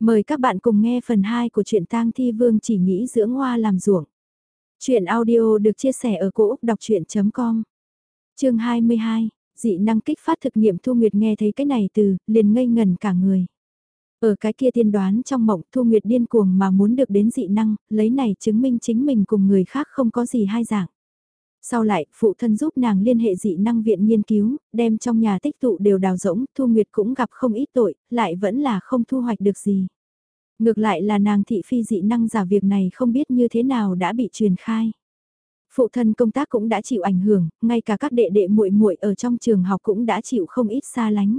Mời các bạn cùng nghe phần 2 của truyện tang thi vương chỉ nghĩ dưỡng hoa làm ruộng. Chuyện audio được chia sẻ ở cỗ đọc chuyện.com Trường 22, dị năng kích phát thực nghiệm Thu Nguyệt nghe thấy cái này từ, liền ngây ngần cả người. Ở cái kia tiên đoán trong mộng Thu Nguyệt điên cuồng mà muốn được đến dị năng, lấy này chứng minh chính mình cùng người khác không có gì hai dạng. Sau lại, phụ thân giúp nàng liên hệ dị năng viện nghiên cứu, đem trong nhà tích tụ đều đào rỗng, Thu Nguyệt cũng gặp không ít tội, lại vẫn là không thu hoạch được gì. Ngược lại là nàng thị phi dị năng giả việc này không biết như thế nào đã bị truyền khai. Phụ thân công tác cũng đã chịu ảnh hưởng, ngay cả các đệ đệ muội muội ở trong trường học cũng đã chịu không ít xa lánh.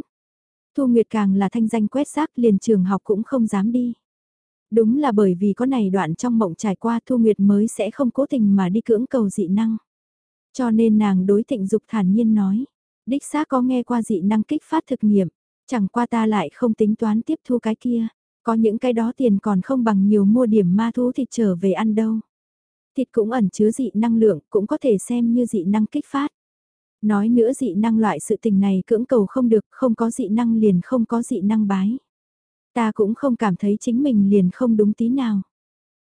Thu Nguyệt càng là thanh danh quét xác liền trường học cũng không dám đi. Đúng là bởi vì có này đoạn trong mộng trải qua Thu Nguyệt mới sẽ không cố tình mà đi cưỡng cầu dị năng. Cho nên nàng đối thịnh dục thản nhiên nói, đích xác có nghe qua dị năng kích phát thực nghiệm, chẳng qua ta lại không tính toán tiếp thu cái kia, có những cái đó tiền còn không bằng nhiều mua điểm ma thú thịt trở về ăn đâu. Thịt cũng ẩn chứa dị năng lượng, cũng có thể xem như dị năng kích phát. Nói nữa dị năng loại sự tình này cưỡng cầu không được, không có dị năng liền không có dị năng bái. Ta cũng không cảm thấy chính mình liền không đúng tí nào.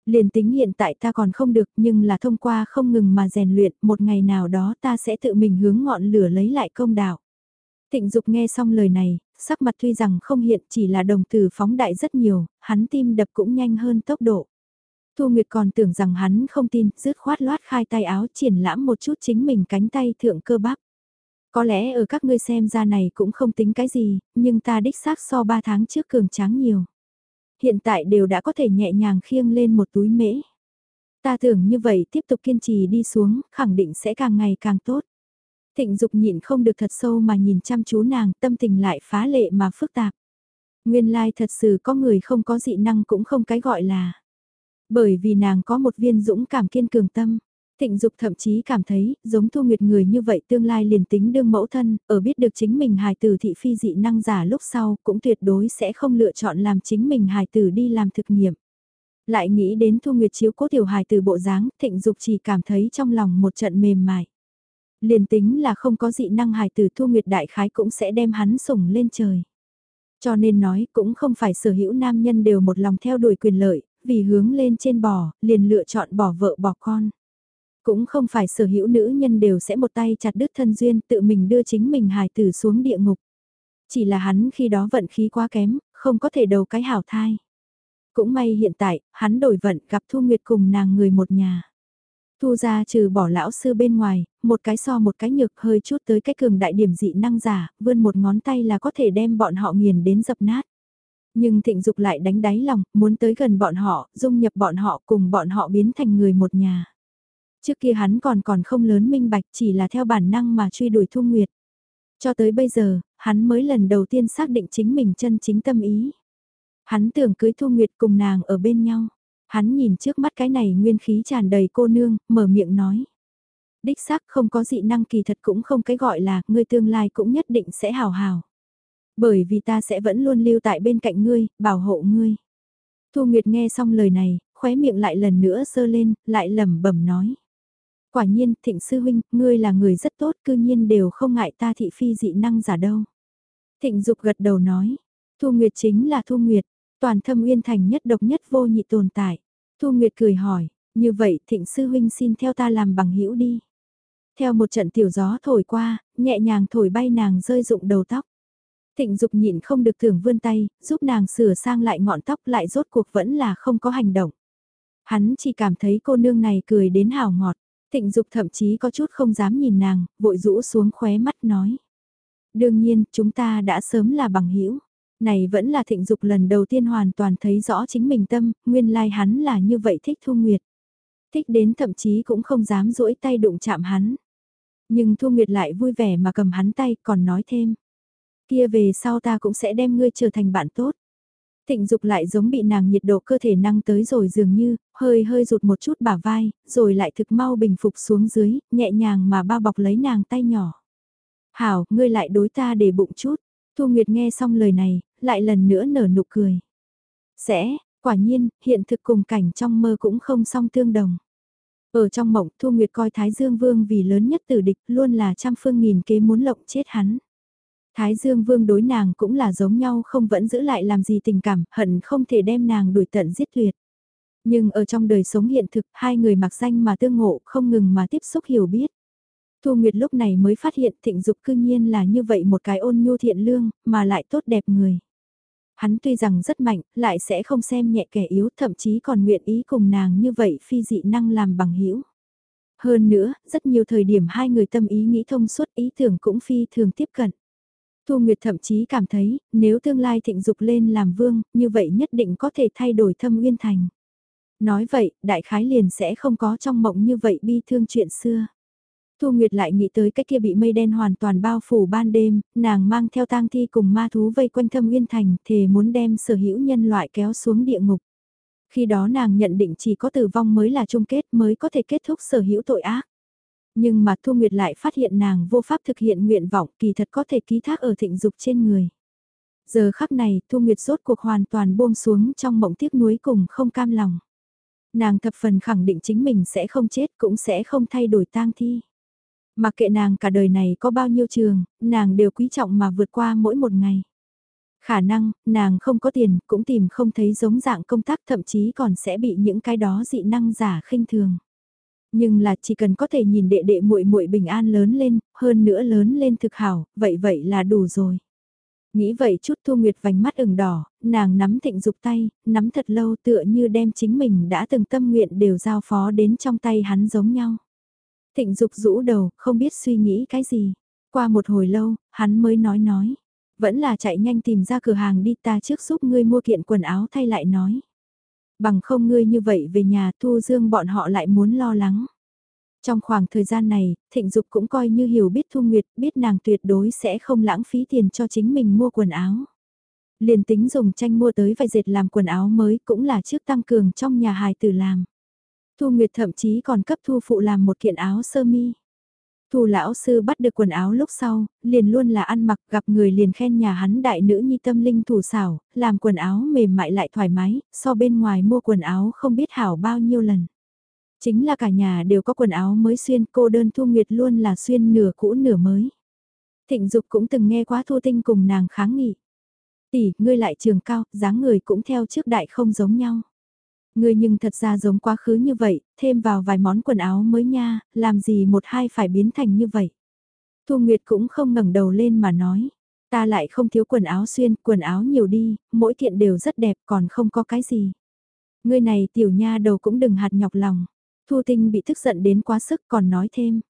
Liền tính hiện tại ta còn không được nhưng là thông qua không ngừng mà rèn luyện một ngày nào đó ta sẽ tự mình hướng ngọn lửa lấy lại công đạo. Thịnh Dục nghe xong lời này, sắc mặt tuy rằng không hiện chỉ là đồng tử phóng đại rất nhiều, hắn tim đập cũng nhanh hơn tốc độ. Thu Nguyệt còn tưởng rằng hắn không tin, rứt khoát loát khai tay áo triển lãm một chút chính mình cánh tay thượng cơ bắp. Có lẽ ở các ngươi xem ra này cũng không tính cái gì, nhưng ta đích xác so 3 tháng trước cường tráng nhiều hiện tại đều đã có thể nhẹ nhàng khiêng lên một túi mễ. Ta tưởng như vậy tiếp tục kiên trì đi xuống, khẳng định sẽ càng ngày càng tốt. Thịnh dục nhịn không được thật sâu mà nhìn chăm chú nàng, tâm tình lại phá lệ mà phức tạp. Nguyên lai like thật sự có người không có dị năng cũng không cái gọi là. Bởi vì nàng có một viên dũng cảm kiên cường tâm. Thịnh Dục thậm chí cảm thấy, giống Thu Nguyệt người như vậy tương lai liền tính đương mẫu thân, ở biết được chính mình hài tử thị phi dị năng giả lúc sau, cũng tuyệt đối sẽ không lựa chọn làm chính mình hài tử đi làm thực nghiệm. Lại nghĩ đến Thu Nguyệt chiếu cố tiểu hài tử bộ dáng, Thịnh Dục chỉ cảm thấy trong lòng một trận mềm mại. Liền tính là không có dị năng hài tử Thu Nguyệt đại khái cũng sẽ đem hắn sủng lên trời. Cho nên nói cũng không phải sở hữu nam nhân đều một lòng theo đuổi quyền lợi, vì hướng lên trên bò, liền lựa chọn bỏ vợ bỏ con. Cũng không phải sở hữu nữ nhân đều sẽ một tay chặt đứt thân duyên tự mình đưa chính mình hài tử xuống địa ngục. Chỉ là hắn khi đó vận khí quá kém, không có thể đầu cái hảo thai. Cũng may hiện tại, hắn đổi vận gặp Thu Nguyệt cùng nàng người một nhà. Thu ra trừ bỏ lão sư bên ngoài, một cái so một cái nhược hơi chút tới cái cường đại điểm dị năng giả, vươn một ngón tay là có thể đem bọn họ nghiền đến dập nát. Nhưng thịnh dục lại đánh đáy lòng, muốn tới gần bọn họ, dung nhập bọn họ cùng bọn họ biến thành người một nhà. Trước kia hắn còn còn không lớn minh bạch chỉ là theo bản năng mà truy đuổi Thu Nguyệt. Cho tới bây giờ, hắn mới lần đầu tiên xác định chính mình chân chính tâm ý. Hắn tưởng cưới Thu Nguyệt cùng nàng ở bên nhau. Hắn nhìn trước mắt cái này nguyên khí tràn đầy cô nương, mở miệng nói. Đích xác không có dị năng kỳ thật cũng không cái gọi là, ngươi tương lai cũng nhất định sẽ hào hào. Bởi vì ta sẽ vẫn luôn lưu tại bên cạnh ngươi, bảo hộ ngươi. Thu Nguyệt nghe xong lời này, khóe miệng lại lần nữa sơ lên, lại lẩm bẩm nói. Quả nhiên, thịnh sư huynh, ngươi là người rất tốt, cư nhiên đều không ngại ta thị phi dị năng giả đâu. Thịnh dục gật đầu nói, Thu Nguyệt chính là Thu Nguyệt, toàn thâm uyên thành nhất độc nhất vô nhị tồn tại. Thu Nguyệt cười hỏi, như vậy thịnh sư huynh xin theo ta làm bằng hữu đi. Theo một trận tiểu gió thổi qua, nhẹ nhàng thổi bay nàng rơi rụng đầu tóc. Thịnh dục nhịn không được tưởng vươn tay, giúp nàng sửa sang lại ngọn tóc lại rốt cuộc vẫn là không có hành động. Hắn chỉ cảm thấy cô nương này cười đến hào ngọt. Thịnh Dục thậm chí có chút không dám nhìn nàng, vội rũ xuống khóe mắt nói. Đương nhiên, chúng ta đã sớm là bằng hữu Này vẫn là thịnh Dục lần đầu tiên hoàn toàn thấy rõ chính mình tâm, nguyên lai like hắn là như vậy thích Thu Nguyệt. Thích đến thậm chí cũng không dám duỗi tay đụng chạm hắn. Nhưng Thu Nguyệt lại vui vẻ mà cầm hắn tay còn nói thêm. Kia về sau ta cũng sẽ đem ngươi trở thành bạn tốt. Thịnh dục lại giống bị nàng nhiệt độ cơ thể năng tới rồi dường như, hơi hơi rụt một chút bả vai, rồi lại thực mau bình phục xuống dưới, nhẹ nhàng mà bao bọc lấy nàng tay nhỏ. Hảo, ngươi lại đối ta để bụng chút. Thu Nguyệt nghe xong lời này, lại lần nữa nở nụ cười. Sẽ, quả nhiên, hiện thực cùng cảnh trong mơ cũng không song tương đồng. Ở trong mộng Thu Nguyệt coi Thái Dương Vương vì lớn nhất tử địch luôn là trăm phương nghìn kế muốn lộng chết hắn. Thái Dương Vương đối nàng cũng là giống nhau không vẫn giữ lại làm gì tình cảm, hận không thể đem nàng đuổi tận giết tuyệt. Nhưng ở trong đời sống hiện thực, hai người mặc danh mà tương ngộ, không ngừng mà tiếp xúc hiểu biết. Thu Nguyệt lúc này mới phát hiện thịnh dục cư nhiên là như vậy một cái ôn nhu thiện lương, mà lại tốt đẹp người. Hắn tuy rằng rất mạnh, lại sẽ không xem nhẹ kẻ yếu, thậm chí còn nguyện ý cùng nàng như vậy phi dị năng làm bằng hữu Hơn nữa, rất nhiều thời điểm hai người tâm ý nghĩ thông suốt ý tưởng cũng phi thường tiếp cận. Thu Nguyệt thậm chí cảm thấy, nếu tương lai thịnh dục lên làm vương, như vậy nhất định có thể thay đổi thâm uyên thành. Nói vậy, đại khái liền sẽ không có trong mộng như vậy bi thương chuyện xưa. Thu Nguyệt lại nghĩ tới cái kia bị mây đen hoàn toàn bao phủ ban đêm, nàng mang theo tang thi cùng ma thú vây quanh thâm uyên thành, thề muốn đem sở hữu nhân loại kéo xuống địa ngục. Khi đó nàng nhận định chỉ có tử vong mới là chung kết mới có thể kết thúc sở hữu tội ác. Nhưng mà Thu Nguyệt lại phát hiện nàng vô pháp thực hiện nguyện vọng kỳ thật có thể ký thác ở thịnh dục trên người. Giờ khắc này Thu Nguyệt rốt cuộc hoàn toàn buông xuống trong mộng tiếc nuối cùng không cam lòng. Nàng thập phần khẳng định chính mình sẽ không chết cũng sẽ không thay đổi tang thi. Mà kệ nàng cả đời này có bao nhiêu trường, nàng đều quý trọng mà vượt qua mỗi một ngày. Khả năng, nàng không có tiền, cũng tìm không thấy giống dạng công tác thậm chí còn sẽ bị những cái đó dị năng giả khinh thường. Nhưng là chỉ cần có thể nhìn đệ đệ muội muội bình an lớn lên, hơn nữa lớn lên thực hảo, vậy vậy là đủ rồi. Nghĩ vậy chút Thu Nguyệt vành mắt ửng đỏ, nàng nắm thịnh dục tay, nắm thật lâu tựa như đem chính mình đã từng tâm nguyện đều giao phó đến trong tay hắn giống nhau. Thịnh dục rũ đầu, không biết suy nghĩ cái gì. Qua một hồi lâu, hắn mới nói nói. Vẫn là chạy nhanh tìm ra cửa hàng đi ta trước giúp ngươi mua kiện quần áo thay lại nói. Bằng không ngươi như vậy về nhà thu dương bọn họ lại muốn lo lắng. Trong khoảng thời gian này, Thịnh Dục cũng coi như hiểu biết Thu Nguyệt, biết nàng tuyệt đối sẽ không lãng phí tiền cho chính mình mua quần áo. Liền tính dùng tranh mua tới vài dệt làm quần áo mới cũng là trước tăng cường trong nhà hài tử làm. Thu Nguyệt thậm chí còn cấp Thu Phụ làm một kiện áo sơ mi. Thu lão sư bắt được quần áo lúc sau, liền luôn là ăn mặc gặp người liền khen nhà hắn đại nữ nhi tâm linh thủ xảo, làm quần áo mềm mại lại thoải mái, so bên ngoài mua quần áo không biết hảo bao nhiêu lần. Chính là cả nhà đều có quần áo mới xuyên, cô đơn Thu Nguyệt luôn là xuyên nửa cũ nửa mới. Thịnh Dục cũng từng nghe quá Thu Tinh cùng nàng kháng nghị. Tỷ, ngươi lại trường cao, dáng người cũng theo trước đại không giống nhau. Ngươi nhưng thật ra giống quá khứ như vậy, thêm vào vài món quần áo mới nha, làm gì một hai phải biến thành như vậy. Thu Nguyệt cũng không ngẩng đầu lên mà nói, ta lại không thiếu quần áo xuyên, quần áo nhiều đi, mỗi kiện đều rất đẹp còn không có cái gì. Ngươi này tiểu nha đầu cũng đừng hạt nhọc lòng. Thu Tinh bị tức giận đến quá sức còn nói thêm.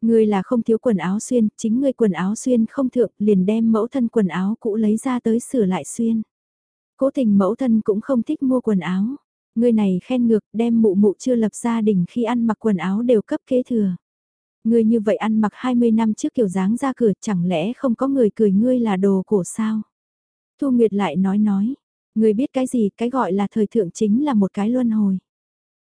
Ngươi là không thiếu quần áo xuyên, chính ngươi quần áo xuyên không thượng liền đem mẫu thân quần áo cũ lấy ra tới sửa lại xuyên. Cố tình mẫu thân cũng không thích mua quần áo. Ngươi này khen ngược đem mụ mụ chưa lập gia đình khi ăn mặc quần áo đều cấp kế thừa. Ngươi như vậy ăn mặc 20 năm trước kiểu dáng ra cửa chẳng lẽ không có người cười ngươi là đồ cổ sao? Thu Nguyệt lại nói nói, ngươi biết cái gì cái gọi là thời thượng chính là một cái luân hồi.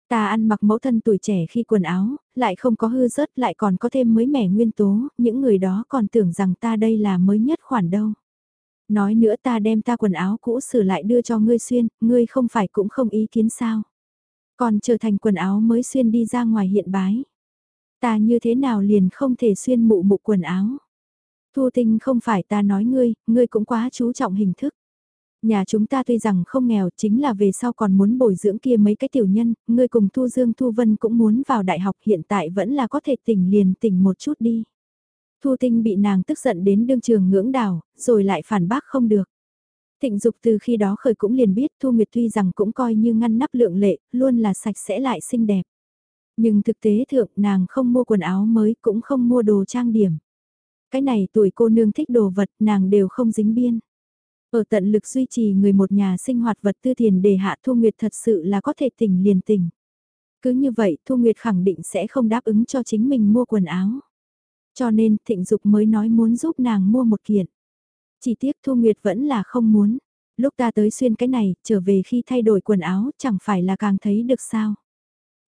Ta ăn mặc mẫu thân tuổi trẻ khi quần áo, lại không có hư rớt lại còn có thêm mới mẻ nguyên tố, những người đó còn tưởng rằng ta đây là mới nhất khoản đâu. Nói nữa ta đem ta quần áo cũ sửa lại đưa cho ngươi xuyên, ngươi không phải cũng không ý kiến sao. Còn trở thành quần áo mới xuyên đi ra ngoài hiện bái. Ta như thế nào liền không thể xuyên mụ mụ quần áo. Thu tinh không phải ta nói ngươi, ngươi cũng quá chú trọng hình thức. Nhà chúng ta tuy rằng không nghèo chính là về sau còn muốn bồi dưỡng kia mấy cái tiểu nhân, ngươi cùng Thu Dương Thu Vân cũng muốn vào đại học hiện tại vẫn là có thể tỉnh liền tỉnh một chút đi. Thu Tinh bị nàng tức giận đến đương trường ngưỡng đảo, rồi lại phản bác không được. Thịnh Dục từ khi đó khởi cũng liền biết Thu Nguyệt tuy rằng cũng coi như ngăn nắp lượng lệ, luôn là sạch sẽ lại xinh đẹp. Nhưng thực tế thượng nàng không mua quần áo mới cũng không mua đồ trang điểm. Cái này tuổi cô nương thích đồ vật nàng đều không dính biên. Ở tận lực duy trì người một nhà sinh hoạt vật tư tiền để hạ Thu Nguyệt thật sự là có thể tỉnh liền tỉnh. Cứ như vậy Thu Nguyệt khẳng định sẽ không đáp ứng cho chính mình mua quần áo. Cho nên Thịnh Dục mới nói muốn giúp nàng mua một kiện. Chỉ tiếc Thu Nguyệt vẫn là không muốn. Lúc ta tới xuyên cái này, trở về khi thay đổi quần áo, chẳng phải là càng thấy được sao.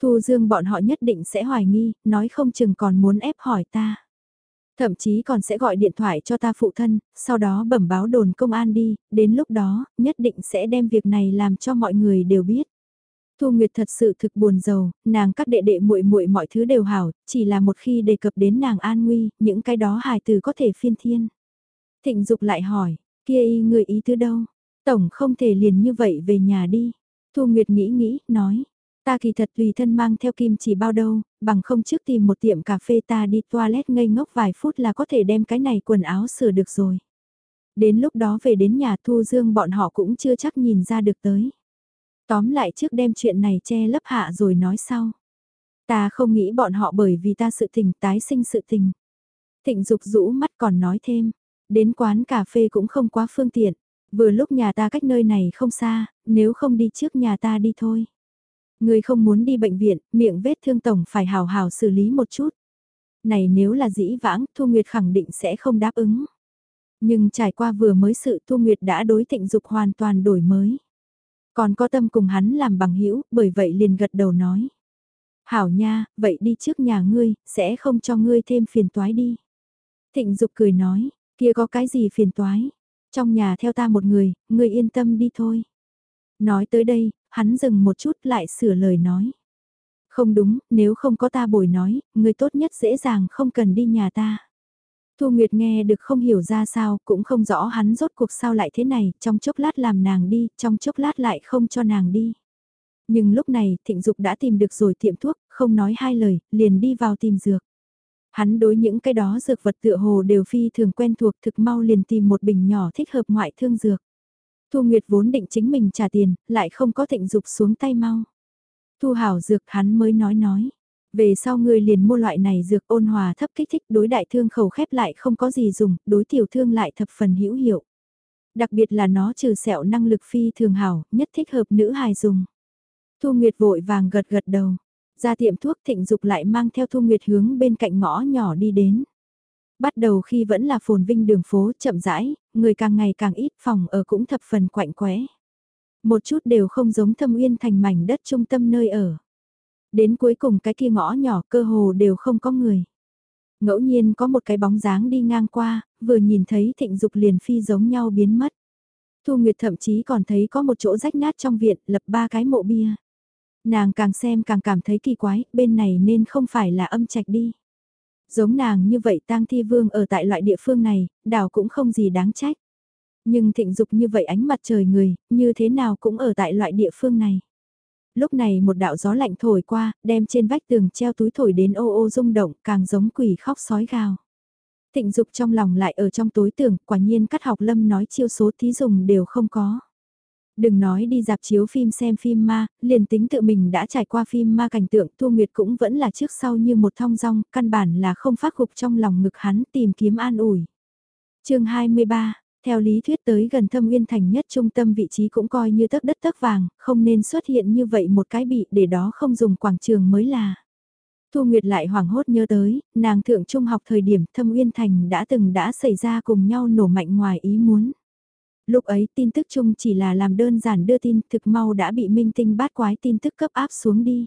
Thu Dương bọn họ nhất định sẽ hoài nghi, nói không chừng còn muốn ép hỏi ta. Thậm chí còn sẽ gọi điện thoại cho ta phụ thân, sau đó bẩm báo đồn công an đi, đến lúc đó, nhất định sẽ đem việc này làm cho mọi người đều biết. Thu Nguyệt thật sự thực buồn giàu, nàng các đệ đệ muội muội mọi thứ đều hảo, chỉ là một khi đề cập đến nàng an nguy, những cái đó hài từ có thể phiên thiên. Thịnh Dục lại hỏi, kia y người ý tứ đâu? Tổng không thể liền như vậy về nhà đi. Thu Nguyệt nghĩ nghĩ, nói, ta kỳ thật tùy thân mang theo kim chỉ bao đâu, bằng không trước tìm một tiệm cà phê ta đi toilet ngây ngốc vài phút là có thể đem cái này quần áo sửa được rồi. Đến lúc đó về đến nhà Thu Dương bọn họ cũng chưa chắc nhìn ra được tới. Tóm lại trước đem chuyện này che lấp hạ rồi nói sau. Ta không nghĩ bọn họ bởi vì ta sự tình tái sinh sự tình. Thịnh Dục rũ mắt còn nói thêm, đến quán cà phê cũng không quá phương tiện, vừa lúc nhà ta cách nơi này không xa, nếu không đi trước nhà ta đi thôi. Người không muốn đi bệnh viện, miệng vết thương tổng phải hào hào xử lý một chút. Này nếu là dĩ vãng, Thu Nguyệt khẳng định sẽ không đáp ứng. Nhưng trải qua vừa mới sự Thu Nguyệt đã đối thịnh dục hoàn toàn đổi mới. Còn có tâm cùng hắn làm bằng hữu bởi vậy liền gật đầu nói. Hảo nha, vậy đi trước nhà ngươi, sẽ không cho ngươi thêm phiền toái đi. Thịnh Dục cười nói, kia có cái gì phiền toái, trong nhà theo ta một người, ngươi yên tâm đi thôi. Nói tới đây, hắn dừng một chút lại sửa lời nói. Không đúng, nếu không có ta bồi nói, ngươi tốt nhất dễ dàng không cần đi nhà ta. Thu Nguyệt nghe được không hiểu ra sao, cũng không rõ hắn rốt cuộc sao lại thế này, trong chốc lát làm nàng đi, trong chốc lát lại không cho nàng đi. Nhưng lúc này, Thịnh Dục đã tìm được rồi tiệm thuốc, không nói hai lời, liền đi vào tìm dược. Hắn đối những cái đó dược vật tựa hồ đều phi thường quen thuộc thực mau liền tìm một bình nhỏ thích hợp ngoại thương dược. Thu Nguyệt vốn định chính mình trả tiền, lại không có thịnh dục xuống tay mau. Thu hảo dược hắn mới nói nói. Về sau người liền mua loại này dược ôn hòa thấp kích thích đối đại thương khẩu khép lại không có gì dùng, đối tiểu thương lại thập phần hữu hiệu. Đặc biệt là nó trừ sẹo năng lực phi thường hảo, nhất thích hợp nữ hài dùng. Thu Nguyệt vội vàng gật gật đầu. Ra tiệm thuốc thịnh dục lại mang theo Thu Nguyệt hướng bên cạnh ngõ nhỏ đi đến. Bắt đầu khi vẫn là phồn vinh đường phố chậm rãi, người càng ngày càng ít phòng ở cũng thập phần quạnh quẽ. Một chút đều không giống thâm uyên thành mảnh đất trung tâm nơi ở. Đến cuối cùng cái kia ngõ nhỏ cơ hồ đều không có người. Ngẫu nhiên có một cái bóng dáng đi ngang qua, vừa nhìn thấy thịnh dục liền phi giống nhau biến mất. Thu Nguyệt thậm chí còn thấy có một chỗ rách nát trong viện lập ba cái mộ bia. Nàng càng xem càng cảm thấy kỳ quái, bên này nên không phải là âm trạch đi. Giống nàng như vậy tang thi vương ở tại loại địa phương này, đảo cũng không gì đáng trách. Nhưng thịnh dục như vậy ánh mặt trời người, như thế nào cũng ở tại loại địa phương này. Lúc này một đạo gió lạnh thổi qua, đem trên vách tường treo túi thổi đến ô ô rung động, càng giống quỷ khóc sói gào. Thịnh dục trong lòng lại ở trong tối tưởng, quả nhiên cắt học lâm nói chiêu số thí dùng đều không có. Đừng nói đi dạp chiếu phim xem phim ma, liền tính tự mình đã trải qua phim ma cảnh tượng Thu Nguyệt cũng vẫn là trước sau như một thong dong, căn bản là không phát gục trong lòng ngực hắn tìm kiếm an ủi. chương 23, theo lý thuyết tới gần thâm uyên thành nhất trung tâm vị trí cũng coi như tấc đất tấc vàng, không nên xuất hiện như vậy một cái bị để đó không dùng quảng trường mới là. Thu Nguyệt lại hoảng hốt nhớ tới, nàng thượng trung học thời điểm thâm uyên thành đã từng đã xảy ra cùng nhau nổ mạnh ngoài ý muốn. Lúc ấy tin tức chung chỉ là làm đơn giản đưa tin thực mau đã bị minh tinh bát quái tin tức cấp áp xuống đi.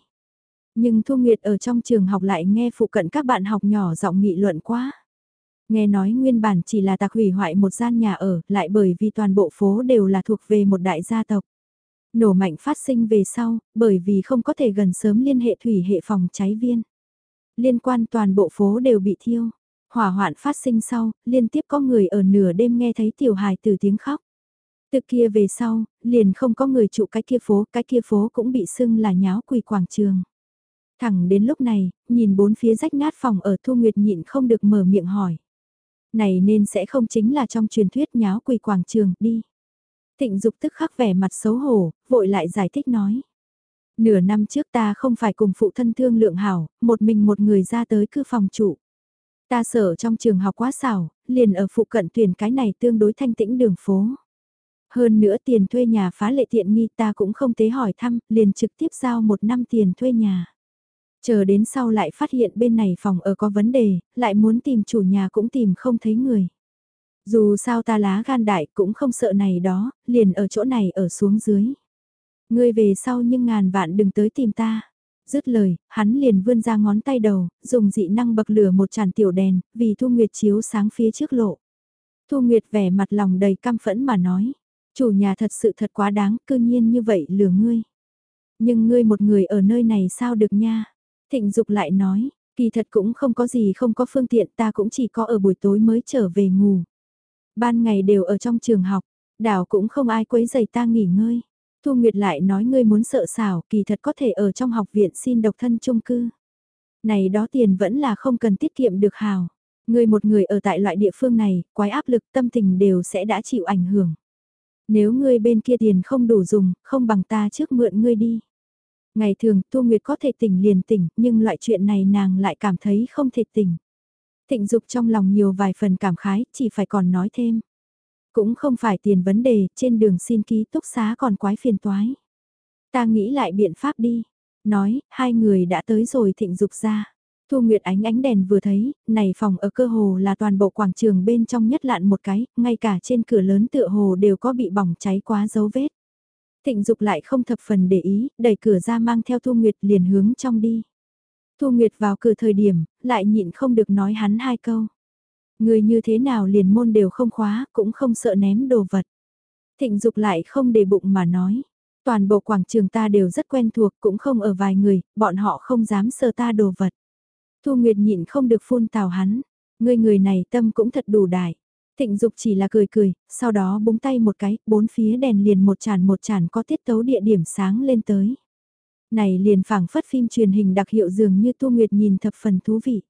Nhưng Thu Nguyệt ở trong trường học lại nghe phụ cận các bạn học nhỏ giọng nghị luận quá. Nghe nói nguyên bản chỉ là tạc hủy hoại một gian nhà ở, lại bởi vì toàn bộ phố đều là thuộc về một đại gia tộc. Nổ mạnh phát sinh về sau, bởi vì không có thể gần sớm liên hệ thủy hệ phòng cháy viên. Liên quan toàn bộ phố đều bị thiêu. Hỏa hoạn phát sinh sau, liên tiếp có người ở nửa đêm nghe thấy tiểu hài từ tiếng khóc. Từ kia về sau, liền không có người trụ cái kia phố, cái kia phố cũng bị sưng là nháo quỳ quảng trường. Thẳng đến lúc này, nhìn bốn phía rách nát phòng ở Thu Nguyệt nhịn không được mở miệng hỏi. Này nên sẽ không chính là trong truyền thuyết nháo quỳ quảng trường, đi. Thịnh dục tức khắc vẻ mặt xấu hổ, vội lại giải thích nói. Nửa năm trước ta không phải cùng phụ thân thương lượng hảo, một mình một người ra tới cư phòng trụ. Ta sợ trong trường học quá xảo, liền ở phụ cận tuyển cái này tương đối thanh tĩnh đường phố. Hơn nữa tiền thuê nhà phá lệ tiện nghi ta cũng không tế hỏi thăm, liền trực tiếp giao một năm tiền thuê nhà. Chờ đến sau lại phát hiện bên này phòng ở có vấn đề, lại muốn tìm chủ nhà cũng tìm không thấy người. Dù sao ta lá gan đại cũng không sợ này đó, liền ở chỗ này ở xuống dưới. Ngươi về sau nhưng ngàn vạn đừng tới tìm ta. Dứt lời, hắn liền vươn ra ngón tay đầu, dùng dị năng bậc lửa một tràn tiểu đèn, vì Thu Nguyệt chiếu sáng phía trước lộ. Thu Nguyệt vẻ mặt lòng đầy căm phẫn mà nói. Chủ nhà thật sự thật quá đáng, cư nhiên như vậy lừa ngươi. Nhưng ngươi một người ở nơi này sao được nha? Thịnh Dục lại nói, kỳ thật cũng không có gì không có phương tiện ta cũng chỉ có ở buổi tối mới trở về ngủ. Ban ngày đều ở trong trường học, đảo cũng không ai quấy giày ta nghỉ ngơi. Thu Nguyệt lại nói ngươi muốn sợ xảo, kỳ thật có thể ở trong học viện xin độc thân chung cư. Này đó tiền vẫn là không cần tiết kiệm được hào. Ngươi một người ở tại loại địa phương này, quái áp lực tâm tình đều sẽ đã chịu ảnh hưởng. Nếu ngươi bên kia tiền không đủ dùng, không bằng ta trước mượn ngươi đi. Ngày thường Thu Nguyệt có thể tỉnh liền tỉnh, nhưng loại chuyện này nàng lại cảm thấy không thể tỉnh. Thịnh dục trong lòng nhiều vài phần cảm khái, chỉ phải còn nói thêm. Cũng không phải tiền vấn đề, trên đường xin ký túc xá còn quái phiền toái. Ta nghĩ lại biện pháp đi. Nói, hai người đã tới rồi thịnh dục ra. Thu Nguyệt ánh ánh đèn vừa thấy, này phòng ở cơ hồ là toàn bộ quảng trường bên trong nhất lạn một cái, ngay cả trên cửa lớn tựa hồ đều có bị bỏng cháy quá dấu vết. Thịnh Dục lại không thập phần để ý, đẩy cửa ra mang theo Thu Nguyệt liền hướng trong đi. Thu Nguyệt vào cửa thời điểm, lại nhịn không được nói hắn hai câu. Người như thế nào liền môn đều không khóa, cũng không sợ ném đồ vật. Thịnh Dục lại không để bụng mà nói. Toàn bộ quảng trường ta đều rất quen thuộc, cũng không ở vài người, bọn họ không dám sơ ta đồ vật. Thu Nguyệt nhịn không được phun tào hắn. Người người này tâm cũng thật đủ đại. Thịnh Dục chỉ là cười cười, sau đó búng tay một cái, bốn phía đèn liền một chản một chản có tiết tấu địa điểm sáng lên tới. Này liền phảng phất phim truyền hình đặc hiệu dường như Tu Nguyệt nhìn thập phần thú vị.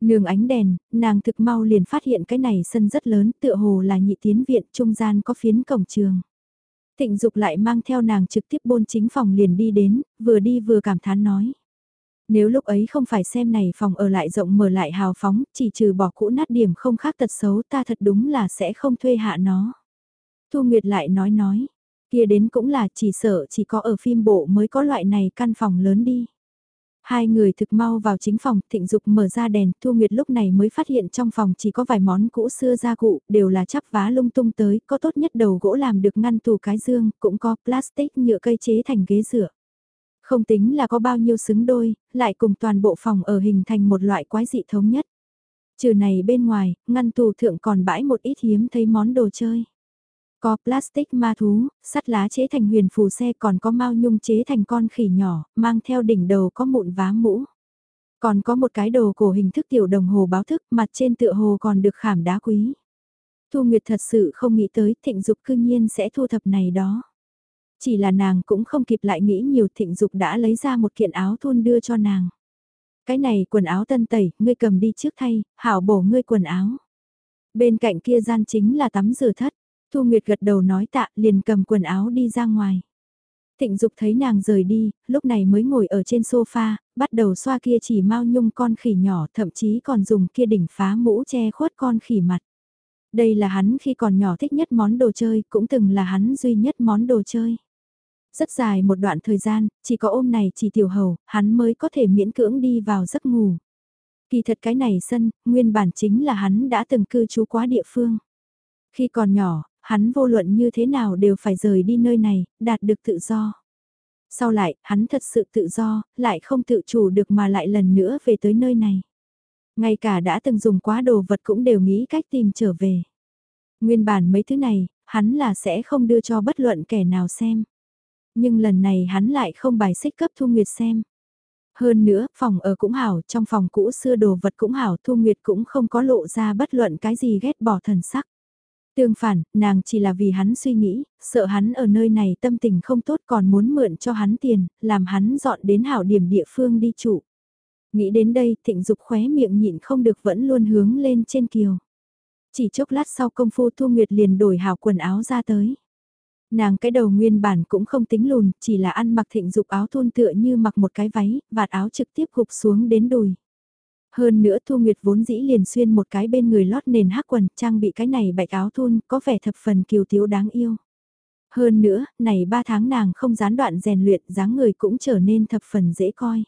Nương ánh đèn, nàng thực mau liền phát hiện cái này sân rất lớn tựa hồ là nhị tiến viện trung gian có phiến cổng trường. Thịnh Dục lại mang theo nàng trực tiếp bôn chính phòng liền đi đến, vừa đi vừa cảm thán nói. Nếu lúc ấy không phải xem này phòng ở lại rộng mở lại hào phóng, chỉ trừ bỏ cũ nát điểm không khác tật xấu ta thật đúng là sẽ không thuê hạ nó. Thu Nguyệt lại nói nói, kia đến cũng là chỉ sợ chỉ có ở phim bộ mới có loại này căn phòng lớn đi. Hai người thực mau vào chính phòng, thịnh dục mở ra đèn, Thu Nguyệt lúc này mới phát hiện trong phòng chỉ có vài món cũ xưa gia cụ, đều là chắp vá lung tung tới, có tốt nhất đầu gỗ làm được ngăn tủ cái dương, cũng có plastic nhựa cây chế thành ghế dựa. Không tính là có bao nhiêu xứng đôi, lại cùng toàn bộ phòng ở hình thành một loại quái dị thống nhất. Trừ này bên ngoài, ngăn tù thượng còn bãi một ít hiếm thấy món đồ chơi. Có plastic ma thú, sắt lá chế thành huyền phù xe còn có mao nhung chế thành con khỉ nhỏ, mang theo đỉnh đầu có mụn vá mũ. Còn có một cái đồ cổ hình thức tiểu đồng hồ báo thức, mặt trên tựa hồ còn được khảm đá quý. Thu Nguyệt thật sự không nghĩ tới thịnh dục cư nhiên sẽ thu thập này đó. Chỉ là nàng cũng không kịp lại nghĩ nhiều thịnh dục đã lấy ra một kiện áo thun đưa cho nàng. Cái này quần áo tân tẩy, ngươi cầm đi trước thay, hảo bổ ngươi quần áo. Bên cạnh kia gian chính là tắm rửa thất. Thu Nguyệt gật đầu nói tạ liền cầm quần áo đi ra ngoài. Thịnh Dục thấy nàng rời đi, lúc này mới ngồi ở trên sofa, bắt đầu xoa kia chỉ mau nhung con khỉ nhỏ thậm chí còn dùng kia đỉnh phá mũ che khuất con khỉ mặt. Đây là hắn khi còn nhỏ thích nhất món đồ chơi, cũng từng là hắn duy nhất món đồ chơi. Rất dài một đoạn thời gian, chỉ có ôm này chỉ tiểu hầu, hắn mới có thể miễn cưỡng đi vào giấc ngủ. Kỳ thật cái này sân, nguyên bản chính là hắn đã từng cư trú quá địa phương. Khi còn nhỏ, hắn vô luận như thế nào đều phải rời đi nơi này, đạt được tự do. Sau lại, hắn thật sự tự do, lại không tự chủ được mà lại lần nữa về tới nơi này. Ngay cả đã từng dùng quá đồ vật cũng đều nghĩ cách tìm trở về. Nguyên bản mấy thứ này, hắn là sẽ không đưa cho bất luận kẻ nào xem. Nhưng lần này hắn lại không bài xích cấp Thu Nguyệt xem. Hơn nữa, phòng ở cũng hảo, trong phòng cũ xưa đồ vật cũng hảo, Thu Nguyệt cũng không có lộ ra bất luận cái gì ghét bỏ thần sắc. Tương phản, nàng chỉ là vì hắn suy nghĩ, sợ hắn ở nơi này tâm tình không tốt còn muốn mượn cho hắn tiền, làm hắn dọn đến hảo điểm địa phương đi trụ. Nghĩ đến đây, thịnh dục khóe miệng nhịn không được vẫn luôn hướng lên trên kiều. Chỉ chốc lát sau công phu Thu Nguyệt liền đổi hảo quần áo ra tới. Nàng cái đầu nguyên bản cũng không tính lùn, chỉ là ăn mặc thịnh dục áo thun tựa như mặc một cái váy, vạt áo trực tiếp gục xuống đến đùi. Hơn nữa Thu Nguyệt vốn dĩ liền xuyên một cái bên người lót nền hắc quần, trang bị cái này bạch áo thun, có vẻ thập phần kiều thiếu đáng yêu. Hơn nữa, này ba tháng nàng không gián đoạn rèn luyện, dáng người cũng trở nên thập phần dễ coi.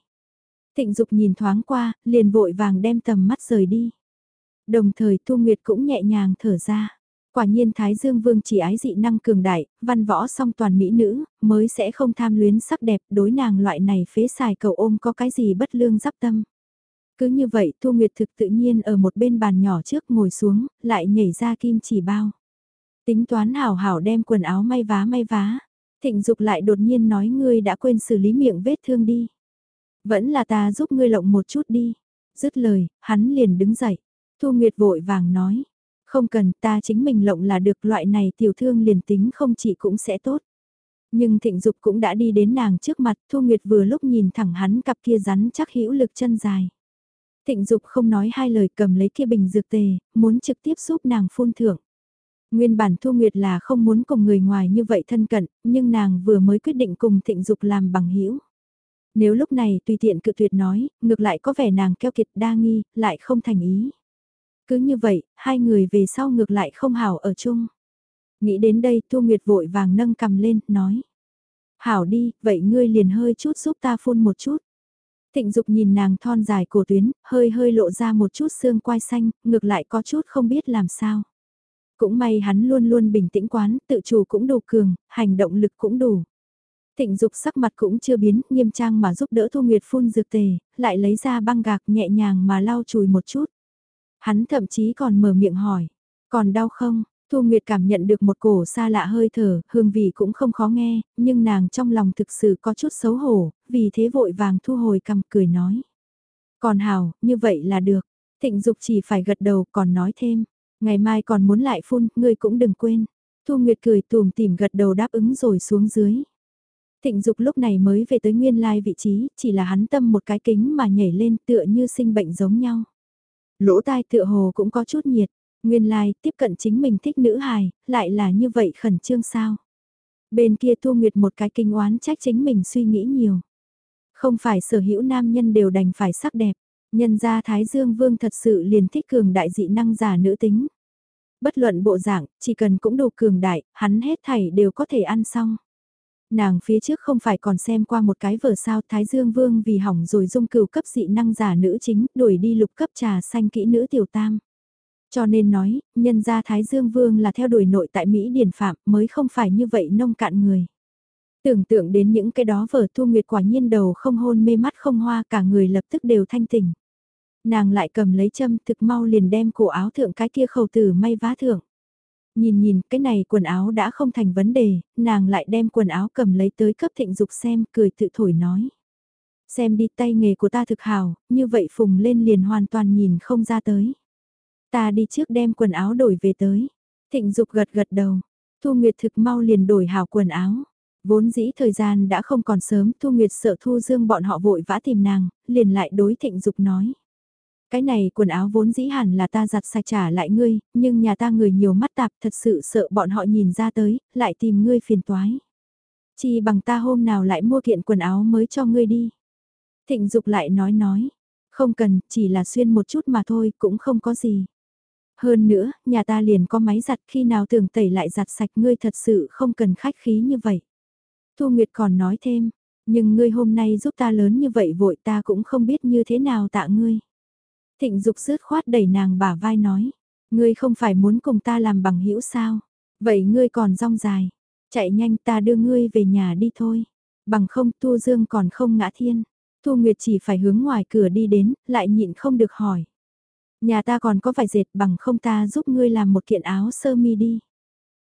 Thịnh Dục nhìn thoáng qua, liền vội vàng đem tầm mắt rời đi. Đồng thời Thu Nguyệt cũng nhẹ nhàng thở ra. Quả nhiên Thái Dương Vương chỉ ái dị năng cường đại, văn võ song toàn mỹ nữ, mới sẽ không tham luyến sắc đẹp đối nàng loại này phế xài cầu ôm có cái gì bất lương giáp tâm. Cứ như vậy Thu Nguyệt thực tự nhiên ở một bên bàn nhỏ trước ngồi xuống, lại nhảy ra kim chỉ bao. Tính toán hảo hảo đem quần áo may vá may vá. Thịnh Dục lại đột nhiên nói ngươi đã quên xử lý miệng vết thương đi. Vẫn là ta giúp ngươi lộng một chút đi. Dứt lời, hắn liền đứng dậy. Thu Nguyệt vội vàng nói. Không cần ta chính mình lộng là được loại này tiểu thương liền tính không chỉ cũng sẽ tốt. Nhưng thịnh dục cũng đã đi đến nàng trước mặt Thu Nguyệt vừa lúc nhìn thẳng hắn cặp kia rắn chắc hữu lực chân dài. Thịnh dục không nói hai lời cầm lấy kia bình dược tề, muốn trực tiếp giúp nàng phun thưởng. Nguyên bản Thu Nguyệt là không muốn cùng người ngoài như vậy thân cận, nhưng nàng vừa mới quyết định cùng thịnh dục làm bằng hữu Nếu lúc này tùy tiện cự tuyệt nói, ngược lại có vẻ nàng keo kiệt đa nghi, lại không thành ý. Cứ như vậy, hai người về sau ngược lại không hảo ở chung. Nghĩ đến đây Thu Nguyệt vội vàng nâng cầm lên, nói. Hảo đi, vậy ngươi liền hơi chút giúp ta phun một chút. Thịnh Dục nhìn nàng thon dài cổ tuyến, hơi hơi lộ ra một chút xương quai xanh, ngược lại có chút không biết làm sao. Cũng may hắn luôn luôn bình tĩnh quán, tự chủ cũng đủ cường, hành động lực cũng đủ. Thịnh Dục sắc mặt cũng chưa biến, nghiêm trang mà giúp đỡ Thu Nguyệt phun dược tề, lại lấy ra băng gạc nhẹ nhàng mà lau chùi một chút. Hắn thậm chí còn mở miệng hỏi, còn đau không? Thu Nguyệt cảm nhận được một cổ xa lạ hơi thở, hương vị cũng không khó nghe, nhưng nàng trong lòng thực sự có chút xấu hổ, vì thế vội vàng thu hồi cầm cười nói. Còn hào, như vậy là được. Thịnh Dục chỉ phải gật đầu còn nói thêm. Ngày mai còn muốn lại phun, ngươi cũng đừng quên. Thu Nguyệt cười tùm tìm gật đầu đáp ứng rồi xuống dưới. Thịnh Dục lúc này mới về tới nguyên lai vị trí, chỉ là hắn tâm một cái kính mà nhảy lên tựa như sinh bệnh giống nhau. Lỗ tai tựa hồ cũng có chút nhiệt, nguyên lai tiếp cận chính mình thích nữ hài, lại là như vậy khẩn trương sao. Bên kia Thu Nguyệt một cái kinh oán trách chính mình suy nghĩ nhiều. Không phải sở hữu nam nhân đều đành phải sắc đẹp, nhân gia Thái Dương Vương thật sự liền thích cường đại dị năng giả nữ tính. Bất luận bộ dạng, chỉ cần cũng đủ cường đại, hắn hết thảy đều có thể ăn xong nàng phía trước không phải còn xem qua một cái vở sao Thái Dương Vương vì hỏng rồi dung cửu cấp dị năng giả nữ chính, đuổi đi lục cấp trà xanh kỹ nữ tiểu tam. Cho nên nói, nhân gia Thái Dương Vương là theo đuổi nội tại Mỹ điển phạm mới không phải như vậy nông cạn người. Tưởng tượng đến những cái đó vở thu nguyệt quả nhiên đầu không hôn mê mắt không hoa cả người lập tức đều thanh tỉnh. Nàng lại cầm lấy châm thực mau liền đem cổ áo thượng cái kia khẩu tử may vá thượng. Nhìn nhìn, cái này quần áo đã không thành vấn đề, nàng lại đem quần áo cầm lấy tới cấp thịnh dục xem, cười tự thổi nói. Xem đi tay nghề của ta thực hào, như vậy phùng lên liền hoàn toàn nhìn không ra tới. Ta đi trước đem quần áo đổi về tới. Thịnh dục gật gật đầu. Thu Nguyệt thực mau liền đổi hào quần áo. Vốn dĩ thời gian đã không còn sớm, Thu Nguyệt sợ Thu Dương bọn họ vội vã tìm nàng, liền lại đối thịnh dục nói. Cái này quần áo vốn dĩ hẳn là ta giặt sạch trả lại ngươi, nhưng nhà ta người nhiều mắt tạp thật sự sợ bọn họ nhìn ra tới, lại tìm ngươi phiền toái. Chỉ bằng ta hôm nào lại mua kiện quần áo mới cho ngươi đi. Thịnh Dục lại nói nói, không cần, chỉ là xuyên một chút mà thôi, cũng không có gì. Hơn nữa, nhà ta liền có máy giặt khi nào tưởng tẩy lại giặt sạch ngươi thật sự không cần khách khí như vậy. Thu Nguyệt còn nói thêm, nhưng ngươi hôm nay giúp ta lớn như vậy vội ta cũng không biết như thế nào tạ ngươi. Thịnh Dục sứt khoát đẩy nàng bả vai nói, ngươi không phải muốn cùng ta làm bằng hữu sao? Vậy ngươi còn rong dài, chạy nhanh ta đưa ngươi về nhà đi thôi. Bằng không tu Dương còn không ngã thiên. Thu Nguyệt chỉ phải hướng ngoài cửa đi đến, lại nhịn không được hỏi. Nhà ta còn có vài dệt bằng không ta giúp ngươi làm một kiện áo sơ mi đi.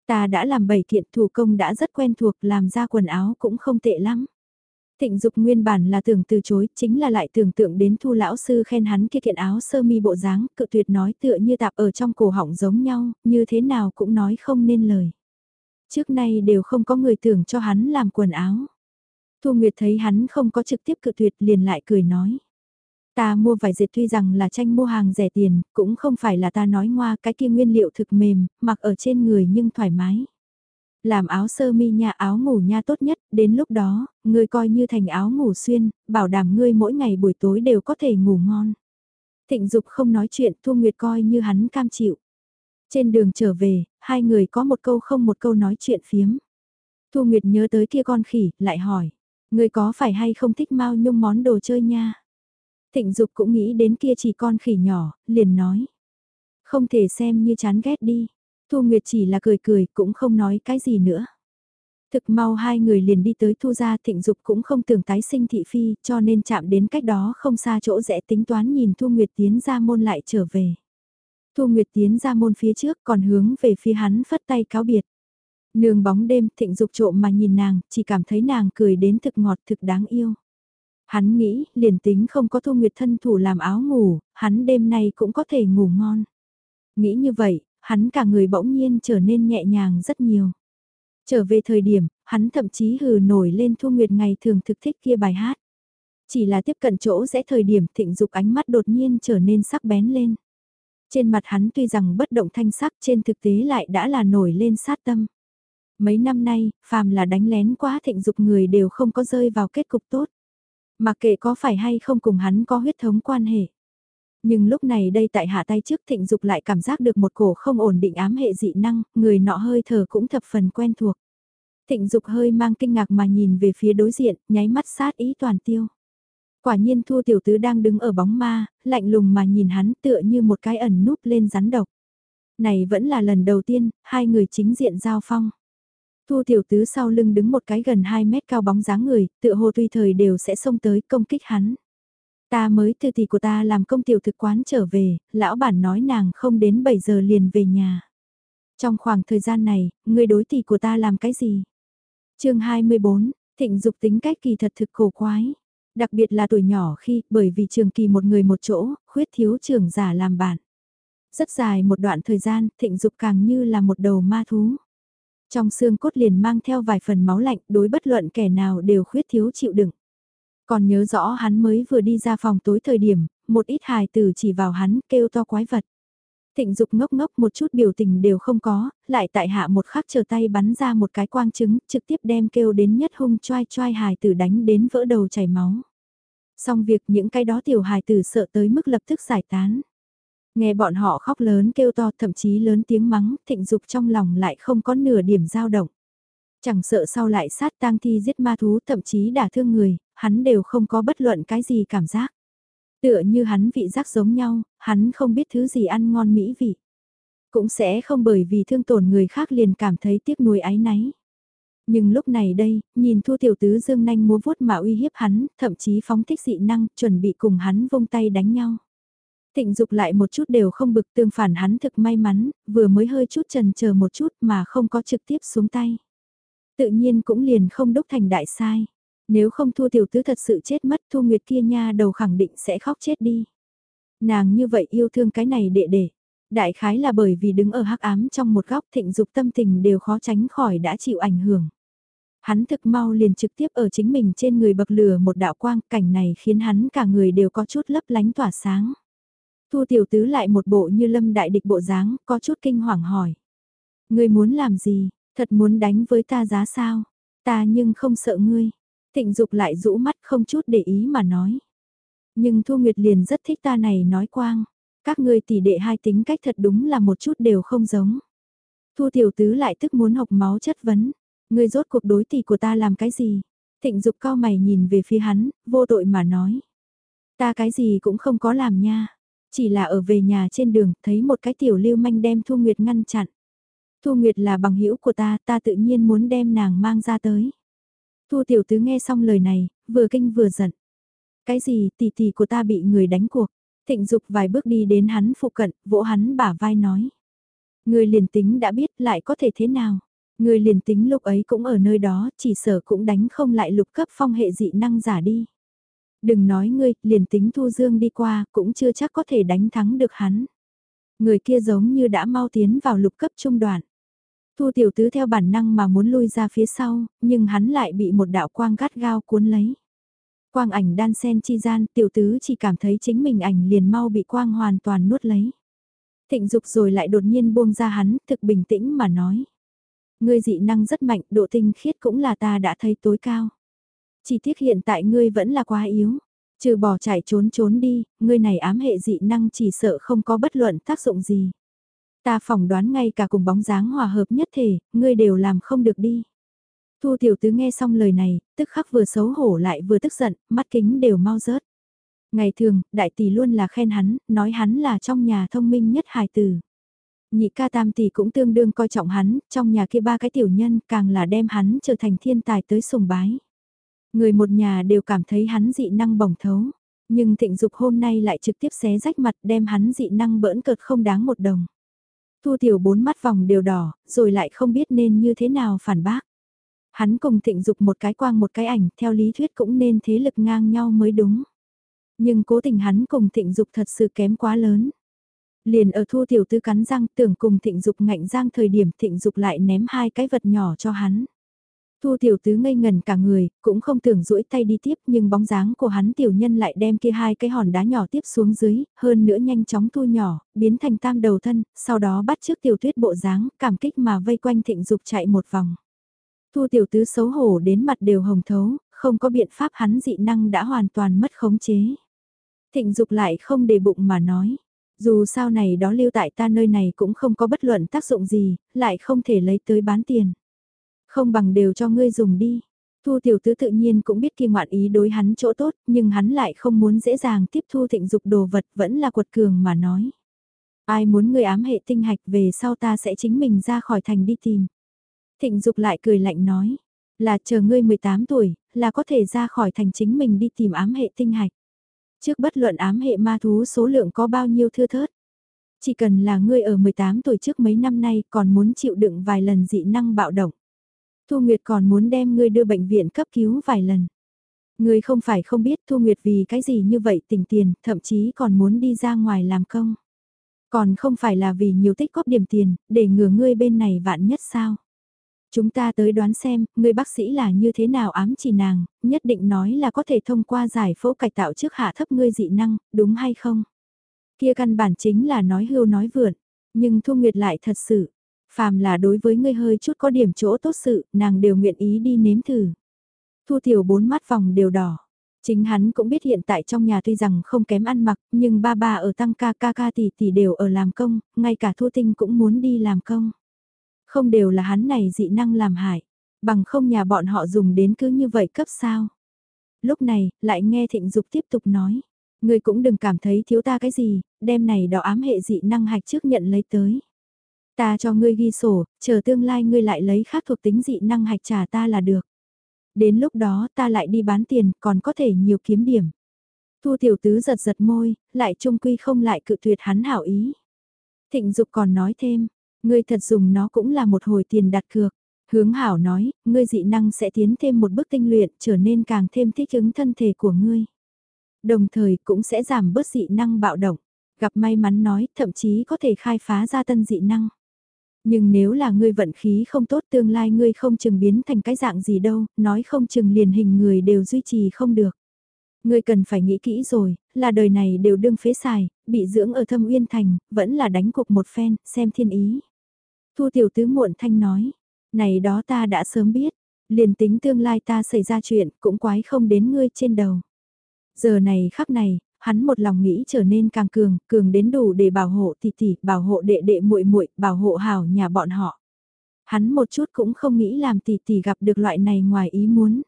Ta đã làm bảy kiện thủ công đã rất quen thuộc làm ra quần áo cũng không tệ lắm. Thịnh Dục nguyên bản là tưởng từ chối, chính là lại tưởng tượng đến thu lão sư khen hắn kia kiện áo sơ mi bộ dáng, cự tuyệt nói tựa như tạp ở trong cổ họng giống nhau, như thế nào cũng nói không nên lời. Trước nay đều không có người tưởng cho hắn làm quần áo. Thu Nguyệt thấy hắn không có trực tiếp cự tuyệt liền lại cười nói. Ta mua vải dệt tuy rằng là tranh mua hàng rẻ tiền, cũng không phải là ta nói ngoa cái kia nguyên liệu thực mềm, mặc ở trên người nhưng thoải mái. Làm áo sơ mi nha áo ngủ nha tốt nhất, đến lúc đó, ngươi coi như thành áo ngủ xuyên, bảo đảm ngươi mỗi ngày buổi tối đều có thể ngủ ngon. Thịnh Dục không nói chuyện, Thu Nguyệt coi như hắn cam chịu. Trên đường trở về, hai người có một câu không một câu nói chuyện phiếm. Thu Nguyệt nhớ tới kia con khỉ, lại hỏi, ngươi có phải hay không thích mau nhung món đồ chơi nha? Thịnh Dục cũng nghĩ đến kia chỉ con khỉ nhỏ, liền nói. Không thể xem như chán ghét đi. Thu Nguyệt chỉ là cười cười cũng không nói cái gì nữa. Thực mau hai người liền đi tới Thu gia thịnh dục cũng không tưởng tái sinh thị phi cho nên chạm đến cách đó không xa chỗ rẽ tính toán nhìn Thu Nguyệt tiến ra môn lại trở về. Thu Nguyệt tiến ra môn phía trước còn hướng về phía hắn phất tay cáo biệt. Nương bóng đêm thịnh dục trộm mà nhìn nàng, chỉ cảm thấy nàng cười đến thực ngọt thực đáng yêu. Hắn nghĩ, liền tính không có Thu Nguyệt thân thủ làm áo ngủ, hắn đêm nay cũng có thể ngủ ngon. Nghĩ như vậy, hắn cả người bỗng nhiên trở nên nhẹ nhàng rất nhiều. Trở về thời điểm, hắn thậm chí hừ nổi lên Thu Nguyệt ngày thường thực thích kia bài hát. Chỉ là tiếp cận chỗ rẽ thời điểm thịnh dục ánh mắt đột nhiên trở nên sắc bén lên. Trên mặt hắn tuy rằng bất động thanh sắc trên thực tế lại đã là nổi lên sát tâm. Mấy năm nay, phàm là đánh lén quá thịnh dục người đều không có rơi vào kết cục tốt. Mà kệ có phải hay không cùng hắn có huyết thống quan hệ. Nhưng lúc này đây tại hạ tay trước thịnh dục lại cảm giác được một cổ không ổn định ám hệ dị năng, người nọ hơi thở cũng thập phần quen thuộc. Thịnh dục hơi mang kinh ngạc mà nhìn về phía đối diện, nháy mắt sát ý toàn tiêu. Quả nhiên Thu Tiểu Tứ đang đứng ở bóng ma, lạnh lùng mà nhìn hắn tựa như một cái ẩn núp lên rắn độc. Này vẫn là lần đầu tiên, hai người chính diện giao phong. Thu Tiểu Tứ sau lưng đứng một cái gần 2 mét cao bóng dáng người, tựa hồ tùy thời đều sẽ xông tới công kích hắn. Ta mới từ tỷ của ta làm công tiểu thực quán trở về, lão bản nói nàng không đến 7 giờ liền về nhà. Trong khoảng thời gian này, người đối tỷ của ta làm cái gì? chương 24, thịnh dục tính cách kỳ thật thực cổ quái. Đặc biệt là tuổi nhỏ khi, bởi vì trường kỳ một người một chỗ, khuyết thiếu trường giả làm bạn. Rất dài một đoạn thời gian, thịnh dục càng như là một đầu ma thú. Trong xương cốt liền mang theo vài phần máu lạnh đối bất luận kẻ nào đều khuyết thiếu chịu đựng. Còn nhớ rõ hắn mới vừa đi ra phòng tối thời điểm, một ít hài tử chỉ vào hắn kêu to quái vật. Thịnh dục ngốc ngốc một chút biểu tình đều không có, lại tại hạ một khắc chờ tay bắn ra một cái quang trứng, trực tiếp đem kêu đến nhất hung choai choai hài tử đánh đến vỡ đầu chảy máu. Xong việc những cái đó tiểu hài tử sợ tới mức lập tức giải tán. Nghe bọn họ khóc lớn kêu to thậm chí lớn tiếng mắng, thịnh dục trong lòng lại không có nửa điểm dao động. Chẳng sợ sau lại sát tang thi giết ma thú thậm chí đả thương người, hắn đều không có bất luận cái gì cảm giác. Tựa như hắn vị giác giống nhau, hắn không biết thứ gì ăn ngon mỹ vị. Cũng sẽ không bởi vì thương tổn người khác liền cảm thấy tiếc nuối ái náy. Nhưng lúc này đây, nhìn Thu Tiểu Tứ dương nanh múa vuốt mà uy hiếp hắn, thậm chí phóng thích dị năng, chuẩn bị cùng hắn vung tay đánh nhau. tịnh dục lại một chút đều không bực tương phản hắn thực may mắn, vừa mới hơi chút trần chờ một chút mà không có trực tiếp xuống tay. Tự nhiên cũng liền không đúc thành đại sai. Nếu không thua tiểu tứ thật sự chết mất Thu Nguyệt kia nha đầu khẳng định sẽ khóc chết đi. Nàng như vậy yêu thương cái này đệ đệ. Đại khái là bởi vì đứng ở hắc ám trong một góc thịnh dục tâm tình đều khó tránh khỏi đã chịu ảnh hưởng. Hắn thực mau liền trực tiếp ở chính mình trên người bậc lửa một đạo quang cảnh này khiến hắn cả người đều có chút lấp lánh tỏa sáng. Thu tiểu tứ lại một bộ như lâm đại địch bộ dáng, có chút kinh hoàng hỏi. Ngươi muốn làm gì, thật muốn đánh với ta giá sao? Ta nhưng không sợ ngươi. Thịnh Dục lại rũ mắt không chút để ý mà nói. Nhưng Thu Nguyệt liền rất thích ta này nói quang. Các ngươi tỷ đệ hai tính cách thật đúng là một chút đều không giống. Thu Tiểu Tứ lại tức muốn học máu chất vấn. Ngươi rốt cuộc đối tỷ của ta làm cái gì? Thịnh Dục cao mày nhìn về phía hắn, vô tội mà nói. Ta cái gì cũng không có làm nha. Chỉ là ở về nhà trên đường, thấy một cái tiểu lưu manh đem Thu Nguyệt ngăn chặn. Thu Nguyệt là bằng hữu của ta, ta tự nhiên muốn đem nàng mang ra tới. Thu tiểu tứ nghe xong lời này, vừa kinh vừa giận. Cái gì tỷ tỷ của ta bị người đánh cuộc. Thịnh dục vài bước đi đến hắn phụ cận, vỗ hắn bả vai nói. Người liền tính đã biết lại có thể thế nào. Người liền tính lúc ấy cũng ở nơi đó, chỉ sở cũng đánh không lại lục cấp phong hệ dị năng giả đi. Đừng nói ngươi, liền tính Thu Dương đi qua, cũng chưa chắc có thể đánh thắng được hắn. Người kia giống như đã mau tiến vào lục cấp trung đoạn. Thu tiểu tứ theo bản năng mà muốn lui ra phía sau, nhưng hắn lại bị một đạo quang gắt gao cuốn lấy. Quang ảnh đan sen chi gian, tiểu tứ chỉ cảm thấy chính mình ảnh liền mau bị quang hoàn toàn nuốt lấy. Thịnh dục rồi lại đột nhiên buông ra hắn, thực bình tĩnh mà nói. Ngươi dị năng rất mạnh, độ tinh khiết cũng là ta đã thấy tối cao. Chỉ tiếc hiện tại ngươi vẫn là quá yếu. Trừ bỏ chạy trốn trốn đi, ngươi này ám hệ dị năng chỉ sợ không có bất luận tác dụng gì. Ta phỏng đoán ngay cả cùng bóng dáng hòa hợp nhất thể, ngươi đều làm không được đi. Thu tiểu tứ nghe xong lời này, tức khắc vừa xấu hổ lại vừa tức giận, mắt kính đều mau rớt. Ngày thường, đại tỷ luôn là khen hắn, nói hắn là trong nhà thông minh nhất hài tử. Nhị ca tam tỷ cũng tương đương coi trọng hắn, trong nhà kia ba cái tiểu nhân càng là đem hắn trở thành thiên tài tới sùng bái. Người một nhà đều cảm thấy hắn dị năng bổng thấu, nhưng thịnh dục hôm nay lại trực tiếp xé rách mặt đem hắn dị năng bỡn cợt không đáng một đồng. Thu tiểu bốn mắt vòng đều đỏ, rồi lại không biết nên như thế nào phản bác. Hắn cùng thịnh dục một cái quang một cái ảnh, theo lý thuyết cũng nên thế lực ngang nhau mới đúng. Nhưng cố tình hắn cùng thịnh dục thật sự kém quá lớn. Liền ở thu tiểu tư cắn răng tưởng cùng thịnh dục ngạnh giang thời điểm thịnh dục lại ném hai cái vật nhỏ cho hắn. Thu tiểu tứ ngây ngần cả người, cũng không tưởng duỗi tay đi tiếp nhưng bóng dáng của hắn tiểu nhân lại đem kia hai cái hòn đá nhỏ tiếp xuống dưới, hơn nữa nhanh chóng thu nhỏ, biến thành tam đầu thân, sau đó bắt trước tiểu tuyết bộ dáng, cảm kích mà vây quanh thịnh dục chạy một vòng. Thu tiểu tứ xấu hổ đến mặt đều hồng thấu, không có biện pháp hắn dị năng đã hoàn toàn mất khống chế. Thịnh dục lại không để bụng mà nói, dù sao này đó lưu tại ta nơi này cũng không có bất luận tác dụng gì, lại không thể lấy tới bán tiền. Không bằng đều cho ngươi dùng đi. Thu tiểu tứ tự nhiên cũng biết kia ngoạn ý đối hắn chỗ tốt, nhưng hắn lại không muốn dễ dàng tiếp thu thịnh dục đồ vật vẫn là quật cường mà nói. Ai muốn người ám hệ tinh hạch về sau ta sẽ chính mình ra khỏi thành đi tìm. Thịnh dục lại cười lạnh nói, là chờ ngươi 18 tuổi, là có thể ra khỏi thành chính mình đi tìm ám hệ tinh hạch. Trước bất luận ám hệ ma thú số lượng có bao nhiêu thưa thớt. Chỉ cần là ngươi ở 18 tuổi trước mấy năm nay còn muốn chịu đựng vài lần dị năng bạo động. Thu Nguyệt còn muốn đem ngươi đưa bệnh viện cấp cứu vài lần. Ngươi không phải không biết Thu Nguyệt vì cái gì như vậy tỉnh tiền, thậm chí còn muốn đi ra ngoài làm công. Còn không phải là vì nhiều tích góp điểm tiền, để ngừa ngươi bên này vạn nhất sao. Chúng ta tới đoán xem, người bác sĩ là như thế nào ám chỉ nàng, nhất định nói là có thể thông qua giải phẫu cải tạo trước hạ thấp ngươi dị năng, đúng hay không? Kia căn bản chính là nói hưu nói vượn, nhưng Thu Nguyệt lại thật sự, phàm là đối với ngươi hơi chút có điểm chỗ tốt sự, nàng đều nguyện ý đi nếm thử. Thu Tiểu bốn mắt vòng đều đỏ. Chính hắn cũng biết hiện tại trong nhà tuy rằng không kém ăn mặc, nhưng ba ba ở tăng ca ca ca tỷ tỷ đều ở làm công, ngay cả Thu Tinh cũng muốn đi làm công. Không đều là hắn này dị năng làm hại, bằng không nhà bọn họ dùng đến cứ như vậy cấp sao. Lúc này, lại nghe Thịnh Dục tiếp tục nói. Người cũng đừng cảm thấy thiếu ta cái gì, đem này đỏ ám hệ dị năng hạch trước nhận lấy tới. Ta cho ngươi ghi sổ, chờ tương lai ngươi lại lấy khác thuộc tính dị năng hạch trả ta là được. Đến lúc đó ta lại đi bán tiền, còn có thể nhiều kiếm điểm. Thu tiểu tứ giật giật môi, lại trung quy không lại cự tuyệt hắn hảo ý. Thịnh Dục còn nói thêm, Ngươi thật dùng nó cũng là một hồi tiền đặt cược. Hướng hảo nói, ngươi dị năng sẽ tiến thêm một bước tinh luyện trở nên càng thêm thích ứng thân thể của ngươi. Đồng thời cũng sẽ giảm bớt dị năng bạo động. Gặp may mắn nói, thậm chí có thể khai phá ra tân dị năng. Nhưng nếu là ngươi vận khí không tốt tương lai ngươi không chừng biến thành cái dạng gì đâu, nói không chừng liền hình người đều duy trì không được. Ngươi cần phải nghĩ kỹ rồi, là đời này đều đương phế xài, bị dưỡng ở thâm uyên thành, vẫn là đánh cục một phen, xem thiên ý. Thu tiểu tứ muộn thanh nói, này đó ta đã sớm biết, liền tính tương lai ta xảy ra chuyện cũng quái không đến ngươi trên đầu. Giờ này khắc này, hắn một lòng nghĩ trở nên càng cường, cường đến đủ để bảo hộ tỷ tỷ, bảo hộ đệ đệ muội muội, bảo hộ hảo nhà bọn họ. Hắn một chút cũng không nghĩ làm tỷ tỷ gặp được loại này ngoài ý muốn.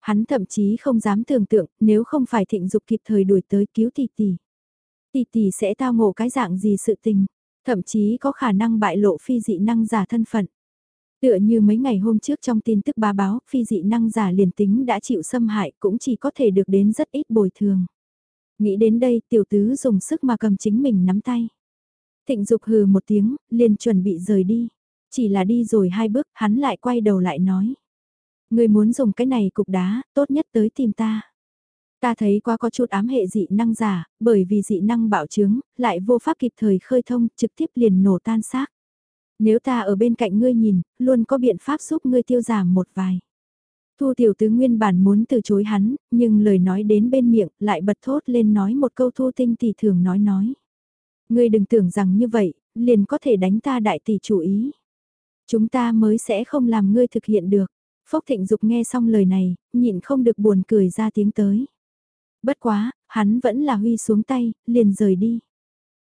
Hắn thậm chí không dám tưởng tượng nếu không phải thịnh dục kịp thời đuổi tới cứu tỷ tỷ. Tỷ tỷ sẽ tao ngộ cái dạng gì sự tình. Thậm chí có khả năng bại lộ phi dị năng giả thân phận. Tựa như mấy ngày hôm trước trong tin tức ba báo, phi dị năng giả liền tính đã chịu xâm hại cũng chỉ có thể được đến rất ít bồi thường. Nghĩ đến đây tiểu tứ dùng sức mà cầm chính mình nắm tay. Thịnh dục hừ một tiếng, liền chuẩn bị rời đi. Chỉ là đi rồi hai bước, hắn lại quay đầu lại nói. Người muốn dùng cái này cục đá, tốt nhất tới tìm ta. Ta thấy quá có chút ám hệ dị năng giả, bởi vì dị năng bạo chứng, lại vô pháp kịp thời khơi thông, trực tiếp liền nổ tan xác. Nếu ta ở bên cạnh ngươi nhìn, luôn có biện pháp giúp ngươi tiêu giảm một vài. Thu tiểu tứ nguyên bản muốn từ chối hắn, nhưng lời nói đến bên miệng lại bật thốt lên nói một câu thu tinh tỷ thường nói nói. Ngươi đừng tưởng rằng như vậy, liền có thể đánh ta đại tỷ chủ ý. Chúng ta mới sẽ không làm ngươi thực hiện được. Phốc thịnh dục nghe xong lời này, nhịn không được buồn cười ra tiếng tới. Bất quá, hắn vẫn là huy xuống tay, liền rời đi.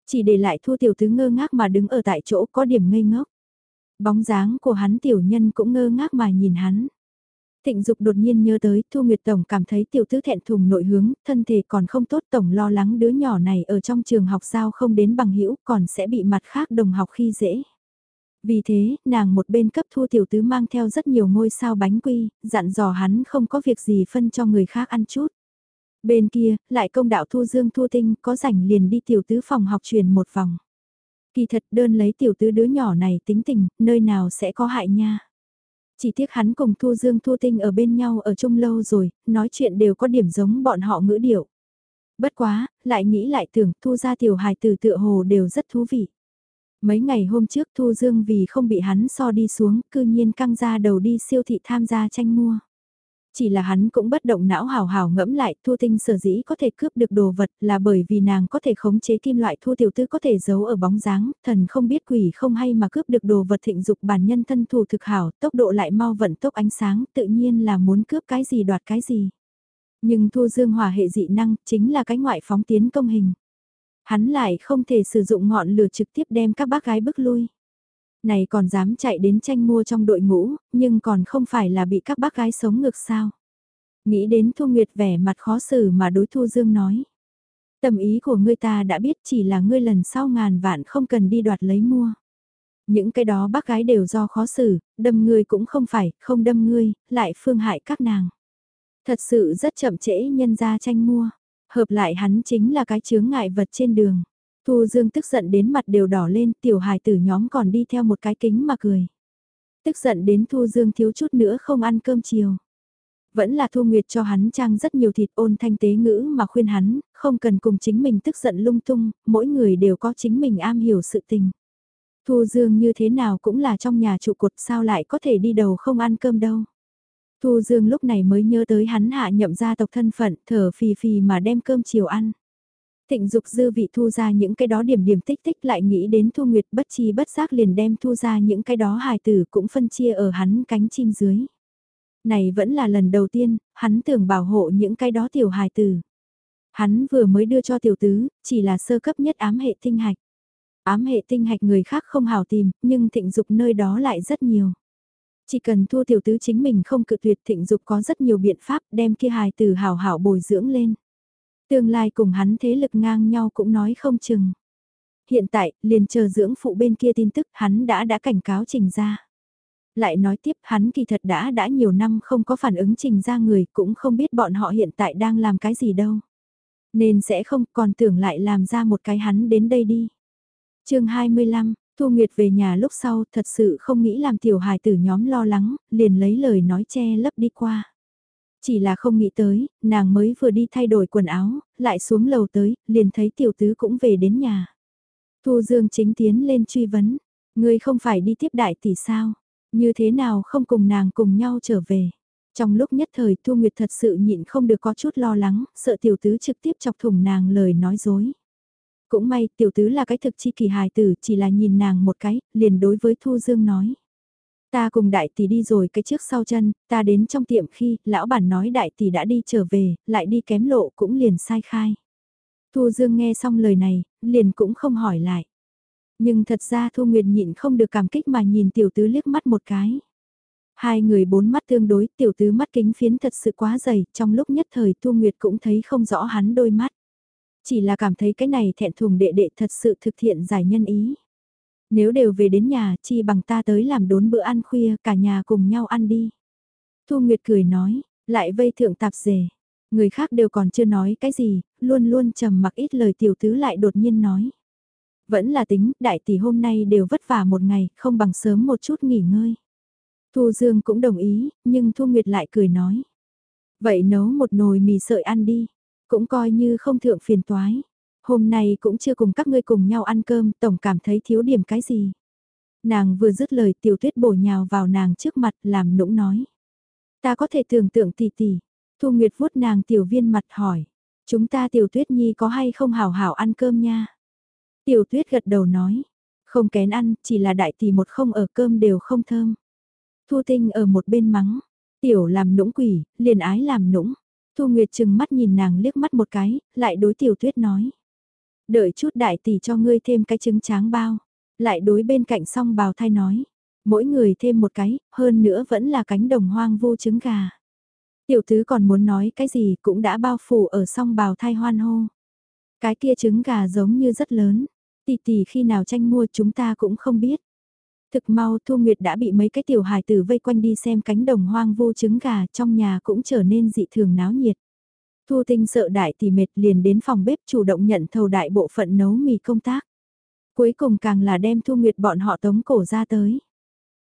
Chỉ để lại Thu tiểu tứ ngơ ngác mà đứng ở tại chỗ có điểm ngây ngốc. Bóng dáng của hắn tiểu nhân cũng ngơ ngác mà nhìn hắn. Thịnh Dục đột nhiên nhớ tới Thu Nguyệt Tổng cảm thấy tiểu tứ thẹn thùng nội hướng, thân thể còn không tốt Tổng lo lắng đứa nhỏ này ở trong trường học sao không đến bằng hữu còn sẽ bị mặt khác đồng học khi dễ. Vì thế, nàng một bên cấp thu tiểu tứ mang theo rất nhiều ngôi sao bánh quy, dặn dò hắn không có việc gì phân cho người khác ăn chút. Bên kia, lại công đạo Thu Dương Thu Tinh có rảnh liền đi tiểu tứ phòng học truyền một vòng. Kỳ thật đơn lấy tiểu tứ đứa nhỏ này tính tình, nơi nào sẽ có hại nha. Chỉ tiếc hắn cùng Thu Dương Thu Tinh ở bên nhau ở chung lâu rồi, nói chuyện đều có điểm giống bọn họ ngữ điệu. Bất quá, lại nghĩ lại tưởng thu ra tiểu hài từ tựa hồ đều rất thú vị. Mấy ngày hôm trước Thu Dương vì không bị hắn so đi xuống, cư nhiên căng ra đầu đi siêu thị tham gia tranh mua. Chỉ là hắn cũng bất động não hào hào ngẫm lại, Thu Tinh sở dĩ có thể cướp được đồ vật là bởi vì nàng có thể khống chế kim loại Thu Tiểu Tư có thể giấu ở bóng dáng, thần không biết quỷ không hay mà cướp được đồ vật thịnh dục bản nhân thân thủ thực hảo, tốc độ lại mau vận tốc ánh sáng, tự nhiên là muốn cướp cái gì đoạt cái gì. Nhưng Thu Dương hòa hệ dị năng chính là cái ngoại phóng tiến công hình. Hắn lại không thể sử dụng ngọn lửa trực tiếp đem các bác gái bức lui. Này còn dám chạy đến tranh mua trong đội ngũ, nhưng còn không phải là bị các bác gái sống ngược sao. Nghĩ đến Thu Nguyệt vẻ mặt khó xử mà đối Thu Dương nói. Tâm ý của ngươi ta đã biết chỉ là ngươi lần sau ngàn vạn không cần đi đoạt lấy mua. Những cái đó bác gái đều do khó xử, đâm ngươi cũng không phải, không đâm ngươi, lại phương hại các nàng. Thật sự rất chậm trễ nhân ra tranh mua. Hợp lại hắn chính là cái chướng ngại vật trên đường. Thu Dương tức giận đến mặt đều đỏ lên, tiểu hài tử nhóm còn đi theo một cái kính mà cười. Tức giận đến Thu Dương thiếu chút nữa không ăn cơm chiều. Vẫn là Thu Nguyệt cho hắn trang rất nhiều thịt ôn thanh tế ngữ mà khuyên hắn, không cần cùng chính mình tức giận lung tung, mỗi người đều có chính mình am hiểu sự tình. Thu Dương như thế nào cũng là trong nhà trụ cột sao lại có thể đi đầu không ăn cơm đâu. Thu Dương lúc này mới nhớ tới hắn hạ nhậm gia tộc thân phận, thở phì phì mà đem cơm chiều ăn. Thịnh dục dư vị thu ra những cái đó điểm điểm tích tích lại nghĩ đến thu nguyệt bất chi bất giác liền đem thu ra những cái đó hài tử cũng phân chia ở hắn cánh chim dưới. Này vẫn là lần đầu tiên, hắn tưởng bảo hộ những cái đó tiểu hài tử. Hắn vừa mới đưa cho tiểu tứ, chỉ là sơ cấp nhất ám hệ tinh hạch. Ám hệ tinh hạch người khác không hào tìm, nhưng thịnh dục nơi đó lại rất nhiều. Chỉ cần thua tiểu tứ chính mình không cự tuyệt thịnh dục có rất nhiều biện pháp đem kia hài tử hào hảo bồi dưỡng lên. Tương lai cùng hắn thế lực ngang nhau cũng nói không chừng. Hiện tại, liền chờ dưỡng phụ bên kia tin tức hắn đã đã cảnh cáo trình ra. Lại nói tiếp hắn kỳ thật đã đã nhiều năm không có phản ứng trình ra người cũng không biết bọn họ hiện tại đang làm cái gì đâu. Nên sẽ không còn tưởng lại làm ra một cái hắn đến đây đi. chương 25, Thu Nguyệt về nhà lúc sau thật sự không nghĩ làm tiểu hài tử nhóm lo lắng, liền lấy lời nói che lấp đi qua. Chỉ là không nghĩ tới, nàng mới vừa đi thay đổi quần áo, lại xuống lầu tới, liền thấy tiểu tứ cũng về đến nhà. Thu Dương chính tiến lên truy vấn, ngươi không phải đi tiếp đại tỷ sao, như thế nào không cùng nàng cùng nhau trở về. Trong lúc nhất thời Thu Nguyệt thật sự nhịn không được có chút lo lắng, sợ tiểu tứ trực tiếp chọc thủng nàng lời nói dối. Cũng may tiểu tứ là cái thực chi kỳ hài tử chỉ là nhìn nàng một cái, liền đối với Thu Dương nói. Ta cùng đại tỷ đi rồi cái trước sau chân, ta đến trong tiệm khi, lão bản nói đại tỷ đã đi trở về, lại đi kém lộ cũng liền sai khai. Thu Dương nghe xong lời này, liền cũng không hỏi lại. Nhưng thật ra Thu Nguyệt nhịn không được cảm kích mà nhìn tiểu tứ liếc mắt một cái. Hai người bốn mắt tương đối, tiểu tứ mắt kính phiến thật sự quá dày, trong lúc nhất thời Thu Nguyệt cũng thấy không rõ hắn đôi mắt. Chỉ là cảm thấy cái này thẹn thùng đệ đệ thật sự thực thiện giải nhân ý. Nếu đều về đến nhà, chi bằng ta tới làm đốn bữa ăn khuya, cả nhà cùng nhau ăn đi. Thu Nguyệt cười nói, lại vây thượng tạp dề. Người khác đều còn chưa nói cái gì, luôn luôn trầm mặc ít lời tiểu tứ lại đột nhiên nói. Vẫn là tính, đại tỷ hôm nay đều vất vả một ngày, không bằng sớm một chút nghỉ ngơi. Thu Dương cũng đồng ý, nhưng Thu Nguyệt lại cười nói. Vậy nấu một nồi mì sợi ăn đi. Cũng coi như không thượng phiền toái. Hôm nay cũng chưa cùng các ngươi cùng nhau ăn cơm, tổng cảm thấy thiếu điểm cái gì. Nàng vừa dứt lời tiểu tuyết bổ nhào vào nàng trước mặt làm nũng nói. Ta có thể tưởng tượng tỷ tỷ. Thu Nguyệt vuốt nàng tiểu viên mặt hỏi. Chúng ta tiểu tuyết nhi có hay không hảo hảo ăn cơm nha. Tiểu tuyết gật đầu nói. Không kén ăn, chỉ là đại tỷ một không ở cơm đều không thơm. Thu tinh ở một bên mắng. Tiểu làm nũng quỷ, liền ái làm nũng. Thu Nguyệt chừng mắt nhìn nàng liếc mắt một cái, lại đối tiểu tuyết nói. Đợi chút đại tỷ cho ngươi thêm cái trứng tráng bao. Lại đối bên cạnh song bào thai nói. Mỗi người thêm một cái, hơn nữa vẫn là cánh đồng hoang vô trứng gà. Tiểu tứ còn muốn nói cái gì cũng đã bao phủ ở song bào thai hoan hô. Cái kia trứng gà giống như rất lớn. Tỷ tỷ khi nào tranh mua chúng ta cũng không biết. Thực mau Thu Nguyệt đã bị mấy cái tiểu hài tử vây quanh đi xem cánh đồng hoang vô trứng gà trong nhà cũng trở nên dị thường náo nhiệt. Thu Tinh sợ đại tỷ mệt liền đến phòng bếp chủ động nhận thầu đại bộ phận nấu mì công tác. Cuối cùng càng là đem Thu Nguyệt bọn họ tống cổ ra tới.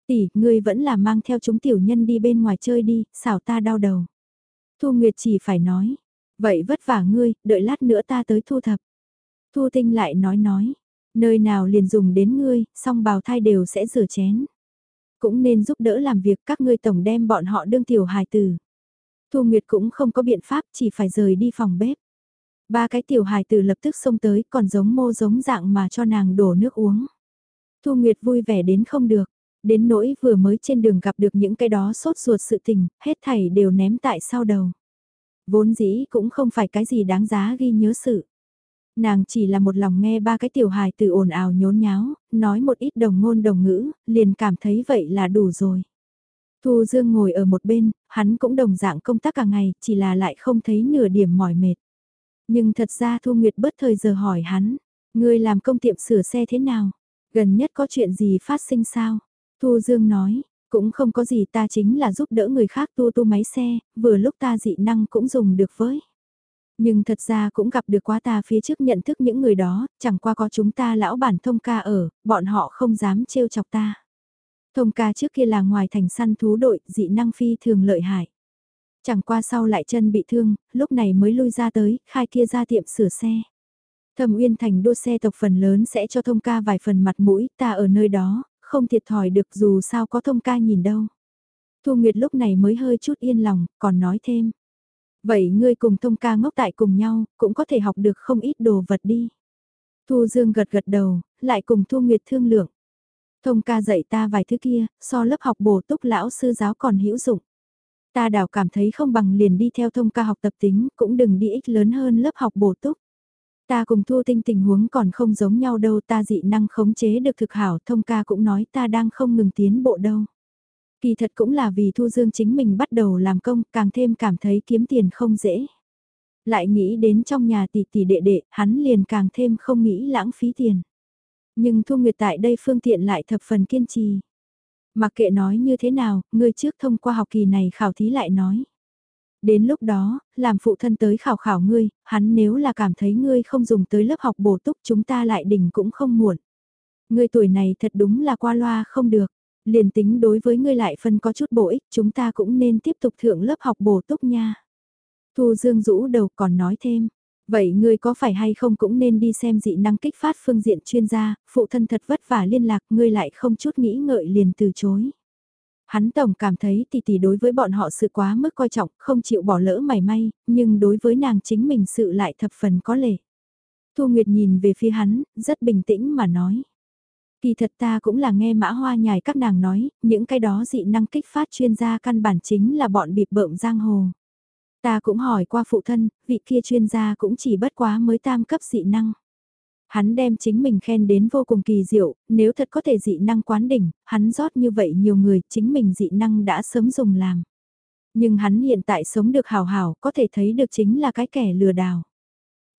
Tỷ, ngươi vẫn là mang theo chúng tiểu nhân đi bên ngoài chơi đi, xảo ta đau đầu. Thu Nguyệt chỉ phải nói. Vậy vất vả ngươi, đợi lát nữa ta tới thu thập. Thu tinh lại nói nói, nơi nào liền dùng đến ngươi, song bào thai đều sẽ rửa chén. Cũng nên giúp đỡ làm việc các ngươi tổng đem bọn họ đương tiểu hài tử. Thu Nguyệt cũng không có biện pháp chỉ phải rời đi phòng bếp. Ba cái tiểu hài tử lập tức xông tới còn giống mô giống dạng mà cho nàng đổ nước uống. Thu Nguyệt vui vẻ đến không được, đến nỗi vừa mới trên đường gặp được những cái đó sốt ruột sự tình, hết thảy đều ném tại sau đầu. Vốn dĩ cũng không phải cái gì đáng giá ghi nhớ sự. Nàng chỉ là một lòng nghe ba cái tiểu hài từ ồn ào nhốn nháo, nói một ít đồng ngôn đồng ngữ, liền cảm thấy vậy là đủ rồi. Thu Dương ngồi ở một bên, hắn cũng đồng dạng công tác cả ngày, chỉ là lại không thấy nửa điểm mỏi mệt. Nhưng thật ra Thu Nguyệt bất thời giờ hỏi hắn, ngươi làm công tiệm sửa xe thế nào? Gần nhất có chuyện gì phát sinh sao? Thu Dương nói, cũng không có gì ta chính là giúp đỡ người khác tu tu máy xe, vừa lúc ta dị năng cũng dùng được với. Nhưng thật ra cũng gặp được quá ta phía trước nhận thức những người đó, chẳng qua có chúng ta lão bản thông ca ở, bọn họ không dám trêu chọc ta. Thông ca trước kia là ngoài thành săn thú đội, dị năng phi thường lợi hại. Chẳng qua sau lại chân bị thương, lúc này mới lui ra tới, khai kia ra tiệm sửa xe. Thẩm Uyên Thành đua xe tộc phần lớn sẽ cho thông ca vài phần mặt mũi, ta ở nơi đó, không thiệt thòi được dù sao có thông ca nhìn đâu. Thu Nguyệt lúc này mới hơi chút yên lòng, còn nói thêm. Vậy ngươi cùng thông ca ngốc tại cùng nhau, cũng có thể học được không ít đồ vật đi. Thu Dương gật gật đầu, lại cùng Thu Nguyệt thương lượng. Thông ca dạy ta vài thứ kia, so lớp học bổ túc lão sư giáo còn hữu dụng. Ta đảo cảm thấy không bằng liền đi theo thông ca học tập tính, cũng đừng đi ích lớn hơn lớp học bổ túc. Ta cùng Thu Tinh tình huống còn không giống nhau đâu ta dị năng khống chế được thực hảo thông ca cũng nói ta đang không ngừng tiến bộ đâu. Kỳ thật cũng là vì Thu Dương chính mình bắt đầu làm công càng thêm cảm thấy kiếm tiền không dễ. Lại nghĩ đến trong nhà tỷ tỷ đệ đệ, hắn liền càng thêm không nghĩ lãng phí tiền. Nhưng Thu Nguyệt tại đây phương tiện lại thập phần kiên trì. Mặc kệ nói như thế nào, ngươi trước thông qua học kỳ này khảo thí lại nói. Đến lúc đó, làm phụ thân tới khảo khảo ngươi, hắn nếu là cảm thấy ngươi không dùng tới lớp học bổ túc chúng ta lại đỉnh cũng không muộn. Ngươi tuổi này thật đúng là qua loa không được. Liền tính đối với ngươi lại phân có chút bổ ích chúng ta cũng nên tiếp tục thượng lớp học bổ túc nha. Thu Dương rũ đầu còn nói thêm. Vậy ngươi có phải hay không cũng nên đi xem dị năng kích phát phương diện chuyên gia, phụ thân thật vất vả liên lạc ngươi lại không chút nghĩ ngợi liền từ chối. Hắn tổng cảm thấy tỷ tỷ đối với bọn họ sự quá mức coi trọng, không chịu bỏ lỡ mảy may, nhưng đối với nàng chính mình sự lại thập phần có lệ. Thu Nguyệt nhìn về phía hắn, rất bình tĩnh mà nói. Kỳ thật ta cũng là nghe mã hoa nhài các nàng nói, những cái đó dị năng kích phát chuyên gia căn bản chính là bọn bịp bợm giang hồ. Ta cũng hỏi qua phụ thân, vị kia chuyên gia cũng chỉ bất quá mới tam cấp dị năng. Hắn đem chính mình khen đến vô cùng kỳ diệu, nếu thật có thể dị năng quán đỉnh, hắn rót như vậy nhiều người, chính mình dị năng đã sớm dùng làm. Nhưng hắn hiện tại sống được hào hào, có thể thấy được chính là cái kẻ lừa đảo.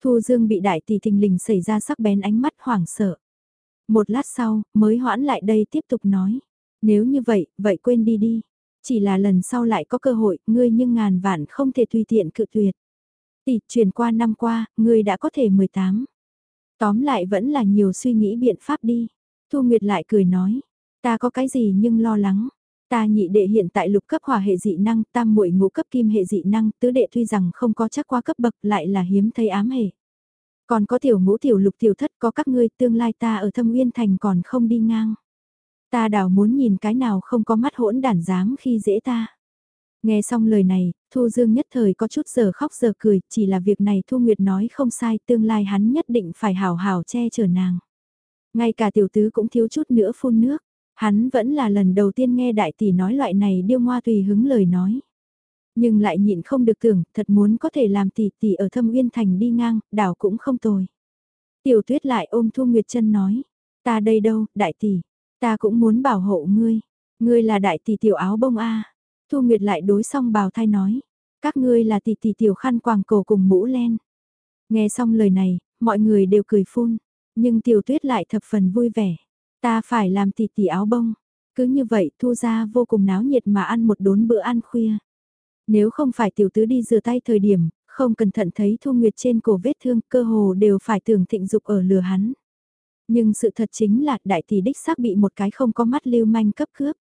Thu Dương bị đại tỷ thình lình xảy ra sắc bén ánh mắt hoảng sợ. Một lát sau, mới hoãn lại đây tiếp tục nói. Nếu như vậy, vậy quên đi đi. Chỉ là lần sau lại có cơ hội, ngươi nhưng ngàn vạn không thể tùy tiện cự tuyệt. Tỷ, truyền qua năm qua, ngươi đã có thể 18. Tóm lại vẫn là nhiều suy nghĩ biện pháp đi. Thu Nguyệt lại cười nói, ta có cái gì nhưng lo lắng. Ta nhị đệ hiện tại lục cấp hỏa hệ dị năng, tam muội ngũ cấp kim hệ dị năng, tứ đệ tuy rằng không có chắc qua cấp bậc lại là hiếm thấy ám hệ. Còn có tiểu ngũ tiểu lục tiểu thất có các ngươi tương lai ta ở thâm uyên thành còn không đi ngang. Ta đảo muốn nhìn cái nào không có mắt hỗn đản dám khi dễ ta. Nghe xong lời này, Thu Dương nhất thời có chút giờ khóc giờ cười, chỉ là việc này Thu Nguyệt nói không sai, tương lai hắn nhất định phải hào hào che chở nàng. Ngay cả tiểu tứ cũng thiếu chút nữa phun nước, hắn vẫn là lần đầu tiên nghe đại tỷ nói loại này điêu ngoa tùy hứng lời nói. Nhưng lại nhịn không được tưởng, thật muốn có thể làm tỷ tỷ ở thâm uyên thành đi ngang, đảo cũng không tồi. Tiểu tuyết lại ôm Thu Nguyệt chân nói, ta đây đâu, đại tỷ, ta cũng muốn bảo hộ ngươi, ngươi là đại tỷ tiểu áo bông a Thu Nguyệt lại đối xong bào thai nói, các ngươi là tỷ tỷ tiểu khăn quàng cổ cùng mũ len. Nghe xong lời này, mọi người đều cười phun, nhưng tiểu tuyết lại thập phần vui vẻ. Ta phải làm tỷ tỷ áo bông. Cứ như vậy thu ra vô cùng náo nhiệt mà ăn một đốn bữa ăn khuya. Nếu không phải tiểu tứ đi rửa tay thời điểm, không cẩn thận thấy Thu Nguyệt trên cổ vết thương cơ hồ đều phải tưởng thịnh dục ở lừa hắn. Nhưng sự thật chính là đại tỷ đích xác bị một cái không có mắt lưu manh cấp cướp.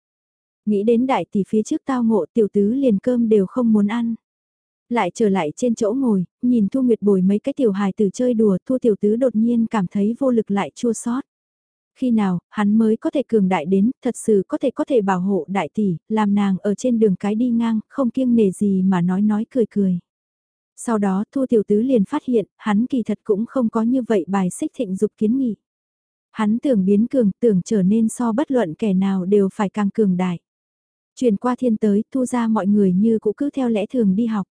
Nghĩ đến đại tỷ phía trước tao ngộ tiểu tứ liền cơm đều không muốn ăn. Lại trở lại trên chỗ ngồi, nhìn Thu Nguyệt bồi mấy cái tiểu hài từ chơi đùa, Thu tiểu tứ đột nhiên cảm thấy vô lực lại chua xót. Khi nào, hắn mới có thể cường đại đến, thật sự có thể có thể bảo hộ đại tỷ, làm nàng ở trên đường cái đi ngang, không kiêng nề gì mà nói nói cười cười. Sau đó Thu Tiểu Tứ liền phát hiện, hắn kỳ thật cũng không có như vậy bài xích thịnh dục kiến nghị. Hắn tưởng biến cường, tưởng trở nên so bất luận kẻ nào đều phải càng cường đại. Chuyển qua thiên tới, thu ra mọi người như cũ cứ theo lẽ thường đi học.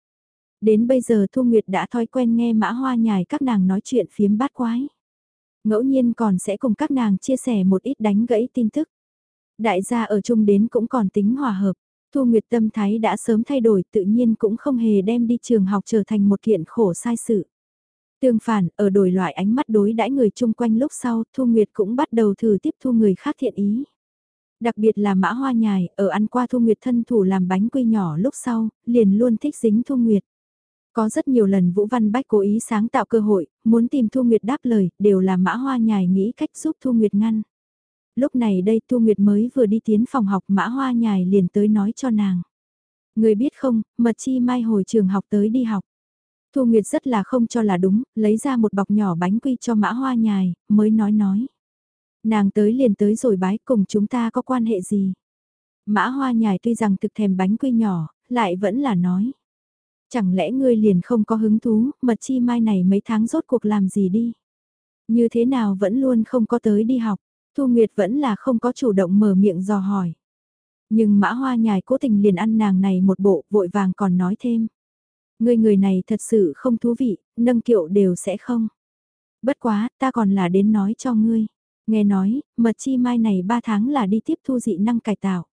Đến bây giờ Thu Nguyệt đã thói quen nghe mã hoa nhài các nàng nói chuyện phiếm bát quái. Ngẫu nhiên còn sẽ cùng các nàng chia sẻ một ít đánh gãy tin tức. Đại gia ở chung đến cũng còn tính hòa hợp. Thu Nguyệt tâm thái đã sớm thay đổi tự nhiên cũng không hề đem đi trường học trở thành một kiện khổ sai sự. Tương phản, ở đổi loại ánh mắt đối đãi người chung quanh lúc sau, Thu Nguyệt cũng bắt đầu thử tiếp thu người khác thiện ý. Đặc biệt là mã hoa nhài, ở ăn qua Thu Nguyệt thân thủ làm bánh quy nhỏ lúc sau, liền luôn thích dính Thu Nguyệt. Có rất nhiều lần Vũ Văn Bách cố ý sáng tạo cơ hội, muốn tìm Thu Nguyệt đáp lời, đều là mã hoa nhài nghĩ cách giúp Thu Nguyệt ngăn. Lúc này đây Thu Nguyệt mới vừa đi tiến phòng học mã hoa nhài liền tới nói cho nàng. Người biết không, mật chi mai hồi trường học tới đi học. Thu Nguyệt rất là không cho là đúng, lấy ra một bọc nhỏ bánh quy cho mã hoa nhài, mới nói nói. Nàng tới liền tới rồi bái cùng chúng ta có quan hệ gì. Mã hoa nhài tuy rằng thực thèm bánh quy nhỏ, lại vẫn là nói. Chẳng lẽ ngươi liền không có hứng thú, mật chi mai này mấy tháng rốt cuộc làm gì đi. Như thế nào vẫn luôn không có tới đi học, Thu Nguyệt vẫn là không có chủ động mở miệng dò hỏi. Nhưng mã hoa nhài cố tình liền ăn nàng này một bộ, vội vàng còn nói thêm. Ngươi người này thật sự không thú vị, nâng kiệu đều sẽ không. Bất quá, ta còn là đến nói cho ngươi. Nghe nói, mật chi mai này 3 tháng là đi tiếp thu dị năng cải tạo.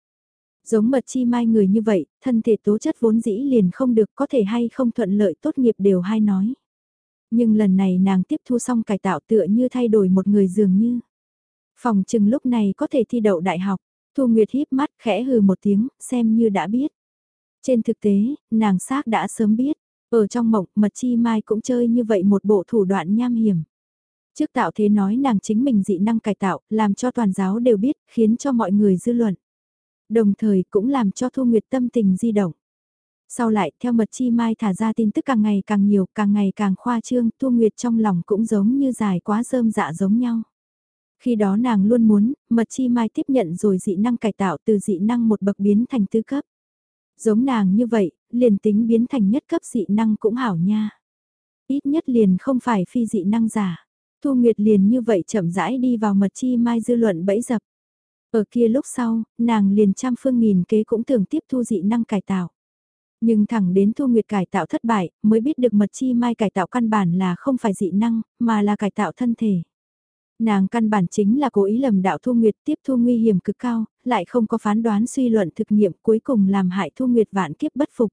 Giống mật chi mai người như vậy, thân thể tố chất vốn dĩ liền không được có thể hay không thuận lợi tốt nghiệp đều hay nói. Nhưng lần này nàng tiếp thu xong cải tạo tựa như thay đổi một người dường như. Phòng chừng lúc này có thể thi đậu đại học, Thu Nguyệt híp mắt khẽ hừ một tiếng, xem như đã biết. Trên thực tế, nàng xác đã sớm biết, ở trong mộng mật chi mai cũng chơi như vậy một bộ thủ đoạn nham hiểm. Trước tạo thế nói nàng chính mình dị năng cải tạo, làm cho toàn giáo đều biết, khiến cho mọi người dư luận. Đồng thời cũng làm cho Thu Nguyệt tâm tình di động. Sau lại, theo mật chi mai thả ra tin tức càng ngày càng nhiều, càng ngày càng khoa trương, Thu Nguyệt trong lòng cũng giống như dài quá rơm dạ giống nhau. Khi đó nàng luôn muốn, mật chi mai tiếp nhận rồi dị năng cải tạo từ dị năng một bậc biến thành tứ cấp. Giống nàng như vậy, liền tính biến thành nhất cấp dị năng cũng hảo nha. Ít nhất liền không phải phi dị năng giả. Thu Nguyệt liền như vậy chậm rãi đi vào mật chi mai dư luận bẫy dập. Ở kia lúc sau, nàng liền trăm phương nghìn kế cũng tưởng tiếp thu dị năng cải tạo. Nhưng thẳng đến Thu Nguyệt cải tạo thất bại, mới biết được mật chi mai cải tạo căn bản là không phải dị năng, mà là cải tạo thân thể. Nàng căn bản chính là cố ý lầm đạo Thu Nguyệt tiếp thu nguy hiểm cực cao, lại không có phán đoán suy luận thực nghiệm cuối cùng làm hại Thu Nguyệt vạn kiếp bất phục.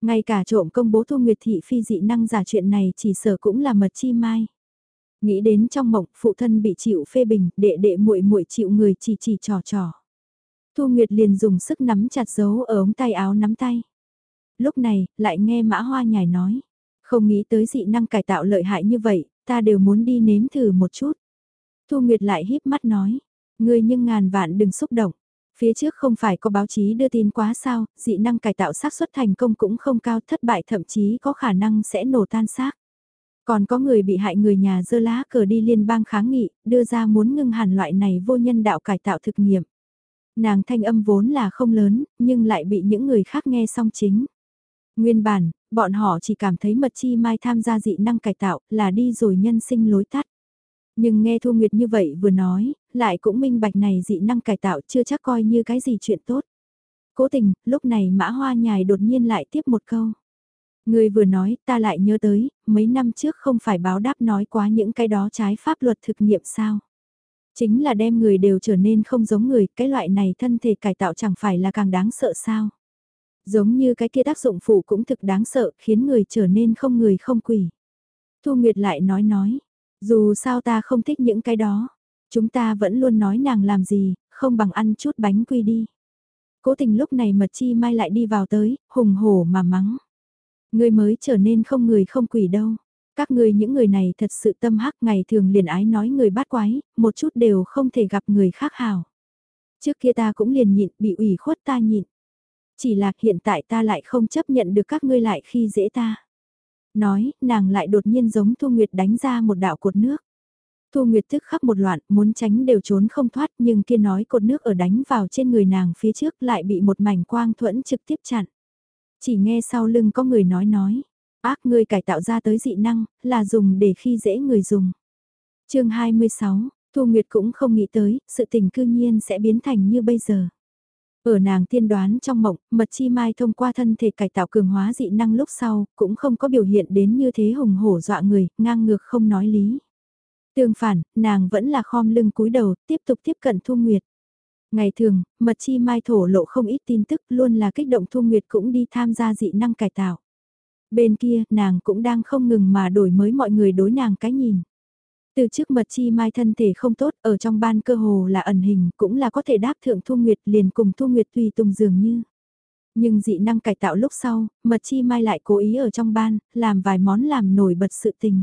Ngay cả trộm công bố Thu Nguyệt thị phi dị năng giả chuyện này chỉ sở cũng là mật chi mai. Nghĩ đến trong mộng, phụ thân bị chịu phê bình, đệ đệ muội muội chịu người chỉ chỉ trò trò. Thu Nguyệt liền dùng sức nắm chặt dấu ở ống tay áo nắm tay. Lúc này, lại nghe Mã Hoa nhài nói. Không nghĩ tới dị năng cải tạo lợi hại như vậy, ta đều muốn đi nếm thử một chút. Thu Nguyệt lại híp mắt nói. Ngươi nhưng ngàn vạn đừng xúc động. Phía trước không phải có báo chí đưa tin quá sao, dị năng cải tạo xác suất thành công cũng không cao thất bại thậm chí có khả năng sẽ nổ tan xác. Còn có người bị hại người nhà dơ lá cờ đi liên bang kháng nghị, đưa ra muốn ngưng hẳn loại này vô nhân đạo cải tạo thực nghiệm. Nàng thanh âm vốn là không lớn, nhưng lại bị những người khác nghe song chính. Nguyên bản, bọn họ chỉ cảm thấy mật chi mai tham gia dị năng cải tạo là đi rồi nhân sinh lối tắt. Nhưng nghe Thu Nguyệt như vậy vừa nói, lại cũng minh bạch này dị năng cải tạo chưa chắc coi như cái gì chuyện tốt. Cố tình, lúc này mã hoa nhài đột nhiên lại tiếp một câu. Người vừa nói, ta lại nhớ tới, mấy năm trước không phải báo đáp nói quá những cái đó trái pháp luật thực nghiệm sao. Chính là đem người đều trở nên không giống người, cái loại này thân thể cải tạo chẳng phải là càng đáng sợ sao. Giống như cái kia tác dụng phụ cũng thực đáng sợ, khiến người trở nên không người không quỷ. Thu Nguyệt lại nói nói, dù sao ta không thích những cái đó, chúng ta vẫn luôn nói nàng làm gì, không bằng ăn chút bánh quy đi. Cố tình lúc này mật chi mai lại đi vào tới, hùng hổ mà mắng. Ngươi mới trở nên không người không quỷ đâu. Các ngươi những người này thật sự tâm hắc ngày thường liền ái nói người bát quái, một chút đều không thể gặp người khác hảo. Trước kia ta cũng liền nhịn, bị ủy khuất ta nhịn. Chỉ là hiện tại ta lại không chấp nhận được các ngươi lại khi dễ ta. Nói, nàng lại đột nhiên giống Thu Nguyệt đánh ra một đạo cột nước. Thu Nguyệt tức khắc một loạn, muốn tránh đều trốn không thoát nhưng kia nói cột nước ở đánh vào trên người nàng phía trước lại bị một mảnh quang thuẫn trực tiếp chặn. Chỉ nghe sau lưng có người nói nói, ác ngươi cải tạo ra tới dị năng, là dùng để khi dễ người dùng. chương 26, Thu Nguyệt cũng không nghĩ tới, sự tình cư nhiên sẽ biến thành như bây giờ. Ở nàng tiên đoán trong mộng, mật chi mai thông qua thân thể cải tạo cường hóa dị năng lúc sau, cũng không có biểu hiện đến như thế hùng hổ dọa người, ngang ngược không nói lý. Tương phản, nàng vẫn là khom lưng cúi đầu, tiếp tục tiếp cận Thu Nguyệt. Ngày thường, mật chi mai thổ lộ không ít tin tức luôn là kích động Thu Nguyệt cũng đi tham gia dị năng cải tạo. Bên kia, nàng cũng đang không ngừng mà đổi mới mọi người đối nàng cái nhìn. Từ trước mật chi mai thân thể không tốt, ở trong ban cơ hồ là ẩn hình, cũng là có thể đáp thượng Thu Nguyệt liền cùng Thu Nguyệt tùy tùng dường như. Nhưng dị năng cải tạo lúc sau, mật chi mai lại cố ý ở trong ban, làm vài món làm nổi bật sự tình.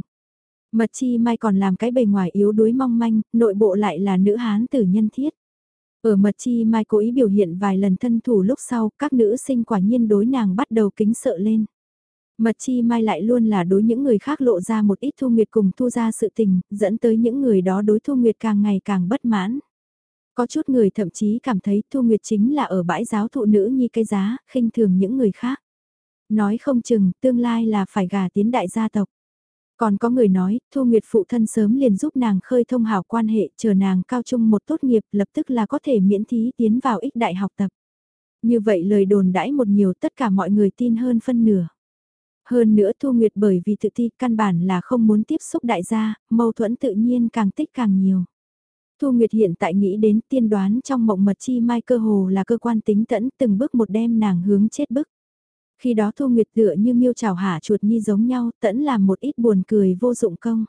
Mật chi mai còn làm cái bề ngoài yếu đuối mong manh, nội bộ lại là nữ hán tử nhân thiết. Ở mật chi mai cố ý biểu hiện vài lần thân thủ lúc sau, các nữ sinh quả nhiên đối nàng bắt đầu kính sợ lên. Mật chi mai lại luôn là đối những người khác lộ ra một ít thu nguyệt cùng thu ra sự tình, dẫn tới những người đó đối thu nguyệt càng ngày càng bất mãn. Có chút người thậm chí cảm thấy thu nguyệt chính là ở bãi giáo thụ nữ nhi cái giá, khinh thường những người khác. Nói không chừng, tương lai là phải gà tiến đại gia tộc. Còn có người nói, Thu Nguyệt phụ thân sớm liền giúp nàng khơi thông hảo quan hệ, chờ nàng cao trung một tốt nghiệp lập tức là có thể miễn thí tiến vào ích đại học tập. Như vậy lời đồn đãi một nhiều tất cả mọi người tin hơn phân nửa. Hơn nữa Thu Nguyệt bởi vì tự ti căn bản là không muốn tiếp xúc đại gia, mâu thuẫn tự nhiên càng tích càng nhiều. Thu Nguyệt hiện tại nghĩ đến tiên đoán trong mộng mật chi mai cơ hồ là cơ quan tính tẫn từng bước một đem nàng hướng chết bức. Khi đó Thu Nguyệt tựa như miêu trào hả chuột nhi giống nhau, tẫn làm một ít buồn cười vô dụng công.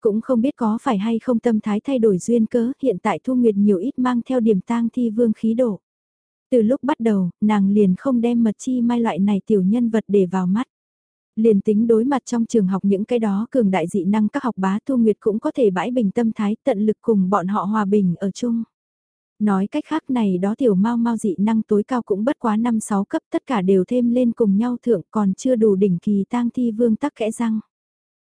Cũng không biết có phải hay không tâm thái thay đổi duyên cớ, hiện tại Thu Nguyệt nhiều ít mang theo điểm tang thi vương khí độ. Từ lúc bắt đầu, nàng liền không đem mật chi mai loại này tiểu nhân vật để vào mắt. Liền tính đối mặt trong trường học những cái đó cường đại dị năng các học bá Thu Nguyệt cũng có thể bãi bình tâm thái tận lực cùng bọn họ hòa bình ở chung. Nói cách khác này đó tiểu mau mau dị năng tối cao cũng bất quá 5-6 cấp tất cả đều thêm lên cùng nhau thượng còn chưa đủ đỉnh kỳ tang thi vương tắc kẽ răng.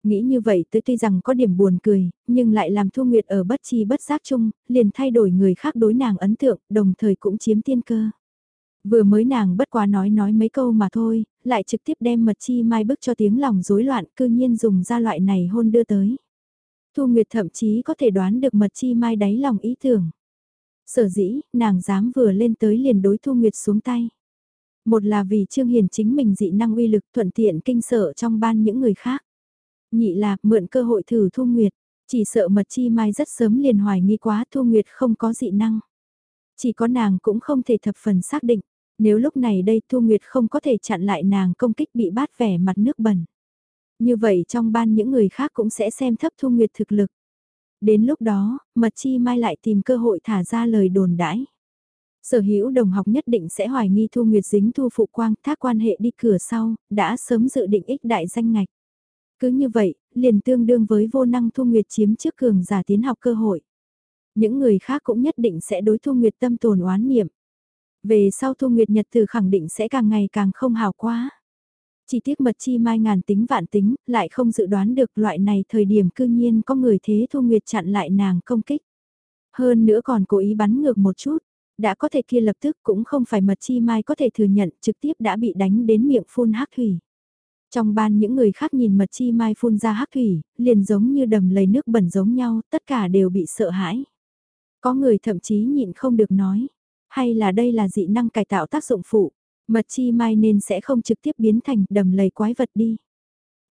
Nghĩ như vậy tới tuy rằng có điểm buồn cười, nhưng lại làm Thu Nguyệt ở bất chi bất giác chung, liền thay đổi người khác đối nàng ấn tượng, đồng thời cũng chiếm tiên cơ. Vừa mới nàng bất quá nói nói mấy câu mà thôi, lại trực tiếp đem mật chi mai bức cho tiếng lòng rối loạn cư nhiên dùng ra loại này hôn đưa tới. Thu Nguyệt thậm chí có thể đoán được mật chi mai đáy lòng ý tưởng. Sở dĩ, nàng dám vừa lên tới liền đối Thu Nguyệt xuống tay. Một là vì Trương Hiền chính mình dị năng uy lực thuận tiện kinh sợ trong ban những người khác. Nhị là mượn cơ hội thử Thu Nguyệt, chỉ sợ mật chi mai rất sớm liền hoài nghi quá Thu Nguyệt không có dị năng. Chỉ có nàng cũng không thể thập phần xác định, nếu lúc này đây Thu Nguyệt không có thể chặn lại nàng công kích bị bát vẻ mặt nước bẩn. Như vậy trong ban những người khác cũng sẽ xem thấp Thu Nguyệt thực lực. Đến lúc đó, Mật Chi Mai lại tìm cơ hội thả ra lời đồn đãi. Sở hữu đồng học nhất định sẽ hoài nghi Thu Nguyệt dính Thu Phụ Quang thác quan hệ đi cửa sau, đã sớm dự định ích đại danh ngạch. Cứ như vậy, liền tương đương với vô năng Thu Nguyệt chiếm trước cường giả tiến học cơ hội. Những người khác cũng nhất định sẽ đối Thu Nguyệt tâm tồn oán niệm. Về sau Thu Nguyệt Nhật Tử khẳng định sẽ càng ngày càng không hào quá. Chỉ tiếc mật chi mai ngàn tính vạn tính, lại không dự đoán được loại này thời điểm cư nhiên có người thế Thu Nguyệt chặn lại nàng công kích. Hơn nữa còn cố ý bắn ngược một chút, đã có thể kia lập tức cũng không phải mật chi mai có thể thừa nhận trực tiếp đã bị đánh đến miệng phun hắc thủy. Trong ban những người khác nhìn mật chi mai phun ra hắc thủy, liền giống như đầm lấy nước bẩn giống nhau, tất cả đều bị sợ hãi. Có người thậm chí nhịn không được nói, hay là đây là dị năng cải tạo tác dụng phụ, Mật chi mai nên sẽ không trực tiếp biến thành đầm lầy quái vật đi.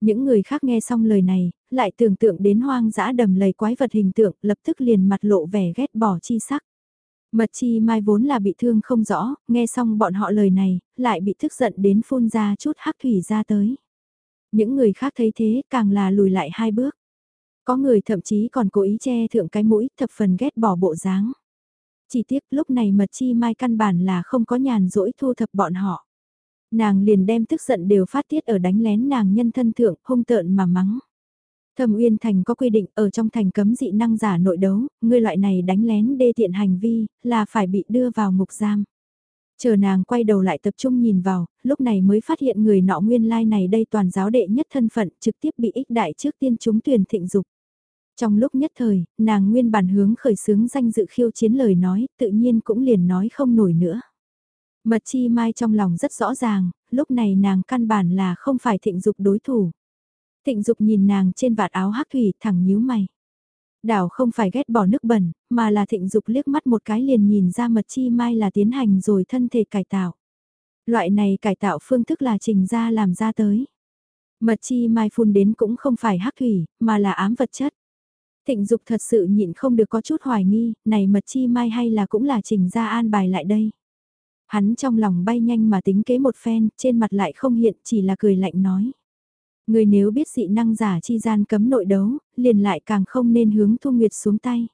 Những người khác nghe xong lời này, lại tưởng tượng đến hoang dã đầm lầy quái vật hình tượng, lập tức liền mặt lộ vẻ ghét bỏ chi sắc. Mật chi mai vốn là bị thương không rõ, nghe xong bọn họ lời này, lại bị tức giận đến phun ra chút hắc thủy ra tới. Những người khác thấy thế càng là lùi lại hai bước. Có người thậm chí còn cố ý che thượng cái mũi thập phần ghét bỏ bộ dáng. Chỉ tiếc lúc này mật chi mai căn bản là không có nhàn rỗi thu thập bọn họ. Nàng liền đem tức giận đều phát tiết ở đánh lén nàng nhân thân thượng, hung tợn mà mắng. Thẩm Uyên Thành có quy định ở trong thành cấm dị năng giả nội đấu, người loại này đánh lén đê tiện hành vi, là phải bị đưa vào ngục giam. Chờ nàng quay đầu lại tập trung nhìn vào, lúc này mới phát hiện người nọ nguyên lai like này đây toàn giáo đệ nhất thân phận trực tiếp bị ích đại trước tiên chúng tuyển thịnh dục. Trong lúc nhất thời, nàng nguyên bản hướng khởi xướng danh dự khiêu chiến lời nói, tự nhiên cũng liền nói không nổi nữa. Mật chi mai trong lòng rất rõ ràng, lúc này nàng căn bản là không phải thịnh dục đối thủ. Thịnh dục nhìn nàng trên vạt áo hắc thủy thẳng nhíu mày. Đảo không phải ghét bỏ nước bẩn, mà là thịnh dục liếc mắt một cái liền nhìn ra mật chi mai là tiến hành rồi thân thể cải tạo. Loại này cải tạo phương thức là trình ra làm ra tới. Mật chi mai phun đến cũng không phải hắc thủy, mà là ám vật chất. Thịnh dục thật sự nhịn không được có chút hoài nghi, này mật chi mai hay là cũng là trình ra an bài lại đây. Hắn trong lòng bay nhanh mà tính kế một phen, trên mặt lại không hiện, chỉ là cười lạnh nói. Người nếu biết dị năng giả chi gian cấm nội đấu, liền lại càng không nên hướng Thu Nguyệt xuống tay.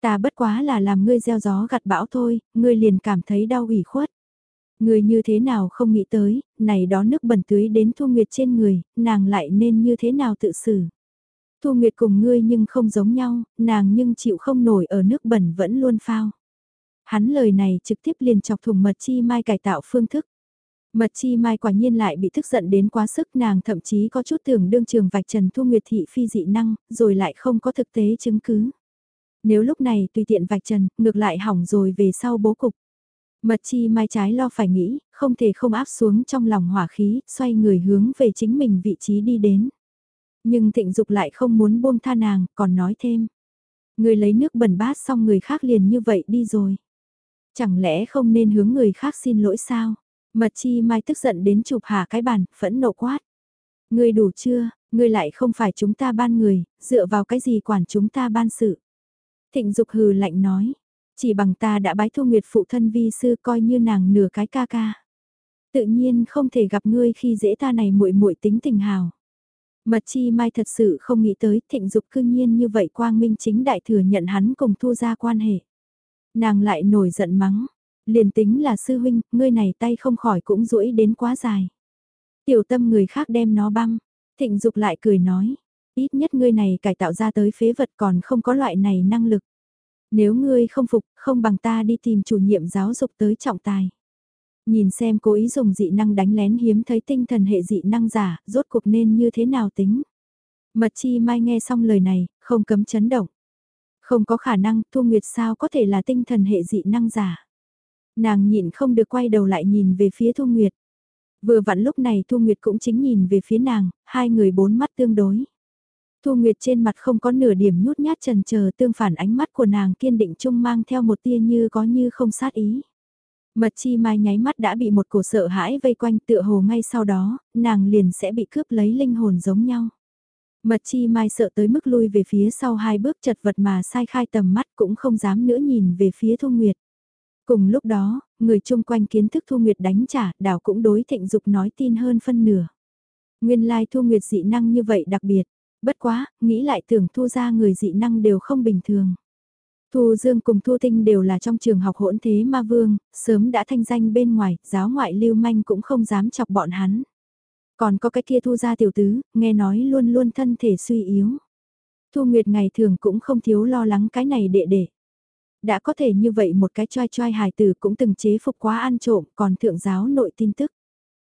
Ta bất quá là làm ngươi gieo gió gặt bão thôi, ngươi liền cảm thấy đau ủy khuất. Ngươi như thế nào không nghĩ tới, này đó nước bẩn tưới đến Thu Nguyệt trên người, nàng lại nên như thế nào tự xử. Thu Nguyệt cùng ngươi nhưng không giống nhau, nàng nhưng chịu không nổi ở nước bẩn vẫn luôn phao. Hắn lời này trực tiếp liền chọc thùng mật chi mai cải tạo phương thức. Mật chi mai quả nhiên lại bị tức giận đến quá sức nàng thậm chí có chút tưởng đương trường vạch trần thu nguyệt thị phi dị năng, rồi lại không có thực tế chứng cứ. Nếu lúc này tùy tiện vạch trần, ngược lại hỏng rồi về sau bố cục. Mật chi mai trái lo phải nghĩ, không thể không áp xuống trong lòng hỏa khí, xoay người hướng về chính mình vị trí đi đến. Nhưng thịnh dục lại không muốn buông tha nàng, còn nói thêm. Người lấy nước bẩn bát xong người khác liền như vậy đi rồi. Chẳng lẽ không nên hướng người khác xin lỗi sao? Mật chi mai tức giận đến chụp hạ cái bàn, phẫn nộ quát. Ngươi đủ chưa, ngươi lại không phải chúng ta ban người, dựa vào cái gì quản chúng ta ban sự. Thịnh dục hừ lạnh nói, chỉ bằng ta đã bái thu nguyệt phụ thân vi sư coi như nàng nửa cái ca ca. Tự nhiên không thể gặp ngươi khi dễ ta này muội muội tính tình hào. Mật chi mai thật sự không nghĩ tới thịnh dục cư nhiên như vậy quang minh chính đại thừa nhận hắn cùng thu ra quan hệ. Nàng lại nổi giận mắng, liền tính là sư huynh, ngươi này tay không khỏi cũng duỗi đến quá dài. Tiểu tâm người khác đem nó băm, thịnh dục lại cười nói, ít nhất ngươi này cải tạo ra tới phế vật còn không có loại này năng lực. Nếu ngươi không phục, không bằng ta đi tìm chủ nhiệm giáo dục tới trọng tài. Nhìn xem cố ý dùng dị năng đánh lén hiếm thấy tinh thần hệ dị năng giả, rốt cuộc nên như thế nào tính. Mật chi mai nghe xong lời này, không cấm chấn động. Không có khả năng, Thu Nguyệt sao có thể là tinh thần hệ dị năng giả. Nàng nhịn không được quay đầu lại nhìn về phía Thu Nguyệt. Vừa vặn lúc này Thu Nguyệt cũng chính nhìn về phía nàng, hai người bốn mắt tương đối. Thu Nguyệt trên mặt không có nửa điểm nhút nhát trần chờ tương phản ánh mắt của nàng kiên định chung mang theo một tia như có như không sát ý. Mật chi mai nháy mắt đã bị một cổ sợ hãi vây quanh tựa hồ ngay sau đó, nàng liền sẽ bị cướp lấy linh hồn giống nhau. Mật chi mai sợ tới mức lui về phía sau hai bước chật vật mà sai khai tầm mắt cũng không dám nữa nhìn về phía Thu Nguyệt. Cùng lúc đó, người chung quanh kiến thức Thu Nguyệt đánh trả, đảo cũng đối thịnh dục nói tin hơn phân nửa. Nguyên lai Thu Nguyệt dị năng như vậy đặc biệt, bất quá, nghĩ lại tưởng Thu ra người dị năng đều không bình thường. Thu Dương cùng Thu Tinh đều là trong trường học hỗn thế ma vương, sớm đã thanh danh bên ngoài, giáo ngoại lưu manh cũng không dám chọc bọn hắn. Còn có cái kia Thu Gia tiểu tứ, nghe nói luôn luôn thân thể suy yếu. Thu Nguyệt ngày thường cũng không thiếu lo lắng cái này đệ đệ. Đã có thể như vậy một cái choai choai hài tử cũng từng chế phục quá ăn trộm còn thượng giáo nội tin tức.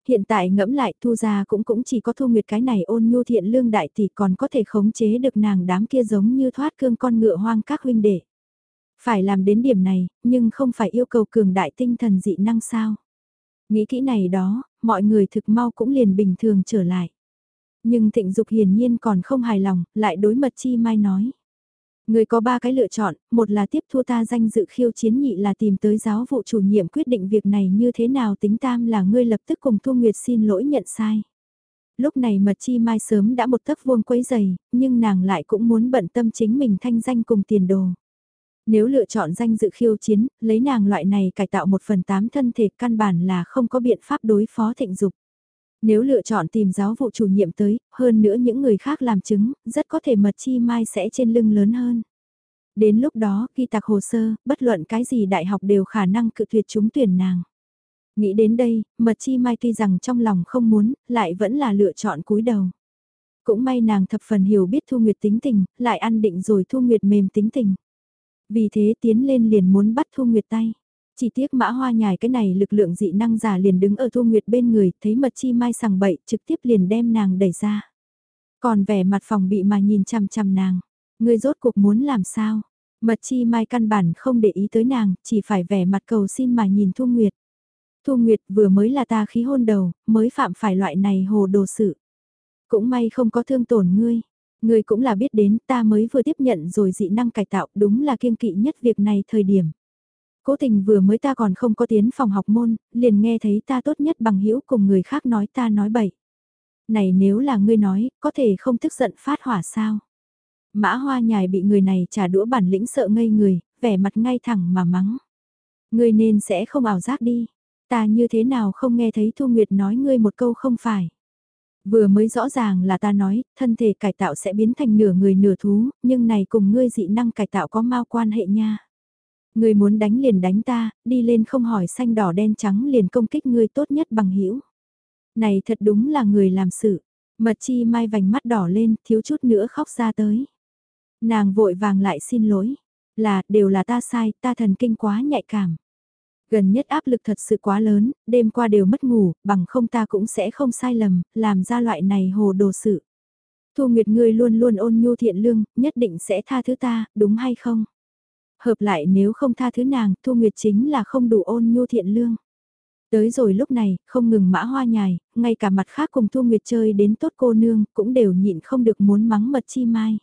Hiện tại ngẫm lại thu Gia cũng cũng chỉ có thu nguyệt cái này ôn nhu thiện lương đại tỷ còn có thể khống chế được nàng đám kia giống như thoát cương con ngựa hoang các huynh đệ. Phải làm đến điểm này, nhưng không phải yêu cầu cường đại tinh thần dị năng sao. Nghĩ kỹ này đó, mọi người thực mau cũng liền bình thường trở lại. Nhưng thịnh dục hiển nhiên còn không hài lòng, lại đối mật chi mai nói. Người có ba cái lựa chọn, một là tiếp thu ta danh dự khiêu chiến nhị là tìm tới giáo vụ chủ nhiệm quyết định việc này như thế nào tính tam là ngươi lập tức cùng Thu Nguyệt xin lỗi nhận sai. Lúc này mật chi mai sớm đã một tấc vuông quấy giày, nhưng nàng lại cũng muốn bận tâm chính mình thanh danh cùng tiền đồ. Nếu lựa chọn danh dự khiêu chiến, lấy nàng loại này cải tạo một phần tám thân thể căn bản là không có biện pháp đối phó thịnh dục. Nếu lựa chọn tìm giáo vụ chủ nhiệm tới, hơn nữa những người khác làm chứng, rất có thể mật chi mai sẽ trên lưng lớn hơn. Đến lúc đó, khi tạc hồ sơ, bất luận cái gì đại học đều khả năng cự tuyệt chúng tuyển nàng. Nghĩ đến đây, mật chi mai tuy rằng trong lòng không muốn, lại vẫn là lựa chọn cúi đầu. Cũng may nàng thập phần hiểu biết Thu Nguyệt tính tình, lại ăn định rồi Thu Nguyệt mềm tính tình. Vì thế tiến lên liền muốn bắt Thu Nguyệt tay. Chỉ tiếc mã hoa nhài cái này lực lượng dị năng giả liền đứng ở Thu Nguyệt bên người, thấy mật chi mai sằng bậy, trực tiếp liền đem nàng đẩy ra. Còn vẻ mặt phòng bị mà nhìn chằm chằm nàng, ngươi rốt cuộc muốn làm sao? Mật chi mai căn bản không để ý tới nàng, chỉ phải vẻ mặt cầu xin mà nhìn Thu Nguyệt. Thu Nguyệt vừa mới là ta khí hôn đầu, mới phạm phải loại này hồ đồ sự. Cũng may không có thương tổn ngươi người cũng là biết đến ta mới vừa tiếp nhận rồi dị năng cải tạo đúng là kiêng kỵ nhất việc này thời điểm. Cố tình vừa mới ta còn không có tiến phòng học môn, liền nghe thấy ta tốt nhất bằng hữu cùng người khác nói ta nói bậy. Này nếu là ngươi nói, có thể không tức giận phát hỏa sao? Mã hoa nhài bị người này trả đũa bản lĩnh sợ ngây người, vẻ mặt ngay thẳng mà mắng. Ngươi nên sẽ không ảo giác đi. Ta như thế nào không nghe thấy Thu Nguyệt nói ngươi một câu không phải. Vừa mới rõ ràng là ta nói, thân thể cải tạo sẽ biến thành nửa người nửa thú, nhưng này cùng ngươi dị năng cải tạo có mau quan hệ nha. Ngươi muốn đánh liền đánh ta, đi lên không hỏi xanh đỏ đen trắng liền công kích ngươi tốt nhất bằng hữu Này thật đúng là người làm sự. Mật chi mai vành mắt đỏ lên, thiếu chút nữa khóc ra tới. Nàng vội vàng lại xin lỗi. Là, đều là ta sai, ta thần kinh quá nhạy cảm. Gần nhất áp lực thật sự quá lớn, đêm qua đều mất ngủ, bằng không ta cũng sẽ không sai lầm, làm ra loại này hồ đồ sự. Thu Nguyệt ngươi luôn luôn ôn nhu thiện lương, nhất định sẽ tha thứ ta, đúng hay không? Hợp lại nếu không tha thứ nàng, Thu Nguyệt chính là không đủ ôn nhu thiện lương. Tới rồi lúc này, không ngừng mã hoa nhài, ngay cả mặt khác cùng Thu Nguyệt chơi đến tốt cô nương, cũng đều nhịn không được muốn mắng mật chi mai.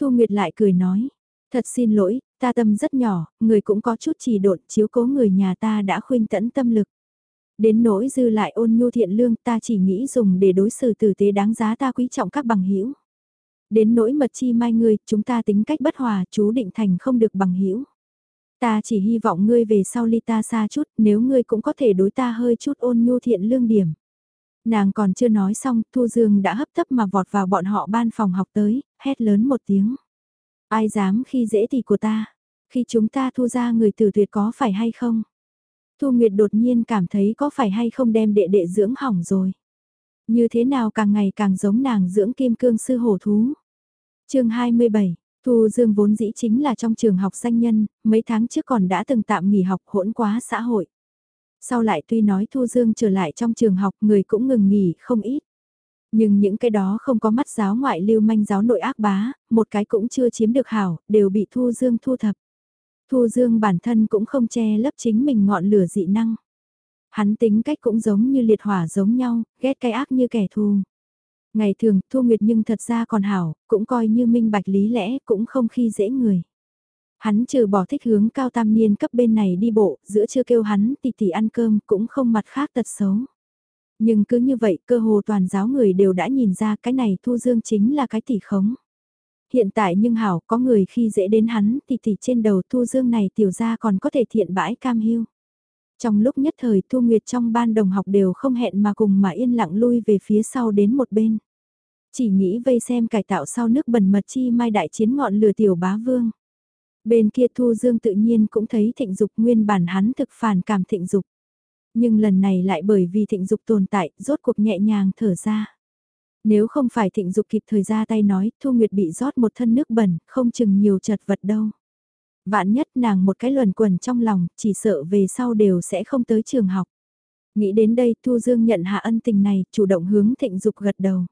Thu Nguyệt lại cười nói, thật xin lỗi, ta tâm rất nhỏ, người cũng có chút trì độn chiếu cố người nhà ta đã khuyên tẫn tâm lực. Đến nỗi dư lại ôn nhu thiện lương ta chỉ nghĩ dùng để đối xử tử tế đáng giá ta quý trọng các bằng hữu Đến nỗi mật chi mai ngươi, chúng ta tính cách bất hòa, chú định thành không được bằng hữu Ta chỉ hy vọng ngươi về sau ly ta xa chút, nếu ngươi cũng có thể đối ta hơi chút ôn nhu thiện lương điểm. Nàng còn chưa nói xong, Thu Dương đã hấp tấp mà vọt vào bọn họ ban phòng học tới, hét lớn một tiếng. Ai dám khi dễ thì của ta, khi chúng ta thu ra người tử tuyệt có phải hay không? Thu Nguyệt đột nhiên cảm thấy có phải hay không đem đệ đệ dưỡng hỏng rồi. Như thế nào càng ngày càng giống nàng dưỡng kim cương sư hổ thú. chương 27, Thu Dương vốn dĩ chính là trong trường học danh nhân, mấy tháng trước còn đã từng tạm nghỉ học hỗn quá xã hội. Sau lại tuy nói Thu Dương trở lại trong trường học người cũng ngừng nghỉ không ít. Nhưng những cái đó không có mắt giáo ngoại lưu manh giáo nội ác bá, một cái cũng chưa chiếm được hảo, đều bị Thu Dương thu thập. Thu Dương bản thân cũng không che lấp chính mình ngọn lửa dị năng. Hắn tính cách cũng giống như liệt hỏa giống nhau, ghét cái ác như kẻ thù. Ngày thường, Thu Nguyệt nhưng thật ra còn hảo, cũng coi như minh bạch lý lẽ, cũng không khi dễ người. Hắn trừ bỏ thích hướng cao tam niên cấp bên này đi bộ, giữa chưa kêu hắn tì tì ăn cơm, cũng không mặt khác tật xấu. Nhưng cứ như vậy, cơ hồ toàn giáo người đều đã nhìn ra cái này Thu Dương chính là cái tỷ khống. Hiện tại nhưng hảo, có người khi dễ đến hắn thì thì trên đầu Thu Dương này tiểu ra còn có thể thiện bãi cam hiu. Trong lúc nhất thời Thu Nguyệt trong ban đồng học đều không hẹn mà cùng mà yên lặng lui về phía sau đến một bên. Chỉ nghĩ vây xem cải tạo sau nước bẩn mật chi mai đại chiến ngọn lửa tiểu bá vương. Bên kia Thu Dương tự nhiên cũng thấy thịnh dục nguyên bản hắn thực phản cảm thịnh dục. Nhưng lần này lại bởi vì thịnh dục tồn tại, rốt cuộc nhẹ nhàng thở ra. Nếu không phải thịnh dục kịp thời ra tay nói, Thu Nguyệt bị rót một thân nước bẩn, không chừng nhiều chật vật đâu. Vạn nhất nàng một cái luẩn quẩn trong lòng, chỉ sợ về sau đều sẽ không tới trường học. Nghĩ đến đây Thu Dương nhận hạ ân tình này, chủ động hướng thịnh dục gật đầu.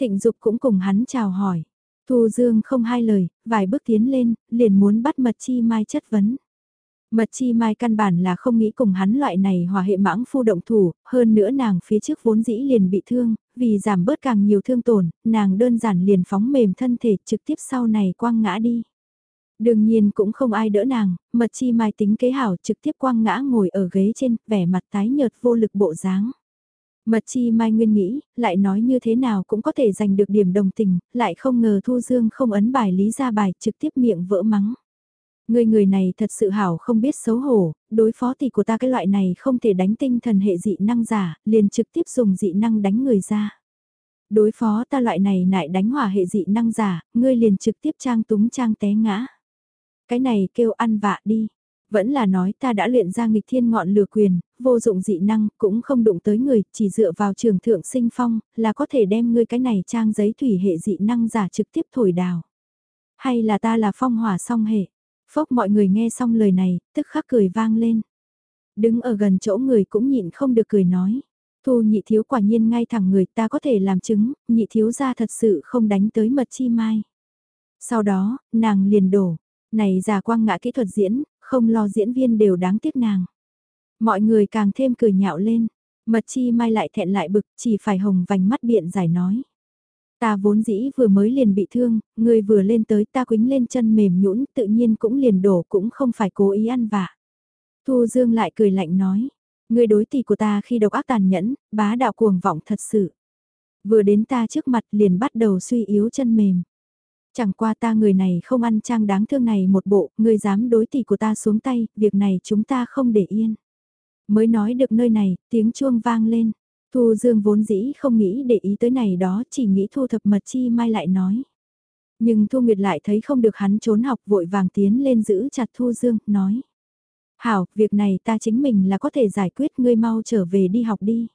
Thịnh dục cũng cùng hắn chào hỏi. Thu Dương không hai lời, vài bước tiến lên, liền muốn bắt mật chi mai chất vấn. Mật chi mai căn bản là không nghĩ cùng hắn loại này hòa hệ mãng phu động thủ, hơn nữa nàng phía trước vốn dĩ liền bị thương, vì giảm bớt càng nhiều thương tổn, nàng đơn giản liền phóng mềm thân thể trực tiếp sau này quăng ngã đi. Đương nhiên cũng không ai đỡ nàng, mật chi mai tính kế hảo trực tiếp quăng ngã ngồi ở ghế trên, vẻ mặt tái nhợt vô lực bộ dáng. Mật chi mai nguyên nghĩ, lại nói như thế nào cũng có thể giành được điểm đồng tình, lại không ngờ Thu Dương không ấn bài lý ra bài trực tiếp miệng vỡ mắng. Người người này thật sự hảo không biết xấu hổ, đối phó thì của ta cái loại này không thể đánh tinh thần hệ dị năng giả, liền trực tiếp dùng dị năng đánh người ra. Đối phó ta loại này lại đánh hỏa hệ dị năng giả, ngươi liền trực tiếp trang túng trang té ngã. Cái này kêu ăn vạ đi. Vẫn là nói ta đã luyện ra nghịch thiên ngọn lửa quyền, vô dụng dị năng, cũng không đụng tới người, chỉ dựa vào trường thượng sinh phong, là có thể đem ngươi cái này trang giấy thủy hệ dị năng giả trực tiếp thổi đào. Hay là ta là phong hỏa song hệ, Phốc mọi người nghe xong lời này, tức khắc cười vang lên. Đứng ở gần chỗ người cũng nhịn không được cười nói. Thu nhị thiếu quả nhiên ngay thẳng người ta có thể làm chứng, nhị thiếu ra thật sự không đánh tới mật chi mai. Sau đó, nàng liền đổ. Này già quang ngã kỹ thuật diễn, không lo diễn viên đều đáng tiếc nàng. Mọi người càng thêm cười nhạo lên. Mật chi mai lại thẹn lại bực chỉ phải hồng vành mắt biện giải nói. Ta vốn dĩ vừa mới liền bị thương, người vừa lên tới ta quính lên chân mềm nhũn tự nhiên cũng liền đổ cũng không phải cố ý ăn vạ. Thu Dương lại cười lạnh nói, người đối tỷ của ta khi độc ác tàn nhẫn, bá đạo cuồng vọng thật sự. Vừa đến ta trước mặt liền bắt đầu suy yếu chân mềm. Chẳng qua ta người này không ăn trang đáng thương này một bộ, người dám đối tỷ của ta xuống tay, việc này chúng ta không để yên. Mới nói được nơi này, tiếng chuông vang lên. Thu Dương vốn dĩ không nghĩ để ý tới này đó, chỉ nghĩ thu thập mật chi mai lại nói. Nhưng Thu Nguyệt lại thấy không được hắn trốn học vội vàng tiến lên giữ chặt Thu Dương, nói. Hảo, việc này ta chính mình là có thể giải quyết ngươi mau trở về đi học đi.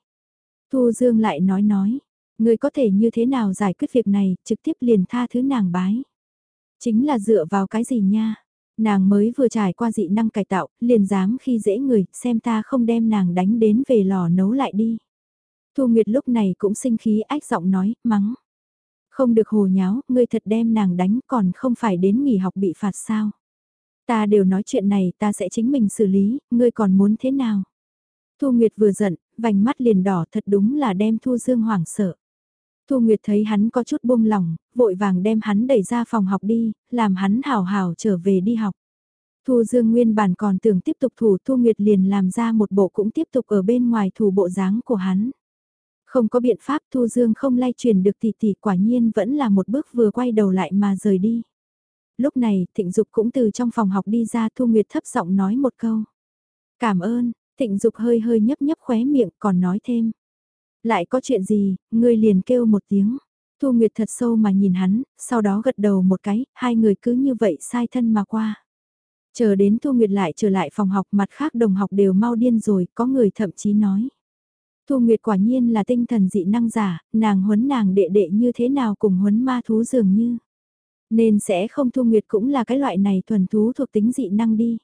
Thu Dương lại nói nói, ngươi có thể như thế nào giải quyết việc này, trực tiếp liền tha thứ nàng bái. Chính là dựa vào cái gì nha? Nàng mới vừa trải qua dị năng cải tạo, liền dám khi dễ người, xem ta không đem nàng đánh đến về lò nấu lại đi. Thu Nguyệt lúc này cũng sinh khí ách giọng nói, mắng. Không được hồ nháo, ngươi thật đem nàng đánh còn không phải đến nghỉ học bị phạt sao. Ta đều nói chuyện này ta sẽ chính mình xử lý, ngươi còn muốn thế nào? Thu Nguyệt vừa giận, vành mắt liền đỏ thật đúng là đem Thu Dương hoảng sợ. Thu Nguyệt thấy hắn có chút buông lỏng, vội vàng đem hắn đẩy ra phòng học đi, làm hắn hào hào trở về đi học. Thu Dương nguyên bản còn tưởng tiếp tục thủ Thu Nguyệt liền làm ra một bộ cũng tiếp tục ở bên ngoài thủ bộ dáng của hắn. Không có biện pháp Thu Dương không lay truyền được tỷ tỷ quả nhiên vẫn là một bước vừa quay đầu lại mà rời đi. Lúc này Thịnh Dục cũng từ trong phòng học đi ra Thu Nguyệt thấp giọng nói một câu. Cảm ơn, Thịnh Dục hơi hơi nhấp nhấp khóe miệng còn nói thêm. Lại có chuyện gì, ngươi liền kêu một tiếng. Thu Nguyệt thật sâu mà nhìn hắn, sau đó gật đầu một cái, hai người cứ như vậy sai thân mà qua. Chờ đến Thu Nguyệt lại trở lại phòng học mặt khác đồng học đều mau điên rồi, có người thậm chí nói. Thu Nguyệt quả nhiên là tinh thần dị năng giả, nàng huấn nàng đệ đệ như thế nào cùng huấn ma thú dường như. Nên sẽ không Thu Nguyệt cũng là cái loại này thuần thú thuộc tính dị năng đi.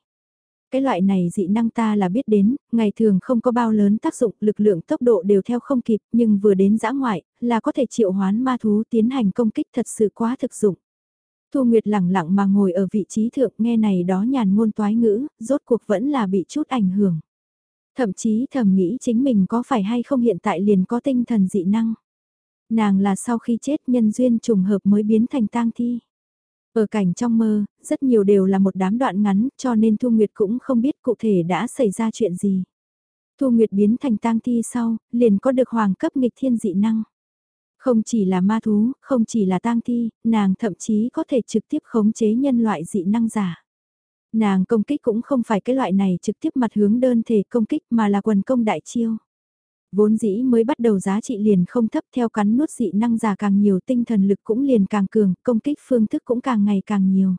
Cái loại này dị năng ta là biết đến, ngày thường không có bao lớn tác dụng, lực lượng tốc độ đều theo không kịp, nhưng vừa đến giã ngoại, là có thể triệu hoán ma thú tiến hành công kích thật sự quá thực dụng. Thu Nguyệt lẳng lặng mà ngồi ở vị trí thượng nghe này đó nhàn ngôn toái ngữ, rốt cuộc vẫn là bị chút ảnh hưởng. Thậm chí thầm nghĩ chính mình có phải hay không hiện tại liền có tinh thần dị năng. Nàng là sau khi chết nhân duyên trùng hợp mới biến thành tang thi. Ở cảnh trong mơ, rất nhiều đều là một đám đoạn ngắn cho nên Thu Nguyệt cũng không biết cụ thể đã xảy ra chuyện gì. Thu Nguyệt biến thành tang thi sau, liền có được hoàng cấp nghịch thiên dị năng. Không chỉ là ma thú, không chỉ là tang thi, nàng thậm chí có thể trực tiếp khống chế nhân loại dị năng giả. Nàng công kích cũng không phải cái loại này trực tiếp mặt hướng đơn thể công kích mà là quần công đại chiêu. Vốn dĩ mới bắt đầu giá trị liền không thấp theo cắn nuốt dị năng giả càng nhiều tinh thần lực cũng liền càng cường, công kích phương thức cũng càng ngày càng nhiều.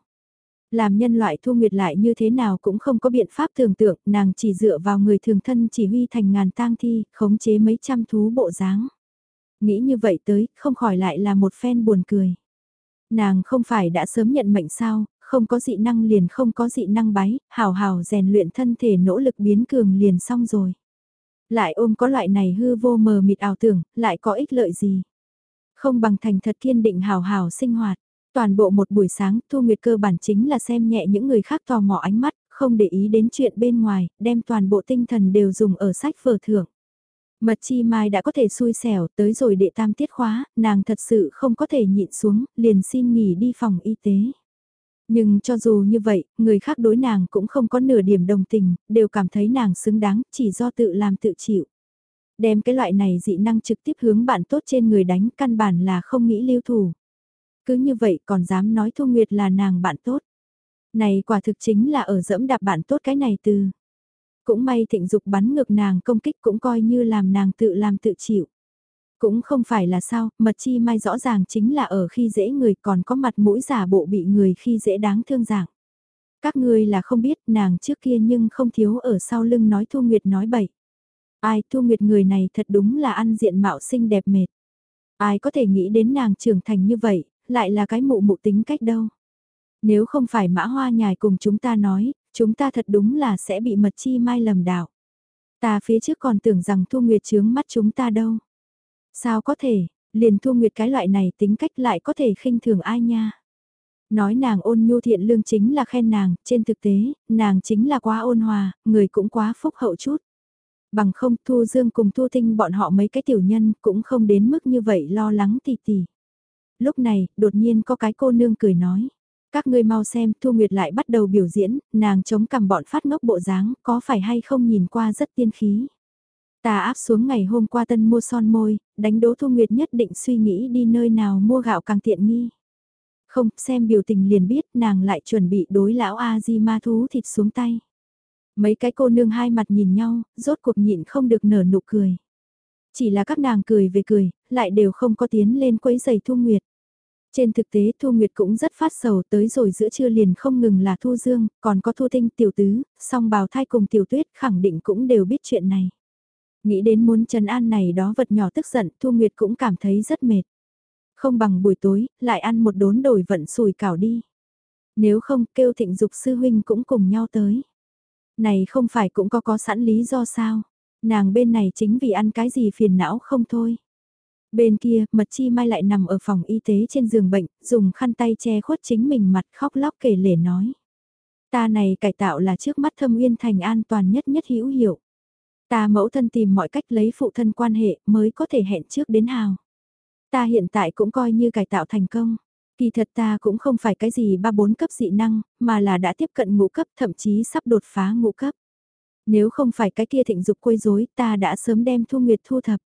Làm nhân loại thu nguyệt lại như thế nào cũng không có biện pháp tưởng tượng, nàng chỉ dựa vào người thường thân chỉ huy thành ngàn tang thi, khống chế mấy trăm thú bộ dáng. Nghĩ như vậy tới, không khỏi lại là một phen buồn cười. Nàng không phải đã sớm nhận mệnh sao, không có dị năng liền không có dị năng bái, hào hào rèn luyện thân thể nỗ lực biến cường liền xong rồi. Lại ôm có loại này hư vô mờ mịt ảo tưởng, lại có ích lợi gì. Không bằng thành thật kiên định hào hào sinh hoạt. Toàn bộ một buổi sáng Thu Nguyệt cơ bản chính là xem nhẹ những người khác tò mò ánh mắt, không để ý đến chuyện bên ngoài, đem toàn bộ tinh thần đều dùng ở sách vở thưởng. Mật chi mai đã có thể xui xẻo tới rồi đệ tam tiết khóa, nàng thật sự không có thể nhịn xuống, liền xin nghỉ đi phòng y tế. Nhưng cho dù như vậy, người khác đối nàng cũng không có nửa điểm đồng tình, đều cảm thấy nàng xứng đáng, chỉ do tự làm tự chịu. Đem cái loại này dị năng trực tiếp hướng bạn tốt trên người đánh căn bản là không nghĩ lưu thủ. Cứ như vậy còn dám nói Thu Nguyệt là nàng bạn tốt. Này quả thực chính là ở dẫm đạp bạn tốt cái này từ. Cũng may thịnh dục bắn ngược nàng công kích cũng coi như làm nàng tự làm tự chịu. Cũng không phải là sao, mật chi mai rõ ràng chính là ở khi dễ người còn có mặt mũi giả bộ bị người khi dễ đáng thương dạng. Các ngươi là không biết nàng trước kia nhưng không thiếu ở sau lưng nói Thu Nguyệt nói bậy. Ai Thu Nguyệt người này thật đúng là ăn diện mạo xinh đẹp mệt. Ai có thể nghĩ đến nàng trưởng thành như vậy, lại là cái mụ mụ tính cách đâu. Nếu không phải mã hoa nhài cùng chúng ta nói, chúng ta thật đúng là sẽ bị mật chi mai lầm đạo. Ta phía trước còn tưởng rằng Thu Nguyệt chướng mắt chúng ta đâu. Sao có thể, liền Thu Nguyệt cái loại này tính cách lại có thể khinh thường ai nha. Nói nàng ôn nhu thiện lương chính là khen nàng, trên thực tế, nàng chính là quá ôn hòa, người cũng quá phúc hậu chút. Bằng không Thu Dương cùng Thu Tinh bọn họ mấy cái tiểu nhân cũng không đến mức như vậy lo lắng tì tì. Lúc này, đột nhiên có cái cô nương cười nói. Các ngươi mau xem, Thu Nguyệt lại bắt đầu biểu diễn, nàng chống cằm bọn phát ngốc bộ dáng, có phải hay không nhìn qua rất tiên khí. Ta áp xuống ngày hôm qua tân mua son môi, đánh đố Thu Nguyệt nhất định suy nghĩ đi nơi nào mua gạo càng tiện nghi. Không, xem biểu tình liền biết nàng lại chuẩn bị đối lão A-di ma thú thịt xuống tay. Mấy cái cô nương hai mặt nhìn nhau, rốt cuộc nhịn không được nở nụ cười. Chỉ là các nàng cười về cười, lại đều không có tiến lên quấy giày Thu Nguyệt. Trên thực tế Thu Nguyệt cũng rất phát sầu tới rồi giữa trưa liền không ngừng là Thu Dương, còn có Thu Tinh tiểu tứ, song bào thai cùng tiểu tuyết khẳng định cũng đều biết chuyện này. Nghĩ đến muốn trần an này đó vật nhỏ tức giận Thu Nguyệt cũng cảm thấy rất mệt. Không bằng buổi tối, lại ăn một đốn đổi vận sùi cảo đi. Nếu không kêu thịnh dục sư huynh cũng cùng nhau tới. Này không phải cũng có có sẵn lý do sao? Nàng bên này chính vì ăn cái gì phiền não không thôi. Bên kia, mật chi mai lại nằm ở phòng y tế trên giường bệnh, dùng khăn tay che khuất chính mình mặt khóc lóc kể lể nói. Ta này cải tạo là trước mắt thâm uyên thành an toàn nhất nhất hữu hiệu. Ta mẫu thân tìm mọi cách lấy phụ thân quan hệ mới có thể hẹn trước đến hào. Ta hiện tại cũng coi như cải tạo thành công. Kỳ thật ta cũng không phải cái gì ba bốn cấp dị năng, mà là đã tiếp cận ngũ cấp thậm chí sắp đột phá ngũ cấp. Nếu không phải cái kia thịnh dục quấy rối ta đã sớm đem thu nguyệt thu thập.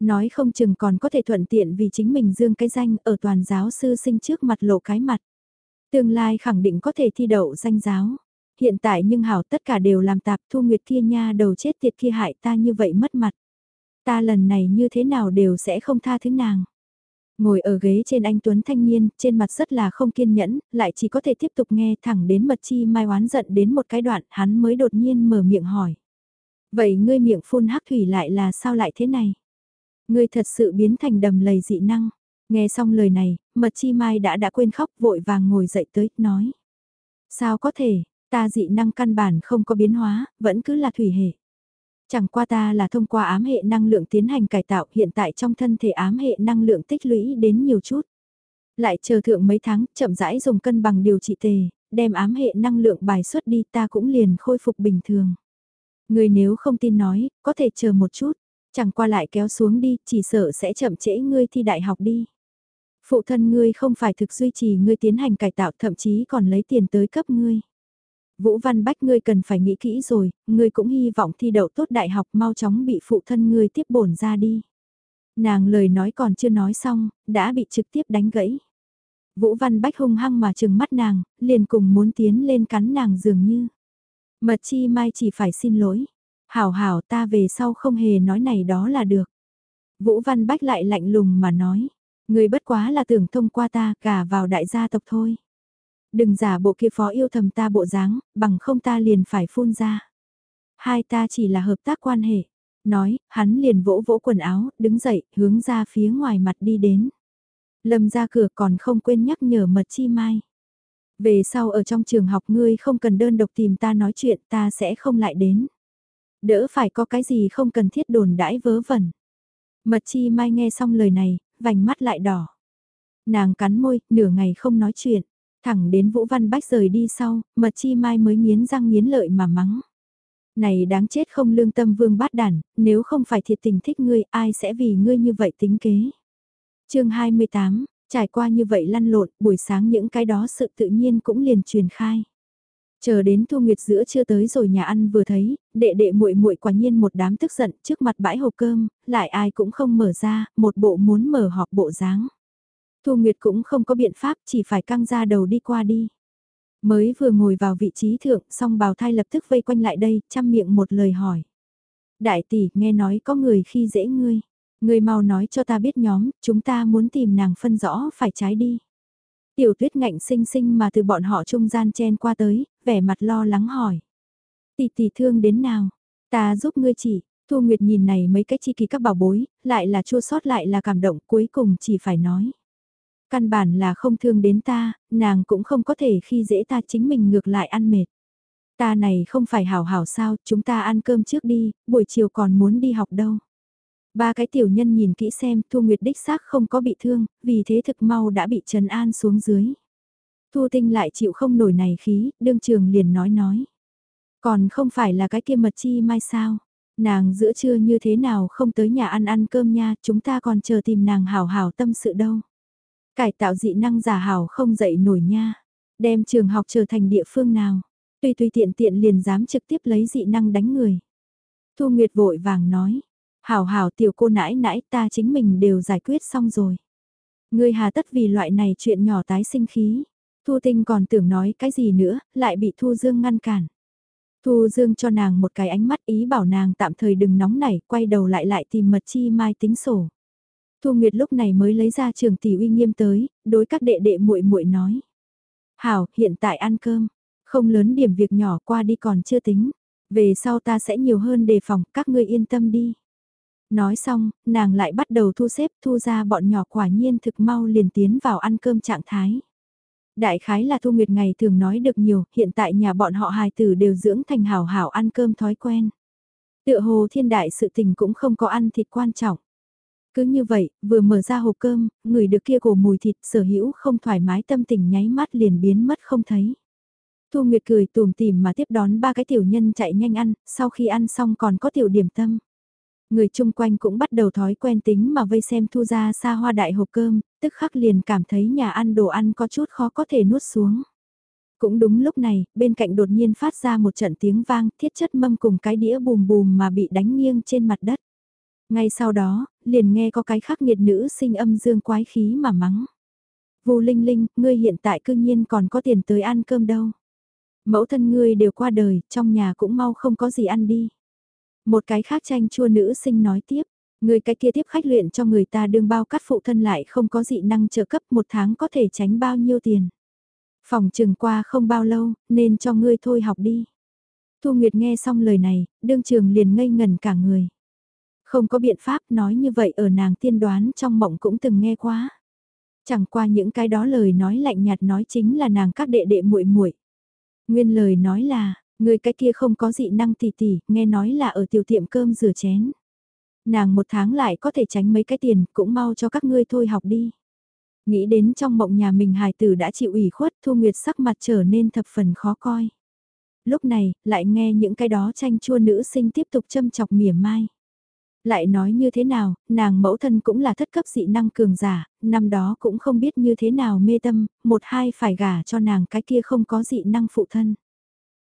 Nói không chừng còn có thể thuận tiện vì chính mình dương cái danh ở toàn giáo sư sinh trước mặt lộ cái mặt. Tương lai khẳng định có thể thi đậu danh giáo. Hiện tại nhưng hảo tất cả đều làm tạp thu nguyệt kia nha đầu chết tiệt kia hại ta như vậy mất mặt. Ta lần này như thế nào đều sẽ không tha thứ nàng. Ngồi ở ghế trên anh Tuấn thanh niên, trên mặt rất là không kiên nhẫn, lại chỉ có thể tiếp tục nghe thẳng đến mật chi mai oán giận đến một cái đoạn, hắn mới đột nhiên mở miệng hỏi. Vậy ngươi miệng phun hắc thủy lại là sao lại thế này? Ngươi thật sự biến thành đầm lầy dị năng. Nghe xong lời này, mật chi mai đã đã quên khóc vội vàng ngồi dậy tới, nói. Sao có thể, ta dị năng căn bản không có biến hóa, vẫn cứ là thủy hệ. Chẳng qua ta là thông qua ám hệ năng lượng tiến hành cải tạo hiện tại trong thân thể ám hệ năng lượng tích lũy đến nhiều chút. Lại chờ thượng mấy tháng, chậm rãi dùng cân bằng điều trị tề, đem ám hệ năng lượng bài xuất đi ta cũng liền khôi phục bình thường. Người nếu không tin nói, có thể chờ một chút, chẳng qua lại kéo xuống đi, chỉ sợ sẽ chậm trễ ngươi thi đại học đi. Phụ thân ngươi không phải thực duy trì ngươi tiến hành cải tạo thậm chí còn lấy tiền tới cấp ngươi. Vũ Văn Bách ngươi cần phải nghĩ kỹ rồi, ngươi cũng hy vọng thi đậu tốt đại học mau chóng bị phụ thân ngươi tiếp bổn ra đi. Nàng lời nói còn chưa nói xong, đã bị trực tiếp đánh gãy. Vũ Văn Bách hung hăng mà trừng mắt nàng, liền cùng muốn tiến lên cắn nàng dường như. Mật chi mai chỉ phải xin lỗi. Hảo hảo ta về sau không hề nói này đó là được. Vũ Văn Bách lại lạnh lùng mà nói. Người bất quá là tưởng thông qua ta cả vào đại gia tộc thôi. Đừng giả bộ kia phó yêu thầm ta bộ dáng, bằng không ta liền phải phun ra. Hai ta chỉ là hợp tác quan hệ. Nói, hắn liền vỗ vỗ quần áo, đứng dậy, hướng ra phía ngoài mặt đi đến. Lâm ra cửa còn không quên nhắc nhở mật chi mai. Về sau ở trong trường học ngươi không cần đơn độc tìm ta nói chuyện ta sẽ không lại đến. Đỡ phải có cái gì không cần thiết đồn đãi vớ vẩn. Mật chi mai nghe xong lời này, vành mắt lại đỏ. Nàng cắn môi, nửa ngày không nói chuyện. Thẳng đến Vũ Văn Bách rời đi sau, mật chi mai mới nghiến răng nghiến lợi mà mắng. Này đáng chết không lương tâm vương bát đản, nếu không phải thiệt tình thích ngươi ai sẽ vì ngươi như vậy tính kế. chương 28, trải qua như vậy lăn lộn, buổi sáng những cái đó sự tự nhiên cũng liền truyền khai. Chờ đến Thu Nguyệt giữa chưa tới rồi nhà ăn vừa thấy, đệ đệ muội muội quả nhiên một đám tức giận trước mặt bãi hộp cơm, lại ai cũng không mở ra, một bộ muốn mở họp bộ dáng. Thu Nguyệt cũng không có biện pháp chỉ phải căng ra đầu đi qua đi. Mới vừa ngồi vào vị trí thượng, song bào thai lập tức vây quanh lại đây, chăm miệng một lời hỏi. Đại tỷ, nghe nói có người khi dễ ngươi. Ngươi mau nói cho ta biết nhóm, chúng ta muốn tìm nàng phân rõ phải trái đi. Tiểu tuyết ngạnh sinh sinh mà từ bọn họ trung gian chen qua tới, vẻ mặt lo lắng hỏi. Tỷ tỷ thương đến nào? Ta giúp ngươi chỉ, Thu Nguyệt nhìn này mấy cái chi kỳ các bảo bối, lại là chua sót lại là cảm động cuối cùng chỉ phải nói. Căn bản là không thương đến ta, nàng cũng không có thể khi dễ ta chính mình ngược lại ăn mệt. Ta này không phải hảo hảo sao, chúng ta ăn cơm trước đi, buổi chiều còn muốn đi học đâu. Ba cái tiểu nhân nhìn kỹ xem Thu Nguyệt đích xác không có bị thương, vì thế thực mau đã bị trần an xuống dưới. Thu Tinh lại chịu không nổi này khí, đương trường liền nói nói. Còn không phải là cái kia mật chi mai sao? Nàng giữa trưa như thế nào không tới nhà ăn ăn cơm nha, chúng ta còn chờ tìm nàng hảo hảo tâm sự đâu. Cải tạo dị năng giả hảo không dậy nổi nha. Đem trường học trở thành địa phương nào. Tùy tùy tiện tiện liền dám trực tiếp lấy dị năng đánh người. Thu Nguyệt vội vàng nói. Hảo hảo tiểu cô nãi nãi ta chính mình đều giải quyết xong rồi. Ngươi hà tất vì loại này chuyện nhỏ tái sinh khí. Thu Tinh còn tưởng nói cái gì nữa, lại bị Thu Dương ngăn cản. Thu Dương cho nàng một cái ánh mắt ý bảo nàng tạm thời đừng nóng nảy, quay đầu lại lại tìm mật chi mai tính sổ. Thu Nguyệt lúc này mới lấy ra trường tỷ uy nghiêm tới, đối các đệ đệ muội muội nói. Hảo, hiện tại ăn cơm, không lớn điểm việc nhỏ qua đi còn chưa tính. Về sau ta sẽ nhiều hơn đề phòng, các ngươi yên tâm đi. Nói xong, nàng lại bắt đầu thu xếp thu ra bọn nhỏ quả nhiên thực mau liền tiến vào ăn cơm trạng thái. Đại khái là Thu Nguyệt ngày thường nói được nhiều, hiện tại nhà bọn họ hài tử đều dưỡng thành hảo hảo ăn cơm thói quen. Tựa hồ thiên đại sự tình cũng không có ăn thịt quan trọng. Cứ như vậy, vừa mở ra hộp cơm, người được kia cổ mùi thịt sở hữu không thoải mái tâm tình nháy mắt liền biến mất không thấy. Thu Nguyệt cười tùm tìm mà tiếp đón ba cái tiểu nhân chạy nhanh ăn, sau khi ăn xong còn có tiểu điểm tâm. Người chung quanh cũng bắt đầu thói quen tính mà vây xem thu ra xa hoa đại hộp cơm, tức khắc liền cảm thấy nhà ăn đồ ăn có chút khó có thể nuốt xuống. Cũng đúng lúc này, bên cạnh đột nhiên phát ra một trận tiếng vang, thiết chất mâm cùng cái đĩa bùm bùm mà bị đánh nghiêng trên mặt đất. Ngay sau đó, liền nghe có cái khắc nghiệt nữ sinh âm dương quái khí mà mắng. Vu Linh Linh, ngươi hiện tại cư nhiên còn có tiền tới ăn cơm đâu. Mẫu thân ngươi đều qua đời, trong nhà cũng mau không có gì ăn đi. Một cái khác tranh chua nữ sinh nói tiếp, người cái kia tiếp khách luyện cho người ta đương bao cắt phụ thân lại không có dị năng trợ cấp một tháng có thể tránh bao nhiêu tiền. Phòng trừng qua không bao lâu, nên cho ngươi thôi học đi. Thu Nguyệt nghe xong lời này, đương trường liền ngây ngần cả người. Không có biện pháp nói như vậy ở nàng tiên đoán trong mộng cũng từng nghe quá. Chẳng qua những cái đó lời nói lạnh nhạt nói chính là nàng các đệ đệ muội muội. Nguyên lời nói là, người cái kia không có dị năng tỷ tỷ, nghe nói là ở tiểu tiệm cơm rửa chén. Nàng một tháng lại có thể tránh mấy cái tiền, cũng mau cho các ngươi thôi học đi. Nghĩ đến trong mộng nhà mình hài tử đã chịu ủy khuất, Thu Nguyệt sắc mặt trở nên thập phần khó coi. Lúc này, lại nghe những cái đó tranh chua nữ sinh tiếp tục châm chọc mỉa mai. Lại nói như thế nào, nàng mẫu thân cũng là thất cấp dị năng cường giả, năm đó cũng không biết như thế nào mê tâm, một hai phải gả cho nàng cái kia không có dị năng phụ thân.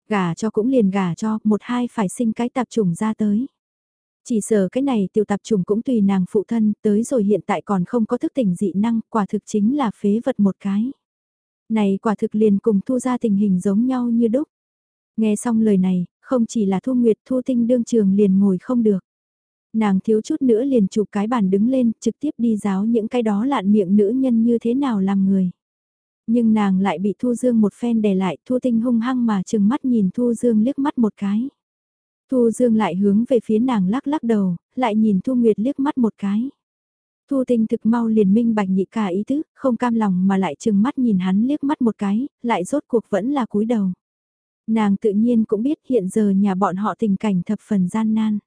Gả cho cũng liền gả cho, một hai phải sinh cái tạp chủng ra tới. Chỉ sợ cái này tiểu tạp chủng cũng tùy nàng phụ thân, tới rồi hiện tại còn không có thức tỉnh dị năng, quả thực chính là phế vật một cái. Này quả thực liền cùng thu ra tình hình giống nhau như đúc. Nghe xong lời này, không chỉ là thu nguyệt thu tinh đương trường liền ngồi không được. Nàng thiếu chút nữa liền chụp cái bàn đứng lên, trực tiếp đi giáo những cái đó lạn miệng nữ nhân như thế nào làm người. Nhưng nàng lại bị Thu Dương một phen đè lại, Thu Tinh hung hăng mà chừng mắt nhìn Thu Dương liếc mắt một cái. Thu Dương lại hướng về phía nàng lắc lắc đầu, lại nhìn Thu Nguyệt liếc mắt một cái. Thu Tinh thực mau liền minh bạch nhị cả ý tứ, không cam lòng mà lại chừng mắt nhìn hắn liếc mắt một cái, lại rốt cuộc vẫn là cúi đầu. Nàng tự nhiên cũng biết hiện giờ nhà bọn họ tình cảnh thập phần gian nan.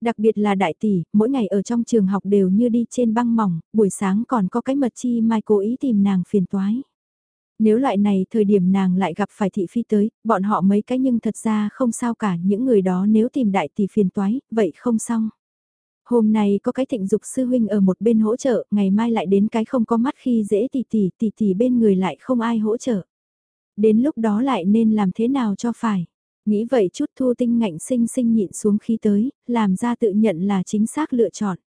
Đặc biệt là đại tỷ, mỗi ngày ở trong trường học đều như đi trên băng mỏng, buổi sáng còn có cái mật chi mai cố ý tìm nàng phiền toái. Nếu loại này thời điểm nàng lại gặp phải thị phi tới, bọn họ mấy cái nhưng thật ra không sao cả những người đó nếu tìm đại tỷ phiền toái, vậy không xong. Hôm nay có cái thịnh dục sư huynh ở một bên hỗ trợ, ngày mai lại đến cái không có mắt khi dễ tỷ tỷ, tỷ tỷ bên người lại không ai hỗ trợ. Đến lúc đó lại nên làm thế nào cho phải. Nghĩ vậy chút thu tinh ngạnh sinh sinh nhịn xuống khí tới, làm ra tự nhận là chính xác lựa chọn.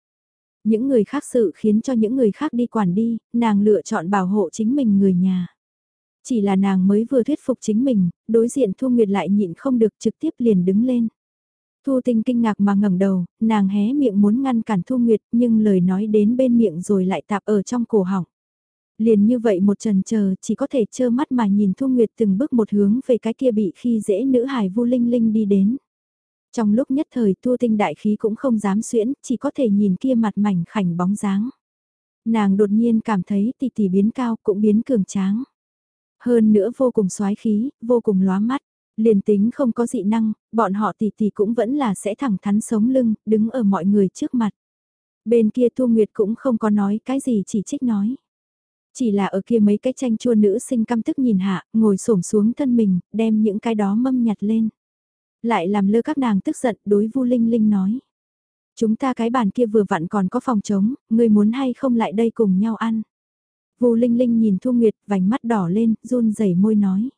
Những người khác sự khiến cho những người khác đi quản đi, nàng lựa chọn bảo hộ chính mình người nhà. Chỉ là nàng mới vừa thuyết phục chính mình, đối diện Thu Nguyệt lại nhịn không được trực tiếp liền đứng lên. Thu tinh kinh ngạc mà ngẩng đầu, nàng hé miệng muốn ngăn cản Thu Nguyệt nhưng lời nói đến bên miệng rồi lại tạp ở trong cổ họng. Liền như vậy một trần chờ chỉ có thể trơ mắt mà nhìn Thu Nguyệt từng bước một hướng về cái kia bị khi dễ nữ hải vu linh linh đi đến. Trong lúc nhất thời Thu Tinh đại khí cũng không dám xuyễn, chỉ có thể nhìn kia mặt mảnh khảnh bóng dáng. Nàng đột nhiên cảm thấy tỷ tỷ biến cao cũng biến cường tráng. Hơn nữa vô cùng xoái khí, vô cùng lóa mắt. Liền tính không có dị năng, bọn họ tỷ tỷ cũng vẫn là sẽ thẳng thắn sống lưng, đứng ở mọi người trước mặt. Bên kia Thu Nguyệt cũng không có nói cái gì chỉ trích nói. Chỉ là ở kia mấy cái tranh chua nữ sinh căm tức nhìn hạ, ngồi xổm xuống thân mình, đem những cái đó mâm nhặt lên. Lại làm lơ các nàng tức giận đối Vu Linh Linh nói. Chúng ta cái bàn kia vừa vặn còn có phòng trống, người muốn hay không lại đây cùng nhau ăn. Vu Linh Linh nhìn Thu Nguyệt vành mắt đỏ lên, run rẩy môi nói.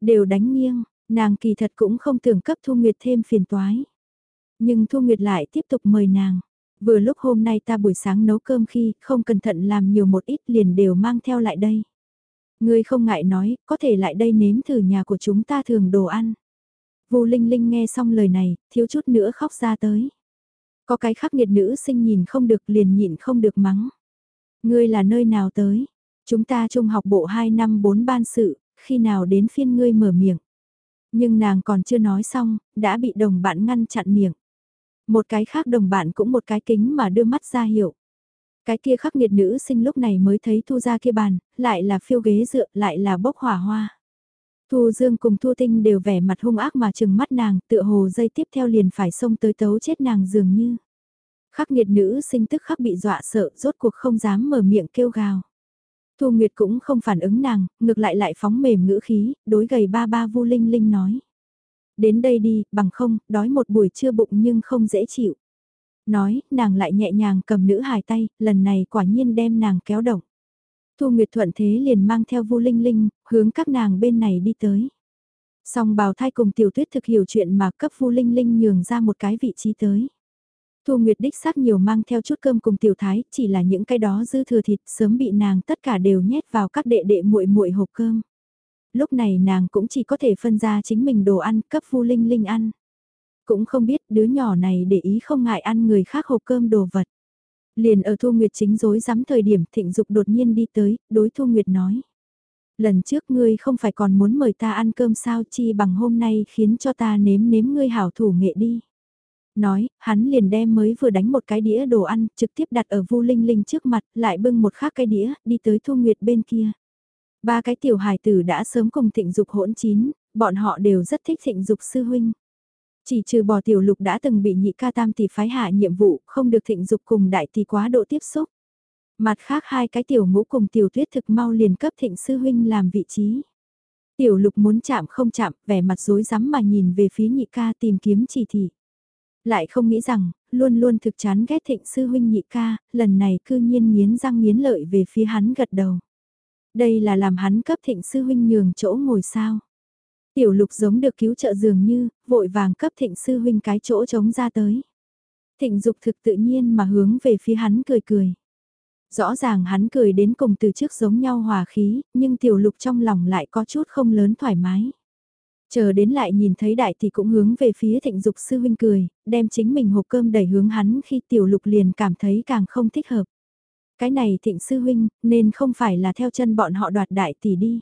Đều đánh nghiêng, nàng kỳ thật cũng không tưởng cấp Thu Nguyệt thêm phiền toái. Nhưng Thu Nguyệt lại tiếp tục mời nàng. Vừa lúc hôm nay ta buổi sáng nấu cơm khi không cẩn thận làm nhiều một ít liền đều mang theo lại đây. Ngươi không ngại nói, có thể lại đây nếm thử nhà của chúng ta thường đồ ăn. Vu Linh Linh nghe xong lời này, thiếu chút nữa khóc ra tới. Có cái khắc nghiệt nữ sinh nhìn không được liền nhịn không được mắng. Ngươi là nơi nào tới? Chúng ta trung học bộ 2 năm 4 ban sự, khi nào đến phiên ngươi mở miệng. Nhưng nàng còn chưa nói xong, đã bị đồng bạn ngăn chặn miệng. Một cái khác đồng bạn cũng một cái kính mà đưa mắt ra hiệu. Cái kia khắc nghiệt nữ sinh lúc này mới thấy thu ra kia bàn, lại là phiêu ghế dựa, lại là bốc hỏa hoa. Thu Dương cùng Thu Tinh đều vẻ mặt hung ác mà chừng mắt nàng, tựa hồ dây tiếp theo liền phải xông tới tấu chết nàng dường như. Khắc nghiệt nữ sinh tức khắc bị dọa sợ, rốt cuộc không dám mở miệng kêu gào. Thu Nguyệt cũng không phản ứng nàng, ngược lại lại phóng mềm ngữ khí, đối gầy ba ba Vu Linh Linh nói. Đến đây đi, bằng không, đói một buổi trưa bụng nhưng không dễ chịu. Nói, nàng lại nhẹ nhàng cầm nữ hài tay, lần này quả nhiên đem nàng kéo động. Thu Nguyệt thuận thế liền mang theo Vu Linh Linh, hướng các nàng bên này đi tới. Song bào thai cùng tiểu tuyết thực hiểu chuyện mà cấp Vu Linh Linh nhường ra một cái vị trí tới. Thu Nguyệt đích xác nhiều mang theo chút cơm cùng tiểu thái, chỉ là những cái đó dư thừa thịt sớm bị nàng tất cả đều nhét vào các đệ đệ muội muội hộp cơm. Lúc này nàng cũng chỉ có thể phân ra chính mình đồ ăn cấp Vu Linh Linh ăn. Cũng không biết đứa nhỏ này để ý không ngại ăn người khác hộp cơm đồ vật. Liền ở Thu Nguyệt chính rối rắm thời điểm thịnh dục đột nhiên đi tới, đối Thu Nguyệt nói. Lần trước ngươi không phải còn muốn mời ta ăn cơm sao chi bằng hôm nay khiến cho ta nếm nếm ngươi hảo thủ nghệ đi. Nói, hắn liền đem mới vừa đánh một cái đĩa đồ ăn, trực tiếp đặt ở Vu Linh Linh trước mặt, lại bưng một khác cái đĩa, đi tới Thu Nguyệt bên kia. Ba cái tiểu hài tử đã sớm cùng thịnh dục hỗn chín, bọn họ đều rất thích thịnh dục sư huynh. Chỉ trừ bỏ tiểu lục đã từng bị nhị ca tam tỷ phái hạ nhiệm vụ, không được thịnh dục cùng đại tỷ quá độ tiếp xúc. Mặt khác hai cái tiểu ngũ cùng tiểu tuyết thực mau liền cấp thịnh sư huynh làm vị trí. Tiểu lục muốn chạm không chạm, vẻ mặt rối rắm mà nhìn về phía nhị ca tìm kiếm chỉ thị. Lại không nghĩ rằng, luôn luôn thực chán ghét thịnh sư huynh nhị ca, lần này cư nhiên nghiến răng nghiến lợi về phía hắn gật đầu. Đây là làm hắn cấp thịnh sư huynh nhường chỗ ngồi sao. Tiểu lục giống được cứu trợ dường như, vội vàng cấp thịnh sư huynh cái chỗ trống ra tới. Thịnh dục thực tự nhiên mà hướng về phía hắn cười cười. Rõ ràng hắn cười đến cùng từ trước giống nhau hòa khí, nhưng tiểu lục trong lòng lại có chút không lớn thoải mái. Chờ đến lại nhìn thấy đại thì cũng hướng về phía thịnh dục sư huynh cười, đem chính mình hộp cơm đẩy hướng hắn khi tiểu lục liền cảm thấy càng không thích hợp. Cái này thịnh sư huynh, nên không phải là theo chân bọn họ đoạt đại tỷ đi.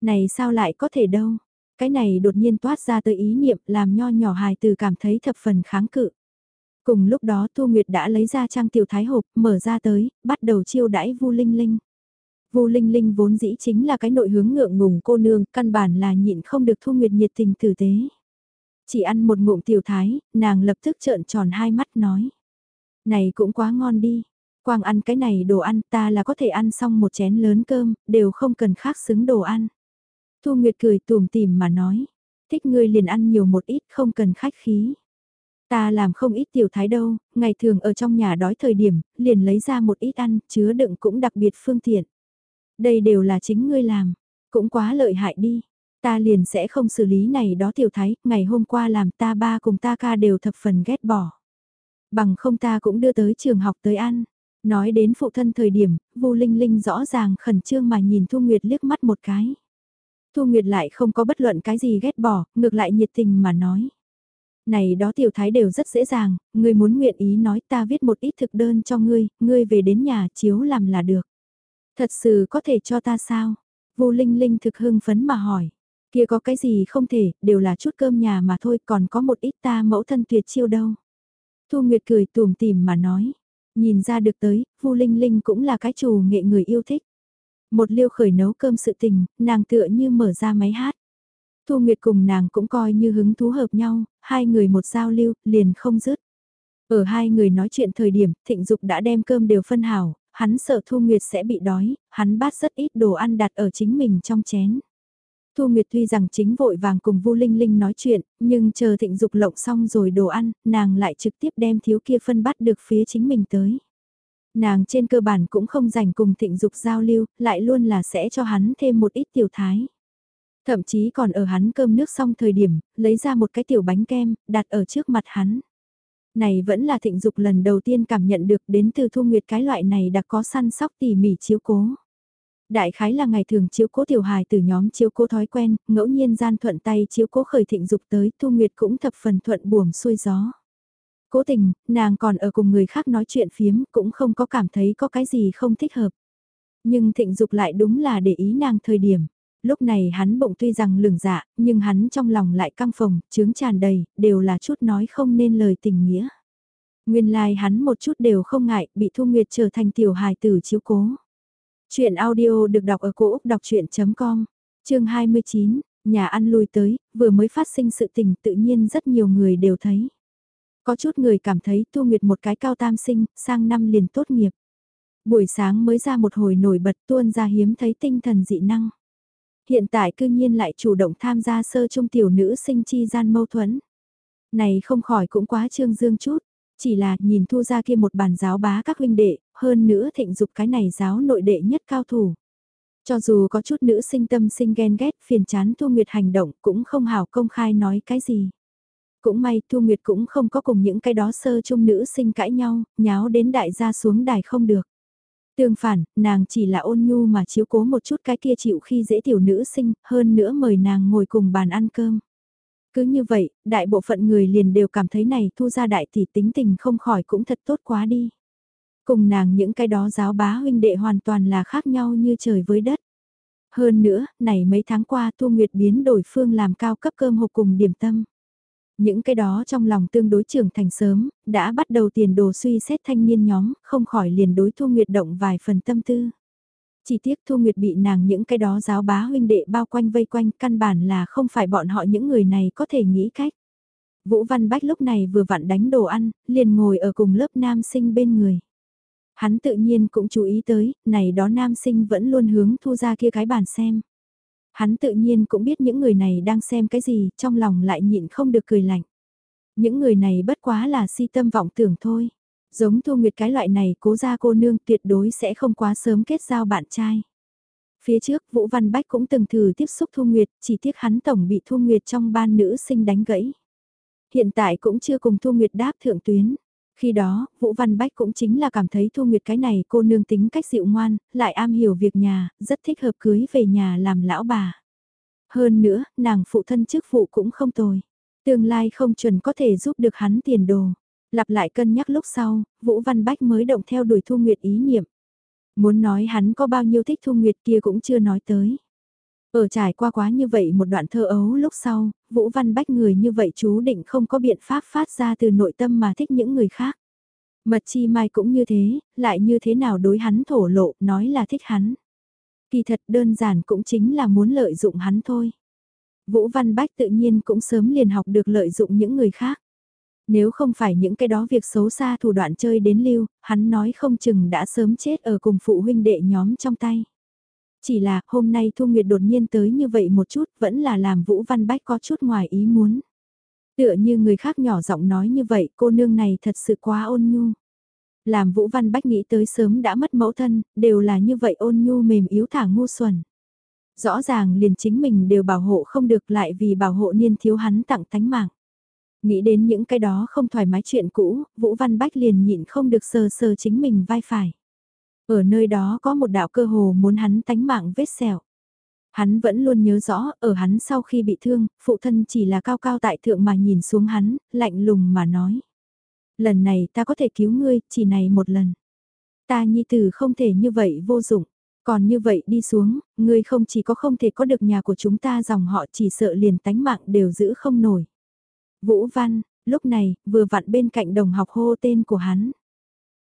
Này sao lại có thể đâu, cái này đột nhiên toát ra tới ý niệm làm nho nhỏ hài từ cảm thấy thập phần kháng cự. Cùng lúc đó Thu Nguyệt đã lấy ra trang tiểu thái hộp, mở ra tới, bắt đầu chiêu đãi Vu Linh Linh. Vu Linh Linh vốn dĩ chính là cái nội hướng ngượng ngùng cô nương, căn bản là nhịn không được Thu Nguyệt nhiệt tình tử tế. Chỉ ăn một ngụm tiểu thái, nàng lập tức trợn tròn hai mắt nói. Này cũng quá ngon đi, quang ăn cái này đồ ăn ta là có thể ăn xong một chén lớn cơm, đều không cần khác xứng đồ ăn. Thu Nguyệt cười tùm tìm mà nói, thích ngươi liền ăn nhiều một ít không cần khách khí. Ta làm không ít tiểu thái đâu, ngày thường ở trong nhà đói thời điểm, liền lấy ra một ít ăn, chứa đựng cũng đặc biệt phương tiện. Đây đều là chính ngươi làm, cũng quá lợi hại đi. Ta liền sẽ không xử lý này đó tiểu thái, ngày hôm qua làm ta ba cùng ta ca đều thập phần ghét bỏ. Bằng không ta cũng đưa tới trường học tới ăn. Nói đến phụ thân thời điểm, Vu Linh Linh rõ ràng khẩn trương mà nhìn Thu Nguyệt liếc mắt một cái. Thu Nguyệt lại không có bất luận cái gì ghét bỏ, ngược lại nhiệt tình mà nói. Này đó tiểu thái đều rất dễ dàng, ngươi muốn nguyện ý nói ta viết một ít thực đơn cho ngươi, ngươi về đến nhà chiếu làm là được. Thật sự có thể cho ta sao? Vu Linh Linh thực hưng phấn mà hỏi. Kia có cái gì không thể, đều là chút cơm nhà mà thôi, còn có một ít ta mẫu thân tuyệt chiêu đâu. Thu Nguyệt cười tùm tìm mà nói. Nhìn ra được tới, Vu Linh Linh cũng là cái chủ nghệ người yêu thích. Một liêu khởi nấu cơm sự tình, nàng tựa như mở ra máy hát. Thu Nguyệt cùng nàng cũng coi như hứng thú hợp nhau, hai người một giao lưu, liền không dứt. Ở hai người nói chuyện thời điểm, Thịnh Dục đã đem cơm đều phân hảo, hắn sợ Thu Nguyệt sẽ bị đói, hắn bát rất ít đồ ăn đặt ở chính mình trong chén. Thu Nguyệt tuy rằng chính vội vàng cùng Vu Linh Linh nói chuyện, nhưng chờ Thịnh Dục lộng xong rồi đồ ăn, nàng lại trực tiếp đem thiếu kia phân bắt được phía chính mình tới. Nàng trên cơ bản cũng không dành cùng Thịnh Dục giao lưu, lại luôn là sẽ cho hắn thêm một ít tiểu thái. Thậm chí còn ở hắn cơm nước xong thời điểm, lấy ra một cái tiểu bánh kem, đặt ở trước mặt hắn. Này vẫn là thịnh dục lần đầu tiên cảm nhận được đến từ thu nguyệt cái loại này đã có săn sóc tỉ mỉ chiếu cố. Đại khái là ngày thường chiếu cố tiểu hài từ nhóm chiếu cố thói quen, ngẫu nhiên gian thuận tay chiếu cố khởi thịnh dục tới, Thu Nguyệt cũng thập phần thuận buồm xuôi gió. Cố tình, nàng còn ở cùng người khác nói chuyện phiếm, cũng không có cảm thấy có cái gì không thích hợp. Nhưng thịnh dục lại đúng là để ý nàng thời điểm. Lúc này hắn bụng tuy rằng lửng dạ, nhưng hắn trong lòng lại căng phồng, trướng tràn đầy, đều là chút nói không nên lời tình nghĩa. Nguyên lai like hắn một chút đều không ngại, bị Thu Nguyệt trở thành tiểu hài tử chiếu cố. Chuyện audio được đọc ở cổ Úc đọc chuyện.com, chương 29, nhà ăn lui tới, vừa mới phát sinh sự tình tự nhiên rất nhiều người đều thấy. Có chút người cảm thấy Thu Nguyệt một cái cao tam sinh, sang năm liền tốt nghiệp. Buổi sáng mới ra một hồi nổi bật tuôn ra hiếm thấy tinh thần dị năng. Hiện tại cư nhiên lại chủ động tham gia sơ trung tiểu nữ sinh chi gian mâu thuẫn. Này không khỏi cũng quá trương dương chút, chỉ là nhìn thu ra kia một bàn giáo bá các huynh đệ, hơn nữa thịnh dục cái này giáo nội đệ nhất cao thủ. Cho dù có chút nữ sinh tâm sinh ghen ghét phiền chán Thu Nguyệt hành động cũng không hào công khai nói cái gì. Cũng may Thu Nguyệt cũng không có cùng những cái đó sơ chung nữ sinh cãi nhau, nháo đến đại gia xuống đài không được. Tương phản, nàng chỉ là ôn nhu mà chiếu cố một chút cái kia chịu khi dễ tiểu nữ sinh, hơn nữa mời nàng ngồi cùng bàn ăn cơm. Cứ như vậy, đại bộ phận người liền đều cảm thấy này thu ra đại tỷ tính tình không khỏi cũng thật tốt quá đi. Cùng nàng những cái đó giáo bá huynh đệ hoàn toàn là khác nhau như trời với đất. Hơn nữa, này mấy tháng qua Thu Nguyệt biến đổi phương làm cao cấp cơm hộp cùng điểm tâm. Những cái đó trong lòng tương đối trưởng thành sớm, đã bắt đầu tiền đồ suy xét thanh niên nhóm, không khỏi liền đối Thu Nguyệt động vài phần tâm tư. Chỉ tiếc Thu Nguyệt bị nàng những cái đó giáo bá huynh đệ bao quanh vây quanh căn bản là không phải bọn họ những người này có thể nghĩ cách. Vũ Văn Bách lúc này vừa vặn đánh đồ ăn, liền ngồi ở cùng lớp nam sinh bên người. Hắn tự nhiên cũng chú ý tới, này đó nam sinh vẫn luôn hướng thu ra kia cái bàn xem. Hắn tự nhiên cũng biết những người này đang xem cái gì, trong lòng lại nhịn không được cười lạnh. Những người này bất quá là si tâm vọng tưởng thôi. Giống Thu Nguyệt cái loại này cố ra cô nương tuyệt đối sẽ không quá sớm kết giao bạn trai. Phía trước Vũ Văn Bách cũng từng thử tiếp xúc Thu Nguyệt, chỉ tiếc hắn tổng bị Thu Nguyệt trong ban nữ sinh đánh gãy. Hiện tại cũng chưa cùng Thu Nguyệt đáp thượng tuyến. Khi đó, Vũ Văn Bách cũng chính là cảm thấy Thu Nguyệt cái này cô nương tính cách dịu ngoan, lại am hiểu việc nhà, rất thích hợp cưới về nhà làm lão bà. Hơn nữa, nàng phụ thân chức phụ cũng không tồi. Tương lai không chuẩn có thể giúp được hắn tiền đồ. Lặp lại cân nhắc lúc sau, Vũ Văn Bách mới động theo đuổi Thu Nguyệt ý niệm. Muốn nói hắn có bao nhiêu thích Thu Nguyệt kia cũng chưa nói tới. Ở trải qua quá như vậy một đoạn thơ ấu lúc sau, Vũ Văn Bách người như vậy chú định không có biện pháp phát ra từ nội tâm mà thích những người khác. Mật chi mai cũng như thế, lại như thế nào đối hắn thổ lộ, nói là thích hắn. Kỳ thật đơn giản cũng chính là muốn lợi dụng hắn thôi. Vũ Văn Bách tự nhiên cũng sớm liền học được lợi dụng những người khác. Nếu không phải những cái đó việc xấu xa thủ đoạn chơi đến lưu, hắn nói không chừng đã sớm chết ở cùng phụ huynh đệ nhóm trong tay. Chỉ là hôm nay Thu Nguyệt đột nhiên tới như vậy một chút vẫn là làm Vũ Văn Bách có chút ngoài ý muốn. Tựa như người khác nhỏ giọng nói như vậy cô nương này thật sự quá ôn nhu. Làm Vũ Văn Bách nghĩ tới sớm đã mất mẫu thân, đều là như vậy ôn nhu mềm yếu thả ngu xuẩn. Rõ ràng liền chính mình đều bảo hộ không được lại vì bảo hộ niên thiếu hắn tặng tánh mạng. Nghĩ đến những cái đó không thoải mái chuyện cũ, Vũ Văn Bách liền nhịn không được sờ sờ chính mình vai phải. Ở nơi đó có một đạo cơ hồ muốn hắn tánh mạng vết sẹo. Hắn vẫn luôn nhớ rõ, ở hắn sau khi bị thương, phụ thân chỉ là cao cao tại thượng mà nhìn xuống hắn, lạnh lùng mà nói. Lần này ta có thể cứu ngươi, chỉ này một lần. Ta nhi tử không thể như vậy vô dụng. Còn như vậy đi xuống, ngươi không chỉ có không thể có được nhà của chúng ta dòng họ chỉ sợ liền tánh mạng đều giữ không nổi. Vũ Văn, lúc này, vừa vặn bên cạnh đồng học hô tên của hắn.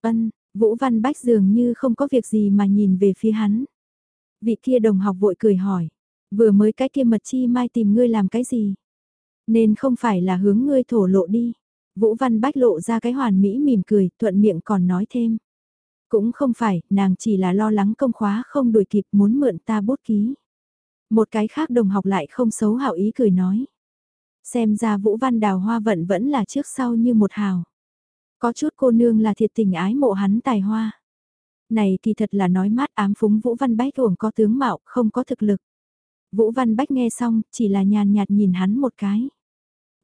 Ân, Vũ Văn Bách dường như không có việc gì mà nhìn về phía hắn. Vị kia đồng học vội cười hỏi, vừa mới cái kia mật chi mai tìm ngươi làm cái gì? Nên không phải là hướng ngươi thổ lộ đi. Vũ Văn Bách lộ ra cái hoàn mỹ mỉm cười, thuận miệng còn nói thêm. Cũng không phải, nàng chỉ là lo lắng công khóa không đuổi kịp muốn mượn ta bút ký. Một cái khác đồng học lại không xấu hảo ý cười nói. Xem ra Vũ Văn Đào Hoa vận vẫn là trước sau như một hào. Có chút cô nương là thiệt tình ái mộ hắn tài hoa. Này kỳ thật là nói mát ám phúng Vũ Văn Bách uổng có tướng mạo, không có thực lực. Vũ Văn Bách nghe xong, chỉ là nhàn nhạt nhìn hắn một cái.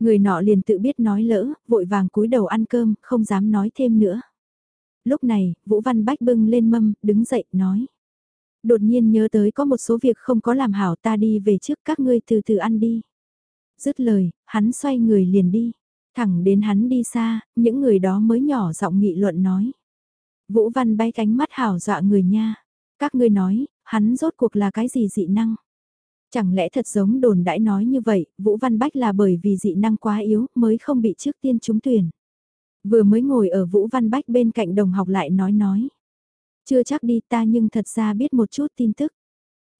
Người nọ liền tự biết nói lỡ, vội vàng cúi đầu ăn cơm, không dám nói thêm nữa. Lúc này, Vũ Văn Bách bưng lên mâm, đứng dậy, nói. Đột nhiên nhớ tới có một số việc không có làm hảo ta đi về trước các ngươi từ từ ăn đi. Dứt lời, hắn xoay người liền đi. Thẳng đến hắn đi xa, những người đó mới nhỏ giọng nghị luận nói. Vũ Văn bay cánh mắt hảo dọa người nha. Các ngươi nói, hắn rốt cuộc là cái gì dị năng? Chẳng lẽ thật giống đồn đãi nói như vậy, Vũ Văn Bách là bởi vì dị năng quá yếu mới không bị trước tiên trúng tuyển. Vừa mới ngồi ở Vũ Văn Bách bên cạnh đồng học lại nói nói. Chưa chắc đi ta nhưng thật ra biết một chút tin tức.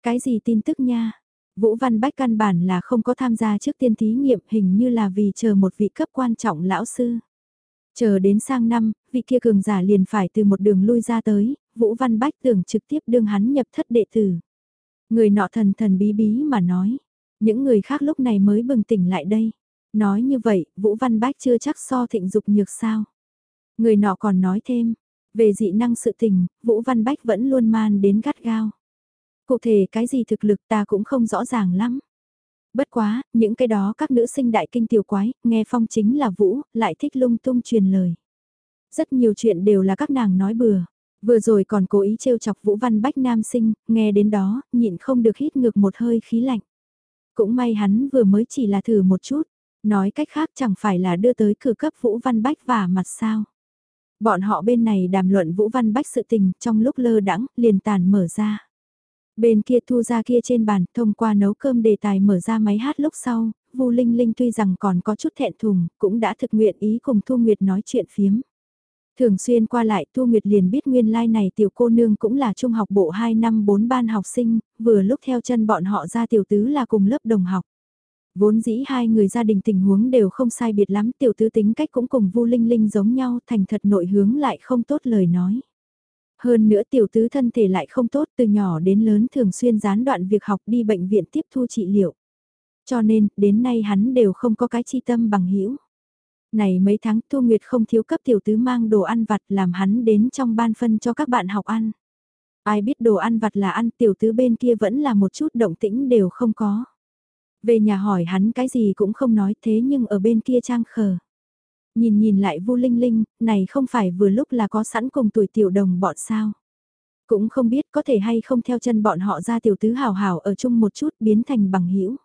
Cái gì tin tức nha? Vũ Văn Bách căn bản là không có tham gia trước tiên thí nghiệm hình như là vì chờ một vị cấp quan trọng lão sư. Chờ đến sang năm, vị kia cường giả liền phải từ một đường lui ra tới, Vũ Văn Bách tưởng trực tiếp đương hắn nhập thất đệ tử. Người nọ thần thần bí bí mà nói, những người khác lúc này mới bừng tỉnh lại đây. Nói như vậy, Vũ Văn Bách chưa chắc so thịnh dục nhược sao. Người nọ còn nói thêm, về dị năng sự tình, Vũ Văn Bách vẫn luôn man đến gắt gao. Cụ thể cái gì thực lực ta cũng không rõ ràng lắm. Bất quá, những cái đó các nữ sinh đại kinh tiểu quái, nghe phong chính là Vũ, lại thích lung tung truyền lời. Rất nhiều chuyện đều là các nàng nói bừa. Vừa rồi còn cố ý trêu chọc Vũ Văn Bách nam sinh, nghe đến đó, nhịn không được hít ngược một hơi khí lạnh. Cũng may hắn vừa mới chỉ là thử một chút, nói cách khác chẳng phải là đưa tới cửa cấp Vũ Văn Bách và mặt sao. Bọn họ bên này đàm luận Vũ Văn Bách sự tình trong lúc lơ đãng liền tàn mở ra. Bên kia thu ra kia trên bàn, thông qua nấu cơm đề tài mở ra máy hát lúc sau, Vu Linh Linh tuy rằng còn có chút thẹn thùng, cũng đã thực nguyện ý cùng Thu Nguyệt nói chuyện phiếm. Thường xuyên qua lại Thu Nguyệt liền biết nguyên lai like này tiểu cô nương cũng là trung học bộ 2 năm 4 ban học sinh, vừa lúc theo chân bọn họ ra tiểu tứ là cùng lớp đồng học. Vốn dĩ hai người gia đình tình huống đều không sai biệt lắm, tiểu tứ tính cách cũng cùng Vu Linh Linh giống nhau, thành thật nội hướng lại không tốt lời nói. Hơn nữa tiểu tứ thân thể lại không tốt từ nhỏ đến lớn thường xuyên gián đoạn việc học đi bệnh viện tiếp thu trị liệu. Cho nên, đến nay hắn đều không có cái chi tâm bằng hữu Này mấy tháng Thu Nguyệt không thiếu cấp tiểu tứ mang đồ ăn vặt làm hắn đến trong ban phân cho các bạn học ăn. Ai biết đồ ăn vặt là ăn tiểu tứ bên kia vẫn là một chút động tĩnh đều không có. Về nhà hỏi hắn cái gì cũng không nói thế nhưng ở bên kia trang khờ. Nhìn nhìn lại Vu Linh Linh, này không phải vừa lúc là có sẵn cùng tuổi tiểu đồng bọn sao. Cũng không biết có thể hay không theo chân bọn họ ra tiểu tứ hào hào ở chung một chút biến thành bằng hữu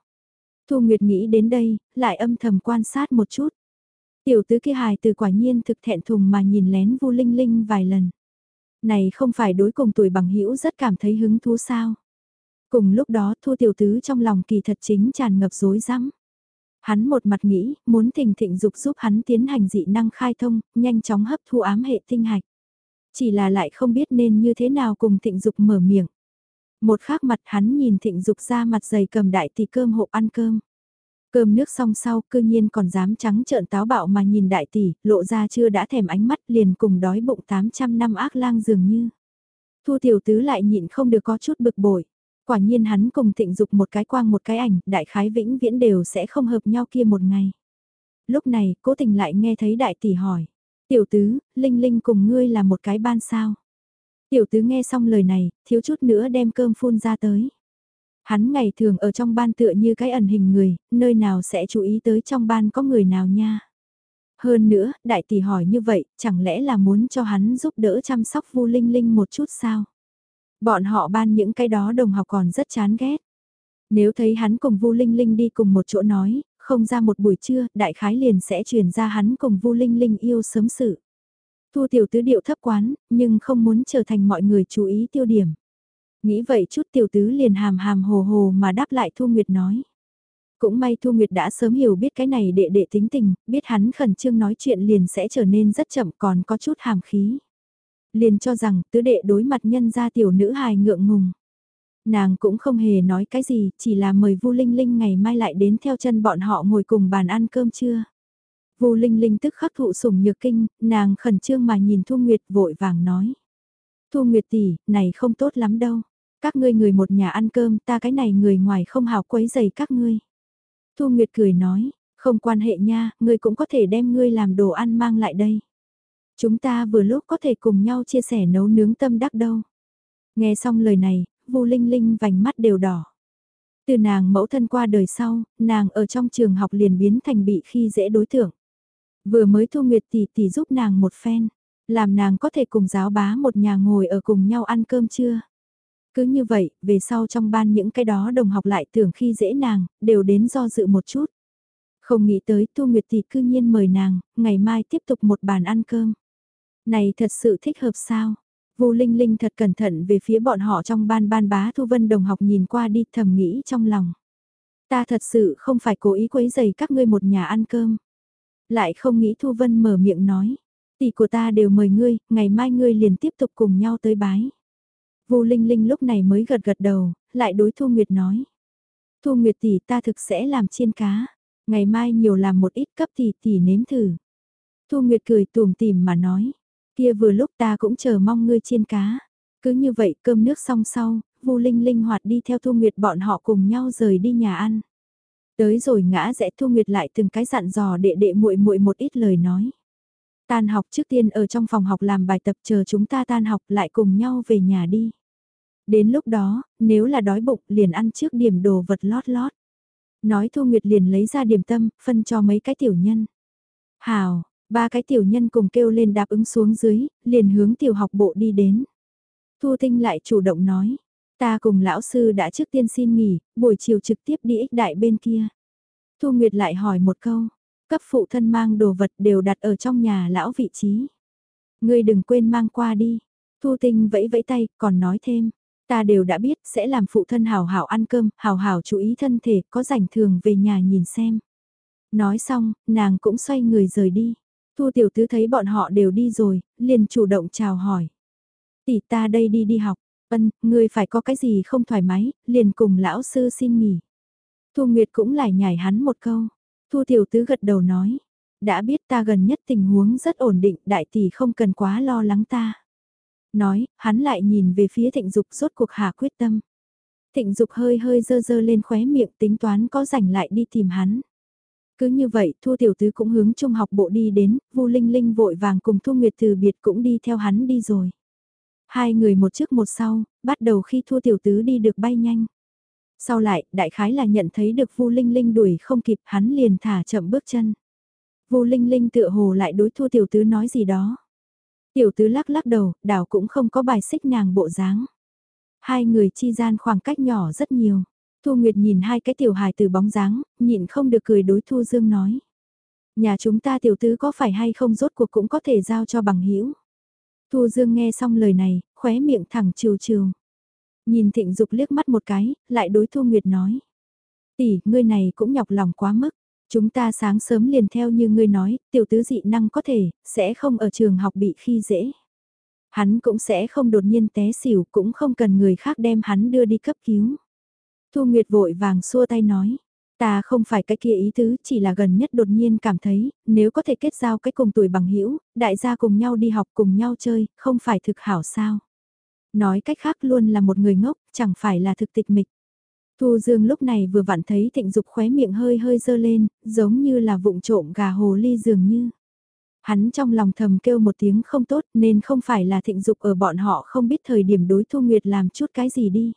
Thu Nguyệt nghĩ đến đây, lại âm thầm quan sát một chút. Tiểu tứ kia hài từ quả nhiên thực thẹn thùng mà nhìn lén Vu Linh Linh vài lần. Này không phải đối cùng tuổi bằng hữu rất cảm thấy hứng thú sao. Cùng lúc đó Thu Tiểu Tứ trong lòng kỳ thật chính tràn ngập rối rắm. Hắn một mặt nghĩ, muốn thình thịnh dục giúp hắn tiến hành dị năng khai thông, nhanh chóng hấp thu ám hệ tinh hạch. Chỉ là lại không biết nên như thế nào cùng thịnh dục mở miệng. Một khác mặt hắn nhìn thịnh dục ra mặt dày cầm đại tỷ cơm hộp ăn cơm. Cơm nước xong sau, cư nhiên còn dám trắng trợn táo bạo mà nhìn đại tỷ, lộ ra chưa đã thèm ánh mắt liền cùng đói bụng 800 năm ác lang dường như. Thu tiểu tứ lại nhịn không được có chút bực bội. Quả nhiên hắn cùng thịnh dục một cái quang một cái ảnh, đại khái vĩnh viễn đều sẽ không hợp nhau kia một ngày. Lúc này, cố tình lại nghe thấy đại tỷ hỏi. Tiểu tứ, Linh Linh cùng ngươi là một cái ban sao. Tiểu tứ nghe xong lời này, thiếu chút nữa đem cơm phun ra tới. Hắn ngày thường ở trong ban tựa như cái ẩn hình người, nơi nào sẽ chú ý tới trong ban có người nào nha. Hơn nữa, đại tỷ hỏi như vậy, chẳng lẽ là muốn cho hắn giúp đỡ chăm sóc Vu Linh Linh một chút sao? Bọn họ ban những cái đó đồng học còn rất chán ghét. Nếu thấy hắn cùng Vu Linh Linh đi cùng một chỗ nói, không ra một buổi trưa, đại khái liền sẽ truyền ra hắn cùng Vu Linh Linh yêu sớm sự. Thu tiểu tứ điệu thấp quán, nhưng không muốn trở thành mọi người chú ý tiêu điểm. Nghĩ vậy chút tiểu tứ liền hàm hàm hồ hồ mà đáp lại Thu Nguyệt nói. Cũng may Thu Nguyệt đã sớm hiểu biết cái này đệ đệ tính tình, biết hắn khẩn trương nói chuyện liền sẽ trở nên rất chậm còn có chút hàm khí. Liền cho rằng tứ đệ đối mặt nhân gia tiểu nữ hài ngượng ngùng. Nàng cũng không hề nói cái gì, chỉ là mời Vu Linh Linh ngày mai lại đến theo chân bọn họ ngồi cùng bàn ăn cơm trưa. Vu Linh Linh tức khắc thụ sủng nhược kinh, nàng khẩn trương mà nhìn Thu Nguyệt vội vàng nói. Thu Nguyệt tỷ, này không tốt lắm đâu. Các ngươi người một nhà ăn cơm, ta cái này người ngoài không hào quấy giày các ngươi. Thu Nguyệt cười nói, không quan hệ nha, ngươi cũng có thể đem ngươi làm đồ ăn mang lại đây. Chúng ta vừa lúc có thể cùng nhau chia sẻ nấu nướng tâm đắc đâu. Nghe xong lời này, Vu Linh Linh vành mắt đều đỏ. Từ nàng mẫu thân qua đời sau, nàng ở trong trường học liền biến thành bị khi dễ đối tượng. Vừa mới Thu Nguyệt tỷ tỷ giúp nàng một phen, làm nàng có thể cùng giáo bá một nhà ngồi ở cùng nhau ăn cơm trưa. Cứ như vậy, về sau trong ban những cái đó đồng học lại tưởng khi dễ nàng, đều đến do dự một chút. Không nghĩ tới Thu Nguyệt tỷ cư nhiên mời nàng, ngày mai tiếp tục một bàn ăn cơm. Này thật sự thích hợp sao? Vu Linh Linh thật cẩn thận về phía bọn họ trong ban ban bá Thu Vân đồng học nhìn qua đi thầm nghĩ trong lòng. Ta thật sự không phải cố ý quấy giày các ngươi một nhà ăn cơm. Lại không nghĩ Thu Vân mở miệng nói. Tỷ của ta đều mời ngươi, ngày mai ngươi liền tiếp tục cùng nhau tới bái. Vu Linh Linh lúc này mới gật gật đầu, lại đối Thu Nguyệt nói. Thu Nguyệt tỷ ta thực sẽ làm chiên cá, ngày mai nhiều làm một ít cấp tỷ tỷ nếm thử. Thu Nguyệt cười tùm tìm mà nói, kia vừa lúc ta cũng chờ mong ngươi chiên cá. Cứ như vậy cơm nước xong sau, Vu Linh Linh hoạt đi theo Thu Nguyệt bọn họ cùng nhau rời đi nhà ăn. Tới rồi ngã rẽ Thu Nguyệt lại từng cái dặn dò đệ đệ muội muội một ít lời nói. Tan học trước tiên ở trong phòng học làm bài tập chờ chúng ta tan học lại cùng nhau về nhà đi. Đến lúc đó, nếu là đói bụng liền ăn trước điểm đồ vật lót lót. Nói Thu Nguyệt liền lấy ra điểm tâm, phân cho mấy cái tiểu nhân. Hào, ba cái tiểu nhân cùng kêu lên đáp ứng xuống dưới, liền hướng tiểu học bộ đi đến. Thu Tinh lại chủ động nói, ta cùng lão sư đã trước tiên xin nghỉ, buổi chiều trực tiếp đi ích đại bên kia. Thu Nguyệt lại hỏi một câu, cấp phụ thân mang đồ vật đều đặt ở trong nhà lão vị trí. Ngươi đừng quên mang qua đi. Thu Tinh vẫy vẫy tay, còn nói thêm, Ta đều đã biết sẽ làm phụ thân hào hảo ăn cơm, hào hảo chú ý thân thể, có rảnh thường về nhà nhìn xem. Nói xong, nàng cũng xoay người rời đi. Thu tiểu tứ thấy bọn họ đều đi rồi, liền chủ động chào hỏi. Tỷ ta đây đi đi học, ân, ngươi phải có cái gì không thoải mái, liền cùng lão sư xin nghỉ. Thu Nguyệt cũng lại nhảy hắn một câu. Thu tiểu tứ gật đầu nói, đã biết ta gần nhất tình huống rất ổn định, đại tỷ không cần quá lo lắng ta. Nói, hắn lại nhìn về phía thịnh dục rốt cuộc hạ quyết tâm. Thịnh dục hơi hơi dơ dơ lên khóe miệng tính toán có rảnh lại đi tìm hắn. Cứ như vậy, Thu Tiểu Tứ cũng hướng trung học bộ đi đến, Vu Linh Linh vội vàng cùng Thu Nguyệt từ biệt cũng đi theo hắn đi rồi. Hai người một trước một sau, bắt đầu khi Thu Tiểu Tứ đi được bay nhanh. Sau lại, đại khái là nhận thấy được Vu Linh Linh đuổi không kịp, hắn liền thả chậm bước chân. Vu Linh Linh tựa hồ lại đối Thu Tiểu Tứ nói gì đó. Tiểu tứ lắc lắc đầu, đảo cũng không có bài xích nàng bộ dáng. Hai người chi gian khoảng cách nhỏ rất nhiều. Thu Nguyệt nhìn hai cái tiểu hài từ bóng dáng, nhịn không được cười đối Thu Dương nói. Nhà chúng ta tiểu tứ có phải hay không rốt cuộc cũng có thể giao cho bằng hữu Thu Dương nghe xong lời này, khóe miệng thẳng trừ trừ. Nhìn Thịnh Dục liếc mắt một cái, lại đối Thu Nguyệt nói. Tỷ, ngươi này cũng nhọc lòng quá mức. Chúng ta sáng sớm liền theo như ngươi nói, tiểu tứ dị năng có thể, sẽ không ở trường học bị khi dễ. Hắn cũng sẽ không đột nhiên té xỉu, cũng không cần người khác đem hắn đưa đi cấp cứu. Thu Nguyệt vội vàng xua tay nói, ta không phải cái kia ý tứ, chỉ là gần nhất đột nhiên cảm thấy, nếu có thể kết giao cái cùng tuổi bằng hữu đại gia cùng nhau đi học cùng nhau chơi, không phải thực hảo sao. Nói cách khác luôn là một người ngốc, chẳng phải là thực tịch mịch. Thu Dương lúc này vừa vặn thấy thịnh dục khóe miệng hơi hơi dơ lên, giống như là vụng trộm gà hồ ly dường như. Hắn trong lòng thầm kêu một tiếng không tốt nên không phải là thịnh dục ở bọn họ không biết thời điểm đối Thu Nguyệt làm chút cái gì đi.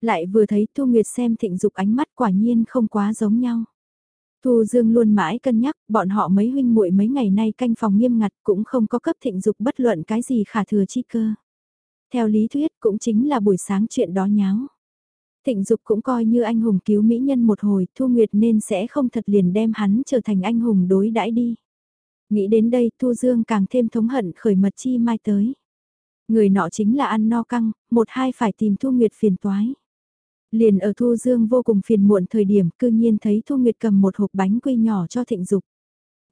Lại vừa thấy Thu Nguyệt xem thịnh dục ánh mắt quả nhiên không quá giống nhau. Thu Dương luôn mãi cân nhắc, bọn họ mấy huynh muội mấy ngày nay canh phòng nghiêm ngặt cũng không có cấp thịnh dục bất luận cái gì khả thừa chi cơ. Theo lý thuyết cũng chính là buổi sáng chuyện đó nháo. Thịnh Dục cũng coi như anh hùng cứu mỹ nhân một hồi, Thu Nguyệt nên sẽ không thật liền đem hắn trở thành anh hùng đối đãi đi. Nghĩ đến đây, Thu Dương càng thêm thống hận khởi mật chi mai tới. Người nọ chính là ăn no căng, một hai phải tìm Thu Nguyệt phiền toái. Liền ở Thu Dương vô cùng phiền muộn thời điểm cư nhiên thấy Thu Nguyệt cầm một hộp bánh quy nhỏ cho Thịnh Dục.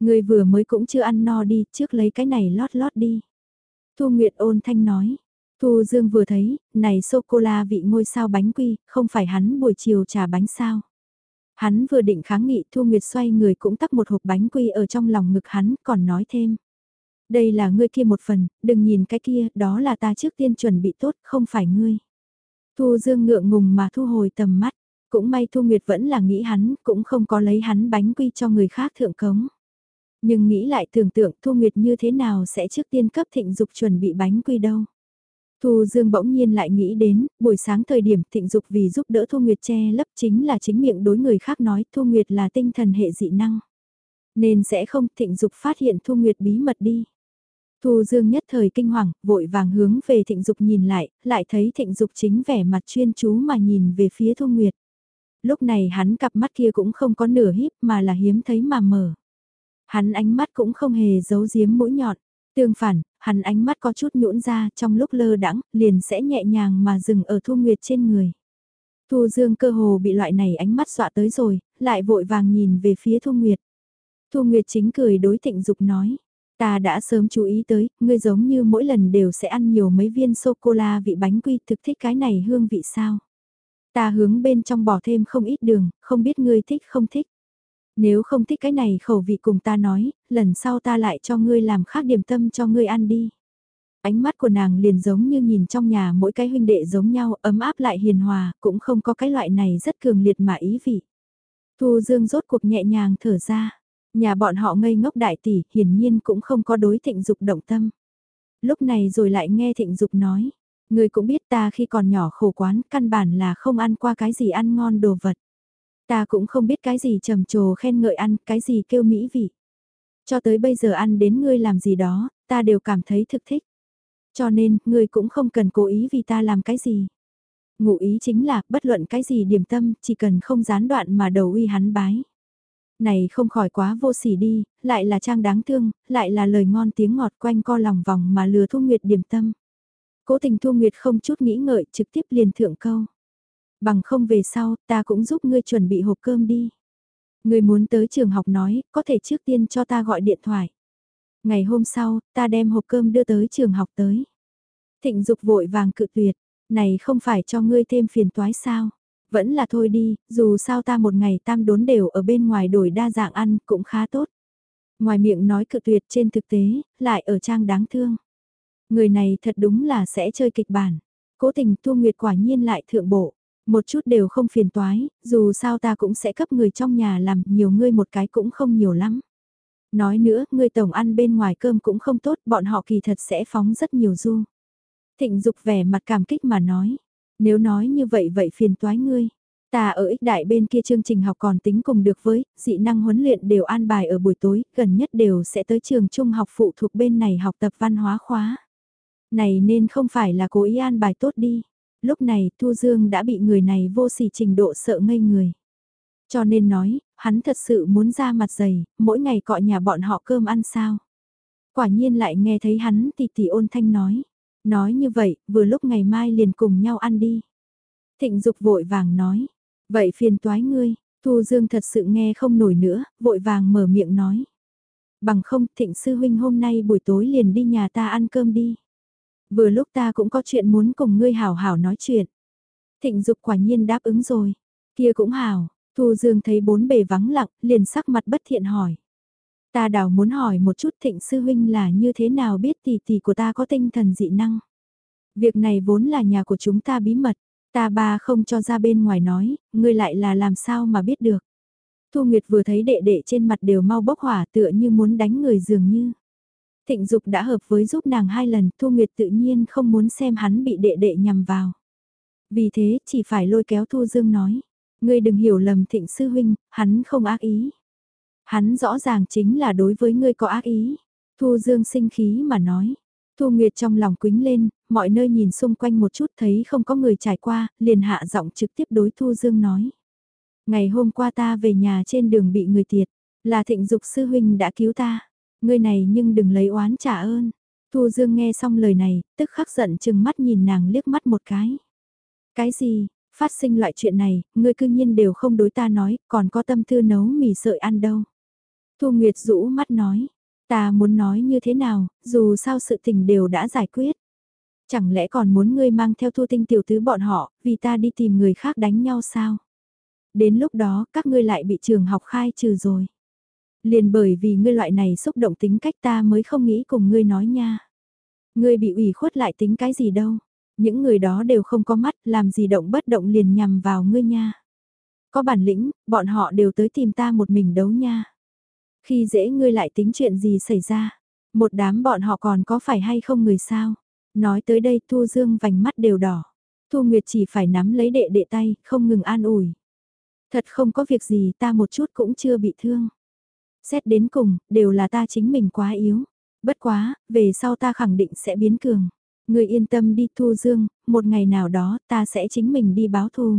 Người vừa mới cũng chưa ăn no đi, trước lấy cái này lót lót đi. Thu Nguyệt ôn thanh nói. Thu Dương vừa thấy, này sô-cô-la vị ngôi sao bánh quy, không phải hắn buổi chiều trà bánh sao. Hắn vừa định kháng nghị Thu Nguyệt xoay người cũng tắc một hộp bánh quy ở trong lòng ngực hắn, còn nói thêm. Đây là ngươi kia một phần, đừng nhìn cái kia, đó là ta trước tiên chuẩn bị tốt, không phải ngươi. Thu Dương ngượng ngùng mà thu hồi tầm mắt, cũng may Thu Nguyệt vẫn là nghĩ hắn, cũng không có lấy hắn bánh quy cho người khác thượng cống. Nhưng nghĩ lại tưởng tượng Thu Nguyệt như thế nào sẽ trước tiên cấp thịnh dục chuẩn bị bánh quy đâu. Thu Dương bỗng nhiên lại nghĩ đến, buổi sáng thời điểm thịnh dục vì giúp đỡ Thu Nguyệt che lấp chính là chính miệng đối người khác nói Thu Nguyệt là tinh thần hệ dị năng. Nên sẽ không thịnh dục phát hiện Thu Nguyệt bí mật đi. Thu Dương nhất thời kinh hoàng, vội vàng hướng về thịnh dục nhìn lại, lại thấy thịnh dục chính vẻ mặt chuyên chú mà nhìn về phía Thu Nguyệt. Lúc này hắn cặp mắt kia cũng không có nửa híp mà là hiếm thấy mà mở. Hắn ánh mắt cũng không hề giấu giếm mũi nhọn. Tương phản, hắn ánh mắt có chút nhũn ra trong lúc lơ đãng liền sẽ nhẹ nhàng mà dừng ở Thu Nguyệt trên người. Thu Dương cơ hồ bị loại này ánh mắt dọa tới rồi, lại vội vàng nhìn về phía Thu Nguyệt. Thu Nguyệt chính cười đối thịnh dục nói. Ta đã sớm chú ý tới, ngươi giống như mỗi lần đều sẽ ăn nhiều mấy viên sô-cô-la vị bánh quy thực thích cái này hương vị sao. Ta hướng bên trong bỏ thêm không ít đường, không biết ngươi thích không thích. Nếu không thích cái này khẩu vị cùng ta nói, lần sau ta lại cho ngươi làm khác điểm tâm cho ngươi ăn đi. Ánh mắt của nàng liền giống như nhìn trong nhà mỗi cái huynh đệ giống nhau, ấm áp lại hiền hòa, cũng không có cái loại này rất cường liệt mà ý vị. Thu Dương rốt cuộc nhẹ nhàng thở ra. Nhà bọn họ ngây ngốc đại tỷ, hiển nhiên cũng không có đối thịnh dục động tâm. Lúc này rồi lại nghe thịnh dục nói, người cũng biết ta khi còn nhỏ khổ quán, căn bản là không ăn qua cái gì ăn ngon đồ vật. Ta cũng không biết cái gì trầm trồ khen ngợi ăn, cái gì kêu mỹ vị. Cho tới bây giờ ăn đến ngươi làm gì đó, ta đều cảm thấy thực thích. Cho nên, ngươi cũng không cần cố ý vì ta làm cái gì. Ngụ ý chính là, bất luận cái gì điểm tâm, chỉ cần không gián đoạn mà đầu uy hắn bái. Này không khỏi quá vô sỉ đi, lại là trang đáng thương, lại là lời ngon tiếng ngọt quanh co lòng vòng mà lừa Thu Nguyệt điểm tâm. Cố tình Thu Nguyệt không chút nghĩ ngợi trực tiếp liền thượng câu. Bằng không về sau, ta cũng giúp ngươi chuẩn bị hộp cơm đi. Ngươi muốn tới trường học nói, có thể trước tiên cho ta gọi điện thoại. Ngày hôm sau, ta đem hộp cơm đưa tới trường học tới. Thịnh dục vội vàng cự tuyệt, này không phải cho ngươi thêm phiền toái sao. Vẫn là thôi đi, dù sao ta một ngày tam đốn đều ở bên ngoài đổi đa dạng ăn cũng khá tốt. Ngoài miệng nói cự tuyệt trên thực tế, lại ở trang đáng thương. Người này thật đúng là sẽ chơi kịch bản. Cố tình Thu Nguyệt quả nhiên lại thượng bộ. Một chút đều không phiền toái, dù sao ta cũng sẽ cấp người trong nhà làm nhiều ngươi một cái cũng không nhiều lắm. Nói nữa, ngươi tổng ăn bên ngoài cơm cũng không tốt, bọn họ kỳ thật sẽ phóng rất nhiều du. Thịnh dục vẻ mặt cảm kích mà nói, nếu nói như vậy vậy phiền toái ngươi. Ta ở ích đại bên kia chương trình học còn tính cùng được với, dị năng huấn luyện đều an bài ở buổi tối, gần nhất đều sẽ tới trường trung học phụ thuộc bên này học tập văn hóa khóa. Này nên không phải là cố ý an bài tốt đi. Lúc này Thu Dương đã bị người này vô sỉ trình độ sợ ngây người. Cho nên nói, hắn thật sự muốn ra mặt dày, mỗi ngày cọ nhà bọn họ cơm ăn sao. Quả nhiên lại nghe thấy hắn tỷ tỷ ôn thanh nói. Nói như vậy, vừa lúc ngày mai liền cùng nhau ăn đi. Thịnh Dục vội vàng nói. Vậy phiền toái ngươi, Thu Dương thật sự nghe không nổi nữa, vội vàng mở miệng nói. Bằng không, thịnh sư huynh hôm nay buổi tối liền đi nhà ta ăn cơm đi. Vừa lúc ta cũng có chuyện muốn cùng ngươi hảo hảo nói chuyện. Thịnh Dục quả nhiên đáp ứng rồi. Kia cũng hảo, Thu Dương thấy bốn bề vắng lặng, liền sắc mặt bất thiện hỏi. Ta đào muốn hỏi một chút thịnh sư huynh là như thế nào biết tỷ tỷ của ta có tinh thần dị năng. Việc này vốn là nhà của chúng ta bí mật, ta ba không cho ra bên ngoài nói, ngươi lại là làm sao mà biết được. Thu Nguyệt vừa thấy đệ đệ trên mặt đều mau bốc hỏa tựa như muốn đánh người dường như. Thịnh Dục đã hợp với giúp nàng hai lần, Thu Nguyệt tự nhiên không muốn xem hắn bị đệ đệ nhầm vào. Vì thế, chỉ phải lôi kéo Thu Dương nói, ngươi đừng hiểu lầm Thịnh Sư Huynh, hắn không ác ý. Hắn rõ ràng chính là đối với ngươi có ác ý. Thu Dương sinh khí mà nói. Thu Nguyệt trong lòng quính lên, mọi nơi nhìn xung quanh một chút thấy không có người trải qua, liền hạ giọng trực tiếp đối Thu Dương nói. Ngày hôm qua ta về nhà trên đường bị người tiệt, là thịnh dục sư huynh đã cứu ta. Ngươi này nhưng đừng lấy oán trả ơn. Thu Dương nghe xong lời này, tức khắc giận chừng mắt nhìn nàng liếc mắt một cái. Cái gì, phát sinh loại chuyện này, ngươi cư nhiên đều không đối ta nói, còn có tâm tư nấu mì sợi ăn đâu. Thu Nguyệt rũ mắt nói, Ta muốn nói như thế nào, dù sao sự tình đều đã giải quyết. Chẳng lẽ còn muốn ngươi mang theo thu tinh tiểu tứ bọn họ, vì ta đi tìm người khác đánh nhau sao? Đến lúc đó, các ngươi lại bị trường học khai trừ rồi. Liền bởi vì ngươi loại này xúc động tính cách ta mới không nghĩ cùng ngươi nói nha. Ngươi bị ủy khuất lại tính cái gì đâu. Những người đó đều không có mắt, làm gì động bất động liền nhằm vào ngươi nha. Có bản lĩnh, bọn họ đều tới tìm ta một mình đấu nha. Khi dễ ngươi lại tính chuyện gì xảy ra. Một đám bọn họ còn có phải hay không người sao. Nói tới đây Thu Dương vành mắt đều đỏ. Thu Nguyệt chỉ phải nắm lấy đệ đệ tay, không ngừng an ủi. Thật không có việc gì ta một chút cũng chưa bị thương. Xét đến cùng, đều là ta chính mình quá yếu. Bất quá, về sau ta khẳng định sẽ biến cường. Người yên tâm đi Thu Dương, một ngày nào đó ta sẽ chính mình đi báo thù.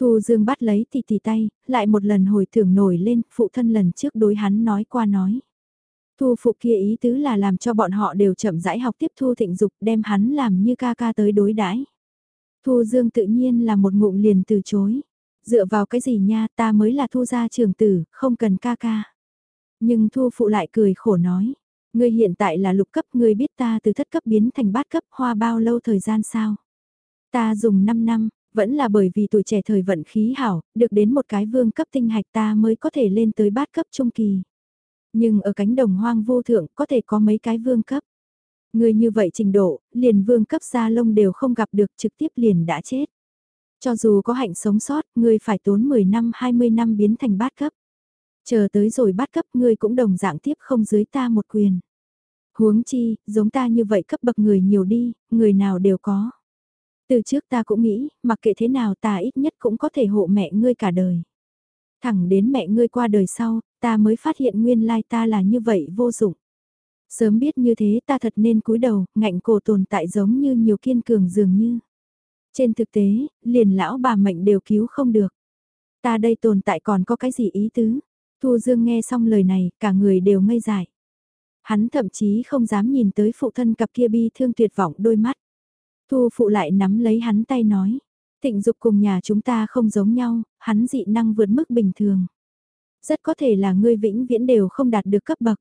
Thu Dương bắt lấy tỷ tỷ tay, lại một lần hồi tưởng nổi lên, phụ thân lần trước đối hắn nói qua nói. Thu phụ kia ý tứ là làm cho bọn họ đều chậm rãi học tiếp thu thịnh dục đem hắn làm như ca ca tới đối đãi. Thu Dương tự nhiên là một ngụm liền từ chối. Dựa vào cái gì nha ta mới là thu gia trường tử, không cần ca ca. Nhưng thu phụ lại cười khổ nói. Ngươi hiện tại là lục cấp, ngươi biết ta từ thất cấp biến thành bát cấp hoa bao lâu thời gian sao? Ta dùng 5 năm, vẫn là bởi vì tuổi trẻ thời vận khí hảo, được đến một cái vương cấp tinh hạch ta mới có thể lên tới bát cấp trung kỳ. Nhưng ở cánh đồng hoang vô thượng có thể có mấy cái vương cấp. Người như vậy trình độ, liền vương cấp gia lông đều không gặp được trực tiếp liền đã chết. Cho dù có hạnh sống sót, người phải tốn 10 năm 20 năm biến thành bát cấp. Chờ tới rồi bát cấp người cũng đồng dạng tiếp không dưới ta một quyền. Huống chi, giống ta như vậy cấp bậc người nhiều đi, người nào đều có. Từ trước ta cũng nghĩ, mặc kệ thế nào ta ít nhất cũng có thể hộ mẹ ngươi cả đời. Thẳng đến mẹ ngươi qua đời sau, ta mới phát hiện nguyên lai ta là như vậy vô dụng. Sớm biết như thế ta thật nên cúi đầu, ngạnh cổ tồn tại giống như nhiều kiên cường dường như. Trên thực tế, liền lão bà mệnh đều cứu không được. Ta đây tồn tại còn có cái gì ý tứ? Thu Dương nghe xong lời này, cả người đều ngây dại. Hắn thậm chí không dám nhìn tới phụ thân cặp kia bi thương tuyệt vọng đôi mắt. Thu phụ lại nắm lấy hắn tay nói. Thịnh dục cùng nhà chúng ta không giống nhau, hắn dị năng vượt mức bình thường. Rất có thể là ngươi vĩnh viễn đều không đạt được cấp bậc.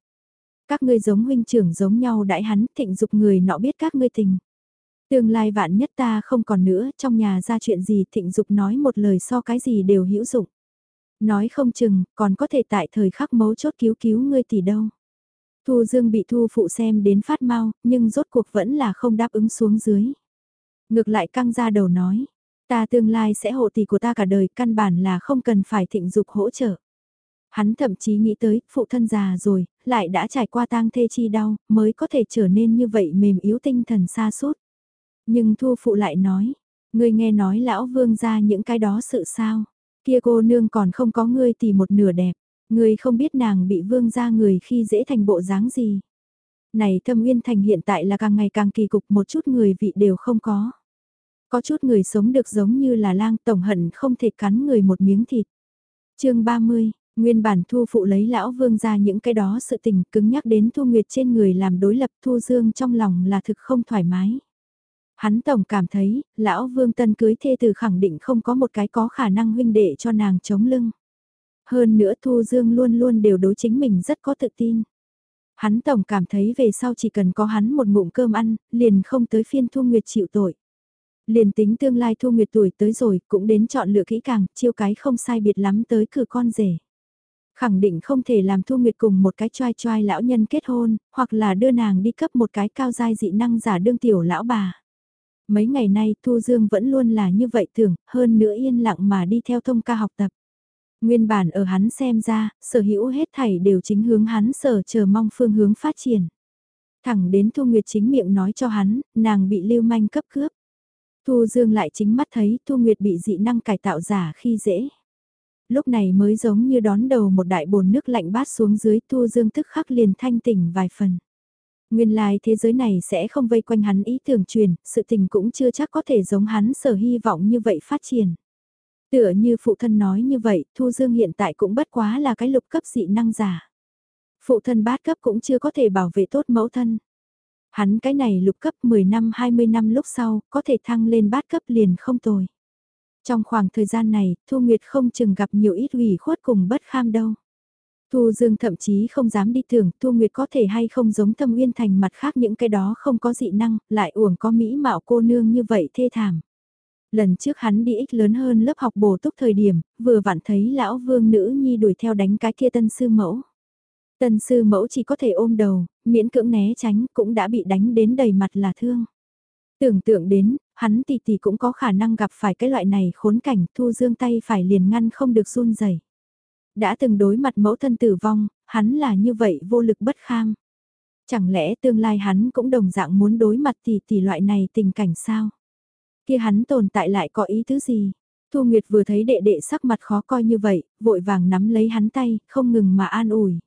Các ngươi giống huynh trưởng giống nhau đại hắn thịnh dục người nọ biết các ngươi tình. Tương lai vạn nhất ta không còn nữa, trong nhà ra chuyện gì thịnh dục nói một lời so cái gì đều hữu dụng. Nói không chừng, còn có thể tại thời khắc mấu chốt cứu cứu ngươi tỷ đâu. Thu Dương bị thu phụ xem đến phát mau, nhưng rốt cuộc vẫn là không đáp ứng xuống dưới. Ngược lại căng ra đầu nói, ta tương lai sẽ hộ tỷ của ta cả đời căn bản là không cần phải thịnh dục hỗ trợ. Hắn thậm chí nghĩ tới, phụ thân già rồi, lại đã trải qua tang thê chi đau, mới có thể trở nên như vậy mềm yếu tinh thần xa suốt. Nhưng thu phụ lại nói, ngươi nghe nói lão vương ra những cái đó sự sao, kia cô nương còn không có ngươi tỷ một nửa đẹp, ngươi không biết nàng bị vương ra người khi dễ thành bộ dáng gì. Này thâm uyên thành hiện tại là càng ngày càng kỳ cục một chút người vị đều không có. Có chút người sống được giống như là lang tổng hận không thể cắn người một miếng thịt. chương 30, nguyên bản thu phụ lấy lão vương ra những cái đó sự tình cứng nhắc đến thu nguyệt trên người làm đối lập thu dương trong lòng là thực không thoải mái. Hắn tổng cảm thấy, lão vương tân cưới thê từ khẳng định không có một cái có khả năng huynh đệ cho nàng chống lưng. Hơn nữa Thu Dương luôn luôn đều đối chính mình rất có tự tin. Hắn tổng cảm thấy về sau chỉ cần có hắn một ngụm cơm ăn, liền không tới phiên Thu Nguyệt chịu tội. Liền tính tương lai Thu Nguyệt tuổi tới rồi, cũng đến chọn lựa kỹ càng, chiêu cái không sai biệt lắm tới cửa con rể. Khẳng định không thể làm Thu Nguyệt cùng một cái choai choai lão nhân kết hôn, hoặc là đưa nàng đi cấp một cái cao giai dị năng giả đương tiểu lão bà. Mấy ngày nay Thu Dương vẫn luôn là như vậy tưởng, hơn nữa yên lặng mà đi theo thông ca học tập. Nguyên bản ở hắn xem ra, sở hữu hết thảy đều chính hướng hắn sở chờ mong phương hướng phát triển. Thẳng đến Thu Nguyệt chính miệng nói cho hắn, nàng bị lưu manh cấp cướp. Thu Dương lại chính mắt thấy Thu Nguyệt bị dị năng cải tạo giả khi dễ. Lúc này mới giống như đón đầu một đại bồn nước lạnh bát xuống dưới Thu Dương tức khắc liền thanh tỉnh vài phần. Nguyên lai thế giới này sẽ không vây quanh hắn ý tưởng truyền, sự tình cũng chưa chắc có thể giống hắn sở hy vọng như vậy phát triển. Tựa như phụ thân nói như vậy, Thu Dương hiện tại cũng bất quá là cái lục cấp dị năng giả. Phụ thân bát cấp cũng chưa có thể bảo vệ tốt mẫu thân. Hắn cái này lục cấp 10 năm 20 năm lúc sau, có thể thăng lên bát cấp liền không tồi. Trong khoảng thời gian này, Thu Nguyệt không chừng gặp nhiều ít ủy khuất cùng bất kham đâu. Thu Dương thậm chí không dám đi tưởng Thu Nguyệt có thể hay không giống Thâm Uyên Thành mặt khác những cái đó không có dị năng, lại uổng có mỹ mạo cô nương như vậy thê thảm. Lần trước hắn đi ích lớn hơn lớp học bổ túc thời điểm, vừa vặn thấy lão vương nữ nhi đuổi theo đánh cái kia tân sư mẫu. Tân sư mẫu chỉ có thể ôm đầu, miễn cưỡng né tránh cũng đã bị đánh đến đầy mặt là thương. Tưởng tượng đến, hắn tỷ tỷ cũng có khả năng gặp phải cái loại này khốn cảnh thu dương tay phải liền ngăn không được run rẩy. Đã từng đối mặt mẫu thân tử vong, hắn là như vậy vô lực bất kham. Chẳng lẽ tương lai hắn cũng đồng dạng muốn đối mặt tỷ tỷ loại này tình cảnh sao? Kia hắn tồn tại lại có ý tứ gì? Thu Nguyệt vừa thấy đệ đệ sắc mặt khó coi như vậy, vội vàng nắm lấy hắn tay, không ngừng mà an ủi.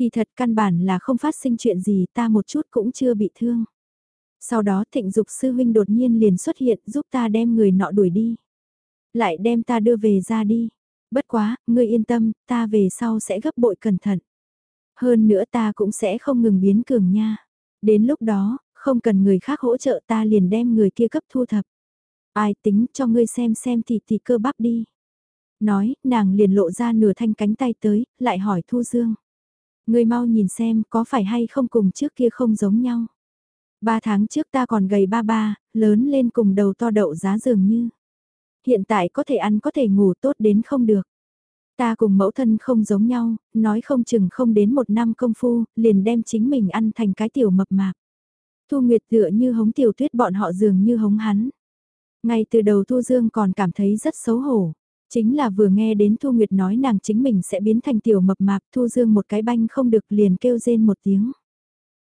Kỳ thật căn bản là không phát sinh chuyện gì ta một chút cũng chưa bị thương. Sau đó thịnh dục sư huynh đột nhiên liền xuất hiện giúp ta đem người nọ đuổi đi. Lại đem ta đưa về ra đi. Bất quá, ngươi yên tâm, ta về sau sẽ gấp bội cẩn thận. Hơn nữa ta cũng sẽ không ngừng biến cường nha. Đến lúc đó, không cần người khác hỗ trợ ta liền đem người kia cấp thu thập. Ai tính cho ngươi xem xem thì thì cơ bắp đi. Nói, nàng liền lộ ra nửa thanh cánh tay tới, lại hỏi Thu Dương. Ngươi mau nhìn xem có phải hay không cùng trước kia không giống nhau. Ba tháng trước ta còn gầy ba ba, lớn lên cùng đầu to đậu giá dường như. Hiện tại có thể ăn có thể ngủ tốt đến không được. Ta cùng mẫu thân không giống nhau, nói không chừng không đến một năm công phu, liền đem chính mình ăn thành cái tiểu mập mạp. Thu Nguyệt tựa như hống tiểu tuyết bọn họ dường như hống hắn. Ngay từ đầu Thu Dương còn cảm thấy rất xấu hổ. Chính là vừa nghe đến Thu Nguyệt nói nàng chính mình sẽ biến thành tiểu mập mạp Thu Dương một cái banh không được liền kêu rên một tiếng.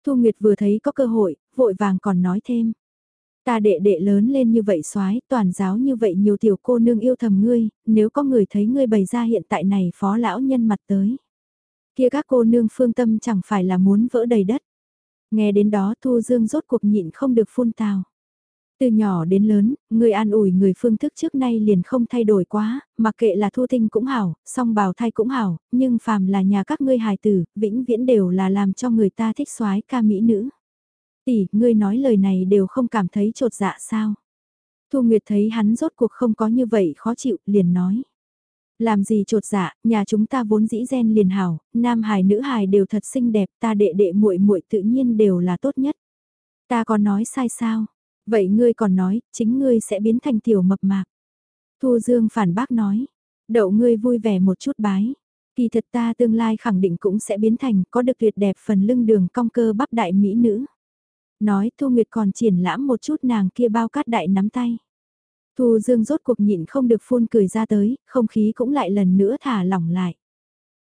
Thu Nguyệt vừa thấy có cơ hội, vội vàng còn nói thêm. Ta đệ đệ lớn lên như vậy soái toàn giáo như vậy nhiều tiểu cô nương yêu thầm ngươi, nếu có người thấy ngươi bày ra hiện tại này phó lão nhân mặt tới. Kia các cô nương phương tâm chẳng phải là muốn vỡ đầy đất. Nghe đến đó Thu Dương rốt cuộc nhịn không được phun tào. Từ nhỏ đến lớn, người an ủi người phương thức trước nay liền không thay đổi quá, mặc kệ là thu tinh cũng hảo, song bào thai cũng hảo, nhưng phàm là nhà các ngươi hài tử, vĩnh viễn đều là làm cho người ta thích soái ca mỹ nữ. Tỷ, ngươi nói lời này đều không cảm thấy trột dạ sao? Thu Nguyệt thấy hắn rốt cuộc không có như vậy khó chịu, liền nói. Làm gì trột dạ, nhà chúng ta vốn dĩ gen liền hảo, nam hài nữ hài đều thật xinh đẹp, ta đệ đệ muội muội tự nhiên đều là tốt nhất. Ta có nói sai sao? Vậy ngươi còn nói, chính ngươi sẽ biến thành tiểu mập mạp. Thu Dương phản bác nói, đậu ngươi vui vẻ một chút bái. Kỳ thật ta tương lai khẳng định cũng sẽ biến thành có được tuyệt đẹp phần lưng đường cong cơ bắp đại mỹ nữ. Nói Thu Nguyệt còn triển lãm một chút nàng kia bao cát đại nắm tay. Thu Dương rốt cuộc nhịn không được phun cười ra tới, không khí cũng lại lần nữa thả lỏng lại.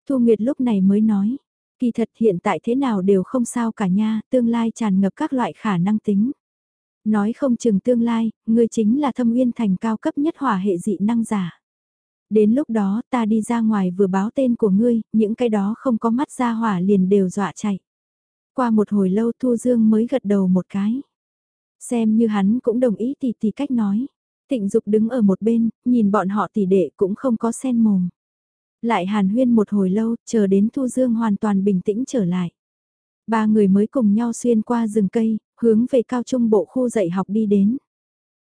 Thu Nguyệt lúc này mới nói, kỳ thật hiện tại thế nào đều không sao cả nha, tương lai tràn ngập các loại khả năng tính. Nói không chừng tương lai, ngươi chính là thâm uyên thành cao cấp nhất hỏa hệ dị năng giả. Đến lúc đó ta đi ra ngoài vừa báo tên của ngươi, những cái đó không có mắt ra hỏa liền đều dọa chạy. Qua một hồi lâu Thu Dương mới gật đầu một cái. Xem như hắn cũng đồng ý tỷ tỷ cách nói. Tịnh Dục đứng ở một bên, nhìn bọn họ tỷ đệ cũng không có sen mồm. Lại hàn huyên một hồi lâu, chờ đến Thu Dương hoàn toàn bình tĩnh trở lại. Ba người mới cùng nhau xuyên qua rừng cây, hướng về cao trung bộ khu dạy học đi đến.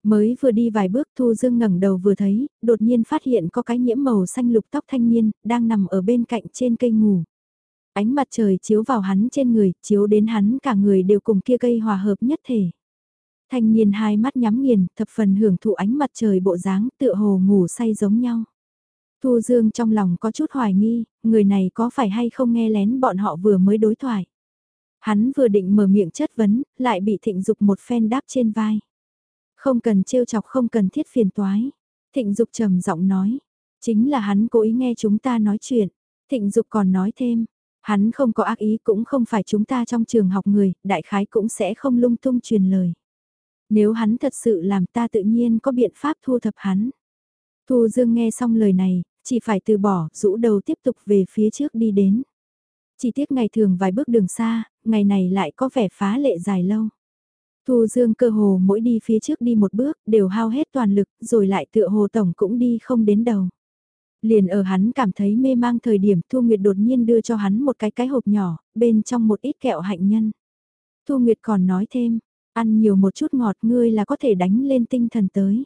Mới vừa đi vài bước Thu Dương ngẩng đầu vừa thấy, đột nhiên phát hiện có cái nhiễm màu xanh lục tóc thanh niên, đang nằm ở bên cạnh trên cây ngủ. Ánh mặt trời chiếu vào hắn trên người, chiếu đến hắn cả người đều cùng kia cây hòa hợp nhất thể. Thanh niên hai mắt nhắm nghiền, thập phần hưởng thụ ánh mặt trời bộ dáng tựa hồ ngủ say giống nhau. Thu Dương trong lòng có chút hoài nghi, người này có phải hay không nghe lén bọn họ vừa mới đối thoại. Hắn vừa định mở miệng chất vấn, lại bị thịnh dục một phen đáp trên vai. Không cần trêu chọc không cần thiết phiền toái. Thịnh dục trầm giọng nói. Chính là hắn cố ý nghe chúng ta nói chuyện. Thịnh dục còn nói thêm. Hắn không có ác ý cũng không phải chúng ta trong trường học người, đại khái cũng sẽ không lung tung truyền lời. Nếu hắn thật sự làm ta tự nhiên có biện pháp thu thập hắn. Thu Dương nghe xong lời này, chỉ phải từ bỏ, rũ đầu tiếp tục về phía trước đi đến. Chỉ tiếc ngày thường vài bước đường xa, ngày này lại có vẻ phá lệ dài lâu. Thu Dương cơ hồ mỗi đi phía trước đi một bước đều hao hết toàn lực rồi lại tựa hồ tổng cũng đi không đến đầu. Liền ở hắn cảm thấy mê mang thời điểm Thu Nguyệt đột nhiên đưa cho hắn một cái cái hộp nhỏ, bên trong một ít kẹo hạnh nhân. Thu Nguyệt còn nói thêm, ăn nhiều một chút ngọt ngươi là có thể đánh lên tinh thần tới.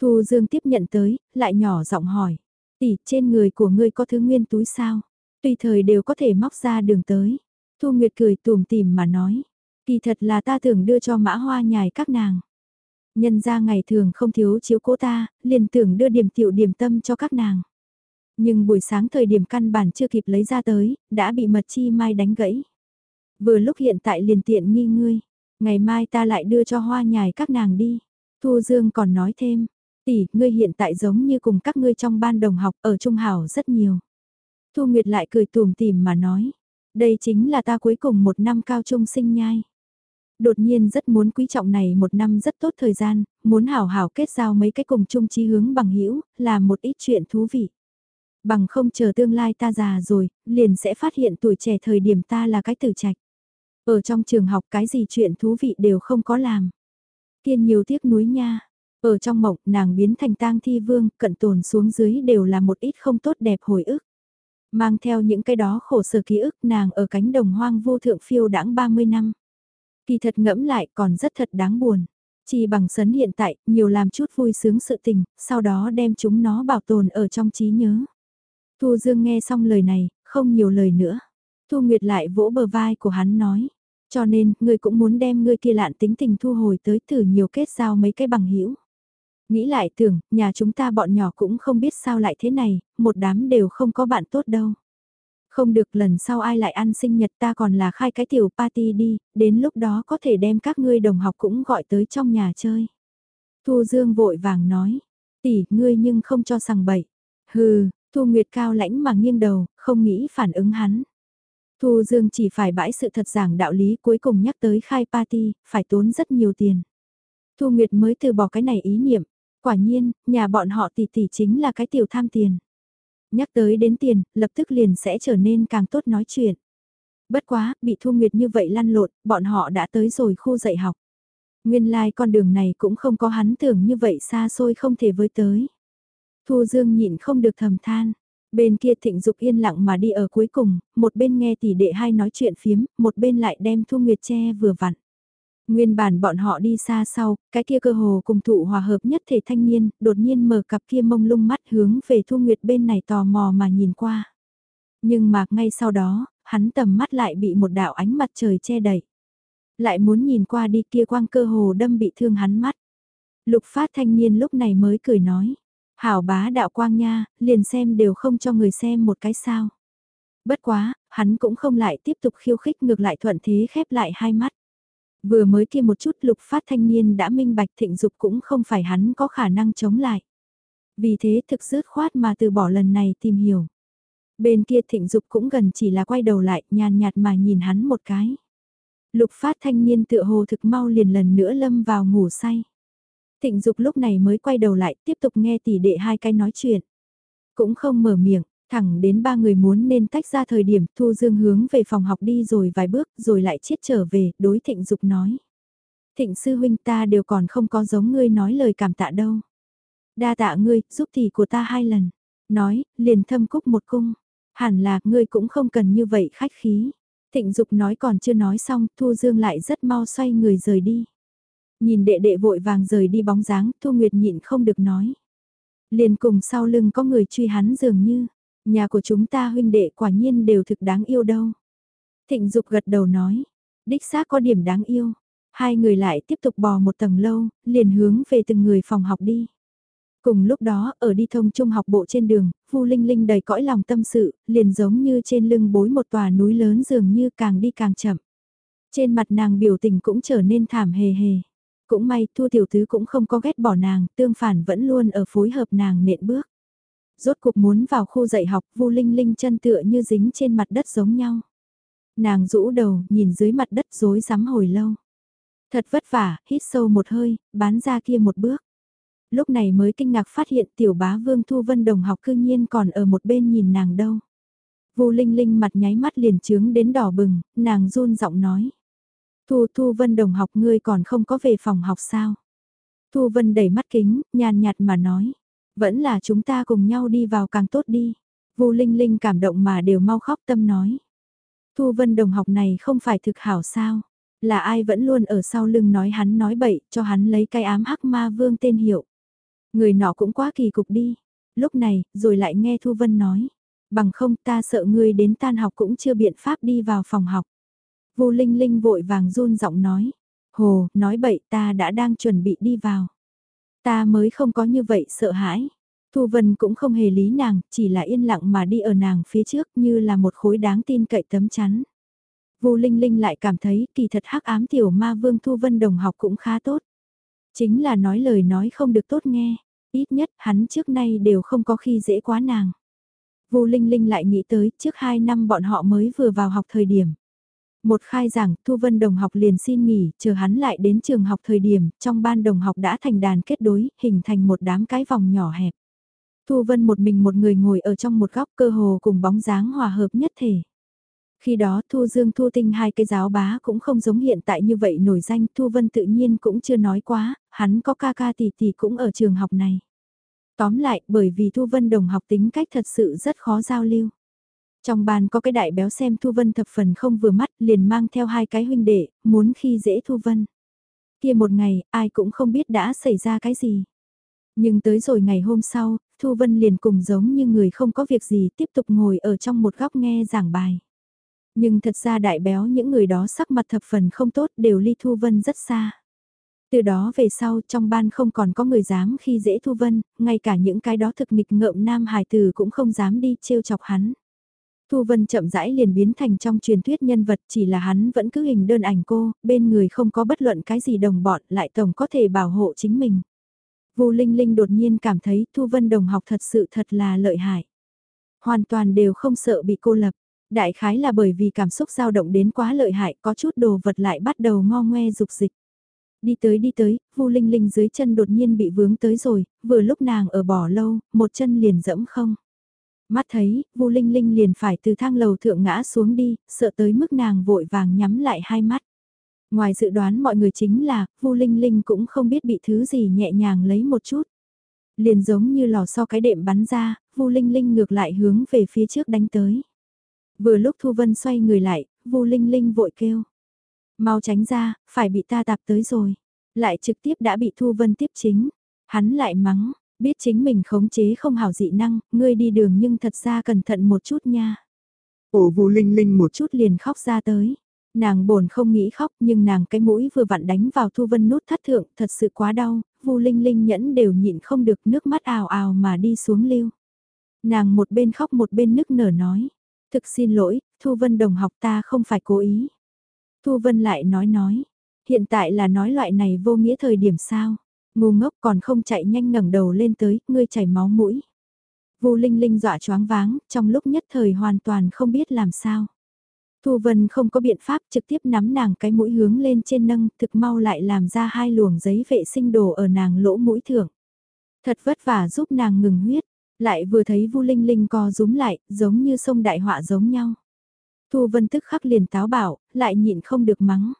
Thu Dương tiếp nhận tới, lại nhỏ giọng hỏi, tỷ trên người của ngươi có thứ nguyên túi sao? Tùy thời đều có thể móc ra đường tới. Thu Nguyệt cười tùm tìm mà nói. Kỳ thật là ta tưởng đưa cho mã hoa nhài các nàng. Nhân ra ngày thường không thiếu chiếu cố ta, liền tưởng đưa điểm tiểu điểm tâm cho các nàng. Nhưng buổi sáng thời điểm căn bản chưa kịp lấy ra tới, đã bị mật chi mai đánh gãy. Vừa lúc hiện tại liền tiện nghi ngươi, ngày mai ta lại đưa cho hoa nhài các nàng đi. Thu Dương còn nói thêm, tỷ, ngươi hiện tại giống như cùng các ngươi trong ban đồng học ở Trung Hảo rất nhiều. Thu Nguyệt lại cười tùm tìm mà nói, đây chính là ta cuối cùng một năm cao trung sinh nhai. Đột nhiên rất muốn quý trọng này một năm rất tốt thời gian, muốn hảo hảo kết giao mấy cái cùng chung chí hướng bằng hữu là một ít chuyện thú vị. Bằng không chờ tương lai ta già rồi, liền sẽ phát hiện tuổi trẻ thời điểm ta là cái tử trạch. Ở trong trường học cái gì chuyện thú vị đều không có làm. Kiên nhiều tiếc núi nha. Ở trong mộng nàng biến thành tang thi vương, cận tồn xuống dưới đều là một ít không tốt đẹp hồi ức. Mang theo những cái đó khổ sở ký ức nàng ở cánh đồng hoang vô thượng phiêu đãng 30 năm. Kỳ thật ngẫm lại còn rất thật đáng buồn. Chỉ bằng sấn hiện tại, nhiều làm chút vui sướng sự tình, sau đó đem chúng nó bảo tồn ở trong trí nhớ. Thu Dương nghe xong lời này, không nhiều lời nữa. Thu Nguyệt lại vỗ bờ vai của hắn nói. Cho nên, ngươi cũng muốn đem ngươi kia lạn tính tình thu hồi tới thử nhiều kết giao mấy cái bằng hữu Nghĩ lại tưởng, nhà chúng ta bọn nhỏ cũng không biết sao lại thế này, một đám đều không có bạn tốt đâu. Không được lần sau ai lại ăn sinh nhật ta còn là khai cái tiểu party đi, đến lúc đó có thể đem các ngươi đồng học cũng gọi tới trong nhà chơi. Thu Dương vội vàng nói, tỷ, ngươi nhưng không cho sằng bậy. Hừ, Thu Nguyệt cao lãnh mà nghiêng đầu, không nghĩ phản ứng hắn. Thu Dương chỉ phải bãi sự thật giảng đạo lý cuối cùng nhắc tới khai party, phải tốn rất nhiều tiền. Thu Nguyệt mới từ bỏ cái này ý niệm, quả nhiên, nhà bọn họ tỷ tỷ chính là cái tiểu tham tiền. Nhắc tới đến tiền, lập tức liền sẽ trở nên càng tốt nói chuyện. Bất quá, bị Thu Nguyệt như vậy lăn lộn, bọn họ đã tới rồi khu dạy học. Nguyên lai like con đường này cũng không có hắn tưởng như vậy xa xôi không thể với tới. Thu Dương nhịn không được thầm than. Bên kia thịnh dục yên lặng mà đi ở cuối cùng, một bên nghe tỷ đệ hai nói chuyện phiếm, một bên lại đem Thu Nguyệt che vừa vặn. Nguyên bản bọn họ đi xa sau, cái kia cơ hồ cùng thụ hòa hợp nhất thể thanh niên, đột nhiên mở cặp kia mông lung mắt hướng về Thu Nguyệt bên này tò mò mà nhìn qua. Nhưng mà ngay sau đó, hắn tầm mắt lại bị một đạo ánh mặt trời che đẩy. Lại muốn nhìn qua đi kia quang cơ hồ đâm bị thương hắn mắt. Lục phát thanh niên lúc này mới cười nói. Hảo bá đạo quang nha, liền xem đều không cho người xem một cái sao. Bất quá, hắn cũng không lại tiếp tục khiêu khích ngược lại thuận thế khép lại hai mắt. Vừa mới kia một chút lục phát thanh niên đã minh bạch thịnh dục cũng không phải hắn có khả năng chống lại. Vì thế thực dứt khoát mà từ bỏ lần này tìm hiểu. Bên kia thịnh dục cũng gần chỉ là quay đầu lại nhàn nhạt mà nhìn hắn một cái. Lục phát thanh niên tựa hồ thực mau liền lần nữa lâm vào ngủ say. Thịnh Dục lúc này mới quay đầu lại tiếp tục nghe tỷ đệ hai cái nói chuyện. Cũng không mở miệng, thẳng đến ba người muốn nên tách ra thời điểm Thu Dương hướng về phòng học đi rồi vài bước rồi lại chết trở về, đối Thịnh Dục nói. Thịnh sư huynh ta đều còn không có giống ngươi nói lời cảm tạ đâu. Đa tạ ngươi, giúp thì của ta hai lần. Nói, liền thâm cúc một cung. Hẳn là, ngươi cũng không cần như vậy khách khí. Thịnh Dục nói còn chưa nói xong, Thu Dương lại rất mau xoay người rời đi. Nhìn đệ đệ vội vàng rời đi bóng dáng, Thu Nguyệt nhịn không được nói. Liền cùng sau lưng có người truy hắn dường như, nhà của chúng ta huynh đệ quả nhiên đều thực đáng yêu đâu. Thịnh Dục gật đầu nói, đích xác có điểm đáng yêu. Hai người lại tiếp tục bò một tầng lâu, liền hướng về từng người phòng học đi. Cùng lúc đó, ở đi thông trung học bộ trên đường, Vu Linh Linh đầy cõi lòng tâm sự, liền giống như trên lưng bối một tòa núi lớn dường như càng đi càng chậm. Trên mặt nàng biểu tình cũng trở nên thảm hề hề. Cũng may Thu Tiểu Tứ cũng không có ghét bỏ nàng, tương phản vẫn luôn ở phối hợp nàng nện bước. Rốt cuộc muốn vào khu dạy học, Vu Linh Linh chân tựa như dính trên mặt đất giống nhau. Nàng rũ đầu, nhìn dưới mặt đất rối rắm hồi lâu. Thật vất vả, hít sâu một hơi, bán ra kia một bước. Lúc này mới kinh ngạc phát hiện tiểu bá vương Thu Vân Đồng học cư nhiên còn ở một bên nhìn nàng đâu. Vu Linh Linh mặt nháy mắt liền trướng đến đỏ bừng, nàng run giọng nói. Thu Thu Vân đồng học ngươi còn không có về phòng học sao? Thu Vân đẩy mắt kính, nhàn nhạt mà nói. Vẫn là chúng ta cùng nhau đi vào càng tốt đi. Vu Linh Linh cảm động mà đều mau khóc tâm nói. Thu Vân đồng học này không phải thực hảo sao? Là ai vẫn luôn ở sau lưng nói hắn nói bậy, cho hắn lấy cái ám hắc ma vương tên hiệu. Người nọ cũng quá kỳ cục đi. Lúc này, rồi lại nghe Thu Vân nói. Bằng không ta sợ ngươi đến tan học cũng chưa biện pháp đi vào phòng học. Vu Linh Linh vội vàng run giọng nói. Hồ, nói bậy ta đã đang chuẩn bị đi vào. Ta mới không có như vậy sợ hãi. Thu Vân cũng không hề lý nàng, chỉ là yên lặng mà đi ở nàng phía trước như là một khối đáng tin cậy tấm chắn. Vu Linh Linh lại cảm thấy kỳ thật hắc ám tiểu ma vương Thu Vân đồng học cũng khá tốt. Chính là nói lời nói không được tốt nghe, ít nhất hắn trước nay đều không có khi dễ quá nàng. Vu Linh Linh lại nghĩ tới trước hai năm bọn họ mới vừa vào học thời điểm. Một khai giảng, Thu Vân đồng học liền xin nghỉ, chờ hắn lại đến trường học thời điểm, trong ban đồng học đã thành đàn kết đối, hình thành một đám cái vòng nhỏ hẹp. Thu Vân một mình một người ngồi ở trong một góc cơ hồ cùng bóng dáng hòa hợp nhất thể. Khi đó Thu Dương Thu Tinh hai cái giáo bá cũng không giống hiện tại như vậy nổi danh Thu Vân tự nhiên cũng chưa nói quá, hắn có ca ca tỷ tỷ cũng ở trường học này. Tóm lại bởi vì Thu Vân đồng học tính cách thật sự rất khó giao lưu. Trong bàn có cái đại béo xem Thu Vân thập phần không vừa mắt liền mang theo hai cái huynh đệ, muốn khi dễ Thu Vân. Kia một ngày, ai cũng không biết đã xảy ra cái gì. Nhưng tới rồi ngày hôm sau, Thu Vân liền cùng giống như người không có việc gì tiếp tục ngồi ở trong một góc nghe giảng bài. Nhưng thật ra đại béo những người đó sắc mặt thập phần không tốt đều ly Thu Vân rất xa. Từ đó về sau trong ban không còn có người dám khi dễ Thu Vân, ngay cả những cái đó thực nghịch ngợm nam hài tử cũng không dám đi trêu chọc hắn. Thu Vân chậm rãi liền biến thành trong truyền thuyết nhân vật chỉ là hắn vẫn cứ hình đơn ảnh cô, bên người không có bất luận cái gì đồng bọn lại tổng có thể bảo hộ chính mình. Vu Linh Linh đột nhiên cảm thấy Thu Vân đồng học thật sự thật là lợi hại. Hoàn toàn đều không sợ bị cô lập. Đại khái là bởi vì cảm xúc dao động đến quá lợi hại có chút đồ vật lại bắt đầu ngo ngoe dục dịch. Đi tới đi tới, Vu Linh Linh dưới chân đột nhiên bị vướng tới rồi, vừa lúc nàng ở bỏ lâu, một chân liền dẫm không. Mắt thấy, Vu Linh Linh liền phải từ thang lầu thượng ngã xuống đi, sợ tới mức nàng vội vàng nhắm lại hai mắt. Ngoài dự đoán mọi người chính là, Vu Linh Linh cũng không biết bị thứ gì nhẹ nhàng lấy một chút. Liền giống như lò so cái đệm bắn ra, Vu Linh Linh ngược lại hướng về phía trước đánh tới. Vừa lúc Thu Vân xoay người lại, Vu Linh Linh vội kêu. Mau tránh ra, phải bị ta tạp tới rồi. Lại trực tiếp đã bị Thu Vân tiếp chính. Hắn lại mắng, biết chính mình khống chế không hảo dị năng, ngươi đi đường nhưng thật ra cẩn thận một chút nha. Ổ Vu Linh Linh một chút liền khóc ra tới. Nàng bồn không nghĩ khóc nhưng nàng cái mũi vừa vặn đánh vào Thu Vân nút thắt thượng thật sự quá đau, Vu Linh Linh nhẫn đều nhịn không được nước mắt ào ào mà đi xuống lưu. Nàng một bên khóc một bên nức nở nói, thực xin lỗi, Thu Vân đồng học ta không phải cố ý. Thu Vân lại nói nói, hiện tại là nói loại này vô nghĩa thời điểm sao, ngu ngốc còn không chạy nhanh ngẩng đầu lên tới, ngươi chảy máu mũi. Vu Linh Linh dọa choáng váng, trong lúc nhất thời hoàn toàn không biết làm sao. Thu Vân không có biện pháp trực tiếp nắm nàng cái mũi hướng lên trên nâng, thực mau lại làm ra hai luồng giấy vệ sinh đồ ở nàng lỗ mũi thưởng. Thật vất vả giúp nàng ngừng huyết, lại vừa thấy Vu Linh Linh co rúm lại, giống như sông đại họa giống nhau. Thu Vân tức khắc liền táo bảo, lại nhịn không được mắng.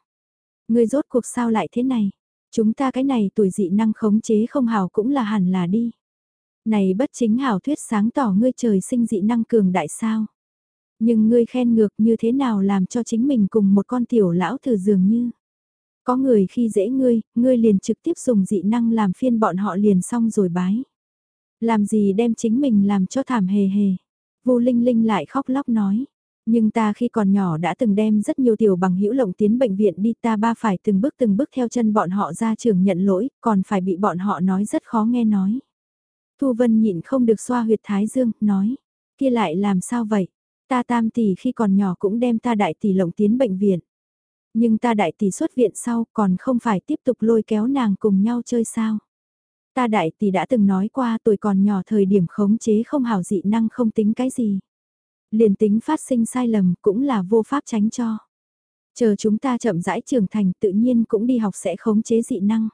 Người rốt cuộc sao lại thế này? Chúng ta cái này tuổi dị năng khống chế không hảo cũng là hẳn là đi. Này bất chính hảo thuyết sáng tỏ ngươi trời sinh dị năng cường đại sao? Nhưng ngươi khen ngược như thế nào làm cho chính mình cùng một con tiểu lão thử dường như. Có người khi dễ ngươi, ngươi liền trực tiếp dùng dị năng làm phiên bọn họ liền xong rồi bái. Làm gì đem chính mình làm cho thảm hề hề. Vô Linh Linh lại khóc lóc nói. Nhưng ta khi còn nhỏ đã từng đem rất nhiều tiểu bằng hữu lộng tiến bệnh viện đi ta ba phải từng bước từng bước theo chân bọn họ ra trường nhận lỗi, còn phải bị bọn họ nói rất khó nghe nói. Thu Vân nhịn không được xoa huyệt thái dương, nói. Kia lại làm sao vậy? Ta tam tỷ khi còn nhỏ cũng đem ta đại tỷ lộng tiến bệnh viện. Nhưng ta đại tỷ xuất viện sau còn không phải tiếp tục lôi kéo nàng cùng nhau chơi sao. Ta đại tỷ đã từng nói qua tuổi còn nhỏ thời điểm khống chế không hảo dị năng không tính cái gì. Liền tính phát sinh sai lầm cũng là vô pháp tránh cho. Chờ chúng ta chậm rãi trưởng thành tự nhiên cũng đi học sẽ khống chế dị năng.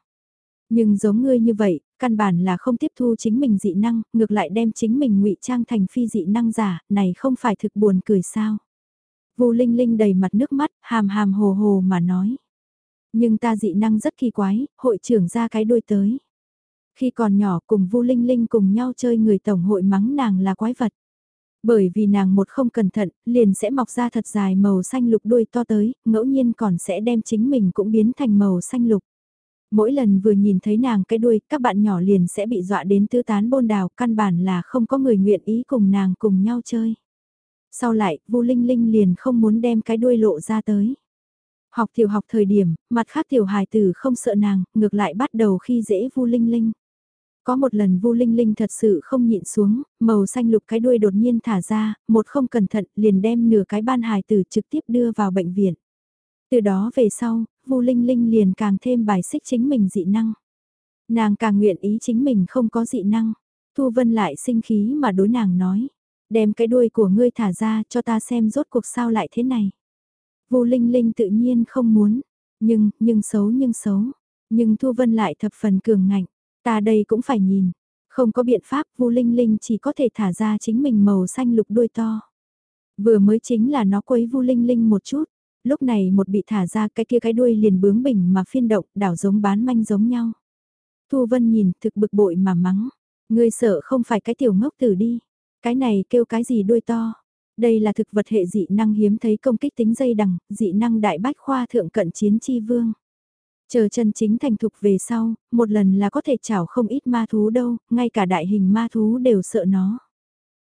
Nhưng giống ngươi như vậy, căn bản là không tiếp thu chính mình dị năng, ngược lại đem chính mình ngụy trang thành phi dị năng giả, này không phải thực buồn cười sao. Vu Linh Linh đầy mặt nước mắt, hàm hàm hồ hồ mà nói. Nhưng ta dị năng rất kỳ quái, hội trưởng ra cái đuôi tới. Khi còn nhỏ cùng Vu Linh Linh cùng nhau chơi người tổng hội mắng nàng là quái vật. Bởi vì nàng một không cẩn thận, liền sẽ mọc ra thật dài màu xanh lục đuôi to tới, ngẫu nhiên còn sẽ đem chính mình cũng biến thành màu xanh lục. Mỗi lần vừa nhìn thấy nàng cái đuôi, các bạn nhỏ liền sẽ bị dọa đến tứ tán bôn đào, căn bản là không có người nguyện ý cùng nàng cùng nhau chơi. Sau lại, Vu Linh Linh liền không muốn đem cái đuôi lộ ra tới. Học tiểu học thời điểm, mặt khác tiểu hài tử không sợ nàng, ngược lại bắt đầu khi dễ Vu Linh Linh. Có một lần Vu Linh Linh thật sự không nhịn xuống, màu xanh lục cái đuôi đột nhiên thả ra, một không cẩn thận liền đem nửa cái ban hài tử trực tiếp đưa vào bệnh viện. Từ đó về sau, Vu Linh Linh liền càng thêm bài xích chính mình dị năng. Nàng càng nguyện ý chính mình không có dị năng. Thu Vân lại sinh khí mà đối nàng nói, đem cái đuôi của ngươi thả ra cho ta xem rốt cuộc sao lại thế này. Vu Linh Linh tự nhiên không muốn, nhưng, nhưng xấu nhưng xấu. Nhưng Thu Vân lại thập phần cường ngạnh, ta đây cũng phải nhìn. Không có biện pháp Vu Linh Linh chỉ có thể thả ra chính mình màu xanh lục đuôi to. Vừa mới chính là nó quấy Vu Linh Linh một chút, lúc này một bị thả ra cái kia cái đuôi liền bướng bỉnh mà phiên động đảo giống bán manh giống nhau. Thu Vân nhìn thực bực bội mà mắng, ngươi sợ không phải cái tiểu ngốc tử đi, cái này kêu cái gì đuôi to. Đây là thực vật hệ dị năng hiếm thấy công kích tính dây đằng, dị năng đại bách khoa thượng cận chiến chi vương. Chờ chân chính thành thục về sau, một lần là có thể chảo không ít ma thú đâu, ngay cả đại hình ma thú đều sợ nó.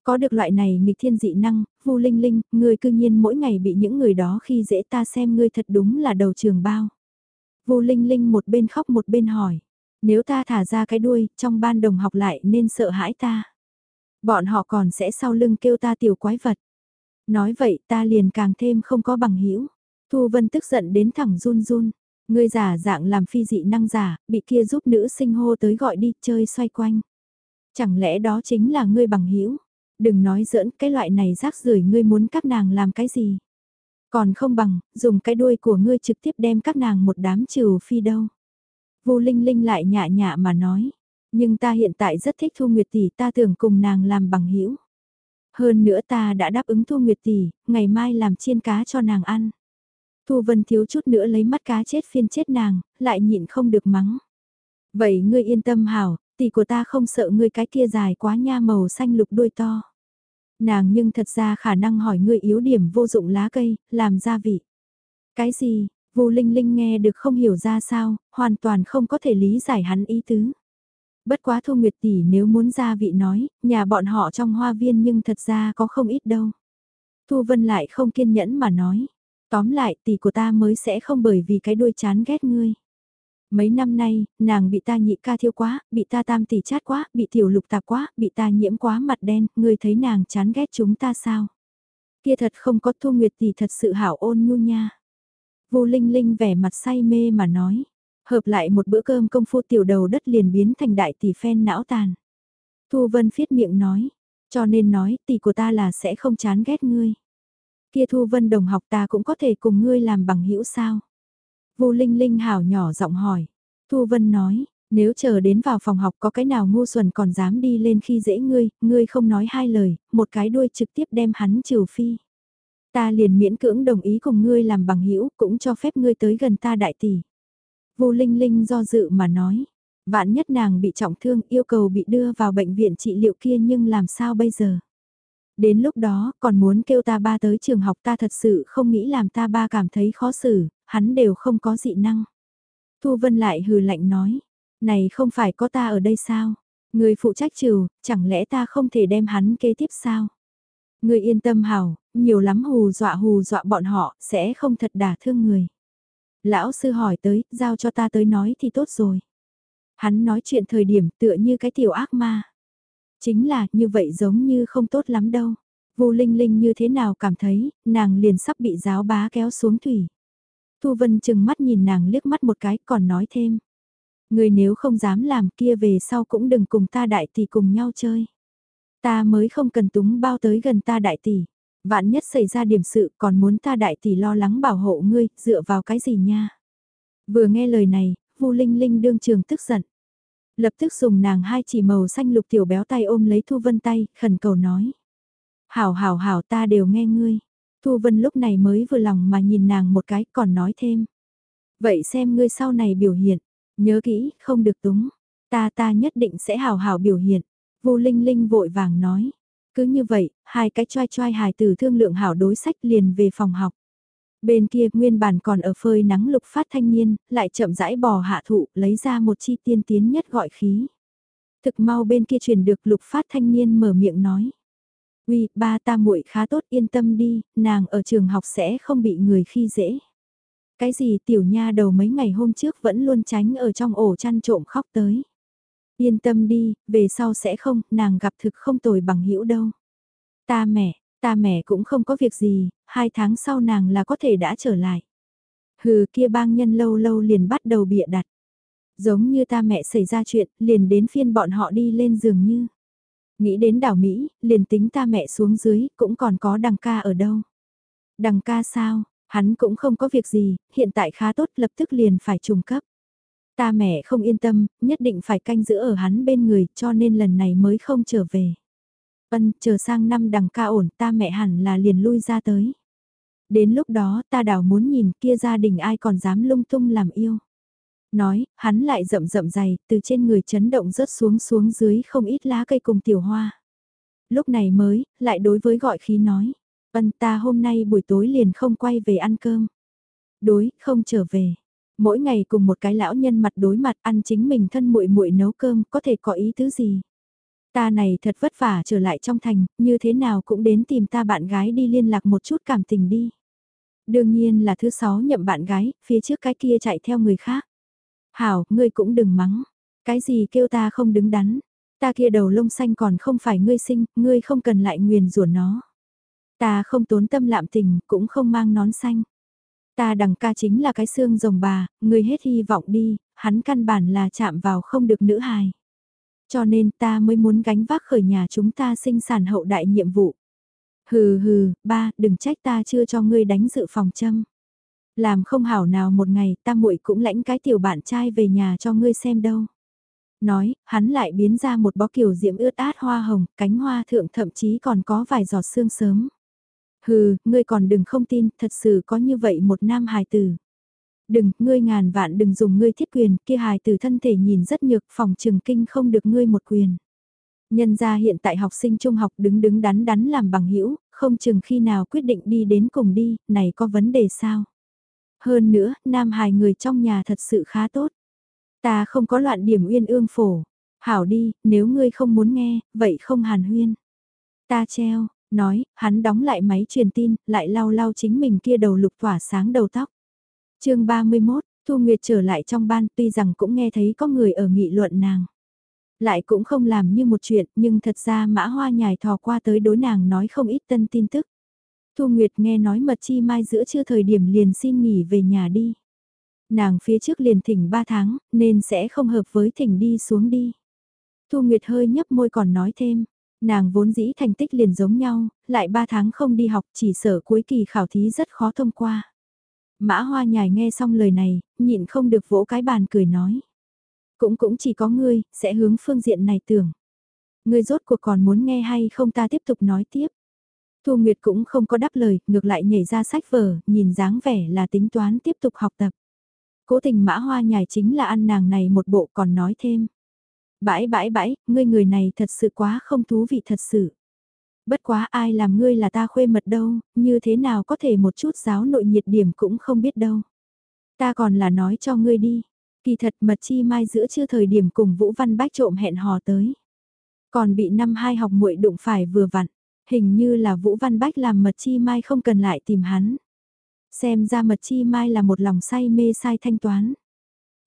Có được loại này nghịch thiên dị năng, Vu Linh Linh, ngươi cư nhiên mỗi ngày bị những người đó khi dễ ta xem ngươi thật đúng là đầu trường bao. Vu Linh Linh một bên khóc một bên hỏi, nếu ta thả ra cái đuôi, trong ban đồng học lại nên sợ hãi ta. Bọn họ còn sẽ sau lưng kêu ta tiểu quái vật. Nói vậy ta liền càng thêm không có bằng hữu Thu Vân tức giận đến thẳng run run. Ngươi giả dạng làm phi dị năng giả, bị kia giúp nữ sinh hô tới gọi đi chơi xoay quanh. Chẳng lẽ đó chính là ngươi bằng hữu Đừng nói giỡn cái loại này rác rưởi ngươi muốn các nàng làm cái gì. Còn không bằng, dùng cái đuôi của ngươi trực tiếp đem các nàng một đám trừ phi đâu. Vu Linh Linh lại nhạ nhạ mà nói. Nhưng ta hiện tại rất thích Thu Nguyệt Tỷ ta tưởng cùng nàng làm bằng hữu hơn nữa ta đã đáp ứng Thu Nguyệt tỷ, ngày mai làm chiên cá cho nàng ăn. Thu Vân thiếu chút nữa lấy mắt cá chết phiên chết nàng, lại nhịn không được mắng. Vậy ngươi yên tâm hảo, tỷ của ta không sợ ngươi cái kia dài quá nha màu xanh lục đuôi to. Nàng nhưng thật ra khả năng hỏi ngươi yếu điểm vô dụng lá cây, làm gia vị. Cái gì, Vu Linh Linh nghe được không hiểu ra sao, hoàn toàn không có thể lý giải hắn ý tứ. Bất quá Thu Nguyệt tỷ nếu muốn gia vị nói, nhà bọn họ trong hoa viên nhưng thật ra có không ít đâu. Thu Vân lại không kiên nhẫn mà nói, tóm lại tỷ của ta mới sẽ không bởi vì cái đuôi chán ghét ngươi. Mấy năm nay, nàng bị ta nhị ca thiêu quá, bị ta tam tỷ chát quá, bị tiểu lục tạp quá, bị ta nhiễm quá mặt đen, ngươi thấy nàng chán ghét chúng ta sao? Kia thật không có Thu Nguyệt tỷ thật sự hảo ôn nhu nha. Vô Linh Linh vẻ mặt say mê mà nói. Hợp lại một bữa cơm công phu tiểu đầu đất liền biến thành đại tỷ phen não tàn. Thu Vân phiết miệng nói, cho nên nói tỷ của ta là sẽ không chán ghét ngươi. Kia Thu Vân đồng học ta cũng có thể cùng ngươi làm bằng hữu sao. Vu Linh Linh hảo nhỏ giọng hỏi. Thu Vân nói, nếu chờ đến vào phòng học có cái nào ngu xuẩn còn dám đi lên khi dễ ngươi, ngươi không nói hai lời, một cái đuôi trực tiếp đem hắn trừ phi. Ta liền miễn cưỡng đồng ý cùng ngươi làm bằng hữu cũng cho phép ngươi tới gần ta đại tỷ. vu Linh Linh do dự mà nói, vạn nhất nàng bị trọng thương yêu cầu bị đưa vào bệnh viện trị liệu kia nhưng làm sao bây giờ? Đến lúc đó còn muốn kêu ta ba tới trường học ta thật sự không nghĩ làm ta ba cảm thấy khó xử, hắn đều không có dị năng. Thu Vân lại hừ lạnh nói, này không phải có ta ở đây sao? Người phụ trách trừ, chẳng lẽ ta không thể đem hắn kế tiếp sao? Người yên tâm hảo, nhiều lắm hù dọa hù dọa bọn họ, sẽ không thật đả thương người. Lão sư hỏi tới, giao cho ta tới nói thì tốt rồi. Hắn nói chuyện thời điểm tựa như cái tiểu ác ma. Chính là như vậy giống như không tốt lắm đâu. Vu Linh Linh như thế nào cảm thấy, nàng liền sắp bị giáo bá kéo xuống thủy. Thu Vân chừng mắt nhìn nàng liếc mắt một cái còn nói thêm. Người nếu không dám làm kia về sau cũng đừng cùng ta đại tỷ cùng nhau chơi. Ta mới không cần túng bao tới gần ta đại tỷ. Vạn nhất xảy ra điểm sự còn muốn ta đại tỷ lo lắng bảo hộ ngươi, dựa vào cái gì nha. Vừa nghe lời này, Vu Linh Linh đương trường tức giận. Lập tức dùng nàng hai chỉ màu xanh lục tiểu béo tay ôm lấy Thu Vân tay, khẩn cầu nói. Hảo hảo hảo ta đều nghe ngươi. Thu Vân lúc này mới vừa lòng mà nhìn nàng một cái còn nói thêm. Vậy xem ngươi sau này biểu hiện, nhớ kỹ, không được túng. Ta ta nhất định sẽ hảo hảo biểu hiện. vô Linh Linh vội vàng nói. Cứ như vậy, hai cái choai choai hài từ thương lượng hảo đối sách liền về phòng học. Bên kia nguyên bản còn ở phơi nắng lục phát thanh niên, lại chậm rãi bò hạ thụ, lấy ra một chi tiên tiến nhất gọi khí. Thực mau bên kia truyền được lục phát thanh niên mở miệng nói. Uy, ba ta muội khá tốt yên tâm đi, nàng ở trường học sẽ không bị người khi dễ. Cái gì tiểu nha đầu mấy ngày hôm trước vẫn luôn tránh ở trong ổ chăn trộm khóc tới. Yên tâm đi, về sau sẽ không, nàng gặp thực không tồi bằng hữu đâu. Ta mẹ, ta mẹ cũng không có việc gì, hai tháng sau nàng là có thể đã trở lại. Hừ kia bang nhân lâu lâu liền bắt đầu bịa đặt. Giống như ta mẹ xảy ra chuyện, liền đến phiên bọn họ đi lên giường như. Nghĩ đến đảo Mỹ, liền tính ta mẹ xuống dưới, cũng còn có đằng ca ở đâu. Đằng ca sao, hắn cũng không có việc gì, hiện tại khá tốt lập tức liền phải trùng cấp. Ta mẹ không yên tâm, nhất định phải canh giữ ở hắn bên người cho nên lần này mới không trở về. Ân, chờ sang năm đằng ca ổn ta mẹ hẳn là liền lui ra tới. Đến lúc đó ta đảo muốn nhìn kia gia đình ai còn dám lung tung làm yêu. Nói, hắn lại rậm rậm dày, từ trên người chấn động rớt xuống xuống dưới không ít lá cây cùng tiểu hoa. Lúc này mới, lại đối với gọi khí nói. Ân ta hôm nay buổi tối liền không quay về ăn cơm. Đối, không trở về. Mỗi ngày cùng một cái lão nhân mặt đối mặt ăn chính mình thân muội muội nấu cơm có thể có ý tứ gì. Ta này thật vất vả trở lại trong thành, như thế nào cũng đến tìm ta bạn gái đi liên lạc một chút cảm tình đi. Đương nhiên là thứ sáu nhậm bạn gái, phía trước cái kia chạy theo người khác. Hảo, ngươi cũng đừng mắng. Cái gì kêu ta không đứng đắn. Ta kia đầu lông xanh còn không phải ngươi sinh, ngươi không cần lại nguyền rủa nó. Ta không tốn tâm lạm tình, cũng không mang nón xanh. Ta đằng ca chính là cái xương rồng bà, ngươi hết hy vọng đi, hắn căn bản là chạm vào không được nữ hài. Cho nên ta mới muốn gánh vác khởi nhà chúng ta sinh sản hậu đại nhiệm vụ. Hừ hừ, ba, đừng trách ta chưa cho ngươi đánh dự phòng châm. Làm không hảo nào một ngày ta muội cũng lãnh cái tiểu bạn trai về nhà cho ngươi xem đâu. Nói, hắn lại biến ra một bó kiểu diễm ướt át hoa hồng, cánh hoa thượng thậm chí còn có vài giọt sương sớm. Hừ, ngươi còn đừng không tin, thật sự có như vậy một nam hài tử. Đừng, ngươi ngàn vạn đừng dùng ngươi thiết quyền, kia hài từ thân thể nhìn rất nhược, phòng trường kinh không được ngươi một quyền. Nhân ra hiện tại học sinh trung học đứng đứng đắn đắn làm bằng hữu không chừng khi nào quyết định đi đến cùng đi, này có vấn đề sao? Hơn nữa, nam hài người trong nhà thật sự khá tốt. Ta không có loạn điểm uyên ương phổ. Hảo đi, nếu ngươi không muốn nghe, vậy không hàn huyên. Ta treo, nói, hắn đóng lại máy truyền tin, lại lau lau chính mình kia đầu lục tỏa sáng đầu tóc chương 31, Thu Nguyệt trở lại trong ban tuy rằng cũng nghe thấy có người ở nghị luận nàng. Lại cũng không làm như một chuyện nhưng thật ra mã hoa nhài thò qua tới đối nàng nói không ít tân tin tức. Thu Nguyệt nghe nói mật chi mai giữa chưa thời điểm liền xin nghỉ về nhà đi. Nàng phía trước liền thỉnh 3 tháng nên sẽ không hợp với thỉnh đi xuống đi. Thu Nguyệt hơi nhấp môi còn nói thêm, nàng vốn dĩ thành tích liền giống nhau, lại 3 tháng không đi học chỉ sợ cuối kỳ khảo thí rất khó thông qua. Mã hoa nhài nghe xong lời này, nhịn không được vỗ cái bàn cười nói. Cũng cũng chỉ có ngươi, sẽ hướng phương diện này tưởng. Ngươi rốt cuộc còn muốn nghe hay không ta tiếp tục nói tiếp. Thu Nguyệt cũng không có đáp lời, ngược lại nhảy ra sách vở, nhìn dáng vẻ là tính toán tiếp tục học tập. Cố tình mã hoa nhài chính là ăn nàng này một bộ còn nói thêm. Bãi bãi bãi, ngươi người này thật sự quá không thú vị thật sự. Bất quá ai làm ngươi là ta khuê mật đâu, như thế nào có thể một chút giáo nội nhiệt điểm cũng không biết đâu. Ta còn là nói cho ngươi đi, kỳ thật mật chi mai giữa chưa thời điểm cùng Vũ Văn Bách trộm hẹn hò tới. Còn bị năm hai học muội đụng phải vừa vặn, hình như là Vũ Văn Bách làm mật chi mai không cần lại tìm hắn. Xem ra mật chi mai là một lòng say mê sai thanh toán.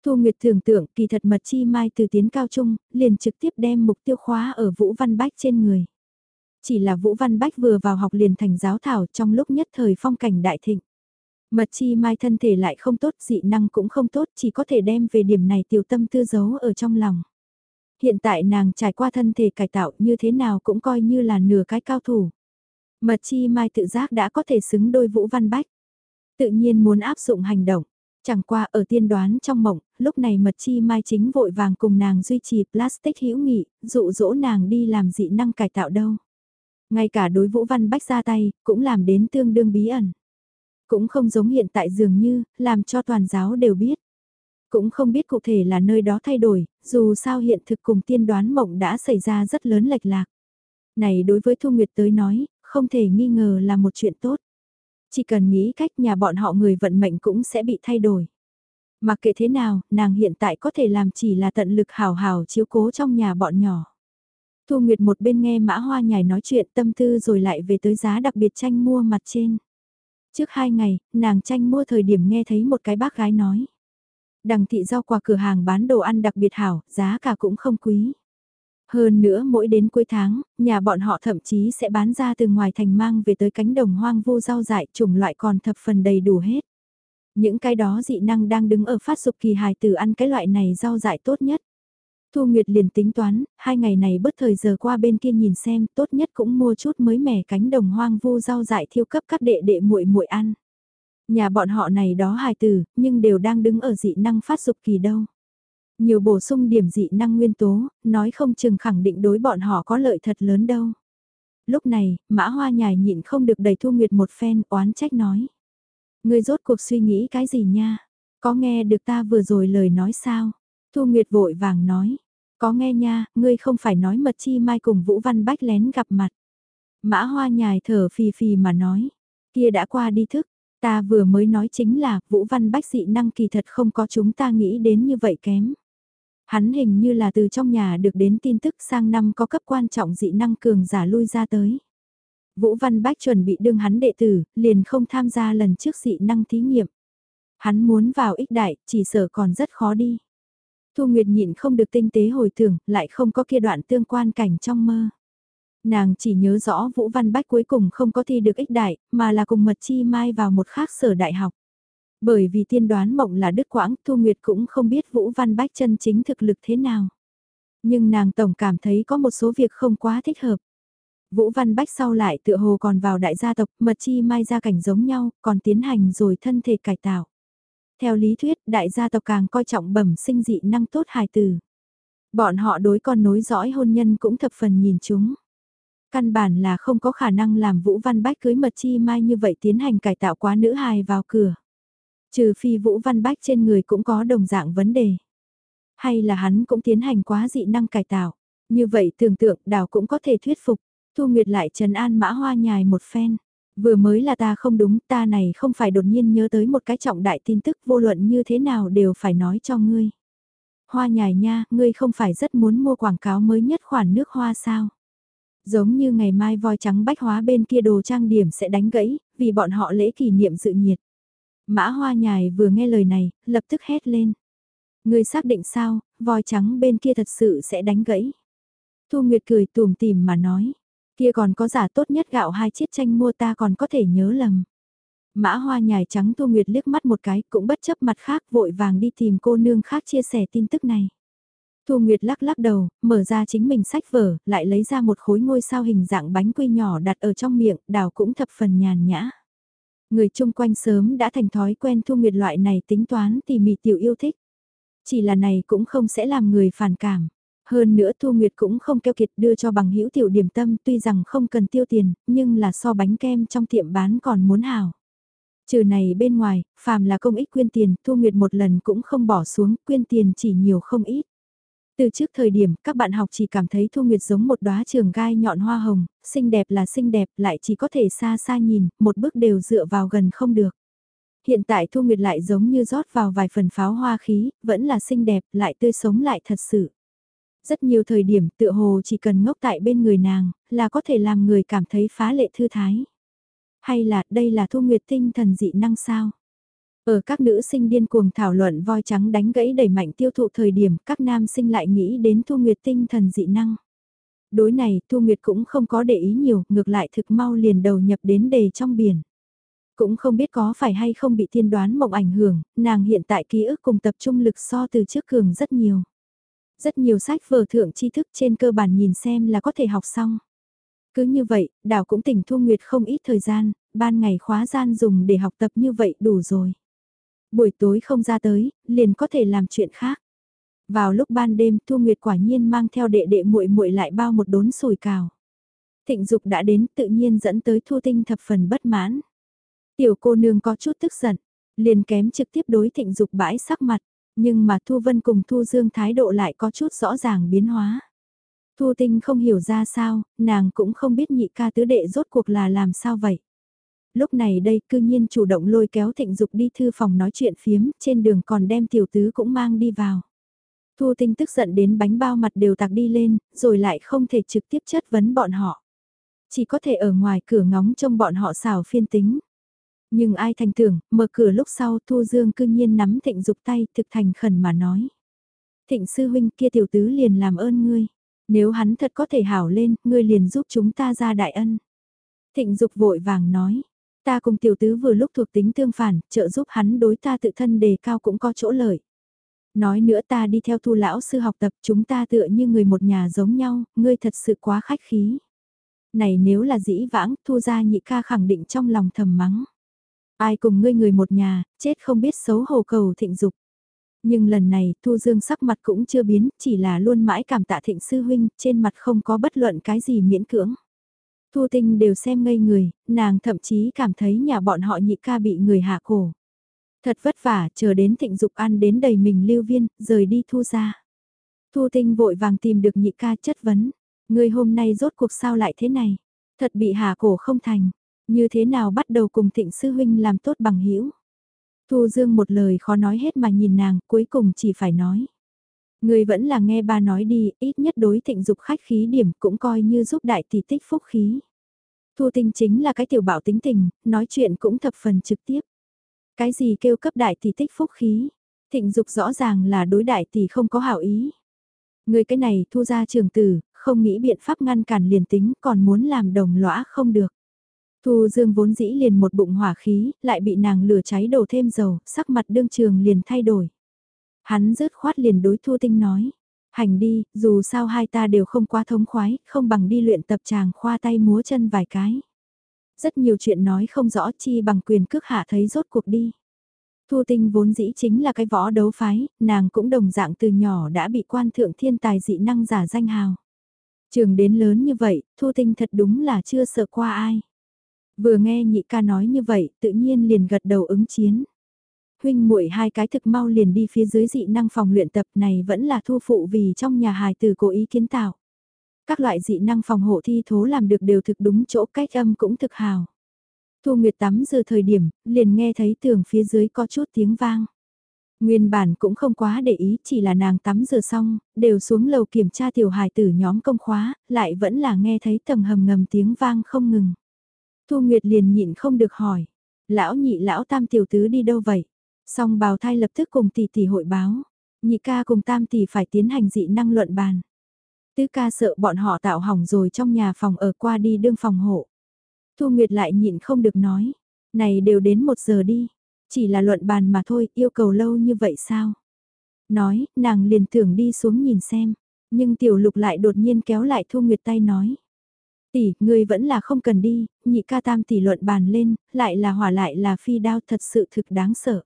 Thu Nguyệt tưởng tượng kỳ thật mật chi mai từ tiến cao trung, liền trực tiếp đem mục tiêu khóa ở Vũ Văn Bách trên người. Chỉ là Vũ Văn Bách vừa vào học liền thành giáo thảo trong lúc nhất thời phong cảnh đại thịnh. Mật chi mai thân thể lại không tốt, dị năng cũng không tốt, chỉ có thể đem về điểm này tiểu tâm tư giấu ở trong lòng. Hiện tại nàng trải qua thân thể cải tạo như thế nào cũng coi như là nửa cái cao thủ. Mật chi mai tự giác đã có thể xứng đôi Vũ Văn Bách. Tự nhiên muốn áp dụng hành động. Chẳng qua ở tiên đoán trong mộng, lúc này mật chi mai chính vội vàng cùng nàng duy trì plastic hữu nghị, dụ dỗ nàng đi làm dị năng cải tạo đâu. Ngay cả đối Vũ Văn Bách ra tay, cũng làm đến tương đương bí ẩn. Cũng không giống hiện tại dường như, làm cho toàn giáo đều biết. Cũng không biết cụ thể là nơi đó thay đổi, dù sao hiện thực cùng tiên đoán mộng đã xảy ra rất lớn lệch lạc. Này đối với Thu Nguyệt tới nói, không thể nghi ngờ là một chuyện tốt. Chỉ cần nghĩ cách nhà bọn họ người vận mệnh cũng sẽ bị thay đổi. Mà kệ thế nào, nàng hiện tại có thể làm chỉ là tận lực hào hào chiếu cố trong nhà bọn nhỏ. Thu Nguyệt một bên nghe Mã Hoa nhài nói chuyện tâm tư rồi lại về tới giá đặc biệt tranh mua mặt trên. Trước hai ngày, nàng tranh mua thời điểm nghe thấy một cái bác gái nói. Đằng thị rau quả cửa hàng bán đồ ăn đặc biệt hảo, giá cả cũng không quý. Hơn nữa mỗi đến cuối tháng, nhà bọn họ thậm chí sẽ bán ra từ ngoài thành mang về tới cánh đồng hoang vu rau dại chủng loại còn thập phần đầy đủ hết. Những cái đó dị năng đang đứng ở phát dục kỳ hài từ ăn cái loại này rau dại tốt nhất. Thu Nguyệt liền tính toán, hai ngày này bớt thời giờ qua bên kia nhìn xem, tốt nhất cũng mua chút mới mẻ cánh đồng hoang vu rau dại thiêu cấp các đệ đệ muội muội ăn. Nhà bọn họ này đó hài tử, nhưng đều đang đứng ở dị năng phát dục kỳ đâu. Nhiều bổ sung điểm dị năng nguyên tố, nói không chừng khẳng định đối bọn họ có lợi thật lớn đâu. Lúc này, mã hoa nhài nhịn không được đầy Thu Nguyệt một phen oán trách nói. người rốt cuộc suy nghĩ cái gì nha? Có nghe được ta vừa rồi lời nói sao? Thu Nguyệt vội vàng nói. Có nghe nha, ngươi không phải nói mật chi mai cùng Vũ Văn Bách lén gặp mặt. Mã hoa nhài thở phì phì mà nói. Kia đã qua đi thức, ta vừa mới nói chính là Vũ Văn Bách dị năng kỳ thật không có chúng ta nghĩ đến như vậy kém. Hắn hình như là từ trong nhà được đến tin tức sang năm có cấp quan trọng dị năng cường giả lui ra tới. Vũ Văn Bách chuẩn bị đương hắn đệ tử, liền không tham gia lần trước dị năng thí nghiệm. Hắn muốn vào ích đại, chỉ sợ còn rất khó đi. Thu Nguyệt nhịn không được tinh tế hồi tưởng, lại không có kia đoạn tương quan cảnh trong mơ. Nàng chỉ nhớ rõ Vũ Văn Bách cuối cùng không có thi được ích đại, mà là cùng Mật Chi Mai vào một khác sở đại học. Bởi vì tiên đoán mộng là đứt quãng, Thu Nguyệt cũng không biết Vũ Văn Bách chân chính thực lực thế nào. Nhưng nàng tổng cảm thấy có một số việc không quá thích hợp. Vũ Văn Bách sau lại tựa hồ còn vào đại gia tộc, Mật Chi Mai gia cảnh giống nhau, còn tiến hành rồi thân thể cải tạo. Theo lý thuyết, đại gia tộc càng coi trọng bẩm sinh dị năng tốt hài tử. Bọn họ đối con nối dõi hôn nhân cũng thập phần nhìn chúng. Căn bản là không có khả năng làm Vũ Văn Bách cưới mật chi mai như vậy tiến hành cải tạo quá nữ hài vào cửa. Trừ phi Vũ Văn Bách trên người cũng có đồng dạng vấn đề. Hay là hắn cũng tiến hành quá dị năng cải tạo. Như vậy tưởng tượng đào cũng có thể thuyết phục. Thu Nguyệt lại trần an mã hoa nhài một phen. Vừa mới là ta không đúng, ta này không phải đột nhiên nhớ tới một cái trọng đại tin tức vô luận như thế nào đều phải nói cho ngươi. Hoa nhài nha, ngươi không phải rất muốn mua quảng cáo mới nhất khoản nước hoa sao? Giống như ngày mai voi trắng bách hóa bên kia đồ trang điểm sẽ đánh gãy, vì bọn họ lễ kỷ niệm dự nhiệt. Mã hoa nhài vừa nghe lời này, lập tức hét lên. Ngươi xác định sao, voi trắng bên kia thật sự sẽ đánh gãy. Thu Nguyệt cười tùm tìm mà nói. Kia còn có giả tốt nhất gạo hai chiếc tranh mua ta còn có thể nhớ lầm. Mã hoa nhài trắng Tô Nguyệt liếc mắt một cái cũng bất chấp mặt khác vội vàng đi tìm cô nương khác chia sẻ tin tức này. Thu Nguyệt lắc lắc đầu, mở ra chính mình sách vở, lại lấy ra một khối ngôi sao hình dạng bánh quy nhỏ đặt ở trong miệng, đào cũng thập phần nhàn nhã. Người chung quanh sớm đã thành thói quen Thu Nguyệt loại này tính toán tỉ mỉ tiểu yêu thích. Chỉ là này cũng không sẽ làm người phản cảm. Hơn nữa Thu Nguyệt cũng không keo kiệt đưa cho bằng hữu tiểu điểm tâm tuy rằng không cần tiêu tiền, nhưng là so bánh kem trong tiệm bán còn muốn hào. Trừ này bên ngoài, phàm là công ích quyên tiền, Thu Nguyệt một lần cũng không bỏ xuống, quyên tiền chỉ nhiều không ít. Từ trước thời điểm, các bạn học chỉ cảm thấy Thu Nguyệt giống một đóa trường gai nhọn hoa hồng, xinh đẹp là xinh đẹp, lại chỉ có thể xa xa nhìn, một bước đều dựa vào gần không được. Hiện tại Thu Nguyệt lại giống như rót vào vài phần pháo hoa khí, vẫn là xinh đẹp, lại tươi sống lại thật sự. Rất nhiều thời điểm tựa hồ chỉ cần ngốc tại bên người nàng, là có thể làm người cảm thấy phá lệ thư thái. Hay là đây là thu nguyệt tinh thần dị năng sao? Ở các nữ sinh điên cuồng thảo luận voi trắng đánh gãy đẩy mạnh tiêu thụ thời điểm các nam sinh lại nghĩ đến thu nguyệt tinh thần dị năng. Đối này Thu Nguyệt cũng không có để ý nhiều, ngược lại thực mau liền đầu nhập đến đề trong biển. Cũng không biết có phải hay không bị thiên đoán mộng ảnh hưởng, nàng hiện tại ký ức cùng tập trung lực so từ trước cường rất nhiều. Rất nhiều sách vở thượng tri thức trên cơ bản nhìn xem là có thể học xong. Cứ như vậy, đảo cũng tỉnh Thu Nguyệt không ít thời gian, ban ngày khóa gian dùng để học tập như vậy đủ rồi. Buổi tối không ra tới, liền có thể làm chuyện khác. Vào lúc ban đêm Thu Nguyệt quả nhiên mang theo đệ đệ muội muội lại bao một đốn sùi cào. Thịnh dục đã đến tự nhiên dẫn tới Thu Tinh thập phần bất mãn. Tiểu cô nương có chút tức giận, liền kém trực tiếp đối thịnh dục bãi sắc mặt. Nhưng mà Thu Vân cùng Thu Dương thái độ lại có chút rõ ràng biến hóa. Thu Tinh không hiểu ra sao, nàng cũng không biết nhị ca tứ đệ rốt cuộc là làm sao vậy. Lúc này đây cư nhiên chủ động lôi kéo thịnh dục đi thư phòng nói chuyện phiếm, trên đường còn đem tiểu tứ cũng mang đi vào. Thu Tinh tức giận đến bánh bao mặt đều tạc đi lên, rồi lại không thể trực tiếp chất vấn bọn họ. Chỉ có thể ở ngoài cửa ngóng trông bọn họ xào phiên tính. Nhưng ai thành tưởng, mở cửa lúc sau Thu Dương cư nhiên nắm thịnh dục tay thực thành khẩn mà nói. Thịnh sư huynh kia tiểu tứ liền làm ơn ngươi. Nếu hắn thật có thể hảo lên, ngươi liền giúp chúng ta ra đại ân. Thịnh dục vội vàng nói. Ta cùng tiểu tứ vừa lúc thuộc tính tương phản, trợ giúp hắn đối ta tự thân đề cao cũng có chỗ lợi. Nói nữa ta đi theo thu lão sư học tập chúng ta tựa như người một nhà giống nhau, ngươi thật sự quá khách khí. Này nếu là dĩ vãng, thu ra nhị ca khẳng định trong lòng thầm mắng. Ai cùng ngươi người một nhà, chết không biết xấu hổ cầu thịnh dục. Nhưng lần này Thu Dương sắc mặt cũng chưa biến, chỉ là luôn mãi cảm tạ thịnh sư huynh, trên mặt không có bất luận cái gì miễn cưỡng. Thu Tinh đều xem ngây người, nàng thậm chí cảm thấy nhà bọn họ nhị ca bị người hạ cổ. Thật vất vả, chờ đến thịnh dục ăn đến đầy mình lưu viên, rời đi Thu ra. Thu Tinh vội vàng tìm được nhị ca chất vấn. Người hôm nay rốt cuộc sao lại thế này? Thật bị hạ cổ không thành. Như thế nào bắt đầu cùng thịnh sư huynh làm tốt bằng hữu Thu Dương một lời khó nói hết mà nhìn nàng, cuối cùng chỉ phải nói. Người vẫn là nghe ba nói đi, ít nhất đối thịnh dục khách khí điểm cũng coi như giúp đại tỷ tích phúc khí. Thu tinh chính là cái tiểu bảo tính tình, nói chuyện cũng thập phần trực tiếp. Cái gì kêu cấp đại tỷ tích phúc khí? Thịnh dục rõ ràng là đối đại tỷ không có hảo ý. Người cái này thu ra trường tử, không nghĩ biện pháp ngăn cản liền tính còn muốn làm đồng lõa không được. Thu Dương vốn dĩ liền một bụng hỏa khí, lại bị nàng lửa cháy đổ thêm dầu, sắc mặt đương trường liền thay đổi. Hắn rớt khoát liền đối Thu Tinh nói, hành đi, dù sao hai ta đều không quá thống khoái, không bằng đi luyện tập chàng khoa tay múa chân vài cái. Rất nhiều chuyện nói không rõ chi bằng quyền cước hạ thấy rốt cuộc đi. Thu Tinh vốn dĩ chính là cái võ đấu phái, nàng cũng đồng dạng từ nhỏ đã bị quan thượng thiên tài dị năng giả danh hào. Trường đến lớn như vậy, Thu Tinh thật đúng là chưa sợ qua ai. Vừa nghe nhị ca nói như vậy, tự nhiên liền gật đầu ứng chiến. Huynh muội hai cái thực mau liền đi phía dưới dị năng phòng luyện tập này vẫn là thu phụ vì trong nhà hài từ cố ý kiến tạo. Các loại dị năng phòng hộ thi thố làm được đều thực đúng chỗ cách âm cũng thực hào. Thu Nguyệt tắm giờ thời điểm, liền nghe thấy tường phía dưới có chút tiếng vang. Nguyên bản cũng không quá để ý, chỉ là nàng tắm rửa xong, đều xuống lầu kiểm tra tiểu hài tử nhóm công khóa, lại vẫn là nghe thấy tầng hầm ngầm tiếng vang không ngừng. Thu Nguyệt liền nhịn không được hỏi. Lão nhị lão tam tiểu tứ đi đâu vậy? Song bào thai lập tức cùng tỷ tỷ hội báo. Nhị ca cùng tam tỷ phải tiến hành dị năng luận bàn. Tứ ca sợ bọn họ tạo hỏng rồi trong nhà phòng ở qua đi đương phòng hộ. Thu Nguyệt lại nhịn không được nói. Này đều đến một giờ đi. Chỉ là luận bàn mà thôi, yêu cầu lâu như vậy sao? Nói, nàng liền tưởng đi xuống nhìn xem. Nhưng tiểu lục lại đột nhiên kéo lại Thu Nguyệt tay nói tỷ, ngươi vẫn là không cần đi, nhị ca tam tỷ luận bàn lên, lại là hỏa lại là phi đao thật sự thực đáng sợ.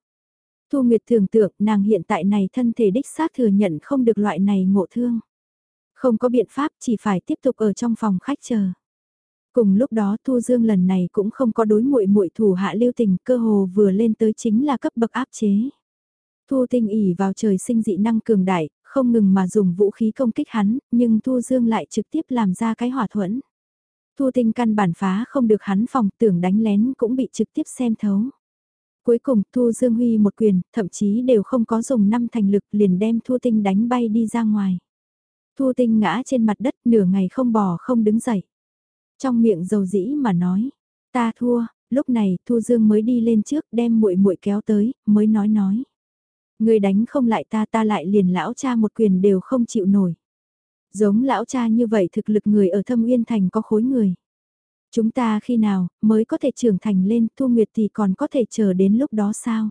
Thu Nguyệt tưởng tượng nàng hiện tại này thân thể đích xác thừa nhận không được loại này ngộ thương. Không có biện pháp chỉ phải tiếp tục ở trong phòng khách chờ. Cùng lúc đó Thu Dương lần này cũng không có đối muội muội thủ hạ lưu tình cơ hồ vừa lên tới chính là cấp bậc áp chế. Thu tinh ỉ vào trời sinh dị năng cường đại, không ngừng mà dùng vũ khí công kích hắn, nhưng Thu Dương lại trực tiếp làm ra cái hỏa thuẫn. Thu Tinh căn bản phá không được hắn phòng tưởng đánh lén cũng bị trực tiếp xem thấu. Cuối cùng Thu Dương Huy một quyền, thậm chí đều không có dùng năm thành lực liền đem Thu Tinh đánh bay đi ra ngoài. Thu Tinh ngã trên mặt đất nửa ngày không bò không đứng dậy. Trong miệng dầu dĩ mà nói, ta thua, lúc này Thu Dương mới đi lên trước đem muội muội kéo tới, mới nói nói. Người đánh không lại ta ta lại liền lão cha một quyền đều không chịu nổi. Giống lão cha như vậy thực lực người ở thâm uyên thành có khối người. Chúng ta khi nào mới có thể trưởng thành lên Thu Nguyệt thì còn có thể chờ đến lúc đó sao?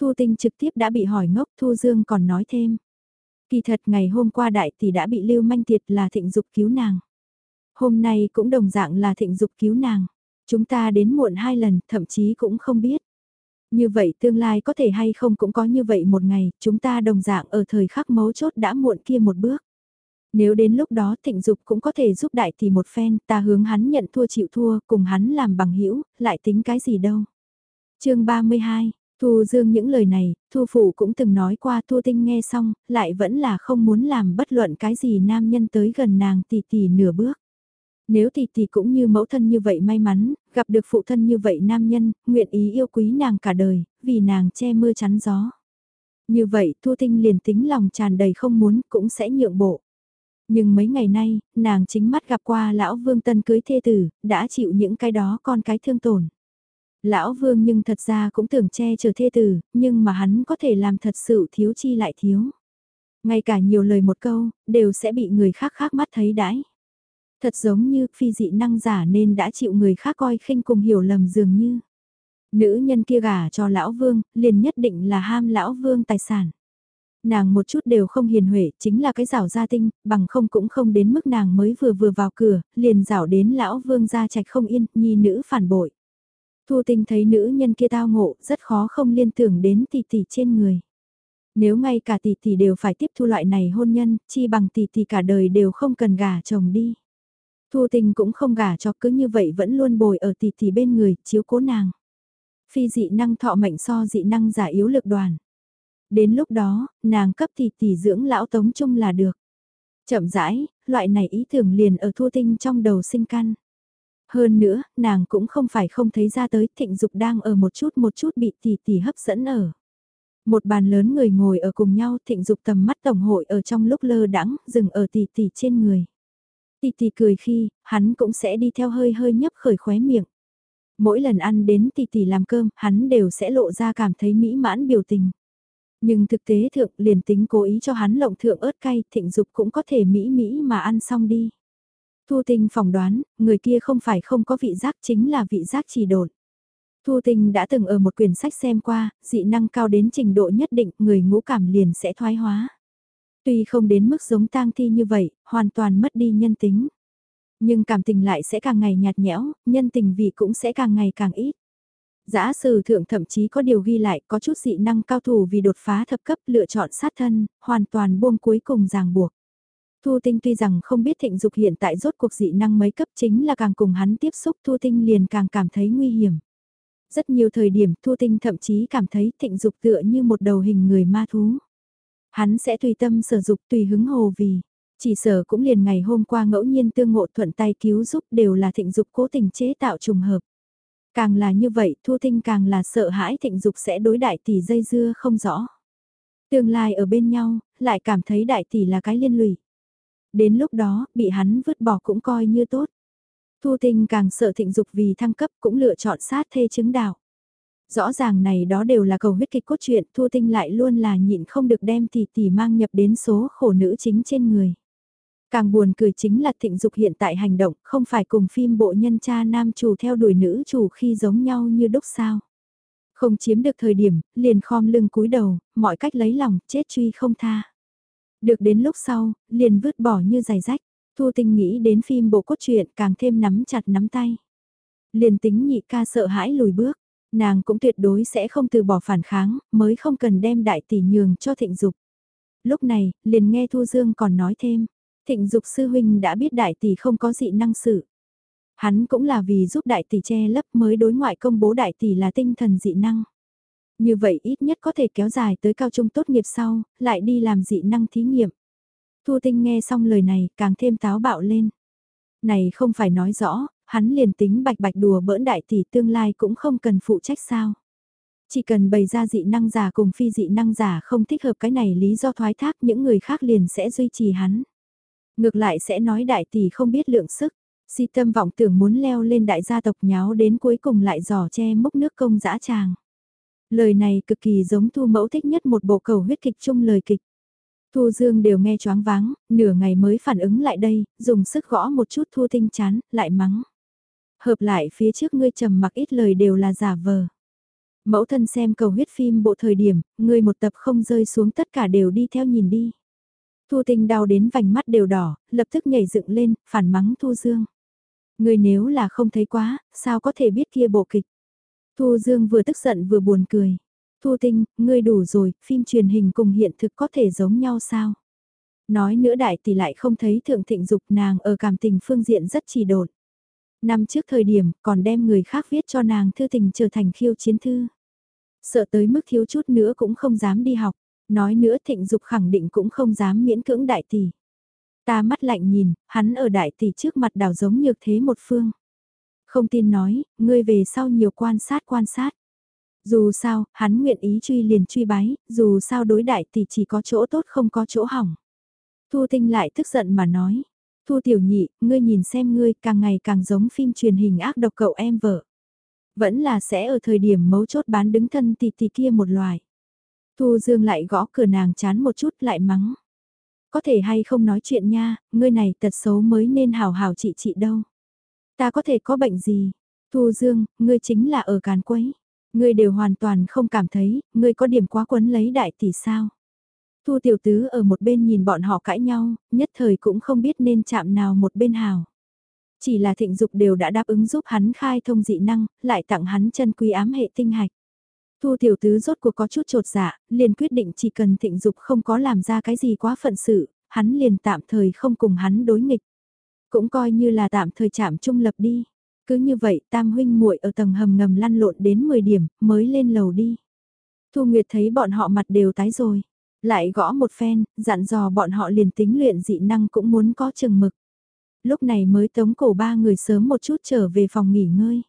Thu Tinh trực tiếp đã bị hỏi ngốc Thu Dương còn nói thêm. Kỳ thật ngày hôm qua đại tỷ đã bị lưu manh tiệt là thịnh dục cứu nàng. Hôm nay cũng đồng dạng là thịnh dục cứu nàng. Chúng ta đến muộn hai lần thậm chí cũng không biết. Như vậy tương lai có thể hay không cũng có như vậy một ngày, chúng ta đồng dạng ở thời khắc mấu chốt đã muộn kia một bước. Nếu đến lúc đó thịnh dục cũng có thể giúp đại thì một phen, ta hướng hắn nhận thua chịu thua, cùng hắn làm bằng hữu lại tính cái gì đâu. chương 32, Thu Dương những lời này, Thu Phụ cũng từng nói qua Thu Tinh nghe xong, lại vẫn là không muốn làm bất luận cái gì nam nhân tới gần nàng tỷ tỷ nửa bước. Nếu tỷ tỷ cũng như mẫu thân như vậy may mắn, gặp được phụ thân như vậy nam nhân, nguyện ý yêu quý nàng cả đời, vì nàng che mưa chắn gió. Như vậy Thu Tinh liền tính lòng tràn đầy không muốn cũng sẽ nhượng bộ. Nhưng mấy ngày nay, nàng chính mắt gặp qua lão vương tân cưới thê tử, đã chịu những cái đó con cái thương tổn. Lão vương nhưng thật ra cũng tưởng che chở thê tử, nhưng mà hắn có thể làm thật sự thiếu chi lại thiếu. Ngay cả nhiều lời một câu, đều sẽ bị người khác khác mắt thấy đãi. Thật giống như phi dị năng giả nên đã chịu người khác coi khinh cùng hiểu lầm dường như. Nữ nhân kia gả cho lão vương, liền nhất định là ham lão vương tài sản. Nàng một chút đều không hiền huệ, chính là cái rảo gia tinh, bằng không cũng không đến mức nàng mới vừa vừa vào cửa, liền rảo đến lão vương gia trạch không yên, nhi nữ phản bội. Thu tinh thấy nữ nhân kia tao ngộ, rất khó không liên tưởng đến tỷ tỷ trên người. Nếu ngay cả tỷ tỷ đều phải tiếp thu loại này hôn nhân, chi bằng tỷ tỷ cả đời đều không cần gả chồng đi. Thu tình cũng không gả cho cứ như vậy vẫn luôn bồi ở tỷ tỷ bên người, chiếu cố nàng. Phi dị năng thọ mệnh so dị năng giả yếu lực đoàn. Đến lúc đó, nàng cấp thì tỷ dưỡng lão tống chung là được. Chậm rãi, loại này ý tưởng liền ở thu tinh trong đầu sinh căn. Hơn nữa, nàng cũng không phải không thấy ra tới thịnh dục đang ở một chút một chút bị tỷ tỷ hấp dẫn ở. Một bàn lớn người ngồi ở cùng nhau thịnh dục tầm mắt tổng hội ở trong lúc lơ đãng dừng ở tỷ tỷ trên người. Tỷ tỷ cười khi, hắn cũng sẽ đi theo hơi hơi nhấp khởi khóe miệng. Mỗi lần ăn đến tỷ tỷ làm cơm, hắn đều sẽ lộ ra cảm thấy mỹ mãn biểu tình. Nhưng thực tế thượng liền tính cố ý cho hắn lộng thượng ớt cay, thịnh dục cũng có thể mỹ mỹ mà ăn xong đi. Thu Tinh phỏng đoán, người kia không phải không có vị giác chính là vị giác chỉ đột. Thu Tinh đã từng ở một quyển sách xem qua, dị năng cao đến trình độ nhất định, người ngũ cảm liền sẽ thoái hóa. Tuy không đến mức giống tang thi như vậy, hoàn toàn mất đi nhân tính. Nhưng cảm tình lại sẽ càng ngày nhạt nhẽo, nhân tình vị cũng sẽ càng ngày càng ít. Giã sử thượng thậm chí có điều ghi lại có chút dị năng cao thủ vì đột phá thập cấp lựa chọn sát thân, hoàn toàn buông cuối cùng ràng buộc. Thu Tinh tuy rằng không biết thịnh dục hiện tại rốt cuộc dị năng mấy cấp chính là càng cùng hắn tiếp xúc Thu Tinh liền càng cảm thấy nguy hiểm. Rất nhiều thời điểm Thu Tinh thậm chí cảm thấy thịnh dục tựa như một đầu hình người ma thú. Hắn sẽ tùy tâm sở dục tùy hứng hồ vì, chỉ sở cũng liền ngày hôm qua ngẫu nhiên tương ngộ thuận tay cứu giúp đều là thịnh dục cố tình chế tạo trùng hợp. Càng là như vậy Thu Tinh càng là sợ hãi thịnh dục sẽ đối đại tỷ dây dưa không rõ. Tương lai ở bên nhau, lại cảm thấy đại tỷ là cái liên lụy. Đến lúc đó, bị hắn vứt bỏ cũng coi như tốt. Thu Tinh càng sợ thịnh dục vì thăng cấp cũng lựa chọn sát thê chứng đạo. Rõ ràng này đó đều là cầu huyết kịch cốt truyện, Thu Tinh lại luôn là nhịn không được đem tỷ tỷ mang nhập đến số khổ nữ chính trên người. Càng buồn cười chính là thịnh dục hiện tại hành động không phải cùng phim bộ nhân cha nam chủ theo đuổi nữ chủ khi giống nhau như đúc sao. Không chiếm được thời điểm, liền khom lưng cúi đầu, mọi cách lấy lòng, chết truy không tha. Được đến lúc sau, liền vứt bỏ như giày rách, Thu Tinh nghĩ đến phim bộ cốt truyện càng thêm nắm chặt nắm tay. Liền tính nhị ca sợ hãi lùi bước, nàng cũng tuyệt đối sẽ không từ bỏ phản kháng, mới không cần đem đại tỷ nhường cho thịnh dục. Lúc này, liền nghe Thu Dương còn nói thêm, thịnh dục sư huynh đã biết đại tỷ không có dị năng sự. Hắn cũng là vì giúp đại tỷ che lấp mới đối ngoại công bố đại tỷ là tinh thần dị năng. Như vậy ít nhất có thể kéo dài tới cao trung tốt nghiệp sau, lại đi làm dị năng thí nghiệm. Thu Tinh nghe xong lời này càng thêm táo bạo lên. Này không phải nói rõ, hắn liền tính bạch bạch đùa bỡn đại tỷ tương lai cũng không cần phụ trách sao. Chỉ cần bày ra dị năng giả cùng phi dị năng giả không thích hợp cái này lý do thoái thác những người khác liền sẽ duy trì hắn. Ngược lại sẽ nói đại tỷ không biết lượng sức, si tâm vọng tưởng muốn leo lên đại gia tộc nháo đến cuối cùng lại giò che mốc nước công dã tràng. Lời này cực kỳ giống thu mẫu thích nhất một bộ cầu huyết kịch chung lời kịch. Thu Dương đều nghe choáng váng, nửa ngày mới phản ứng lại đây, dùng sức gõ một chút Thu Tinh chán, lại mắng. Hợp lại phía trước ngươi trầm mặc ít lời đều là giả vờ. Mẫu thân xem cầu huyết phim bộ thời điểm, ngươi một tập không rơi xuống tất cả đều đi theo nhìn đi. Thu Tinh đau đến vành mắt đều đỏ, lập tức nhảy dựng lên, phản mắng Thu Dương. Ngươi nếu là không thấy quá, sao có thể biết kia bộ kịch. Thu Dương vừa tức giận vừa buồn cười. Thu Tinh, ngươi đủ rồi, phim truyền hình cùng hiện thực có thể giống nhau sao? Nói nữa đại tỷ lại không thấy thượng thịnh dục nàng ở cảm tình phương diện rất trì đột. Năm trước thời điểm còn đem người khác viết cho nàng thư tình trở thành khiêu chiến thư. Sợ tới mức thiếu chút nữa cũng không dám đi học, nói nữa thịnh dục khẳng định cũng không dám miễn cưỡng đại tỷ. Ta mắt lạnh nhìn, hắn ở đại tỷ trước mặt đảo giống nhược thế một phương. Không tin nói, ngươi về sau nhiều quan sát quan sát. Dù sao, hắn nguyện ý truy liền truy bái, dù sao đối đại tỷ chỉ có chỗ tốt không có chỗ hỏng. Thu Tinh lại tức giận mà nói. Thu Tiểu Nhị, ngươi nhìn xem ngươi càng ngày càng giống phim truyền hình ác độc cậu em vợ. Vẫn là sẽ ở thời điểm mấu chốt bán đứng thân tỷ tỷ kia một loài. Thu Dương lại gõ cửa nàng chán một chút lại mắng. Có thể hay không nói chuyện nha, ngươi này tật xấu mới nên hào hào trị trị đâu. Ta có thể có bệnh gì? Thu Dương, ngươi chính là ở càn quấy. Ngươi đều hoàn toàn không cảm thấy, ngươi có điểm quá quấn lấy đại tỷ sao. Thu tiểu tứ ở một bên nhìn bọn họ cãi nhau, nhất thời cũng không biết nên chạm nào một bên hào. Chỉ là thịnh dục đều đã đáp ứng giúp hắn khai thông dị năng, lại tặng hắn chân quý ám hệ tinh hạch. Thu tiểu tứ rốt cuộc có chút trột dạ, liền quyết định chỉ cần thịnh dục không có làm ra cái gì quá phận sự, hắn liền tạm thời không cùng hắn đối nghịch. Cũng coi như là tạm thời chạm trung lập đi. Cứ như vậy tam huynh muội ở tầng hầm ngầm lăn lộn đến 10 điểm mới lên lầu đi. Thu Nguyệt thấy bọn họ mặt đều tái rồi. Lại gõ một phen, dặn dò bọn họ liền tính luyện dị năng cũng muốn có chừng mực. Lúc này mới tống cổ ba người sớm một chút trở về phòng nghỉ ngơi.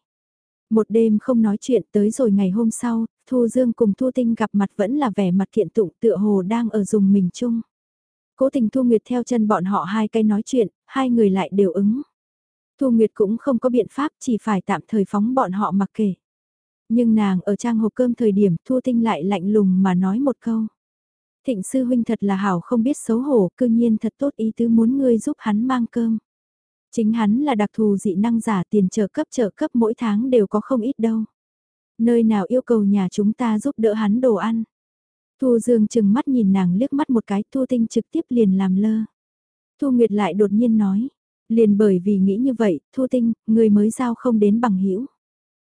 Một đêm không nói chuyện tới rồi ngày hôm sau, Thu Dương cùng Thu Tinh gặp mặt vẫn là vẻ mặt thiện tụng tựa hồ đang ở dùng mình chung. Cố tình Thu Nguyệt theo chân bọn họ hai cái nói chuyện, hai người lại đều ứng. Thu Nguyệt cũng không có biện pháp chỉ phải tạm thời phóng bọn họ mặc kệ. Nhưng nàng ở trang hộp cơm thời điểm Thu Tinh lại lạnh lùng mà nói một câu. Thịnh sư huynh thật là hảo không biết xấu hổ, cư nhiên thật tốt ý tứ muốn ngươi giúp hắn mang cơm. Chính hắn là đặc thù dị năng giả tiền trợ cấp trợ cấp mỗi tháng đều có không ít đâu. Nơi nào yêu cầu nhà chúng ta giúp đỡ hắn đồ ăn. Thu Dương chừng mắt nhìn nàng liếc mắt một cái Thu Tinh trực tiếp liền làm lơ. Thu Nguyệt lại đột nhiên nói, liền bởi vì nghĩ như vậy, Thu Tinh, người mới giao không đến bằng hữu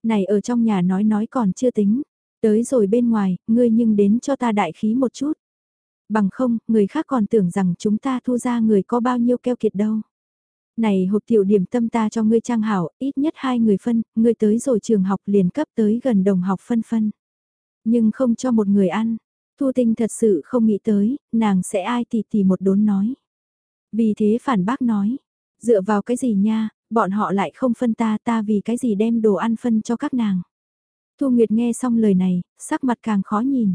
Này ở trong nhà nói nói còn chưa tính, tới rồi bên ngoài, ngươi nhưng đến cho ta đại khí một chút. Bằng không, người khác còn tưởng rằng chúng ta thu ra người có bao nhiêu keo kiệt đâu. Này hộp tiểu điểm tâm ta cho ngươi trang hảo, ít nhất hai người phân, ngươi tới rồi trường học liền cấp tới gần đồng học phân phân. Nhưng không cho một người ăn. Thu tinh thật sự không nghĩ tới, nàng sẽ ai tì tì một đốn nói. Vì thế phản bác nói, dựa vào cái gì nha, bọn họ lại không phân ta ta vì cái gì đem đồ ăn phân cho các nàng. Thu Nguyệt nghe xong lời này, sắc mặt càng khó nhìn.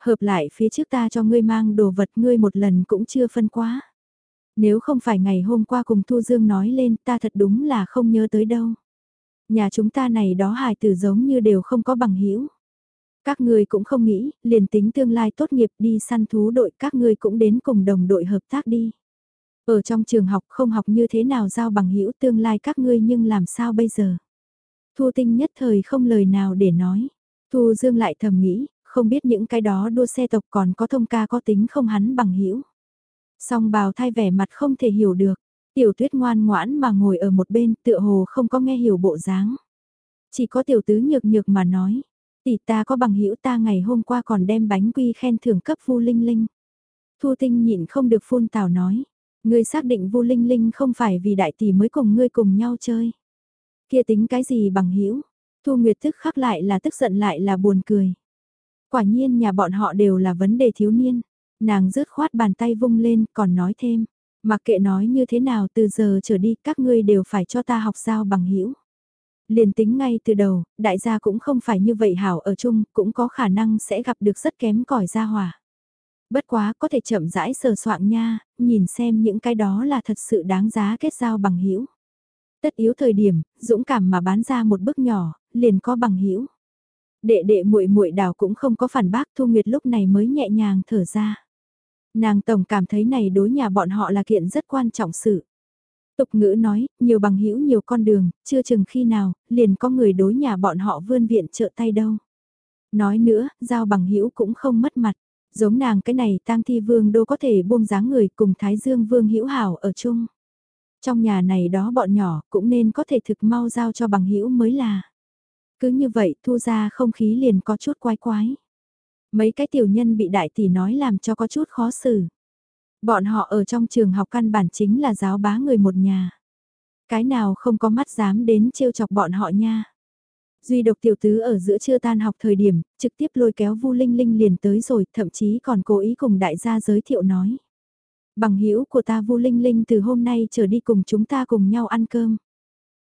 Hợp lại phía trước ta cho ngươi mang đồ vật ngươi một lần cũng chưa phân quá. Nếu không phải ngày hôm qua cùng Thu Dương nói lên ta thật đúng là không nhớ tới đâu. Nhà chúng ta này đó hài tử giống như đều không có bằng hữu Các ngươi cũng không nghĩ, liền tính tương lai tốt nghiệp đi săn thú đội các ngươi cũng đến cùng đồng đội hợp tác đi. Ở trong trường học không học như thế nào giao bằng hữu tương lai các ngươi nhưng làm sao bây giờ? Thu tinh nhất thời không lời nào để nói. Thu Dương lại thầm nghĩ, không biết những cái đó đua xe tộc còn có thông ca có tính không hắn bằng hữu Song bào thai vẻ mặt không thể hiểu được, tiểu tuyết ngoan ngoãn mà ngồi ở một bên tựa hồ không có nghe hiểu bộ dáng. Chỉ có tiểu tứ nhược nhược mà nói, tỷ ta có bằng hữu ta ngày hôm qua còn đem bánh quy khen thưởng cấp Vu Linh Linh. Thu Tinh nhịn không được phun tào nói, ngươi xác định Vu Linh Linh không phải vì đại tỷ mới cùng ngươi cùng nhau chơi. Kia tính cái gì bằng hữu Thu Nguyệt thức khắc lại là tức giận lại là buồn cười. Quả nhiên nhà bọn họ đều là vấn đề thiếu niên. Nàng rứt khoát bàn tay vung lên còn nói thêm. Mặc kệ nói như thế nào từ giờ trở đi các ngươi đều phải cho ta học giao bằng hữu liền tính ngay từ đầu, đại gia cũng không phải như vậy hảo ở chung, cũng có khả năng sẽ gặp được rất kém cỏi gia hòa. Bất quá có thể chậm rãi sờ soạn nha, nhìn xem những cái đó là thật sự đáng giá kết giao bằng hữu Tất yếu thời điểm, dũng cảm mà bán ra một bước nhỏ, liền có bằng hữu Đệ đệ muội muội đào cũng không có phản bác Thu Nguyệt lúc này mới nhẹ nhàng thở ra. Nàng tổng cảm thấy này đối nhà bọn họ là kiện rất quan trọng sự. Tục ngữ nói, nhiều bằng hữu nhiều con đường, chưa chừng khi nào, liền có người đối nhà bọn họ vươn viện trợ tay đâu. Nói nữa, giao bằng hữu cũng không mất mặt. Giống nàng cái này tang thi vương đô có thể buông dáng người cùng Thái Dương vương hữu hảo ở chung. Trong nhà này đó bọn nhỏ cũng nên có thể thực mau giao cho bằng hữu mới là. Cứ như vậy thu ra không khí liền có chút quái quái. Mấy cái tiểu nhân bị đại tỷ nói làm cho có chút khó xử. Bọn họ ở trong trường học căn bản chính là giáo bá người một nhà. Cái nào không có mắt dám đến trêu chọc bọn họ nha. Duy độc tiểu tứ ở giữa chưa tan học thời điểm, trực tiếp lôi kéo Vu Linh Linh liền tới rồi, thậm chí còn cố ý cùng đại gia giới thiệu nói. Bằng hữu của ta Vu Linh Linh từ hôm nay trở đi cùng chúng ta cùng nhau ăn cơm.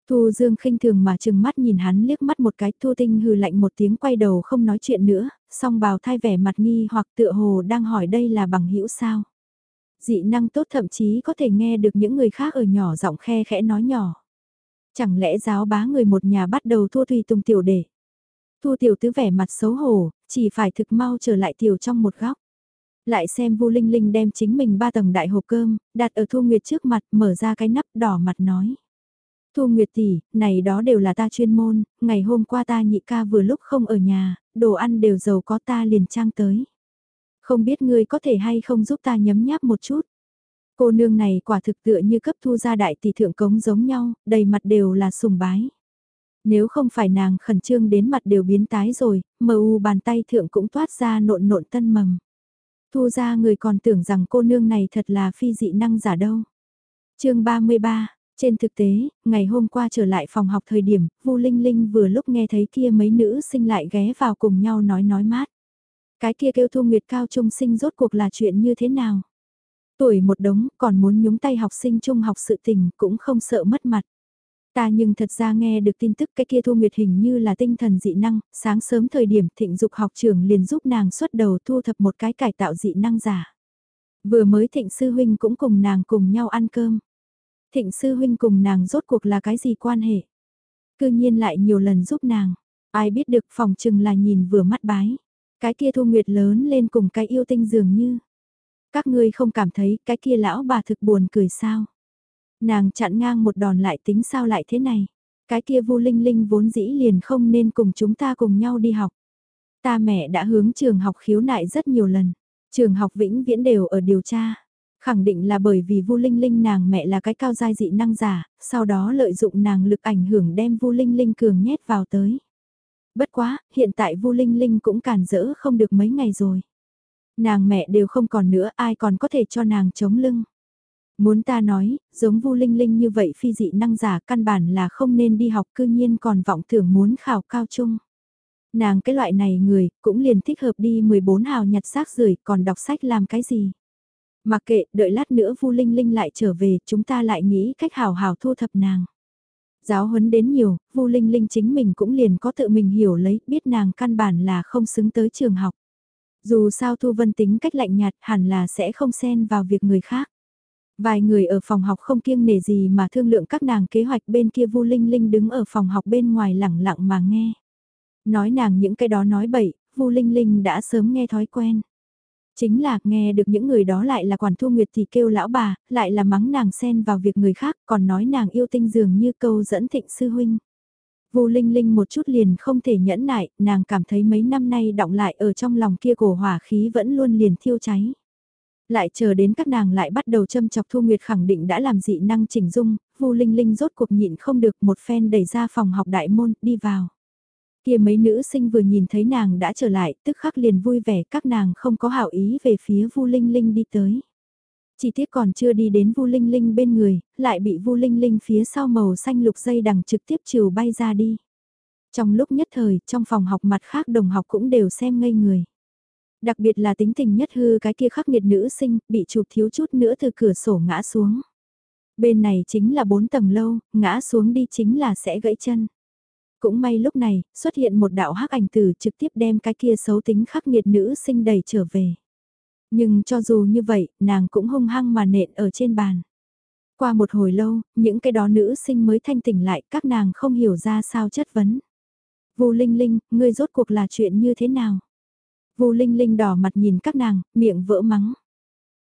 Thu Dương khinh thường mà chừng mắt nhìn hắn liếc mắt một cái Thu Tinh hừ lạnh một tiếng quay đầu không nói chuyện nữa, song bào thai vẻ mặt nghi hoặc tựa hồ đang hỏi đây là bằng hữu sao. Dị năng tốt thậm chí có thể nghe được những người khác ở nhỏ giọng khe khẽ nói nhỏ. Chẳng lẽ giáo bá người một nhà bắt đầu thua tùy tùng tiểu để. Thu tiểu tứ vẻ mặt xấu hổ, chỉ phải thực mau trở lại tiểu trong một góc. Lại xem Vu Linh Linh đem chính mình ba tầng đại hộp cơm, đặt ở Thu Nguyệt trước mặt, mở ra cái nắp đỏ mặt nói. Thu Nguyệt tỷ, này đó đều là ta chuyên môn, ngày hôm qua ta nhị ca vừa lúc không ở nhà, đồ ăn đều giàu có ta liền trang tới. Không biết ngươi có thể hay không giúp ta nhấm nháp một chút. Cô nương này quả thực tựa như cấp thu gia đại tỷ thượng cống giống nhau, đầy mặt đều là sùng bái. Nếu không phải nàng khẩn trương đến mặt đều biến tái rồi, mờ u bàn tay thượng cũng toát ra nộn nộn tân mầm. Thu gia người còn tưởng rằng cô nương này thật là phi dị năng giả đâu. chương 33, trên thực tế, ngày hôm qua trở lại phòng học thời điểm, Vu Linh Linh vừa lúc nghe thấy kia mấy nữ sinh lại ghé vào cùng nhau nói nói mát. Cái kia kêu Thu Nguyệt cao trung sinh rốt cuộc là chuyện như thế nào? Tuổi một đống còn muốn nhúng tay học sinh trung học sự tình cũng không sợ mất mặt. Ta nhưng thật ra nghe được tin tức cái kia Thu Nguyệt hình như là tinh thần dị năng, sáng sớm thời điểm thịnh dục học trưởng liền giúp nàng xuất đầu thu thập một cái cải tạo dị năng giả. Vừa mới thịnh sư huynh cũng cùng nàng cùng nhau ăn cơm. Thịnh sư huynh cùng nàng rốt cuộc là cái gì quan hệ? Cư nhiên lại nhiều lần giúp nàng. Ai biết được phòng chừng là nhìn vừa mắt bái. Cái kia Thu Nguyệt lớn lên cùng cái yêu tinh dường như. Các ngươi không cảm thấy cái kia lão bà thực buồn cười sao? Nàng chặn ngang một đòn lại tính sao lại thế này? Cái kia Vu Linh Linh vốn dĩ liền không nên cùng chúng ta cùng nhau đi học. Ta mẹ đã hướng trường học khiếu nại rất nhiều lần. Trường học vĩnh viễn đều ở điều tra. Khẳng định là bởi vì Vu Linh Linh nàng mẹ là cái cao giai dị năng giả, sau đó lợi dụng nàng lực ảnh hưởng đem Vu Linh Linh cường nhét vào tới. Bất quá, hiện tại Vu Linh Linh cũng cản rỡ không được mấy ngày rồi. Nàng mẹ đều không còn nữa, ai còn có thể cho nàng chống lưng. Muốn ta nói, giống Vu Linh Linh như vậy phi dị năng giả căn bản là không nên đi học cư nhiên còn vọng tưởng muốn khảo cao trung. Nàng cái loại này người, cũng liền thích hợp đi 14 hào nhặt xác rưởi còn đọc sách làm cái gì. Mặc kệ, đợi lát nữa Vu Linh Linh lại trở về, chúng ta lại nghĩ cách hào hào thu thập nàng. Giáo huấn đến nhiều, Vu Linh Linh chính mình cũng liền có tự mình hiểu lấy, biết nàng căn bản là không xứng tới trường học. Dù sao Thu Vân tính cách lạnh nhạt hẳn là sẽ không xen vào việc người khác. Vài người ở phòng học không kiêng nể gì mà thương lượng các nàng kế hoạch bên kia Vu Linh Linh đứng ở phòng học bên ngoài lẳng lặng mà nghe. Nói nàng những cái đó nói bậy, Vu Linh Linh đã sớm nghe thói quen. Chính là nghe được những người đó lại là quản thu nguyệt thì kêu lão bà, lại là mắng nàng xen vào việc người khác, còn nói nàng yêu tinh dường như câu dẫn thịnh sư huynh. Vu Linh Linh một chút liền không thể nhẫn nại, nàng cảm thấy mấy năm nay động lại ở trong lòng kia cổ hỏa khí vẫn luôn liền thiêu cháy. Lại chờ đến các nàng lại bắt đầu châm chọc Thu Nguyệt khẳng định đã làm dị năng chỉnh dung, Vu Linh Linh rốt cuộc nhịn không được một phen đẩy ra phòng học đại môn, đi vào. Kia mấy nữ sinh vừa nhìn thấy nàng đã trở lại, tức khắc liền vui vẻ các nàng không có hảo ý về phía Vu Linh Linh đi tới. Chỉ tiếc còn chưa đi đến Vu Linh Linh bên người, lại bị Vu Linh Linh phía sau màu xanh lục dây đằng trực tiếp chiều bay ra đi. Trong lúc nhất thời, trong phòng học mặt khác đồng học cũng đều xem ngây người. Đặc biệt là tính tình nhất hư cái kia khắc nghiệt nữ sinh, bị chụp thiếu chút nữa từ cửa sổ ngã xuống. Bên này chính là bốn tầng lâu, ngã xuống đi chính là sẽ gãy chân. Cũng may lúc này, xuất hiện một đạo hắc ảnh tử trực tiếp đem cái kia xấu tính khắc nghiệt nữ sinh đẩy trở về. Nhưng cho dù như vậy, nàng cũng hung hăng mà nện ở trên bàn. Qua một hồi lâu, những cái đó nữ sinh mới thanh tỉnh lại, các nàng không hiểu ra sao chất vấn. Vu Linh Linh, ngươi rốt cuộc là chuyện như thế nào? Vu Linh Linh đỏ mặt nhìn các nàng, miệng vỡ mắng.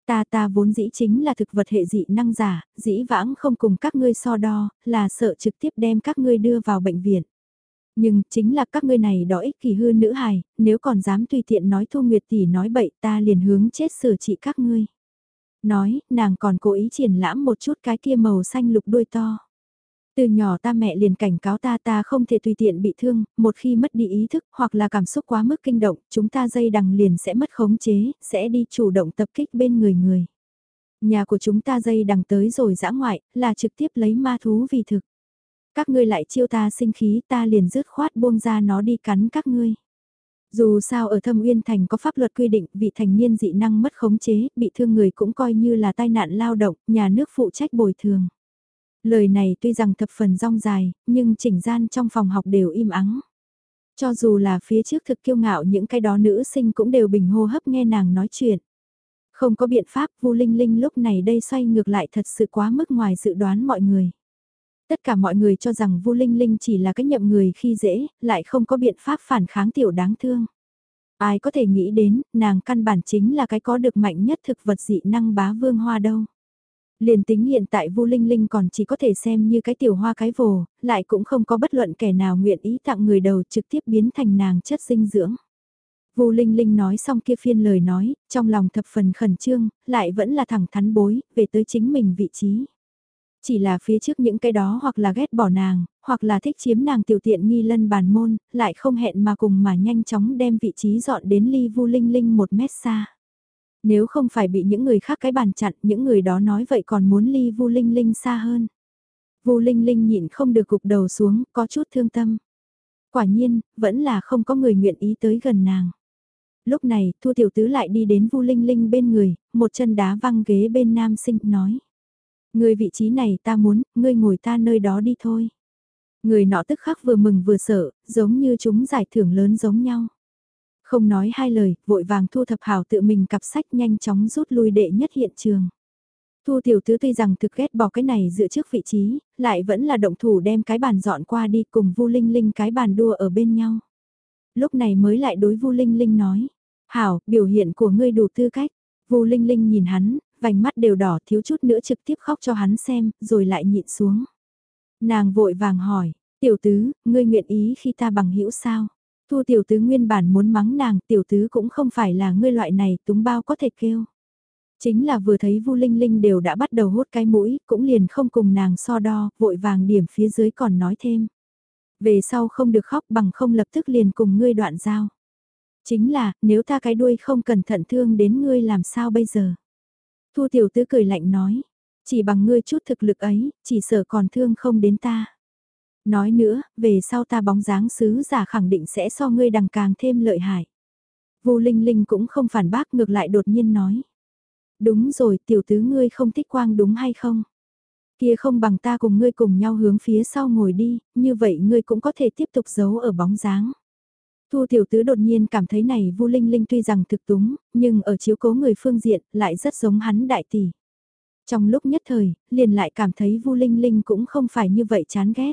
Ta ta vốn dĩ chính là thực vật hệ dị năng giả, dĩ vãng không cùng các ngươi so đo, là sợ trực tiếp đem các ngươi đưa vào bệnh viện. Nhưng chính là các ngươi này đó ích kỳ hư nữ hài, nếu còn dám tùy tiện nói Thu Nguyệt tỷ nói bậy ta liền hướng chết sửa trị các ngươi. Nói, nàng còn cố ý triển lãm một chút cái kia màu xanh lục đuôi to. Từ nhỏ ta mẹ liền cảnh cáo ta ta không thể tùy tiện bị thương, một khi mất đi ý thức hoặc là cảm xúc quá mức kinh động, chúng ta dây đằng liền sẽ mất khống chế, sẽ đi chủ động tập kích bên người người. Nhà của chúng ta dây đằng tới rồi dã ngoại, là trực tiếp lấy ma thú vì thực. Các ngươi lại chiêu ta sinh khí ta liền dứt khoát buông ra nó đi cắn các ngươi. Dù sao ở thâm uyên thành có pháp luật quy định vị thành niên dị năng mất khống chế, bị thương người cũng coi như là tai nạn lao động, nhà nước phụ trách bồi thường. Lời này tuy rằng thập phần rong dài, nhưng chỉnh gian trong phòng học đều im ắng. Cho dù là phía trước thực kiêu ngạo những cái đó nữ sinh cũng đều bình hô hấp nghe nàng nói chuyện. Không có biện pháp, Vu Linh Linh lúc này đây xoay ngược lại thật sự quá mức ngoài dự đoán mọi người. Tất cả mọi người cho rằng Vu Linh Linh chỉ là cái nhậm người khi dễ, lại không có biện pháp phản kháng tiểu đáng thương. Ai có thể nghĩ đến, nàng căn bản chính là cái có được mạnh nhất thực vật dị năng bá vương hoa đâu. Liền tính hiện tại Vu Linh Linh còn chỉ có thể xem như cái tiểu hoa cái vồ, lại cũng không có bất luận kẻ nào nguyện ý tặng người đầu trực tiếp biến thành nàng chất dinh dưỡng. Vu Linh Linh nói xong kia phiên lời nói, trong lòng thập phần khẩn trương, lại vẫn là thẳng thắn bối, về tới chính mình vị trí. Chỉ là phía trước những cái đó hoặc là ghét bỏ nàng, hoặc là thích chiếm nàng tiểu tiện nghi lân bàn môn, lại không hẹn mà cùng mà nhanh chóng đem vị trí dọn đến ly Vu Linh Linh một mét xa. Nếu không phải bị những người khác cái bàn chặn, những người đó nói vậy còn muốn ly Vu Linh Linh xa hơn. Vu Linh Linh nhịn không được gục đầu xuống, có chút thương tâm. Quả nhiên, vẫn là không có người nguyện ý tới gần nàng. Lúc này, Thu Tiểu Tứ lại đi đến Vu Linh Linh bên người, một chân đá văng ghế bên nam sinh, nói. Người vị trí này ta muốn, ngươi ngồi ta nơi đó đi thôi. Người nọ tức khắc vừa mừng vừa sợ, giống như chúng giải thưởng lớn giống nhau. Không nói hai lời, vội vàng thu thập hảo tự mình cặp sách nhanh chóng rút lui đệ nhất hiện trường. Thu tiểu tứ tuy rằng thực ghét bỏ cái này dựa trước vị trí, lại vẫn là động thủ đem cái bàn dọn qua đi cùng Vu Linh Linh cái bàn đua ở bên nhau. Lúc này mới lại đối Vu Linh Linh nói, hảo, biểu hiện của ngươi đủ tư cách. Vu Linh Linh nhìn hắn, vành mắt đều đỏ thiếu chút nữa trực tiếp khóc cho hắn xem, rồi lại nhịn xuống. Nàng vội vàng hỏi, tiểu tứ, ngươi nguyện ý khi ta bằng hữu sao? Thu tiểu tứ nguyên bản muốn mắng nàng, tiểu tứ cũng không phải là ngươi loại này túng bao có thể kêu. Chính là vừa thấy Vu Linh Linh đều đã bắt đầu hốt cái mũi, cũng liền không cùng nàng so đo, vội vàng điểm phía dưới còn nói thêm. Về sau không được khóc bằng không lập tức liền cùng ngươi đoạn giao. Chính là, nếu ta cái đuôi không cẩn thận thương đến ngươi làm sao bây giờ? Thu tiểu tứ cười lạnh nói, chỉ bằng ngươi chút thực lực ấy, chỉ sợ còn thương không đến ta. Nói nữa, về sau ta bóng dáng sứ giả khẳng định sẽ so ngươi đằng càng thêm lợi hại. Vu Linh Linh cũng không phản bác ngược lại đột nhiên nói. Đúng rồi, tiểu tứ ngươi không thích quang đúng hay không? Kia không bằng ta cùng ngươi cùng nhau hướng phía sau ngồi đi, như vậy ngươi cũng có thể tiếp tục giấu ở bóng dáng. Thu tiểu tứ đột nhiên cảm thấy này Vu Linh Linh tuy rằng thực túng, nhưng ở chiếu cố người phương diện lại rất giống hắn đại tỷ. Trong lúc nhất thời, liền lại cảm thấy Vu Linh Linh cũng không phải như vậy chán ghét.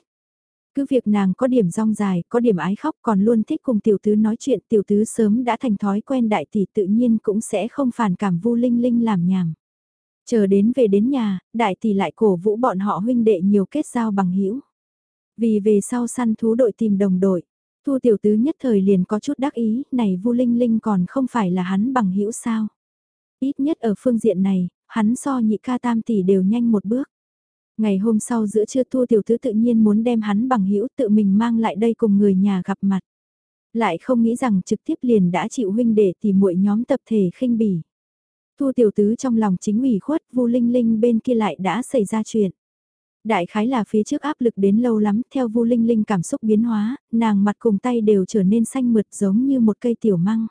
Cứ việc nàng có điểm rong dài, có điểm ái khóc còn luôn thích cùng tiểu tứ nói chuyện tiểu tứ sớm đã thành thói quen đại tỷ tự nhiên cũng sẽ không phản cảm Vu Linh Linh làm nhảm. Chờ đến về đến nhà, đại tỷ lại cổ vũ bọn họ huynh đệ nhiều kết giao bằng hữu Vì về sau săn thú đội tìm đồng đội, Thu tiểu tứ nhất thời liền có chút đắc ý, này Vu Linh Linh còn không phải là hắn bằng hữu sao. Ít nhất ở phương diện này, hắn so nhị ca tam tỷ đều nhanh một bước. Ngày hôm sau giữa trưa Thu tiểu tứ tự nhiên muốn đem hắn bằng hữu tự mình mang lại đây cùng người nhà gặp mặt. Lại không nghĩ rằng trực tiếp liền đã chịu huynh để tìm muội nhóm tập thể khinh bỉ. Thu tiểu tứ trong lòng chính ủy khuất, Vu Linh Linh bên kia lại đã xảy ra chuyện. Đại khái là phía trước áp lực đến lâu lắm, theo Vu Linh Linh cảm xúc biến hóa, nàng mặt cùng tay đều trở nên xanh mượt giống như một cây tiểu măng.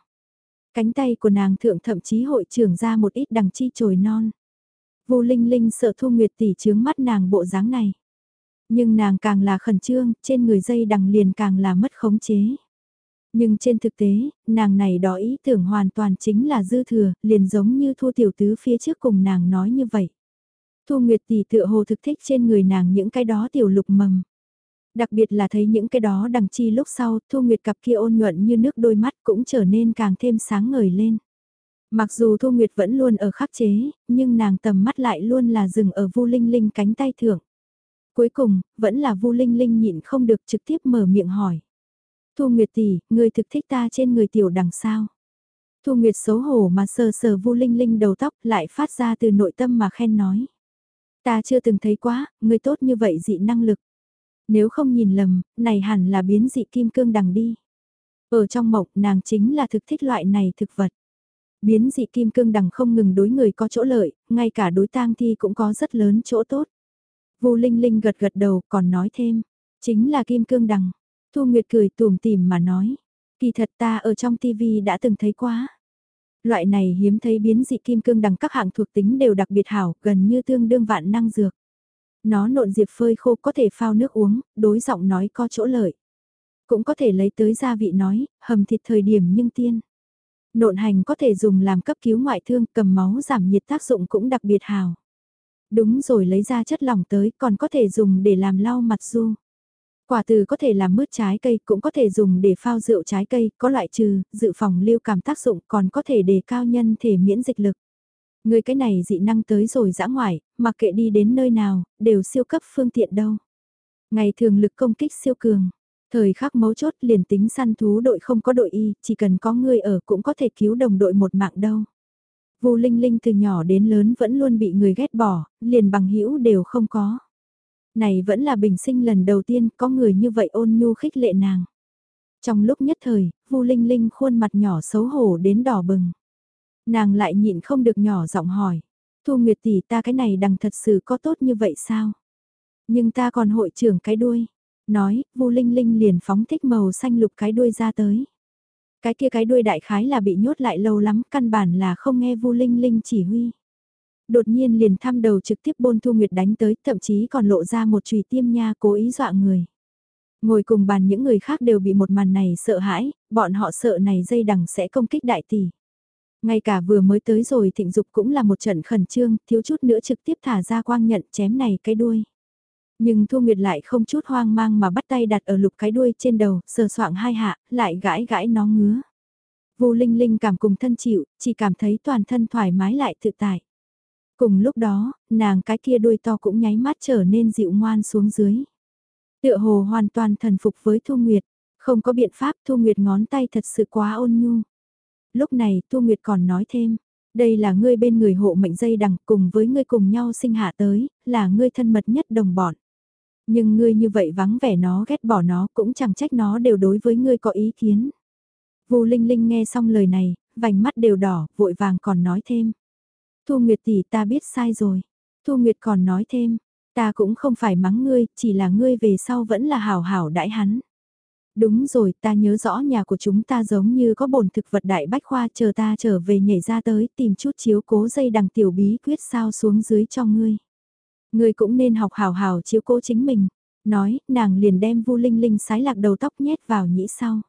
Cánh tay của nàng thượng thậm chí hội trưởng ra một ít đằng chi trồi non. Vu Linh Linh sợ Thu Nguyệt tỷ chướng mắt nàng bộ dáng này. Nhưng nàng càng là khẩn trương, trên người dây đằng liền càng là mất khống chế. Nhưng trên thực tế, nàng này đó ý tưởng hoàn toàn chính là dư thừa, liền giống như Thu Tiểu Tứ phía trước cùng nàng nói như vậy. Thu Nguyệt tỷ tựa hồ thực thích trên người nàng những cái đó tiểu lục mầm. Đặc biệt là thấy những cái đó đằng chi lúc sau, Thu Nguyệt cặp kia ôn nhuận như nước đôi mắt cũng trở nên càng thêm sáng ngời lên. Mặc dù Thu Nguyệt vẫn luôn ở khắc chế, nhưng nàng tầm mắt lại luôn là dừng ở Vu Linh Linh cánh tay thượng. Cuối cùng, vẫn là Vu Linh Linh nhịn không được trực tiếp mở miệng hỏi. Thu Nguyệt tỷ, người thực thích ta trên người tiểu đằng sao? Thu Nguyệt xấu hổ mà sờ sờ Vu Linh Linh đầu tóc lại phát ra từ nội tâm mà khen nói. Ta chưa từng thấy quá, người tốt như vậy dị năng lực. Nếu không nhìn lầm, này hẳn là biến dị kim cương đằng đi. Ở trong mộc nàng chính là thực thích loại này thực vật. Biến dị kim cương đằng không ngừng đối người có chỗ lợi, ngay cả đối tang thi cũng có rất lớn chỗ tốt. Vu Linh Linh gật gật đầu còn nói thêm, chính là kim cương đằng. Thu Nguyệt cười tùm tìm mà nói, kỳ thật ta ở trong tivi đã từng thấy quá. Loại này hiếm thấy biến dị kim cương đằng các hạng thuộc tính đều đặc biệt hảo, gần như tương đương vạn năng dược. Nó nộn diệp phơi khô có thể phao nước uống, đối giọng nói có chỗ lợi. Cũng có thể lấy tới gia vị nói, hầm thịt thời điểm nhưng tiên. Nộn hành có thể dùng làm cấp cứu ngoại thương, cầm máu giảm nhiệt tác dụng cũng đặc biệt hào. Đúng rồi lấy ra chất lỏng tới còn có thể dùng để làm lau mặt du. Quả từ có thể làm mứt trái cây cũng có thể dùng để phao rượu trái cây, có loại trừ, dự phòng lưu cảm tác dụng còn có thể đề cao nhân thể miễn dịch lực. Người cái này dị năng tới rồi dã ngoại, mặc kệ đi đến nơi nào, đều siêu cấp phương tiện đâu. Ngày thường lực công kích siêu cường, thời khắc mấu chốt liền tính săn thú đội không có đội y, chỉ cần có người ở cũng có thể cứu đồng đội một mạng đâu. Vu Linh Linh từ nhỏ đến lớn vẫn luôn bị người ghét bỏ, liền bằng hữu đều không có. Này vẫn là bình sinh lần đầu tiên có người như vậy ôn nhu khích lệ nàng. Trong lúc nhất thời, Vu Linh Linh khuôn mặt nhỏ xấu hổ đến đỏ bừng. Nàng lại nhịn không được nhỏ giọng hỏi. Thu Nguyệt tỷ ta cái này đằng thật sự có tốt như vậy sao? Nhưng ta còn hội trưởng cái đuôi. Nói, Vu Linh Linh liền phóng thích màu xanh lục cái đuôi ra tới. Cái kia cái đuôi đại khái là bị nhốt lại lâu lắm, căn bản là không nghe Vu Linh Linh chỉ huy. Đột nhiên liền thăm đầu trực tiếp bôn Thu Nguyệt đánh tới, thậm chí còn lộ ra một chùy tiêm nha cố ý dọa người. Ngồi cùng bàn những người khác đều bị một màn này sợ hãi, bọn họ sợ này dây đằng sẽ công kích đại tỷ. Ngay cả vừa mới tới rồi thịnh dục cũng là một trận khẩn trương, thiếu chút nữa trực tiếp thả ra quang nhận chém này cái đuôi. Nhưng Thu Nguyệt lại không chút hoang mang mà bắt tay đặt ở lục cái đuôi trên đầu, sờ soạng hai hạ, lại gãi gãi nó ngứa. Vô Linh Linh cảm cùng thân chịu, chỉ cảm thấy toàn thân thoải mái lại tự tại. Cùng lúc đó, nàng cái kia đuôi to cũng nháy mắt trở nên dịu ngoan xuống dưới. Tựa hồ hoàn toàn thần phục với Thu Nguyệt, không có biện pháp Thu Nguyệt ngón tay thật sự quá ôn nhu. Lúc này Thu Nguyệt còn nói thêm, đây là ngươi bên người hộ mệnh dây đằng cùng với ngươi cùng nhau sinh hạ tới, là ngươi thân mật nhất đồng bọn. Nhưng ngươi như vậy vắng vẻ nó ghét bỏ nó cũng chẳng trách nó đều đối với ngươi có ý kiến. Vu Linh Linh nghe xong lời này, vành mắt đều đỏ, vội vàng còn nói thêm. Thu Nguyệt tỷ ta biết sai rồi. Thu Nguyệt còn nói thêm, ta cũng không phải mắng ngươi, chỉ là ngươi về sau vẫn là hảo hảo đãi hắn. Đúng rồi, ta nhớ rõ nhà của chúng ta giống như có bổn thực vật đại bách khoa chờ ta trở về nhảy ra tới tìm chút chiếu cố dây đằng tiểu bí quyết sao xuống dưới cho ngươi. Ngươi cũng nên học hào hào chiếu cố chính mình. Nói, nàng liền đem vu linh linh sái lạc đầu tóc nhét vào nhĩ sau.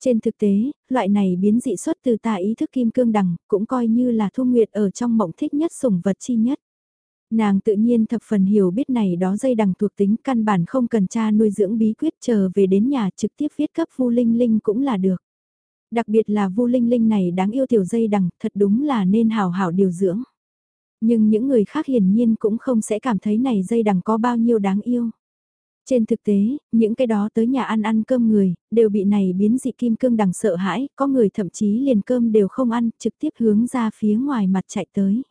Trên thực tế, loại này biến dị xuất từ tà ý thức kim cương đằng, cũng coi như là thu nguyệt ở trong mộng thích nhất sủng vật chi nhất. Nàng tự nhiên thập phần hiểu biết này đó dây đằng thuộc tính căn bản không cần cha nuôi dưỡng bí quyết chờ về đến nhà trực tiếp viết cấp Vu Linh Linh cũng là được. Đặc biệt là Vu Linh Linh này đáng yêu tiểu dây đằng, thật đúng là nên hào hảo điều dưỡng. Nhưng những người khác hiển nhiên cũng không sẽ cảm thấy này dây đằng có bao nhiêu đáng yêu. Trên thực tế, những cái đó tới nhà ăn ăn cơm người, đều bị này biến dị kim cương đằng sợ hãi, có người thậm chí liền cơm đều không ăn, trực tiếp hướng ra phía ngoài mặt chạy tới.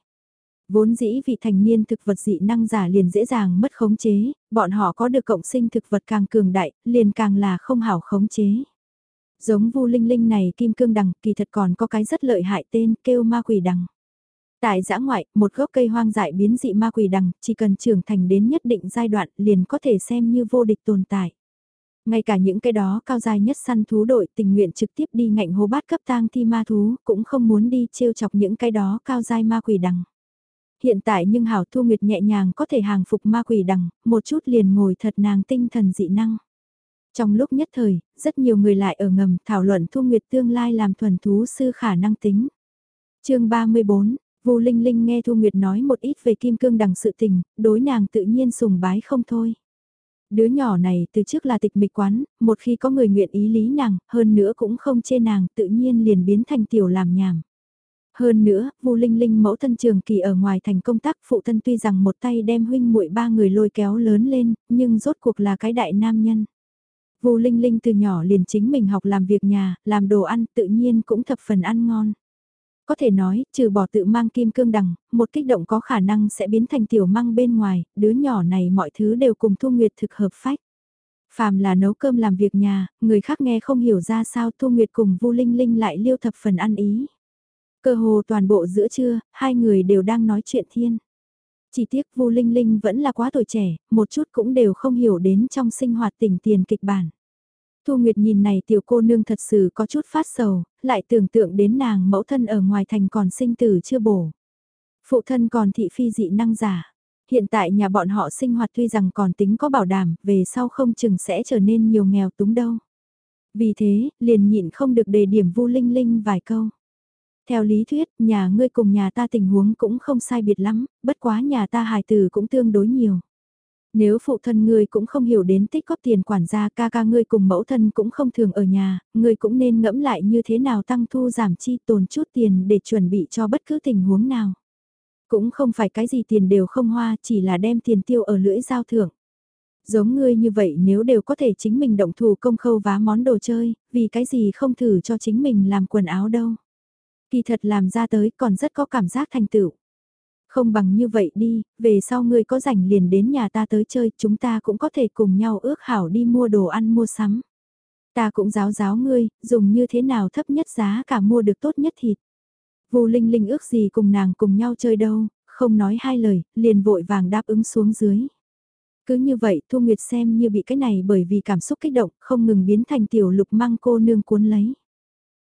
Vốn dĩ vị thành niên thực vật dị năng giả liền dễ dàng mất khống chế, bọn họ có được cộng sinh thực vật càng cường đại, liền càng là không hảo khống chế. Giống vu linh linh này kim cương đằng kỳ thật còn có cái rất lợi hại tên kêu ma quỷ đằng. Tại giã ngoại, một gốc cây hoang dại biến dị ma quỷ đằng, chỉ cần trưởng thành đến nhất định giai đoạn liền có thể xem như vô địch tồn tại. Ngay cả những cái đó cao dài nhất săn thú đội tình nguyện trực tiếp đi ngạnh hố bát cấp tang thi ma thú, cũng không muốn đi trêu chọc những cái đó cao dài ma quỷ đằng. Hiện tại nhưng Hảo Thu Nguyệt nhẹ nhàng có thể hàng phục ma quỷ đằng, một chút liền ngồi thật nàng tinh thần dị năng. Trong lúc nhất thời, rất nhiều người lại ở ngầm thảo luận Thu Nguyệt tương lai làm thuần thú sư khả năng tính. chương 34, Vu Linh Linh nghe Thu Nguyệt nói một ít về kim cương đằng sự tình, đối nàng tự nhiên sùng bái không thôi. Đứa nhỏ này từ trước là tịch mịch quán, một khi có người nguyện ý lý nàng, hơn nữa cũng không chê nàng, tự nhiên liền biến thành tiểu làm nhảm. Hơn nữa, Vu Linh Linh mẫu thân trường kỳ ở ngoài thành công tác phụ thân tuy rằng một tay đem huynh muội ba người lôi kéo lớn lên, nhưng rốt cuộc là cái đại nam nhân. Vu Linh Linh từ nhỏ liền chính mình học làm việc nhà, làm đồ ăn tự nhiên cũng thập phần ăn ngon. Có thể nói, trừ bỏ tự mang kim cương đằng, một kích động có khả năng sẽ biến thành tiểu măng bên ngoài, đứa nhỏ này mọi thứ đều cùng Thu Nguyệt thực hợp phách. Phàm là nấu cơm làm việc nhà, người khác nghe không hiểu ra sao Thu Nguyệt cùng Vu Linh Linh lại liêu thập phần ăn ý. Cơ hồ toàn bộ giữa trưa, hai người đều đang nói chuyện thiên. Chỉ tiếc Vu Linh Linh vẫn là quá tuổi trẻ, một chút cũng đều không hiểu đến trong sinh hoạt tỉnh tiền kịch bản. Thu Nguyệt nhìn này tiểu cô nương thật sự có chút phát sầu, lại tưởng tượng đến nàng mẫu thân ở ngoài thành còn sinh tử chưa bổ. Phụ thân còn thị phi dị năng giả. hiện tại nhà bọn họ sinh hoạt tuy rằng còn tính có bảo đảm, về sau không chừng sẽ trở nên nhiều nghèo túng đâu. Vì thế, liền nhịn không được đề điểm Vu Linh Linh vài câu. Theo lý thuyết, nhà ngươi cùng nhà ta tình huống cũng không sai biệt lắm, bất quá nhà ta hài tử cũng tương đối nhiều. Nếu phụ thân ngươi cũng không hiểu đến tích góp tiền quản gia ca ca ngươi cùng mẫu thân cũng không thường ở nhà, ngươi cũng nên ngẫm lại như thế nào tăng thu giảm chi tồn chút tiền để chuẩn bị cho bất cứ tình huống nào. Cũng không phải cái gì tiền đều không hoa, chỉ là đem tiền tiêu ở lưỡi giao thưởng. Giống ngươi như vậy nếu đều có thể chính mình động thủ công khâu vá món đồ chơi, vì cái gì không thử cho chính mình làm quần áo đâu. Kỳ thật làm ra tới còn rất có cảm giác thành tựu. Không bằng như vậy đi, về sau ngươi có rảnh liền đến nhà ta tới chơi, chúng ta cũng có thể cùng nhau ước hảo đi mua đồ ăn mua sắm. Ta cũng giáo giáo ngươi, dùng như thế nào thấp nhất giá cả mua được tốt nhất thịt. Vu Linh Linh ước gì cùng nàng cùng nhau chơi đâu, không nói hai lời, liền vội vàng đáp ứng xuống dưới. Cứ như vậy Thu Nguyệt xem như bị cái này bởi vì cảm xúc kích động, không ngừng biến thành tiểu lục mang cô nương cuốn lấy.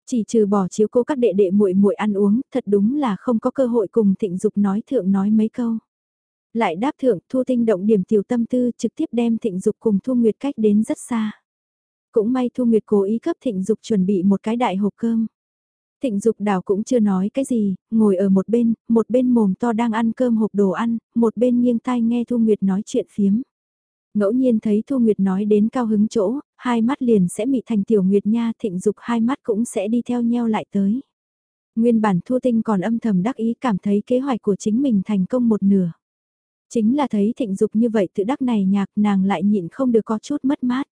Chỉ trừ bỏ chiếu cố các đệ đệ muội muội ăn uống, thật đúng là không có cơ hội cùng thịnh dục nói thượng nói mấy câu. Lại đáp thượng Thu Tinh động điểm tiểu tâm tư trực tiếp đem thịnh dục cùng Thu Nguyệt cách đến rất xa. Cũng may Thu Nguyệt cố ý cấp thịnh dục chuẩn bị một cái đại hộp cơm. Thịnh Dục đào cũng chưa nói cái gì, ngồi ở một bên, một bên mồm to đang ăn cơm hộp đồ ăn, một bên nghiêng tai nghe Thu Nguyệt nói chuyện phiếm. Ngẫu nhiên thấy Thu Nguyệt nói đến cao hứng chỗ, hai mắt liền sẽ mị thành tiểu Nguyệt nha, Thịnh Dục hai mắt cũng sẽ đi theo nheo lại tới. Nguyên bản Thu Tinh còn âm thầm đắc ý cảm thấy kế hoạch của chính mình thành công một nửa. Chính là thấy Thịnh Dục như vậy tự đắc này nhạc nàng lại nhịn không được có chút mất mát.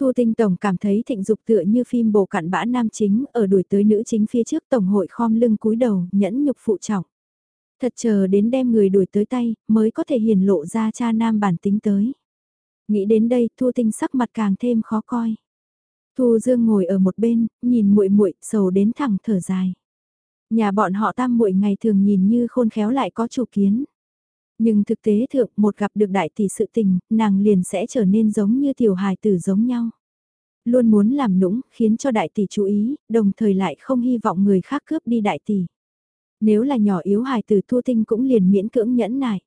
Thu Tinh Tổng cảm thấy thịnh dục tựa như phim bồ cặn bã nam chính ở đuổi tới nữ chính phía trước Tổng hội khom lưng cúi đầu, nhẫn nhục phụ trọng. Thật chờ đến đem người đuổi tới tay, mới có thể hiển lộ ra cha nam bản tính tới. Nghĩ đến đây, Thu Tinh sắc mặt càng thêm khó coi. Thu Dương ngồi ở một bên, nhìn muội muội, sầu đến thẳng thở dài. Nhà bọn họ tam muội ngày thường nhìn như khôn khéo lại có chủ kiến. Nhưng thực tế thượng một gặp được đại tỷ sự tình, nàng liền sẽ trở nên giống như tiểu hài tử giống nhau. Luôn muốn làm nũng, khiến cho đại tỷ chú ý, đồng thời lại không hy vọng người khác cướp đi đại tỷ. Nếu là nhỏ yếu hài tử thua tinh cũng liền miễn cưỡng nhẫn nại.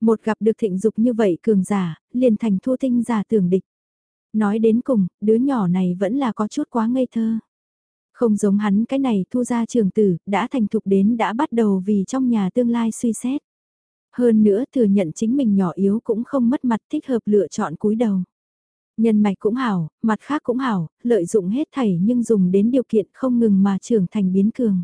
Một gặp được thịnh dục như vậy cường giả, liền thành thua tinh giả tưởng địch. Nói đến cùng, đứa nhỏ này vẫn là có chút quá ngây thơ. Không giống hắn cái này thu ra trường tử, đã thành thục đến đã bắt đầu vì trong nhà tương lai suy xét. Hơn nữa thừa nhận chính mình nhỏ yếu cũng không mất mặt thích hợp lựa chọn cúi đầu. Nhân mạch cũng hảo, mặt khác cũng hảo, lợi dụng hết thảy nhưng dùng đến điều kiện không ngừng mà trưởng thành biến cường.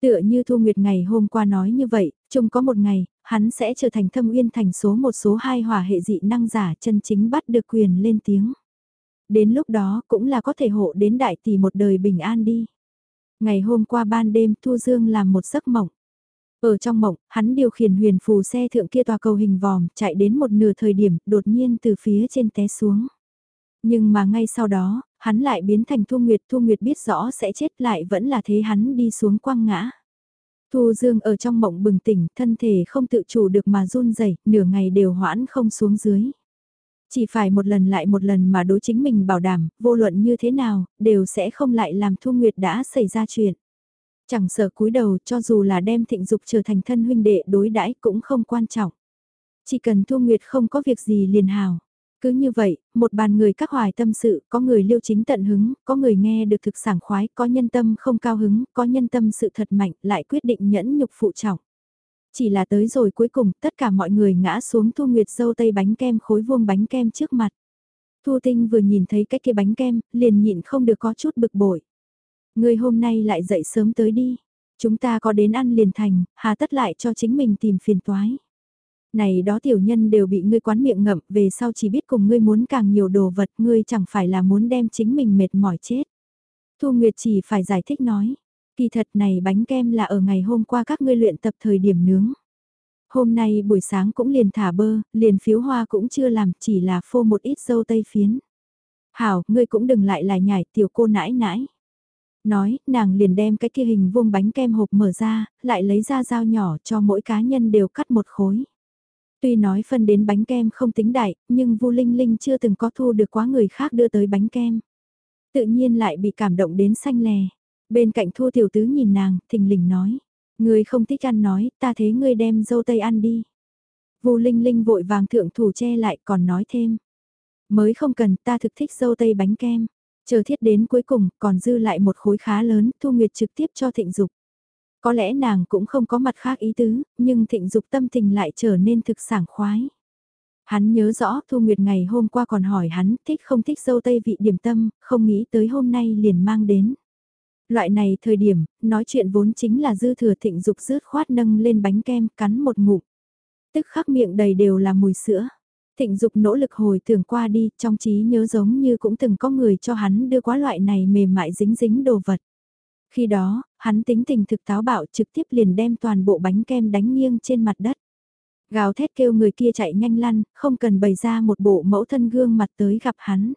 Tựa như Thu Nguyệt ngày hôm qua nói như vậy, chung có một ngày, hắn sẽ trở thành thâm uyên thành số một số hai hỏa hệ dị năng giả chân chính bắt được quyền lên tiếng. Đến lúc đó cũng là có thể hộ đến đại tỷ một đời bình an đi. Ngày hôm qua ban đêm Thu Dương làm một giấc mộng. Ở trong mộng, hắn điều khiển huyền phù xe thượng kia tòa cầu hình vòm, chạy đến một nửa thời điểm, đột nhiên từ phía trên té xuống. Nhưng mà ngay sau đó, hắn lại biến thành Thu Nguyệt, Thu Nguyệt biết rõ sẽ chết lại vẫn là thế hắn đi xuống quăng ngã. Thu Dương ở trong mộng bừng tỉnh, thân thể không tự chủ được mà run rẩy, nửa ngày đều hoãn không xuống dưới. Chỉ phải một lần lại một lần mà đối chính mình bảo đảm, vô luận như thế nào, đều sẽ không lại làm Thu Nguyệt đã xảy ra chuyện. Chẳng sợ cúi đầu cho dù là đem thịnh dục trở thành thân huynh đệ đối đãi cũng không quan trọng. Chỉ cần Thu Nguyệt không có việc gì liền hào. Cứ như vậy, một bàn người các hoài tâm sự, có người liêu chính tận hứng, có người nghe được thực sảng khoái, có nhân tâm không cao hứng, có nhân tâm sự thật mạnh, lại quyết định nhẫn nhục phụ trọng. Chỉ là tới rồi cuối cùng, tất cả mọi người ngã xuống Thu Nguyệt dâu tây bánh kem khối vuông bánh kem trước mặt. Thu Tinh vừa nhìn thấy cái kia bánh kem, liền nhịn không được có chút bực bội. người hôm nay lại dậy sớm tới đi. Chúng ta có đến ăn liền thành, hà tất lại cho chính mình tìm phiền toái. Này đó tiểu nhân đều bị ngươi quán miệng ngậm, về sau chỉ biết cùng ngươi muốn càng nhiều đồ vật, ngươi chẳng phải là muốn đem chính mình mệt mỏi chết. Thu Nguyệt chỉ phải giải thích nói, kỳ thật này bánh kem là ở ngày hôm qua các ngươi luyện tập thời điểm nướng. Hôm nay buổi sáng cũng liền thả bơ, liền phiếu hoa cũng chưa làm, chỉ là phô một ít dâu tây phiến. Hảo, ngươi cũng đừng lại lại nhảy tiểu cô nãi nãi. Nói, nàng liền đem cái kia hình vuông bánh kem hộp mở ra, lại lấy ra dao nhỏ cho mỗi cá nhân đều cắt một khối. Tuy nói phân đến bánh kem không tính đại, nhưng Vu Linh Linh chưa từng có thu được quá người khác đưa tới bánh kem. Tự nhiên lại bị cảm động đến xanh lè. Bên cạnh Thu Tiểu Tứ nhìn nàng, thình lình nói. Người không thích ăn nói, ta thế ngươi đem dâu tây ăn đi. Vu Linh Linh vội vàng thượng thủ che lại còn nói thêm. Mới không cần ta thực thích dâu tây bánh kem. Chờ thiết đến cuối cùng còn dư lại một khối khá lớn Thu Nguyệt trực tiếp cho thịnh dục. Có lẽ nàng cũng không có mặt khác ý tứ, nhưng thịnh dục tâm tình lại trở nên thực sảng khoái. Hắn nhớ rõ Thu Nguyệt ngày hôm qua còn hỏi hắn thích không thích dâu tây vị điểm tâm, không nghĩ tới hôm nay liền mang đến. Loại này thời điểm, nói chuyện vốn chính là dư thừa thịnh dục rớt khoát nâng lên bánh kem cắn một ngụm. Tức khắc miệng đầy đều là mùi sữa. Thịnh dục nỗ lực hồi tưởng qua đi, trong trí nhớ giống như cũng từng có người cho hắn đưa quá loại này mềm mại dính dính đồ vật. Khi đó, hắn tính tình thực táo bạo trực tiếp liền đem toàn bộ bánh kem đánh nghiêng trên mặt đất. Gào thét kêu người kia chạy nhanh lăn, không cần bày ra một bộ mẫu thân gương mặt tới gặp hắn.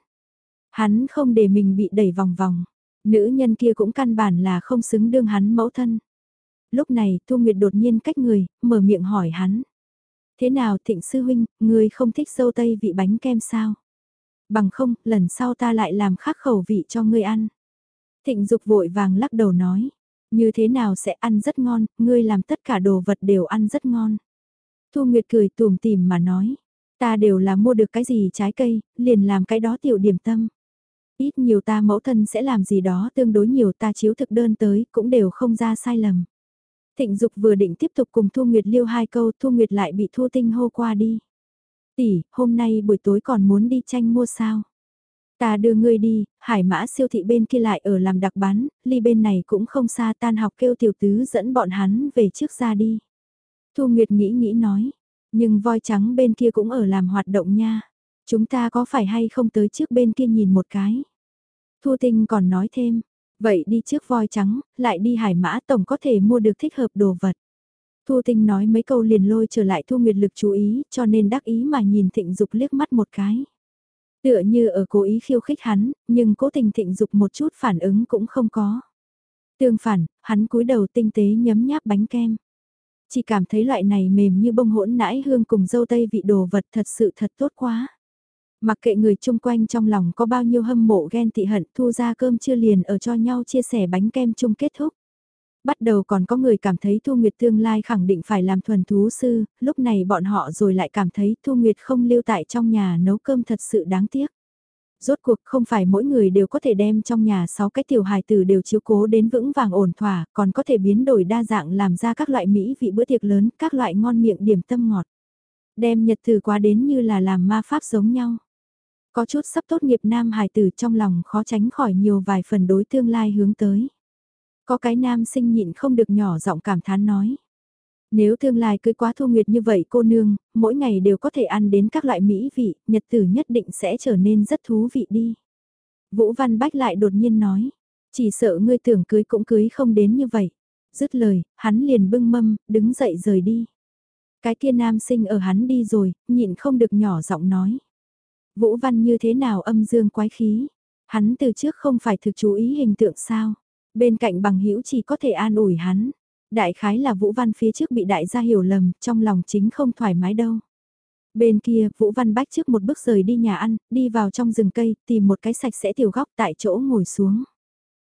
Hắn không để mình bị đẩy vòng vòng. Nữ nhân kia cũng căn bản là không xứng đương hắn mẫu thân. Lúc này Thu Nguyệt đột nhiên cách người, mở miệng hỏi hắn. Thế nào thịnh sư huynh, người không thích dâu tây vị bánh kem sao? Bằng không, lần sau ta lại làm khác khẩu vị cho ngươi ăn. Thịnh dục vội vàng lắc đầu nói. Như thế nào sẽ ăn rất ngon, ngươi làm tất cả đồ vật đều ăn rất ngon. Thu Nguyệt cười tùm tìm mà nói. Ta đều là mua được cái gì trái cây, liền làm cái đó tiểu điểm tâm. Ít nhiều ta mẫu thân sẽ làm gì đó tương đối nhiều ta chiếu thực đơn tới, cũng đều không ra sai lầm. Thịnh Dục vừa định tiếp tục cùng Thu Nguyệt liêu hai câu, Thu Nguyệt lại bị Thu Tinh hô qua đi. Tỷ, hôm nay buổi tối còn muốn đi tranh mua sao? Ta đưa ngươi đi, hải mã siêu thị bên kia lại ở làm đặc bán, ly bên này cũng không xa tan học kêu tiểu tứ dẫn bọn hắn về trước ra đi. Thu Nguyệt nghĩ nghĩ nói, nhưng voi trắng bên kia cũng ở làm hoạt động nha. Chúng ta có phải hay không tới trước bên kia nhìn một cái? Thu Tinh còn nói thêm, vậy đi trước voi trắng, lại đi hải mã tổng có thể mua được thích hợp đồ vật. Thu Tinh nói mấy câu liền lôi trở lại Thu Nguyệt lực chú ý cho nên đắc ý mà nhìn Thịnh Dục liếc mắt một cái. Tựa như ở cố ý khiêu khích hắn, nhưng cố tình Thịnh Dục một chút phản ứng cũng không có. Tương phản, hắn cúi đầu tinh tế nhấm nháp bánh kem. Chỉ cảm thấy loại này mềm như bông hỗn nãi hương cùng dâu tây vị đồ vật thật sự thật tốt quá. Mặc kệ người chung quanh trong lòng có bao nhiêu hâm mộ ghen tị hận thu ra cơm chưa liền ở cho nhau chia sẻ bánh kem chung kết thúc. Bắt đầu còn có người cảm thấy Thu Nguyệt tương lai khẳng định phải làm thuần thú sư, lúc này bọn họ rồi lại cảm thấy Thu Nguyệt không lưu tại trong nhà nấu cơm thật sự đáng tiếc. Rốt cuộc không phải mỗi người đều có thể đem trong nhà 6 cái tiểu hài tử đều chiếu cố đến vững vàng ổn thỏa, còn có thể biến đổi đa dạng làm ra các loại mỹ vị bữa tiệc lớn, các loại ngon miệng điểm tâm ngọt. Đem nhật từ quá đến như là làm ma pháp giống nhau. Có chút sắp tốt nghiệp nam hài tử trong lòng khó tránh khỏi nhiều vài phần đối tương lai hướng tới. Có cái nam sinh nhịn không được nhỏ giọng cảm thán nói. Nếu tương lai cưới quá thu nguyệt như vậy cô nương, mỗi ngày đều có thể ăn đến các loại mỹ vị, nhật tử nhất định sẽ trở nên rất thú vị đi. Vũ Văn Bách lại đột nhiên nói, chỉ sợ ngươi tưởng cưới cũng cưới không đến như vậy. Dứt lời, hắn liền bưng mâm, đứng dậy rời đi. Cái kia nam sinh ở hắn đi rồi, nhịn không được nhỏ giọng nói. Vũ Văn như thế nào âm dương quái khí, hắn từ trước không phải thực chú ý hình tượng sao, bên cạnh bằng hữu chỉ có thể an ủi hắn. Đại khái là Vũ Văn phía trước bị đại gia hiểu lầm, trong lòng chính không thoải mái đâu. Bên kia, Vũ Văn Bách trước một bước rời đi nhà ăn, đi vào trong rừng cây, tìm một cái sạch sẽ tiểu góc tại chỗ ngồi xuống.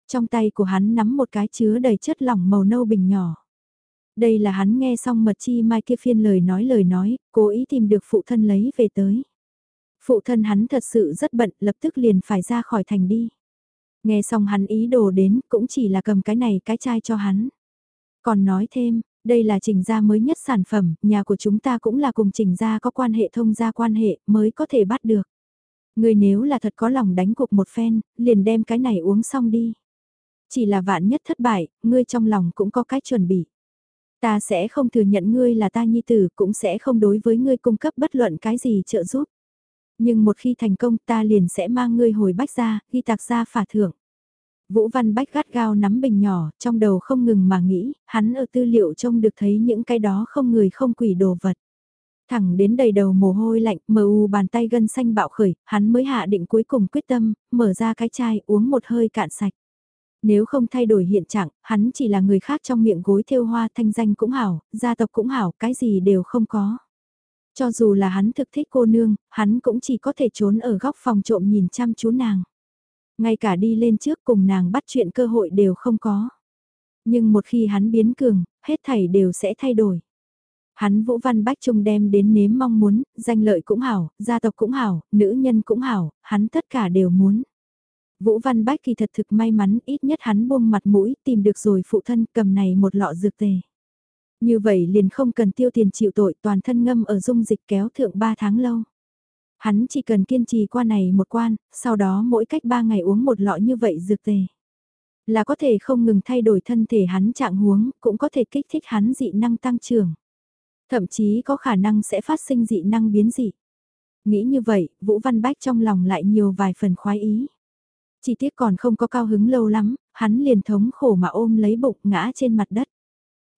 Trong tay của hắn nắm một cái chứa đầy chất lỏng màu nâu bình nhỏ. Đây là hắn nghe xong mật chi mai kia phiên lời nói lời nói, cố ý tìm được phụ thân lấy về tới. Phụ thân hắn thật sự rất bận, lập tức liền phải ra khỏi thành đi. Nghe xong hắn ý đồ đến, cũng chỉ là cầm cái này cái chai cho hắn. Còn nói thêm, đây là trình gia mới nhất sản phẩm, nhà của chúng ta cũng là cùng trình gia có quan hệ thông gia quan hệ mới có thể bắt được. Người nếu là thật có lòng đánh cuộc một phen, liền đem cái này uống xong đi. Chỉ là vạn nhất thất bại, ngươi trong lòng cũng có cái chuẩn bị. Ta sẽ không thừa nhận ngươi là ta nhi tử, cũng sẽ không đối với ngươi cung cấp bất luận cái gì trợ giúp. Nhưng một khi thành công ta liền sẽ mang ngươi hồi bách ra, ghi tạc ra phả thưởng. Vũ Văn Bách gắt gao nắm bình nhỏ, trong đầu không ngừng mà nghĩ, hắn ở tư liệu trông được thấy những cái đó không người không quỷ đồ vật. Thẳng đến đầy đầu mồ hôi lạnh, mờ u bàn tay gân xanh bạo khởi, hắn mới hạ định cuối cùng quyết tâm, mở ra cái chai uống một hơi cạn sạch. Nếu không thay đổi hiện trạng, hắn chỉ là người khác trong miệng gối theo hoa thanh danh cũng hảo, gia tộc cũng hảo, cái gì đều không có. Cho dù là hắn thực thích cô nương, hắn cũng chỉ có thể trốn ở góc phòng trộm nhìn chăm chú nàng. Ngay cả đi lên trước cùng nàng bắt chuyện cơ hội đều không có. Nhưng một khi hắn biến cường, hết thảy đều sẽ thay đổi. Hắn Vũ Văn Bách Trung đem đến nếm mong muốn, danh lợi cũng hảo, gia tộc cũng hảo, nữ nhân cũng hảo, hắn tất cả đều muốn. Vũ Văn Bách kỳ thật thực may mắn, ít nhất hắn buông mặt mũi, tìm được rồi phụ thân cầm này một lọ dược tề. Như vậy liền không cần tiêu tiền chịu tội toàn thân ngâm ở dung dịch kéo thượng 3 tháng lâu. Hắn chỉ cần kiên trì qua này một quan, sau đó mỗi cách 3 ngày uống một lọ như vậy dược tề. Là có thể không ngừng thay đổi thân thể hắn trạng huống, cũng có thể kích thích hắn dị năng tăng trưởng. Thậm chí có khả năng sẽ phát sinh dị năng biến dị. Nghĩ như vậy, Vũ Văn Bách trong lòng lại nhiều vài phần khoái ý. Chỉ tiếc còn không có cao hứng lâu lắm, hắn liền thống khổ mà ôm lấy bụng ngã trên mặt đất.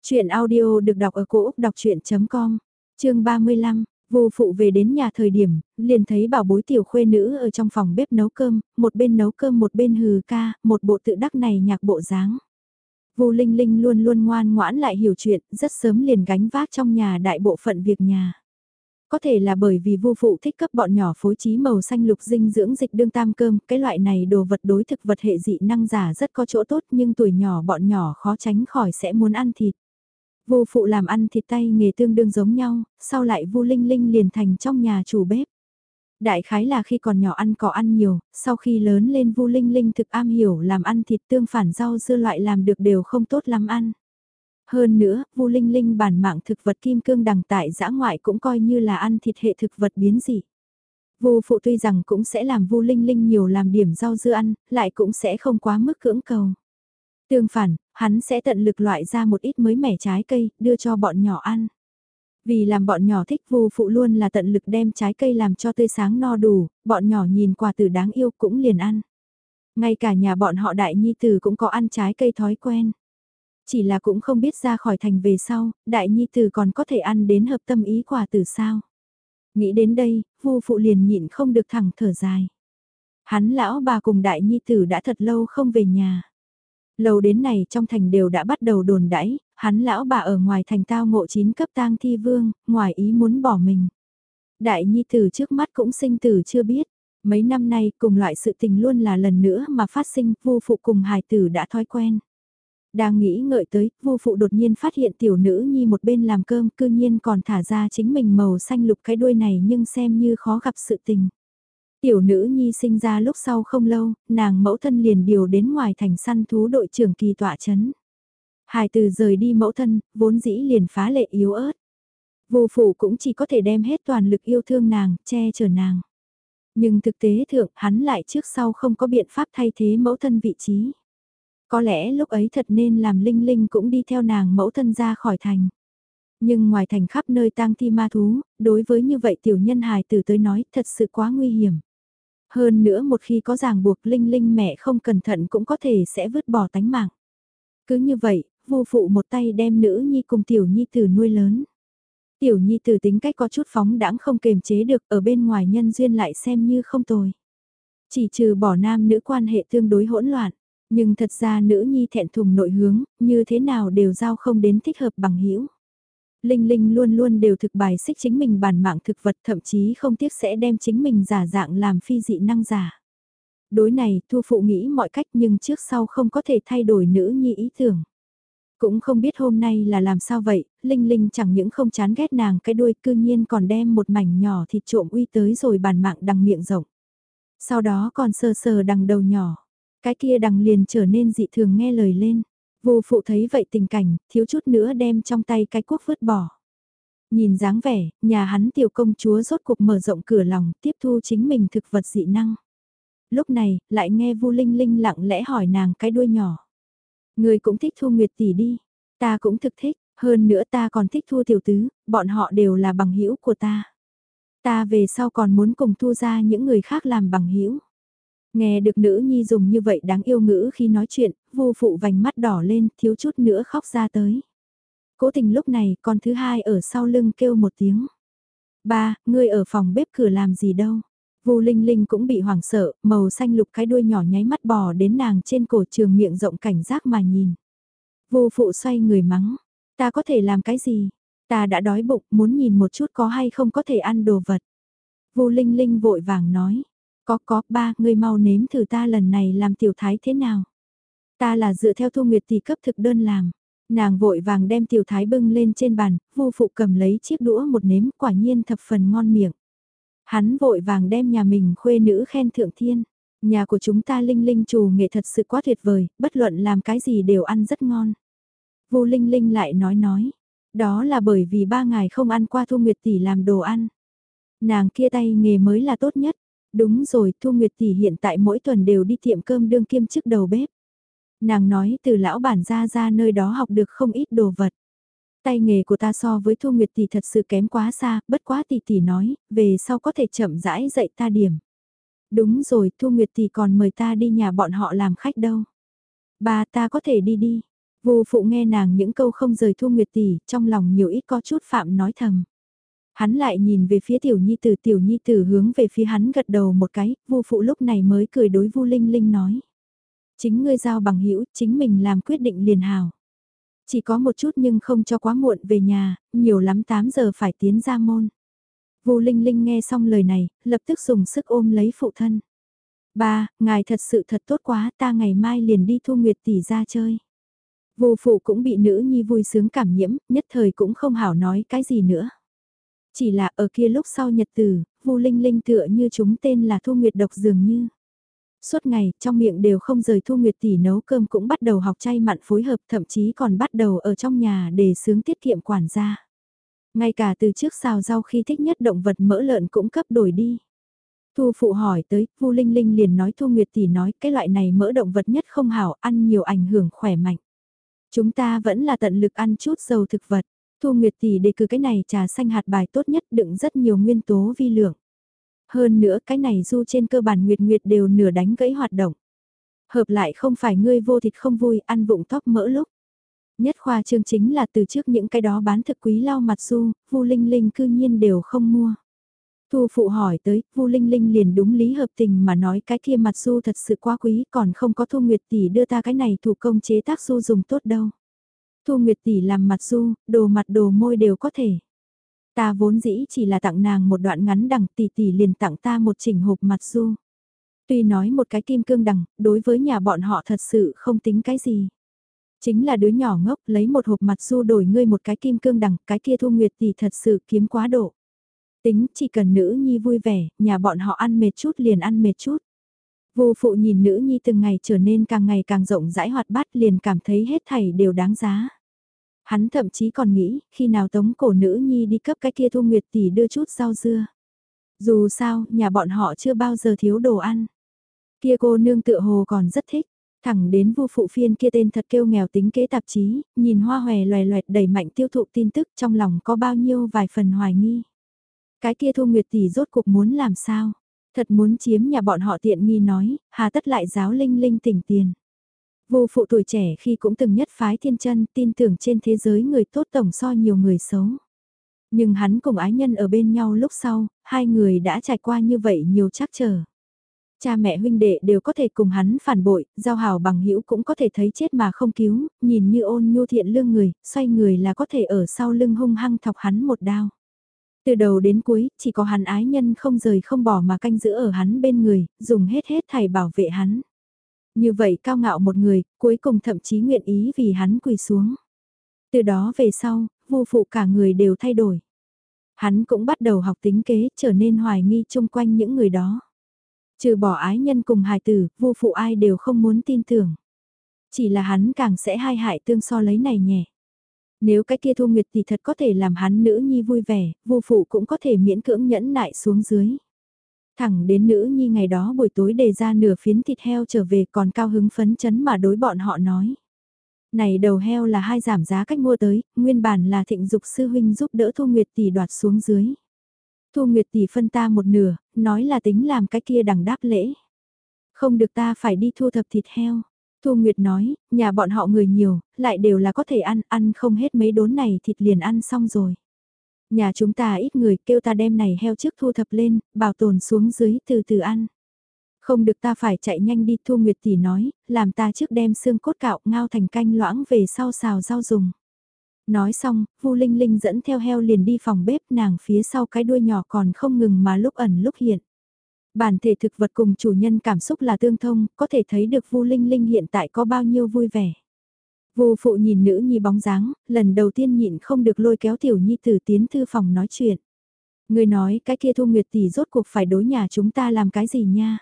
Chuyện audio được đọc ở cổ Úc đọc chuyện.com, chương 35, vô phụ về đến nhà thời điểm, liền thấy bảo bối tiểu khuê nữ ở trong phòng bếp nấu cơm, một bên nấu cơm một bên hừ ca, một bộ tự đắc này nhạc bộ dáng. Vu Linh Linh luôn luôn ngoan ngoãn lại hiểu chuyện, rất sớm liền gánh vác trong nhà đại bộ phận việc nhà. Có thể là bởi vì vu phụ thích cấp bọn nhỏ phối trí màu xanh lục dinh dưỡng dịch đương tam cơm, cái loại này đồ vật đối thực vật hệ dị năng giả rất có chỗ tốt nhưng tuổi nhỏ bọn nhỏ khó tránh khỏi sẽ muốn ăn thịt. Vô phụ làm ăn thịt tay nghề tương đương giống nhau, sau lại Vu Linh Linh liền thành trong nhà chủ bếp. Đại khái là khi còn nhỏ ăn cỏ ăn nhiều, sau khi lớn lên Vu Linh Linh thực am hiểu làm ăn thịt tương phản rau dưa loại làm được đều không tốt lắm ăn. Hơn nữa, Vu Linh Linh bản mạng thực vật kim cương đằng tại giã ngoại cũng coi như là ăn thịt hệ thực vật biến dị. Vu phụ tuy rằng cũng sẽ làm Vu Linh Linh nhiều làm điểm rau dưa ăn, lại cũng sẽ không quá mức cưỡng cầu. Tương phản, hắn sẽ tận lực loại ra một ít mới mẻ trái cây, đưa cho bọn nhỏ ăn. Vì làm bọn nhỏ thích vu phụ luôn là tận lực đem trái cây làm cho tươi sáng no đủ, bọn nhỏ nhìn quà tử đáng yêu cũng liền ăn. Ngay cả nhà bọn họ đại nhi tử cũng có ăn trái cây thói quen. Chỉ là cũng không biết ra khỏi thành về sau, đại nhi tử còn có thể ăn đến hợp tâm ý quà tử sao. Nghĩ đến đây, vu phụ liền nhịn không được thẳng thở dài. Hắn lão bà cùng đại nhi tử đã thật lâu không về nhà. Lâu đến này trong thành đều đã bắt đầu đồn đãi, hắn lão bà ở ngoài thành tao ngộ chín cấp tang thi vương, ngoài ý muốn bỏ mình. Đại nhi tử trước mắt cũng sinh tử chưa biết, mấy năm nay cùng loại sự tình luôn là lần nữa mà phát sinh, vô phụ cùng hài tử đã thói quen. Đang nghĩ ngợi tới, vô phụ đột nhiên phát hiện tiểu nữ nhi một bên làm cơm cư nhiên còn thả ra chính mình màu xanh lục cái đuôi này nhưng xem như khó gặp sự tình. Tiểu nữ nhi sinh ra lúc sau không lâu, nàng mẫu thân liền điều đến ngoài thành săn thú đội trưởng kỳ tọa chấn. Hải từ rời đi mẫu thân, vốn dĩ liền phá lệ yếu ớt. Vô phụ cũng chỉ có thể đem hết toàn lực yêu thương nàng, che chở nàng. Nhưng thực tế thượng hắn lại trước sau không có biện pháp thay thế mẫu thân vị trí. Có lẽ lúc ấy thật nên làm Linh Linh cũng đi theo nàng mẫu thân ra khỏi thành. Nhưng ngoài thành khắp nơi tang thi ma thú, đối với như vậy tiểu nhân hài tử tới nói thật sự quá nguy hiểm. Hơn nữa một khi có ràng buộc Linh Linh mẹ không cẩn thận cũng có thể sẽ vứt bỏ tánh mạng. Cứ như vậy, vô phụ một tay đem nữ nhi cùng tiểu nhi tử nuôi lớn. Tiểu nhi tử tính cách có chút phóng đãng không kềm chế được ở bên ngoài nhân duyên lại xem như không tồi. Chỉ trừ bỏ nam nữ quan hệ tương đối hỗn loạn, nhưng thật ra nữ nhi thẹn thùng nội hướng, như thế nào đều giao không đến thích hợp bằng hữu Linh Linh luôn luôn đều thực bài xích chính mình bản mạng thực vật thậm chí không tiếc sẽ đem chính mình giả dạng làm phi dị năng giả. Đối này, Thu Phụ nghĩ mọi cách nhưng trước sau không có thể thay đổi nữ nhi ý tưởng. Cũng không biết hôm nay là làm sao vậy, Linh Linh chẳng những không chán ghét nàng cái đuôi cư nhiên còn đem một mảnh nhỏ thịt trộm uy tới rồi bản mạng đằng miệng rộng. Sau đó còn sờ sờ đằng đầu nhỏ, cái kia đằng liền trở nên dị thường nghe lời lên. Vô phụ thấy vậy tình cảnh, thiếu chút nữa đem trong tay cái cuốc vứt bỏ. Nhìn dáng vẻ, nhà hắn tiểu công chúa rốt cuộc mở rộng cửa lòng, tiếp thu chính mình thực vật dị năng. Lúc này, lại nghe Vu Linh Linh lặng lẽ hỏi nàng cái đuôi nhỏ. Người cũng thích Thu Nguyệt tỷ đi, ta cũng thực thích, hơn nữa ta còn thích Thu Tiểu Tứ, bọn họ đều là bằng hữu của ta. Ta về sau còn muốn cùng Thu ra những người khác làm bằng hữu. Nghe được nữ nhi dùng như vậy đáng yêu ngữ khi nói chuyện, vô phụ vành mắt đỏ lên, thiếu chút nữa khóc ra tới. Cố tình lúc này, con thứ hai ở sau lưng kêu một tiếng. Ba, ngươi ở phòng bếp cửa làm gì đâu? Vu Linh Linh cũng bị hoảng sợ, màu xanh lục cái đuôi nhỏ nháy mắt bò đến nàng trên cổ trường miệng rộng cảnh giác mà nhìn. Vu phụ xoay người mắng, ta có thể làm cái gì? Ta đã đói bụng, muốn nhìn một chút có hay không có thể ăn đồ vật. Vu Linh Linh vội vàng nói, có có, ba, ngươi mau nếm thử ta lần này làm tiểu thái thế nào. Ta là dựa theo thu nguyệt tỷ cấp thực đơn làm. Nàng vội vàng đem tiểu thái bưng lên trên bàn, vu phụ cầm lấy chiếc đũa một nếm quả nhiên thập phần ngon miệng. Hắn vội vàng đem nhà mình khuê nữ khen thượng thiên. Nhà của chúng ta linh linh trù nghệ thật sự quá tuyệt vời, bất luận làm cái gì đều ăn rất ngon. Vu Linh Linh lại nói nói, đó là bởi vì ba ngày không ăn qua Thu Nguyệt Tỷ làm đồ ăn. Nàng kia tay nghề mới là tốt nhất, đúng rồi Thu Nguyệt Tỷ hiện tại mỗi tuần đều đi tiệm cơm đương kiêm chức đầu bếp. Nàng nói từ lão bản ra ra nơi đó học được không ít đồ vật. Tay nghề của ta so với Thu Nguyệt Tỷ thật sự kém quá xa, bất quá tỷ tỷ nói, về sau có thể chậm rãi dạy ta điểm. Đúng rồi, Thu Nguyệt Tỷ còn mời ta đi nhà bọn họ làm khách đâu. bà ta có thể đi đi. Vô phụ nghe nàng những câu không rời Thu Nguyệt Tỷ, trong lòng nhiều ít có chút phạm nói thầm. Hắn lại nhìn về phía tiểu nhi tử tiểu nhi tử hướng về phía hắn gật đầu một cái, vu phụ lúc này mới cười đối vu linh linh nói. Chính ngươi giao bằng hữu chính mình làm quyết định liền hào. Chỉ có một chút nhưng không cho quá muộn về nhà, nhiều lắm 8 giờ phải tiến ra môn. Vu Linh Linh nghe xong lời này, lập tức dùng sức ôm lấy phụ thân. Ba, ngài thật sự thật tốt quá, ta ngày mai liền đi thu nguyệt tỷ ra chơi. Vô phụ cũng bị nữ nhi vui sướng cảm nhiễm, nhất thời cũng không hảo nói cái gì nữa. Chỉ là ở kia lúc sau nhật tử, Vu Linh Linh tựa như chúng tên là Thu Nguyệt độc dường như. Suốt ngày, trong miệng đều không rời Thu Nguyệt tỷ nấu cơm cũng bắt đầu học chay mặn phối hợp thậm chí còn bắt đầu ở trong nhà để sướng tiết kiệm quản gia. Ngay cả từ trước xào rau khi thích nhất động vật mỡ lợn cũng cấp đổi đi. Thu phụ hỏi tới, Vu Linh Linh liền nói Thu Nguyệt tỷ nói cái loại này mỡ động vật nhất không hảo ăn nhiều ảnh hưởng khỏe mạnh. Chúng ta vẫn là tận lực ăn chút dầu thực vật. Thu Nguyệt tỷ đề cử cái này trà xanh hạt bài tốt nhất đựng rất nhiều nguyên tố vi lượng. Hơn nữa cái này du trên cơ bản Nguyệt Nguyệt đều nửa đánh gãy hoạt động. Hợp lại không phải ngươi vô thịt không vui ăn vụng tóc mỡ lúc. Nhất khoa chương chính là từ trước những cái đó bán thực quý lau mặt du, Vu Linh Linh cư nhiên đều không mua. Thu phụ hỏi tới, Vu Linh Linh liền đúng lý hợp tình mà nói cái kia mặt du thật sự quá quý, còn không có Thu Nguyệt tỷ đưa ta cái này thủ công chế tác du dùng tốt đâu. Thu Nguyệt tỷ làm mặt du, đồ mặt đồ môi đều có thể. Ta vốn dĩ chỉ là tặng nàng một đoạn ngắn đằng tỷ tỷ liền tặng ta một chỉnh hộp mặt du. Tuy nói một cái kim cương đằng, đối với nhà bọn họ thật sự không tính cái gì. Chính là đứa nhỏ ngốc lấy một hộp mặt du đổi ngươi một cái kim cương đằng, cái kia thu nguyệt tỷ thật sự kiếm quá độ. Tính chỉ cần nữ nhi vui vẻ, nhà bọn họ ăn mệt chút liền ăn mệt chút. Vô phụ nhìn nữ nhi từng ngày trở nên càng ngày càng rộng rãi hoạt bát liền cảm thấy hết thảy đều đáng giá. Hắn thậm chí còn nghĩ, khi nào tống cổ nữ nhi đi cấp cái kia thu nguyệt tỷ đưa chút rau dưa. Dù sao, nhà bọn họ chưa bao giờ thiếu đồ ăn. Kia cô nương tựa hồ còn rất thích. Thẳng đến vu phụ phiên kia tên thật kêu nghèo tính kế tạp chí, nhìn hoa hòe loè loẹt đẩy mạnh tiêu thụ tin tức trong lòng có bao nhiêu vài phần hoài nghi. Cái kia thu nguyệt tỷ rốt cuộc muốn làm sao? Thật muốn chiếm nhà bọn họ tiện nghi nói, hà tất lại giáo linh linh tỉnh tiền. Vô phụ tuổi trẻ khi cũng từng nhất phái thiên chân tin tưởng trên thế giới người tốt tổng so nhiều người xấu. Nhưng hắn cùng ái nhân ở bên nhau lúc sau, hai người đã trải qua như vậy nhiều trắc trở. Cha mẹ huynh đệ đều có thể cùng hắn phản bội, giao hảo bằng hữu cũng có thể thấy chết mà không cứu, nhìn như ôn nhu thiện lương người, xoay người là có thể ở sau lưng hung hăng thọc hắn một đao. Từ đầu đến cuối, chỉ có hắn ái nhân không rời không bỏ mà canh giữ ở hắn bên người, dùng hết hết thảy bảo vệ hắn. Như vậy cao ngạo một người, cuối cùng thậm chí nguyện ý vì hắn quỳ xuống. Từ đó về sau, vô phụ cả người đều thay đổi. Hắn cũng bắt đầu học tính kế, trở nên hoài nghi chung quanh những người đó. Trừ bỏ ái nhân cùng hài tử, vô phụ ai đều không muốn tin tưởng. Chỉ là hắn càng sẽ hai hại tương so lấy này nhẹ. Nếu cái kia thu nguyệt thì thật có thể làm hắn nữ nhi vui vẻ, vô phụ cũng có thể miễn cưỡng nhẫn nại xuống dưới. Thẳng đến nữ nhi ngày đó buổi tối đề ra nửa phiến thịt heo trở về còn cao hứng phấn chấn mà đối bọn họ nói. Này đầu heo là hai giảm giá cách mua tới, nguyên bản là thịnh dục sư huynh giúp đỡ Thu Nguyệt tỷ đoạt xuống dưới. Thu Nguyệt tỷ phân ta một nửa, nói là tính làm cái kia đằng đáp lễ. Không được ta phải đi thu thập thịt heo. Thu Nguyệt nói, nhà bọn họ người nhiều, lại đều là có thể ăn, ăn không hết mấy đốn này thịt liền ăn xong rồi. Nhà chúng ta ít người kêu ta đem này heo trước thu thập lên, bảo tồn xuống dưới từ từ ăn. Không được ta phải chạy nhanh đi Thu Nguyệt tỷ nói, làm ta trước đem xương cốt cạo ngao thành canh loãng về sau xào rau dùng. Nói xong, Vu Linh Linh dẫn theo heo liền đi phòng bếp nàng phía sau cái đuôi nhỏ còn không ngừng mà lúc ẩn lúc hiện. Bản thể thực vật cùng chủ nhân cảm xúc là tương thông, có thể thấy được Vu Linh Linh hiện tại có bao nhiêu vui vẻ. Vô phụ nhìn nữ nhi bóng dáng, lần đầu tiên nhịn không được lôi kéo tiểu nhi tử tiến thư phòng nói chuyện. Người nói cái kia thu nguyệt tỷ rốt cuộc phải đối nhà chúng ta làm cái gì nha.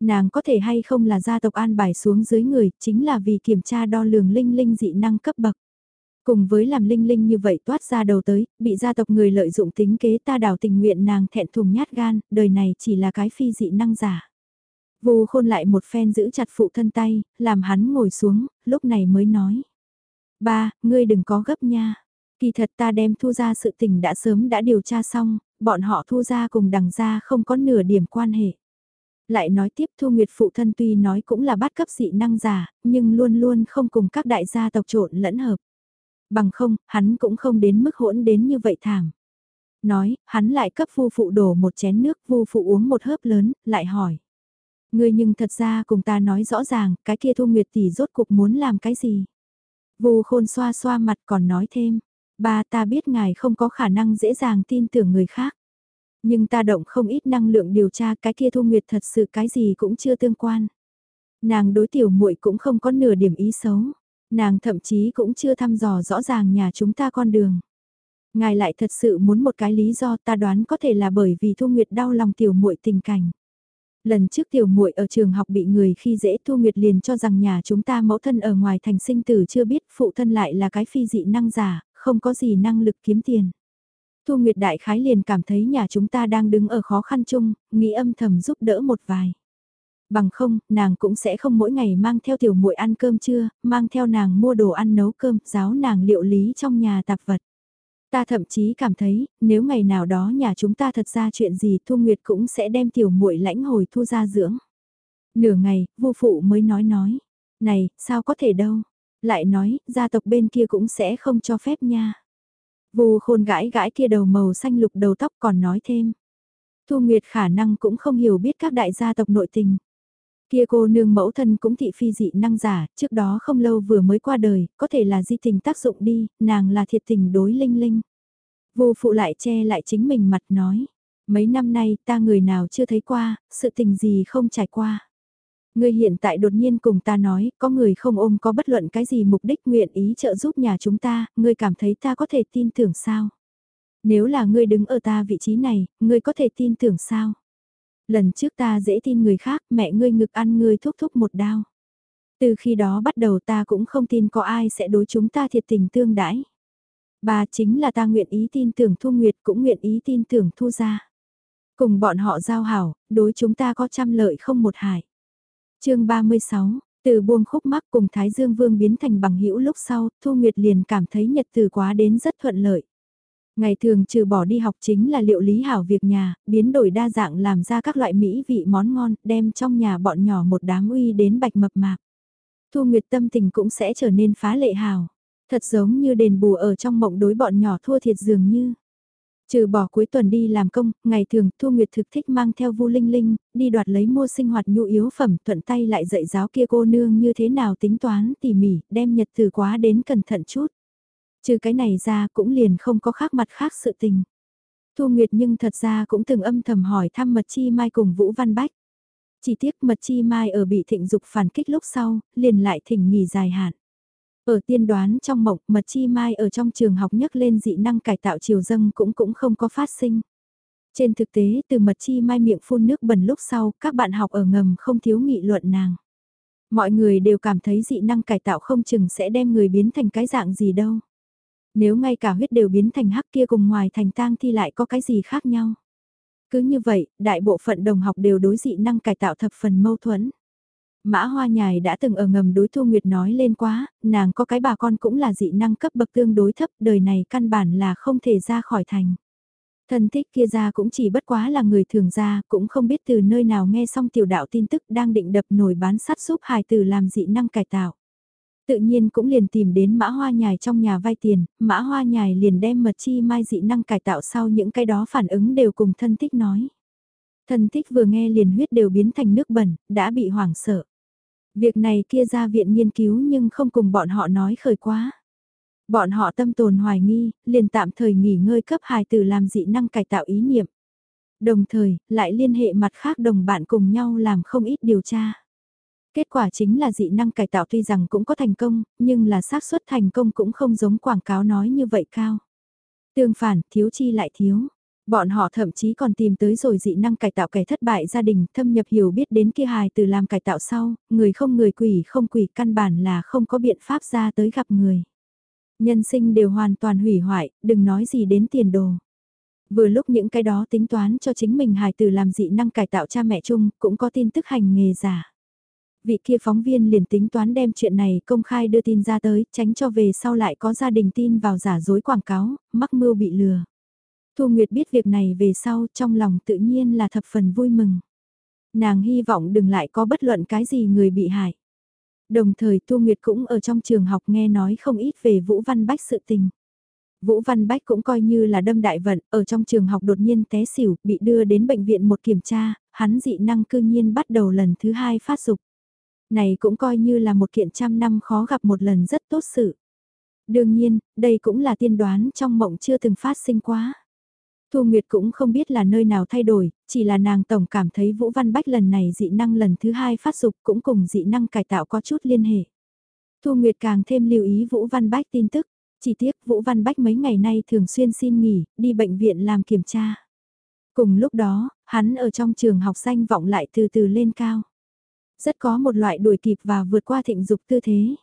Nàng có thể hay không là gia tộc an bài xuống dưới người, chính là vì kiểm tra đo lường linh linh dị năng cấp bậc. Cùng với làm linh linh như vậy toát ra đầu tới, bị gia tộc người lợi dụng tính kế ta đào tình nguyện nàng thẹn thùng nhát gan, đời này chỉ là cái phi dị năng giả. Vô khôn lại một phen giữ chặt phụ thân tay, làm hắn ngồi xuống, lúc này mới nói. Ba, ngươi đừng có gấp nha. Kỳ thật ta đem thu ra sự tình đã sớm đã điều tra xong, bọn họ thu ra cùng đằng ra không có nửa điểm quan hệ. Lại nói tiếp Thu Nguyệt phụ thân tuy nói cũng là bắt cấp dị năng giả, nhưng luôn luôn không cùng các đại gia tộc trộn lẫn hợp. Bằng không, hắn cũng không đến mức hỗn đến như vậy thảm. Nói, hắn lại cấp vu phụ đổ một chén nước, vu phụ uống một hớp lớn, lại hỏi. Ngươi nhưng thật ra cùng ta nói rõ ràng, cái kia Thu Nguyệt tỷ rốt cuộc muốn làm cái gì? Vu khôn xoa xoa mặt còn nói thêm, ba ta biết ngài không có khả năng dễ dàng tin tưởng người khác. Nhưng ta động không ít năng lượng điều tra cái kia Thu Nguyệt thật sự cái gì cũng chưa tương quan. Nàng đối tiểu muội cũng không có nửa điểm ý xấu. Nàng thậm chí cũng chưa thăm dò rõ ràng nhà chúng ta con đường. Ngài lại thật sự muốn một cái lý do ta đoán có thể là bởi vì Thu Nguyệt đau lòng tiểu muội tình cảnh. Lần trước tiểu muội ở trường học bị người khi dễ Thu Nguyệt liền cho rằng nhà chúng ta mẫu thân ở ngoài thành sinh tử chưa biết phụ thân lại là cái phi dị năng giả, không có gì năng lực kiếm tiền. Thu Nguyệt đại khái liền cảm thấy nhà chúng ta đang đứng ở khó khăn chung, nghĩ âm thầm giúp đỡ một vài. Bằng không, nàng cũng sẽ không mỗi ngày mang theo tiểu muội ăn cơm trưa, mang theo nàng mua đồ ăn nấu cơm, giáo nàng liệu lý trong nhà tạp vật. Ta thậm chí cảm thấy, nếu ngày nào đó nhà chúng ta thật ra chuyện gì Thu Nguyệt cũng sẽ đem tiểu muội lãnh hồi thu ra dưỡng. Nửa ngày, vô phụ mới nói nói. Này, sao có thể đâu? Lại nói, gia tộc bên kia cũng sẽ không cho phép nha. Vô khôn gãi gãi kia đầu màu xanh lục đầu tóc còn nói thêm. Thu Nguyệt khả năng cũng không hiểu biết các đại gia tộc nội tình. Kia cô nương mẫu thân cũng thị phi dị năng giả, trước đó không lâu vừa mới qua đời, có thể là di tình tác dụng đi, nàng là thiệt tình đối linh linh. Vô phụ lại che lại chính mình mặt nói, mấy năm nay ta người nào chưa thấy qua, sự tình gì không trải qua. Ngươi hiện tại đột nhiên cùng ta nói, có người không ôm có bất luận cái gì mục đích nguyện ý trợ giúp nhà chúng ta, ngươi cảm thấy ta có thể tin tưởng sao? Nếu là ngươi đứng ở ta vị trí này, ngươi có thể tin tưởng sao? Lần trước ta dễ tin người khác, mẹ ngươi ngực ăn ngươi thúc thúc một đao. Từ khi đó bắt đầu ta cũng không tin có ai sẽ đối chúng ta thiệt tình tương đãi. Bà chính là ta nguyện ý tin tưởng Thu Nguyệt cũng nguyện ý tin tưởng Thu gia. Cùng bọn họ giao hảo, đối chúng ta có trăm lợi không một hại. chương 36, từ buông khúc mắc cùng Thái Dương Vương biến thành bằng hữu lúc sau, Thu Nguyệt liền cảm thấy nhật từ quá đến rất thuận lợi. Ngày thường trừ bỏ đi học chính là liệu lý hảo việc nhà, biến đổi đa dạng làm ra các loại mỹ vị món ngon, đem trong nhà bọn nhỏ một đám uy đến bạch mập mạp. Thu Nguyệt tâm tình cũng sẽ trở nên phá lệ hào. Thật giống như đền bù ở trong mộng đối bọn nhỏ thua thiệt dường như. Trừ bỏ cuối tuần đi làm công, ngày thường Thu Nguyệt thực thích mang theo Vu Linh Linh, đi đoạt lấy mua sinh hoạt nhu yếu phẩm, thuận tay lại dạy giáo kia cô nương như thế nào tính toán tỉ mỉ, đem nhật từ quá đến cẩn thận chút. Trừ cái này ra cũng liền không có khác mặt khác sự tình. Thu Nguyệt nhưng thật ra cũng từng âm thầm hỏi thăm Mật Chi Mai cùng Vũ Văn Bách. Chỉ tiếc Mật Chi Mai ở bị thịnh dục phản kích lúc sau, liền lại thỉnh nghỉ dài hạn. Ở tiên đoán trong mộng, Mật Chi Mai ở trong trường học nhắc lên dị năng cải tạo chiều dâng cũng cũng không có phát sinh. Trên thực tế, từ Mật Chi Mai miệng phun nước bẩn lúc sau, các bạn học ở ngầm không thiếu nghị luận nàng. Mọi người đều cảm thấy dị năng cải tạo không chừng sẽ đem người biến thành cái dạng gì đâu. Nếu ngay cả huyết đều biến thành hắc kia cùng ngoài thành tang thì lại có cái gì khác nhau. Cứ như vậy, đại bộ phận đồng học đều đối dị năng cải tạo thập phần mâu thuẫn. Mã Hoa Nhài đã từng ở ngầm đối Thu Nguyệt nói lên quá, nàng có cái bà con cũng là dị năng cấp bậc tương đối thấp, đời này căn bản là không thể ra khỏi thành. Thân thích kia ra cũng chỉ bất quá là người thường ra, cũng không biết từ nơi nào nghe xong tiểu đạo tin tức đang định đập nổi bán sắt giúp hài tử làm dị năng cải tạo. Tự nhiên cũng liền tìm đến mã hoa nhài trong nhà vay tiền, mã hoa nhài liền đem mật chi mai dị năng cải tạo sau những cái đó phản ứng đều cùng thân thích nói. Thân thích vừa nghe liền huyết đều biến thành nước bẩn, đã bị hoảng sợ. Việc này kia ra viện nghiên cứu nhưng không cùng bọn họ nói khởi quá. Bọn họ tâm tồn hoài nghi, liền tạm thời nghỉ ngơi cấp hài tử làm dị năng cải tạo ý niệm. Đồng thời, lại liên hệ mặt khác đồng bạn cùng nhau làm không ít điều tra. Kết quả chính là dị năng cải tạo tuy rằng cũng có thành công, nhưng là xác suất thành công cũng không giống quảng cáo nói như vậy cao. Tương phản, thiếu chi lại thiếu. Bọn họ thậm chí còn tìm tới rồi dị năng cải tạo kẻ thất bại gia đình, thâm nhập hiểu biết đến kia hài từ làm cải tạo sau, người không người quỷ không quỷ căn bản là không có biện pháp ra tới gặp người. Nhân sinh đều hoàn toàn hủy hoại, đừng nói gì đến tiền đồ. Vừa lúc những cái đó tính toán cho chính mình hài từ làm dị năng cải tạo cha mẹ chung, cũng có tin tức hành nghề giả. Vị kia phóng viên liền tính toán đem chuyện này công khai đưa tin ra tới, tránh cho về sau lại có gia đình tin vào giả dối quảng cáo, mắc mưu bị lừa. Thu Nguyệt biết việc này về sau trong lòng tự nhiên là thập phần vui mừng. Nàng hy vọng đừng lại có bất luận cái gì người bị hại. Đồng thời Thu Nguyệt cũng ở trong trường học nghe nói không ít về Vũ Văn Bách sự tình. Vũ Văn Bách cũng coi như là đâm đại vận, ở trong trường học đột nhiên té xỉu, bị đưa đến bệnh viện một kiểm tra, hắn dị năng cư nhiên bắt đầu lần thứ hai phát dục. Này cũng coi như là một kiện trăm năm khó gặp một lần rất tốt sự. Đương nhiên, đây cũng là tiên đoán trong mộng chưa từng phát sinh quá. Thu Nguyệt cũng không biết là nơi nào thay đổi, chỉ là nàng tổng cảm thấy Vũ Văn Bách lần này dị năng lần thứ hai phát dục cũng cùng dị năng cải tạo có chút liên hệ. Thu Nguyệt càng thêm lưu ý Vũ Văn Bách tin tức, chỉ tiếc Vũ Văn Bách mấy ngày nay thường xuyên xin nghỉ, đi bệnh viện làm kiểm tra. Cùng lúc đó, hắn ở trong trường học danh vọng lại từ từ lên cao. Rất có một loại đuổi kịp và vượt qua thịnh dục tư thế.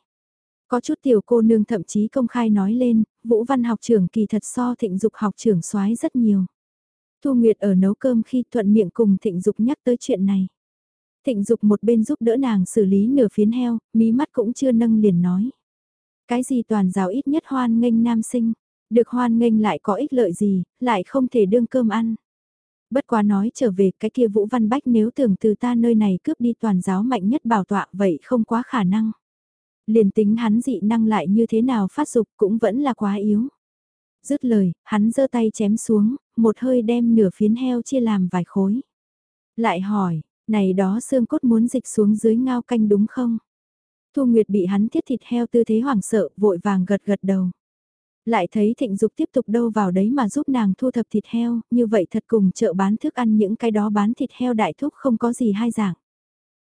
Có chút tiểu cô nương thậm chí công khai nói lên, Vũ Văn học trưởng kỳ thật so thịnh dục học trưởng soái rất nhiều. Thu Nguyệt ở nấu cơm khi thuận miệng cùng thịnh dục nhắc tới chuyện này. Thịnh dục một bên giúp đỡ nàng xử lý nửa phiến heo, mí mắt cũng chưa nâng liền nói. Cái gì toàn giáo ít nhất hoan nghênh nam sinh, được hoan nghênh lại có ích lợi gì, lại không thể đương cơm ăn. Bất quá nói trở về cái kia Vũ Văn Bách nếu tưởng từ ta nơi này cướp đi toàn giáo mạnh nhất bảo tọa vậy không quá khả năng. Liền tính hắn dị năng lại như thế nào phát dục cũng vẫn là quá yếu. Dứt lời, hắn giơ tay chém xuống, một hơi đem nửa phiến heo chia làm vài khối. Lại hỏi, này đó xương cốt muốn dịch xuống dưới ngao canh đúng không? Thu Nguyệt bị hắn thiết thịt heo tư thế hoảng sợ, vội vàng gật gật đầu. Lại thấy thịnh dục tiếp tục đâu vào đấy mà giúp nàng thu thập thịt heo, như vậy thật cùng chợ bán thức ăn những cái đó bán thịt heo đại thúc không có gì hai dạng.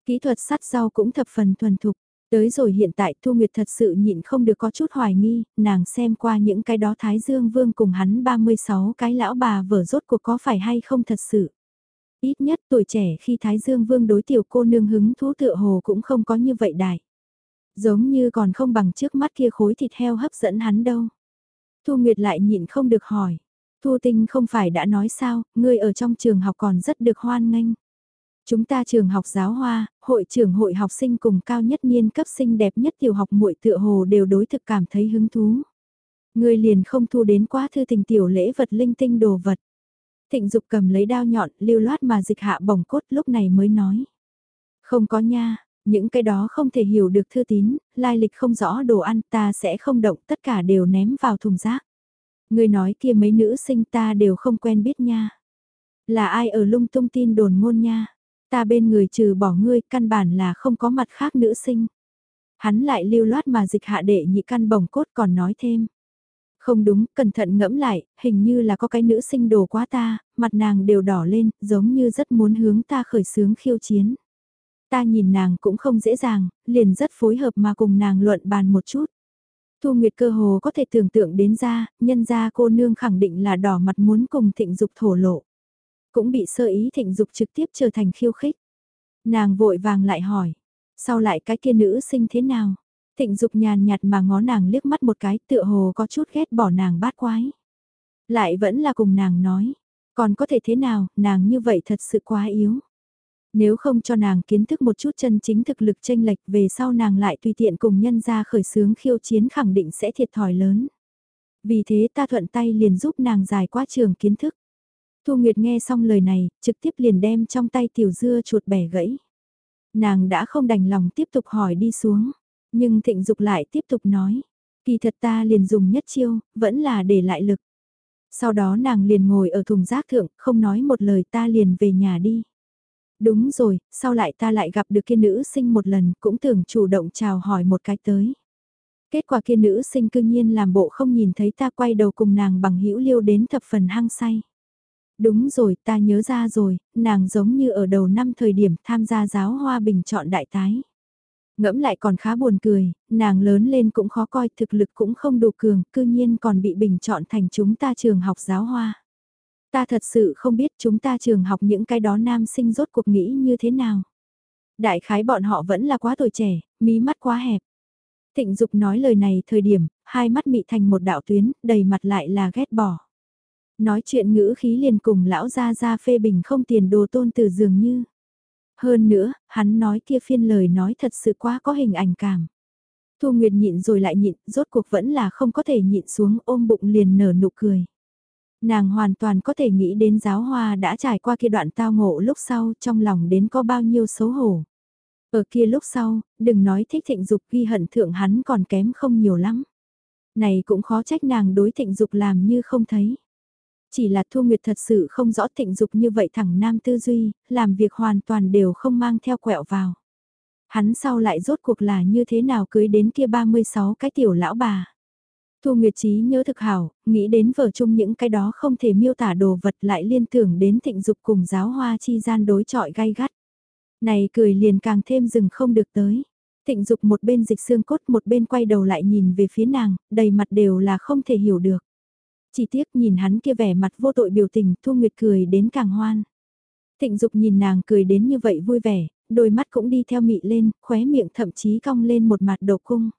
Kỹ thuật sắt rau cũng thập phần thuần thục. Tới rồi hiện tại Thu Nguyệt thật sự nhịn không được có chút hoài nghi, nàng xem qua những cái đó Thái Dương Vương cùng hắn 36 cái lão bà vở rốt cuộc có phải hay không thật sự. Ít nhất tuổi trẻ khi Thái Dương Vương đối tiểu cô nương hứng thú tựa hồ cũng không có như vậy đại. Giống như còn không bằng trước mắt kia khối thịt heo hấp dẫn hắn đâu. Thu Nguyệt lại nhịn không được hỏi. Thu Tinh không phải đã nói sao, ngươi ở trong trường học còn rất được hoan nghênh. Chúng ta trường học giáo hoa, hội trưởng hội học sinh cùng cao nhất niên cấp sinh đẹp nhất tiểu học muội tựa hồ đều đối thực cảm thấy hứng thú. Ngươi liền không thu đến quá thư tình tiểu lễ vật linh tinh đồ vật. Thịnh dục cầm lấy đao nhọn, lưu loát mà dịch hạ bổng cốt lúc này mới nói. Không có nha, những cái đó không thể hiểu được thư tín, lai lịch không rõ đồ ăn ta sẽ không động tất cả đều ném vào thùng rác. Người nói kia mấy nữ sinh ta đều không quen biết nha. Là ai ở lung tung tin đồn ngôn nha. Ta bên người trừ bỏ ngươi căn bản là không có mặt khác nữ sinh. Hắn lại lưu loát mà dịch hạ đệ nhị căn bồng cốt còn nói thêm. Không đúng, cẩn thận ngẫm lại, hình như là có cái nữ sinh đồ quá ta, mặt nàng đều đỏ lên, giống như rất muốn hướng ta khởi sướng khiêu chiến. Ta nhìn nàng cũng không dễ dàng, liền rất phối hợp mà cùng nàng luận bàn một chút. Thu Nguyệt cơ hồ có thể tưởng tượng đến ra, nhân ra cô nương khẳng định là đỏ mặt muốn cùng thịnh dục thổ lộ cũng bị sơ ý thịnh dục trực tiếp trở thành khiêu khích. Nàng vội vàng lại hỏi, sau lại cái kia nữ sinh thế nào? Thịnh dục nhàn nhạt mà ngó nàng liếc mắt một cái tựa hồ có chút ghét bỏ nàng bát quái. Lại vẫn là cùng nàng nói, còn có thể thế nào, nàng như vậy thật sự quá yếu. Nếu không cho nàng kiến thức một chút chân chính thực lực tranh lệch về sau nàng lại tùy tiện cùng nhân ra khởi sướng khiêu chiến khẳng định sẽ thiệt thòi lớn. Vì thế ta thuận tay liền giúp nàng giải qua trường kiến thức. Thu Nguyệt nghe xong lời này, trực tiếp liền đem trong tay tiểu dưa chuột bẻ gãy. Nàng đã không đành lòng tiếp tục hỏi đi xuống, nhưng thịnh dục lại tiếp tục nói, kỳ thật ta liền dùng nhất chiêu, vẫn là để lại lực. Sau đó nàng liền ngồi ở thùng rác thượng, không nói một lời ta liền về nhà đi. Đúng rồi, sau lại ta lại gặp được kia nữ sinh một lần, cũng tưởng chủ động chào hỏi một cái tới. Kết quả kia nữ sinh cương nhiên làm bộ không nhìn thấy ta quay đầu cùng nàng bằng hữu liêu đến thập phần hăng say. Đúng rồi, ta nhớ ra rồi, nàng giống như ở đầu năm thời điểm tham gia giáo hoa bình chọn đại tái. Ngẫm lại còn khá buồn cười, nàng lớn lên cũng khó coi, thực lực cũng không đủ cường, cư nhiên còn bị bình chọn thành chúng ta trường học giáo hoa. Ta thật sự không biết chúng ta trường học những cái đó nam sinh rốt cuộc nghĩ như thế nào. Đại khái bọn họ vẫn là quá tuổi trẻ, mí mắt quá hẹp. Thịnh Dục nói lời này thời điểm, hai mắt mị thành một đạo tuyến, đầy mặt lại là ghét bỏ. Nói chuyện ngữ khí liền cùng lão ra ra phê bình không tiền đồ tôn từ dường như. Hơn nữa, hắn nói kia phiên lời nói thật sự quá có hình ảnh cảm. Thu Nguyệt nhịn rồi lại nhịn, rốt cuộc vẫn là không có thể nhịn xuống ôm bụng liền nở nụ cười. Nàng hoàn toàn có thể nghĩ đến giáo hoa đã trải qua kia đoạn tao ngộ lúc sau trong lòng đến có bao nhiêu xấu hổ. Ở kia lúc sau, đừng nói thích thịnh dục ghi hận thượng hắn còn kém không nhiều lắm. Này cũng khó trách nàng đối thịnh dục làm như không thấy. Chỉ là Thu Nguyệt thật sự không rõ thịnh dục như vậy thẳng nam tư duy, làm việc hoàn toàn đều không mang theo quẹo vào. Hắn sau lại rốt cuộc là như thế nào cưới đến kia 36 cái tiểu lão bà. Thu Nguyệt Trí nhớ thực hảo, nghĩ đến vở chung những cái đó không thể miêu tả đồ vật lại liên tưởng đến thịnh dục cùng giáo hoa chi gian đối trọi gay gắt. Này cười liền càng thêm dừng không được tới. Thịnh dục một bên dịch xương cốt một bên quay đầu lại nhìn về phía nàng, đầy mặt đều là không thể hiểu được. Chỉ tiếc nhìn hắn kia vẻ mặt vô tội biểu tình Thu Nguyệt cười đến càng hoan. Thịnh dục nhìn nàng cười đến như vậy vui vẻ, đôi mắt cũng đi theo mị lên, khóe miệng thậm chí cong lên một mặt đầu cung.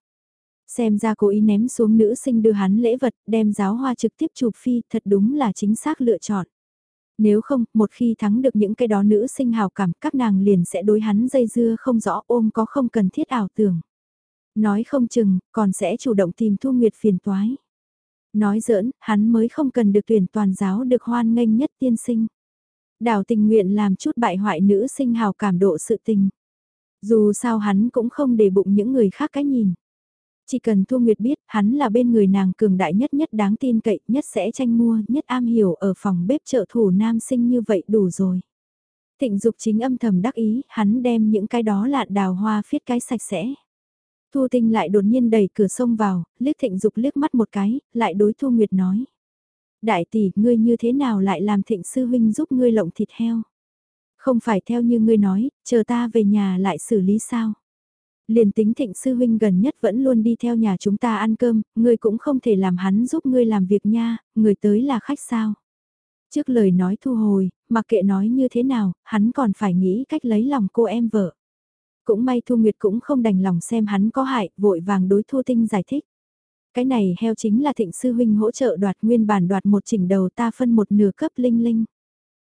Xem ra cố ý ném xuống nữ sinh đưa hắn lễ vật, đem giáo hoa trực tiếp chụp phi, thật đúng là chính xác lựa chọn. Nếu không, một khi thắng được những cái đó nữ sinh hào cảm, các nàng liền sẽ đối hắn dây dưa không rõ ôm có không cần thiết ảo tưởng. Nói không chừng, còn sẽ chủ động tìm Thu Nguyệt phiền toái. Nói giỡn, hắn mới không cần được tuyển toàn giáo được hoan nghênh nhất tiên sinh. Đào tình nguyện làm chút bại hoại nữ sinh hào cảm độ sự tình. Dù sao hắn cũng không để bụng những người khác cái nhìn. Chỉ cần Thu Nguyệt biết hắn là bên người nàng cường đại nhất nhất đáng tin cậy nhất sẽ tranh mua nhất am hiểu ở phòng bếp trợ thủ nam sinh như vậy đủ rồi. Thịnh dục chính âm thầm đắc ý, hắn đem những cái đó lạn đào hoa phiết cái sạch sẽ. Thu Tinh lại đột nhiên đẩy cửa sông vào, liếc thịnh dục liếc mắt một cái, lại đối Thu Nguyệt nói. Đại tỷ, ngươi như thế nào lại làm thịnh sư huynh giúp ngươi lộng thịt heo? Không phải theo như ngươi nói, chờ ta về nhà lại xử lý sao? Liền tính thịnh sư huynh gần nhất vẫn luôn đi theo nhà chúng ta ăn cơm, ngươi cũng không thể làm hắn giúp ngươi làm việc nha, người tới là khách sao? Trước lời nói thu hồi, mặc kệ nói như thế nào, hắn còn phải nghĩ cách lấy lòng cô em vợ. Cũng may Thu Nguyệt cũng không đành lòng xem hắn có hại, vội vàng đối Thu Tinh giải thích. Cái này heo chính là thịnh sư huynh hỗ trợ đoạt nguyên bản đoạt một chỉnh đầu ta phân một nửa cấp Linh Linh.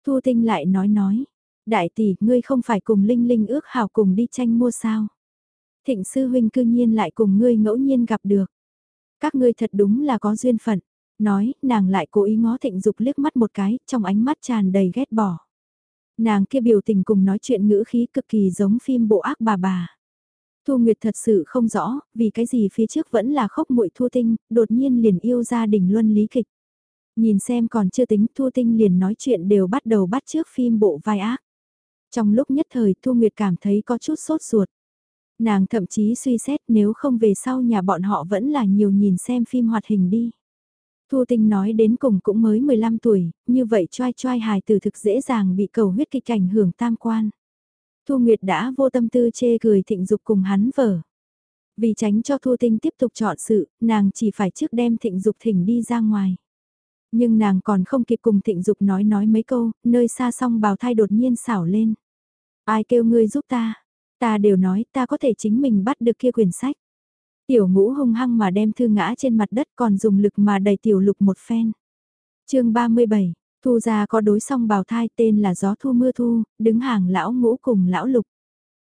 Thu Tinh lại nói nói, đại tỷ ngươi không phải cùng Linh Linh ước hảo cùng đi tranh mua sao. Thịnh sư huynh cư nhiên lại cùng ngươi ngẫu nhiên gặp được. Các ngươi thật đúng là có duyên phận. Nói, nàng lại cố ý ngó thịnh dục liếc mắt một cái, trong ánh mắt tràn đầy ghét bỏ. Nàng kia biểu tình cùng nói chuyện ngữ khí cực kỳ giống phim bộ ác bà bà. Thu Nguyệt thật sự không rõ, vì cái gì phía trước vẫn là khóc muội Thu Tinh, đột nhiên liền yêu gia đình luân lý kịch. Nhìn xem còn chưa tính Thu Tinh liền nói chuyện đều bắt đầu bắt trước phim bộ vai ác. Trong lúc nhất thời Thu Nguyệt cảm thấy có chút sốt ruột. Nàng thậm chí suy xét nếu không về sau nhà bọn họ vẫn là nhiều nhìn xem phim hoạt hình đi. Thu Tinh nói đến cùng cũng mới 15 tuổi, như vậy choai choai hài từ thực dễ dàng bị cầu huyết kịch ảnh hưởng tam quan. Thu Nguyệt đã vô tâm tư chê cười thịnh dục cùng hắn vở. Vì tránh cho Thu Tinh tiếp tục chọn sự, nàng chỉ phải trước đem thịnh dục thỉnh đi ra ngoài. Nhưng nàng còn không kịp cùng thịnh dục nói nói mấy câu, nơi xa xong bào thai đột nhiên xảo lên. Ai kêu ngươi giúp ta? Ta đều nói ta có thể chính mình bắt được kia quyển sách. Tiểu ngũ hung hăng mà đem thư ngã trên mặt đất còn dùng lực mà đẩy tiểu lục một phen. chương 37, Thu ra có đối song bào thai tên là gió thu mưa thu, đứng hàng lão ngũ cùng lão lục.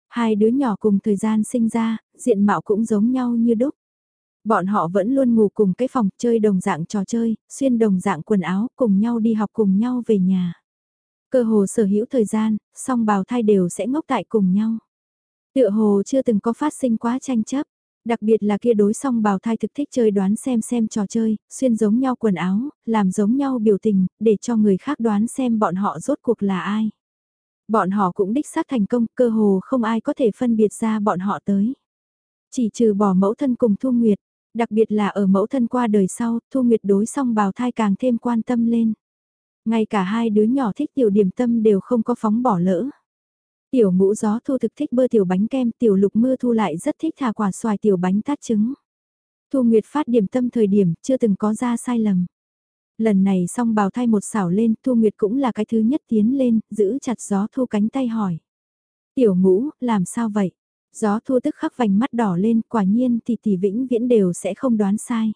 Hai đứa nhỏ cùng thời gian sinh ra, diện mạo cũng giống nhau như đúc. Bọn họ vẫn luôn ngủ cùng cái phòng chơi đồng dạng trò chơi, xuyên đồng dạng quần áo, cùng nhau đi học cùng nhau về nhà. Cơ hồ sở hữu thời gian, song bào thai đều sẽ ngốc tại cùng nhau. Tựa hồ chưa từng có phát sinh quá tranh chấp. Đặc biệt là kia đối song bào thai thực thích chơi đoán xem xem trò chơi, xuyên giống nhau quần áo, làm giống nhau biểu tình, để cho người khác đoán xem bọn họ rốt cuộc là ai. Bọn họ cũng đích xác thành công, cơ hồ không ai có thể phân biệt ra bọn họ tới. Chỉ trừ bỏ mẫu thân cùng Thu Nguyệt, đặc biệt là ở mẫu thân qua đời sau, Thu Nguyệt đối song bào thai càng thêm quan tâm lên. Ngay cả hai đứa nhỏ thích tiểu điểm tâm đều không có phóng bỏ lỡ. Tiểu ngũ gió thu thực thích bơ tiểu bánh kem, tiểu lục mưa thu lại rất thích thả quả xoài tiểu bánh tát trứng. Thu Nguyệt phát điểm tâm thời điểm, chưa từng có ra sai lầm. Lần này xong bào thay một xảo lên, Thu Nguyệt cũng là cái thứ nhất tiến lên, giữ chặt gió thu cánh tay hỏi. Tiểu ngũ, làm sao vậy? Gió thu tức khắc vành mắt đỏ lên, quả nhiên thì tỷ vĩnh viễn đều sẽ không đoán sai.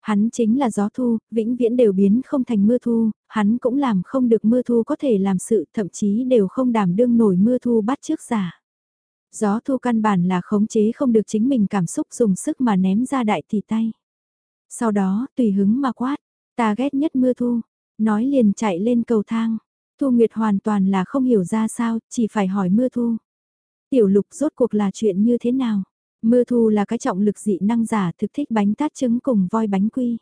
Hắn chính là gió thu, vĩnh viễn đều biến không thành mưa thu, hắn cũng làm không được mưa thu có thể làm sự, thậm chí đều không đảm đương nổi mưa thu bắt trước giả. Gió thu căn bản là khống chế không được chính mình cảm xúc dùng sức mà ném ra đại tỷ tay. Sau đó, tùy hứng mà quát, ta ghét nhất mưa thu, nói liền chạy lên cầu thang. Thu Nguyệt hoàn toàn là không hiểu ra sao, chỉ phải hỏi mưa thu. Tiểu lục rốt cuộc là chuyện như thế nào? Mưa thu là cái trọng lực dị năng giả thực thích bánh tát trứng cùng voi bánh quy.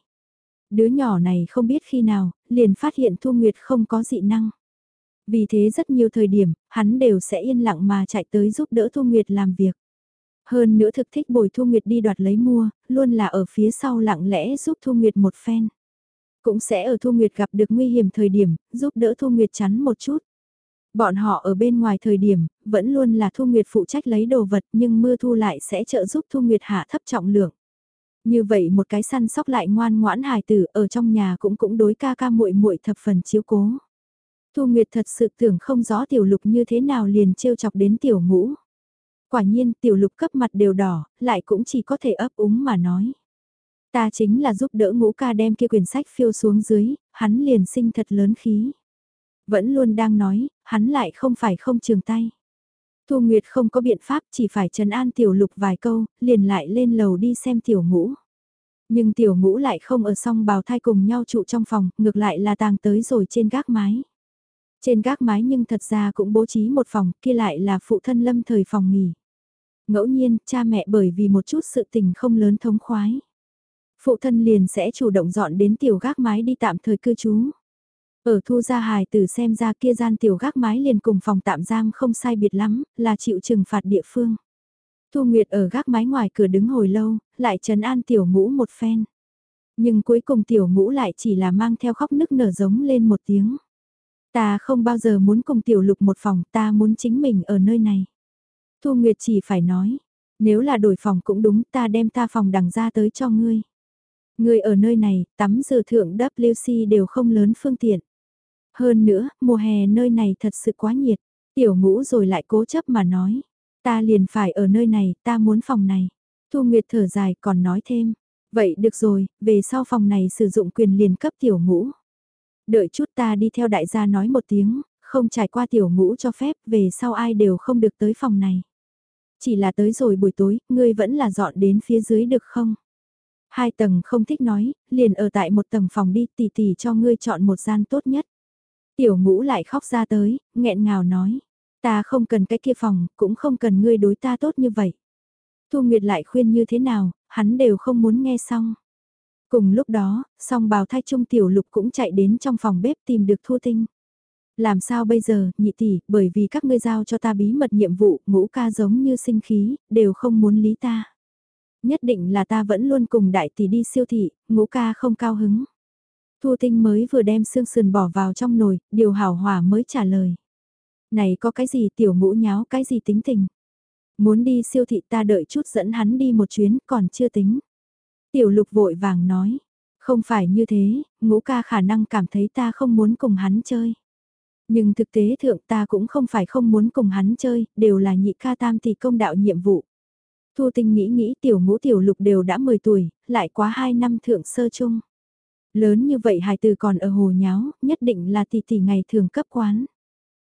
Đứa nhỏ này không biết khi nào, liền phát hiện Thu Nguyệt không có dị năng. Vì thế rất nhiều thời điểm, hắn đều sẽ yên lặng mà chạy tới giúp đỡ Thu Nguyệt làm việc. Hơn nữa thực thích bồi Thu Nguyệt đi đoạt lấy mua, luôn là ở phía sau lặng lẽ giúp Thu Nguyệt một phen. Cũng sẽ ở Thu Nguyệt gặp được nguy hiểm thời điểm, giúp đỡ Thu Nguyệt chắn một chút. Bọn họ ở bên ngoài thời điểm, vẫn luôn là Thu Nguyệt phụ trách lấy đồ vật nhưng mưa thu lại sẽ trợ giúp Thu Nguyệt hạ thấp trọng lượng. Như vậy một cái săn sóc lại ngoan ngoãn hài tử ở trong nhà cũng cũng đối ca ca muội muội thập phần chiếu cố. Thu Nguyệt thật sự tưởng không rõ tiểu lục như thế nào liền trêu chọc đến tiểu ngũ. Quả nhiên tiểu lục cấp mặt đều đỏ, lại cũng chỉ có thể ấp úng mà nói. Ta chính là giúp đỡ ngũ ca đem kia quyển sách phiêu xuống dưới, hắn liền sinh thật lớn khí. Vẫn luôn đang nói, hắn lại không phải không trường tay. Thu Nguyệt không có biện pháp chỉ phải trấn an tiểu lục vài câu, liền lại lên lầu đi xem tiểu ngũ. Nhưng tiểu ngũ lại không ở song bào thai cùng nhau trụ trong phòng, ngược lại là tàng tới rồi trên gác mái. Trên gác mái nhưng thật ra cũng bố trí một phòng, kia lại là phụ thân lâm thời phòng nghỉ. Ngẫu nhiên, cha mẹ bởi vì một chút sự tình không lớn thống khoái. Phụ thân liền sẽ chủ động dọn đến tiểu gác mái đi tạm thời cư trú. Ở thu gia hài tử xem ra kia gian tiểu gác mái liền cùng phòng tạm giam không sai biệt lắm, là chịu trừng phạt địa phương. Thu Nguyệt ở gác mái ngoài cửa đứng hồi lâu, lại trấn an tiểu ngũ một phen. Nhưng cuối cùng tiểu ngũ lại chỉ là mang theo khóc nức nở giống lên một tiếng. Ta không bao giờ muốn cùng tiểu lục một phòng, ta muốn chính mình ở nơi này. Thu Nguyệt chỉ phải nói, nếu là đổi phòng cũng đúng ta đem ta phòng đằng ra tới cho ngươi. Ngươi ở nơi này, tắm giờ thượng WC đều không lớn phương tiện. Hơn nữa, mùa hè nơi này thật sự quá nhiệt. Tiểu ngũ rồi lại cố chấp mà nói. Ta liền phải ở nơi này, ta muốn phòng này. Thu Nguyệt thở dài còn nói thêm. Vậy được rồi, về sau phòng này sử dụng quyền liền cấp tiểu ngũ. Đợi chút ta đi theo đại gia nói một tiếng, không trải qua tiểu ngũ cho phép, về sau ai đều không được tới phòng này. Chỉ là tới rồi buổi tối, ngươi vẫn là dọn đến phía dưới được không? Hai tầng không thích nói, liền ở tại một tầng phòng đi tỉ tỉ cho ngươi chọn một gian tốt nhất. Tiểu ngũ lại khóc ra tới, nghẹn ngào nói. Ta không cần cái kia phòng, cũng không cần ngươi đối ta tốt như vậy. Thu Nguyệt lại khuyên như thế nào, hắn đều không muốn nghe xong. Cùng lúc đó, song bào thai trung tiểu lục cũng chạy đến trong phòng bếp tìm được Thu Tinh. Làm sao bây giờ, nhị tỷ, bởi vì các ngươi giao cho ta bí mật nhiệm vụ, ngũ ca giống như sinh khí, đều không muốn lý ta. Nhất định là ta vẫn luôn cùng đại tỷ đi siêu thị, ngũ ca không cao hứng. Thu Tinh mới vừa đem xương sườn bỏ vào trong nồi, điều hảo hòa mới trả lời. Này có cái gì tiểu ngũ nháo cái gì tính tình. Muốn đi siêu thị ta đợi chút dẫn hắn đi một chuyến còn chưa tính. Tiểu lục vội vàng nói. Không phải như thế, ngũ ca khả năng cảm thấy ta không muốn cùng hắn chơi. Nhưng thực tế thượng ta cũng không phải không muốn cùng hắn chơi, đều là nhị ca tam thì công đạo nhiệm vụ. Thu tinh nghĩ nghĩ tiểu ngũ tiểu lục đều đã 10 tuổi, lại quá 2 năm thượng sơ chung. Lớn như vậy hài từ còn ở hồ nháo, nhất định là tỷ tỷ ngày thường cấp quán.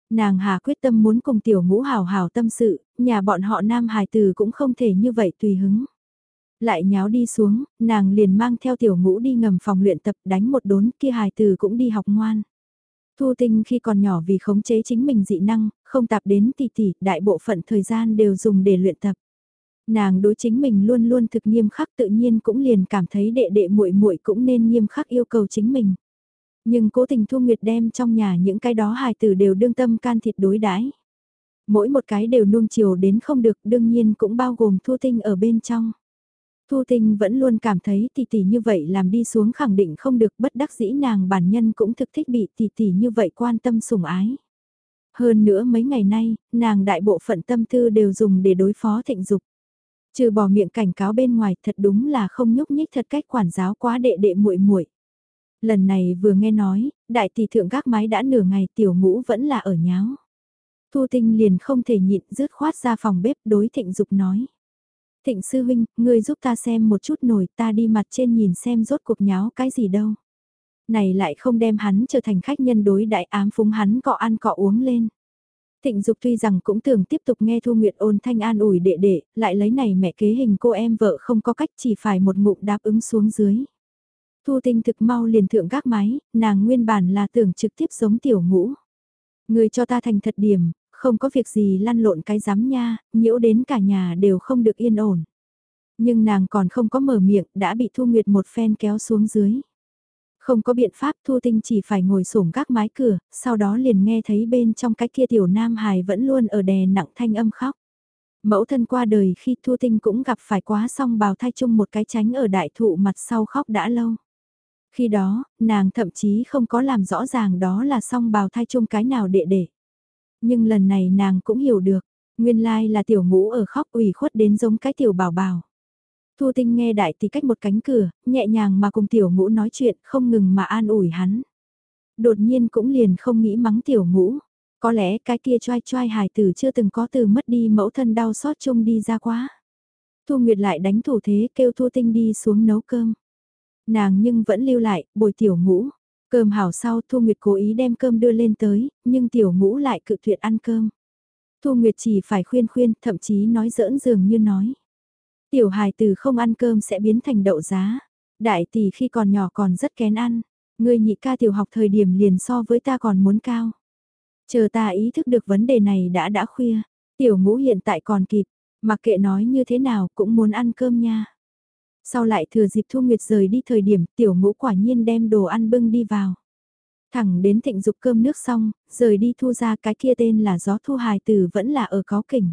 Nàng hà quyết tâm muốn cùng tiểu ngũ hào hào tâm sự, nhà bọn họ nam hài từ cũng không thể như vậy tùy hứng. Lại nháo đi xuống, nàng liền mang theo tiểu ngũ đi ngầm phòng luyện tập đánh một đốn kia hài từ cũng đi học ngoan. Thu tinh khi còn nhỏ vì khống chế chính mình dị năng, không tạp đến tỷ tỷ, đại bộ phận thời gian đều dùng để luyện tập. Nàng đối chính mình luôn luôn thực nghiêm khắc tự nhiên cũng liền cảm thấy đệ đệ muội muội cũng nên nghiêm khắc yêu cầu chính mình. Nhưng cố tình Thu Nguyệt đem trong nhà những cái đó hài tử đều đương tâm can thịt đối đãi Mỗi một cái đều nuông chiều đến không được đương nhiên cũng bao gồm Thu Tinh ở bên trong. Thu Tinh vẫn luôn cảm thấy tỷ tỷ như vậy làm đi xuống khẳng định không được bất đắc dĩ nàng bản nhân cũng thực thích bị tỷ tỷ như vậy quan tâm sủng ái. Hơn nữa mấy ngày nay, nàng đại bộ phận tâm tư đều dùng để đối phó thịnh dục. Trừ bỏ miệng cảnh cáo bên ngoài thật đúng là không nhúc nhích thật cách quản giáo quá đệ đệ muội muội. Lần này vừa nghe nói, đại tỷ thượng gác mái đã nửa ngày tiểu ngũ vẫn là ở nháo. Thu tinh liền không thể nhịn rứt khoát ra phòng bếp đối thịnh dục nói. Thịnh sư huynh, ngươi giúp ta xem một chút nổi ta đi mặt trên nhìn xem rốt cuộc nháo cái gì đâu. Này lại không đem hắn trở thành khách nhân đối đại ám phúng hắn cọ ăn cọ uống lên. Thịnh Dục tuy rằng cũng tưởng tiếp tục nghe Thu Nguyệt ôn thanh an ủi đệ đệ, lại lấy này mẹ kế hình cô em vợ không có cách chỉ phải một ngụm đáp ứng xuống dưới. Thu tinh thực mau liền thượng gác máy, nàng nguyên bản là tưởng trực tiếp giống tiểu ngũ. Người cho ta thành thật điểm, không có việc gì lăn lộn cái giám nha, nhiễu đến cả nhà đều không được yên ổn. Nhưng nàng còn không có mở miệng, đã bị Thu Nguyệt một phen kéo xuống dưới. Không có biện pháp Thu Tinh chỉ phải ngồi sổm các mái cửa, sau đó liền nghe thấy bên trong cái kia tiểu nam hài vẫn luôn ở đè nặng thanh âm khóc. Mẫu thân qua đời khi Thu Tinh cũng gặp phải quá xong bào thai chung một cái tránh ở đại thụ mặt sau khóc đã lâu. Khi đó, nàng thậm chí không có làm rõ ràng đó là song bào thai chung cái nào đệ đệ. Nhưng lần này nàng cũng hiểu được, nguyên lai là tiểu ngũ ở khóc ủy khuất đến giống cái tiểu bảo bảo. Thu tinh nghe đại tỷ cách một cánh cửa, nhẹ nhàng mà cùng tiểu ngũ nói chuyện không ngừng mà an ủi hắn. Đột nhiên cũng liền không nghĩ mắng tiểu ngũ. Có lẽ cái kia choai choai hài tử chưa từng có từ mất đi mẫu thân đau xót chung đi ra quá. Thu Nguyệt lại đánh thủ thế kêu Thu Tinh đi xuống nấu cơm. Nàng nhưng vẫn lưu lại, bồi tiểu ngũ. Cơm hảo sau Thu Nguyệt cố ý đem cơm đưa lên tới, nhưng tiểu ngũ lại cự tuyệt ăn cơm. Thu Nguyệt chỉ phải khuyên khuyên, thậm chí nói giỡn dường như nói. Tiểu hài từ không ăn cơm sẽ biến thành đậu giá. Đại tỷ khi còn nhỏ còn rất kén ăn. Người nhị ca tiểu học thời điểm liền so với ta còn muốn cao. Chờ ta ý thức được vấn đề này đã đã khuya. Tiểu ngũ hiện tại còn kịp. Mặc kệ nói như thế nào cũng muốn ăn cơm nha. Sau lại thừa dịp Thu Nguyệt rời đi thời điểm tiểu ngũ quả nhiên đem đồ ăn bưng đi vào. Thẳng đến thịnh dục cơm nước xong, rời đi thu ra cái kia tên là gió thu hài tử vẫn là ở có kỉnh.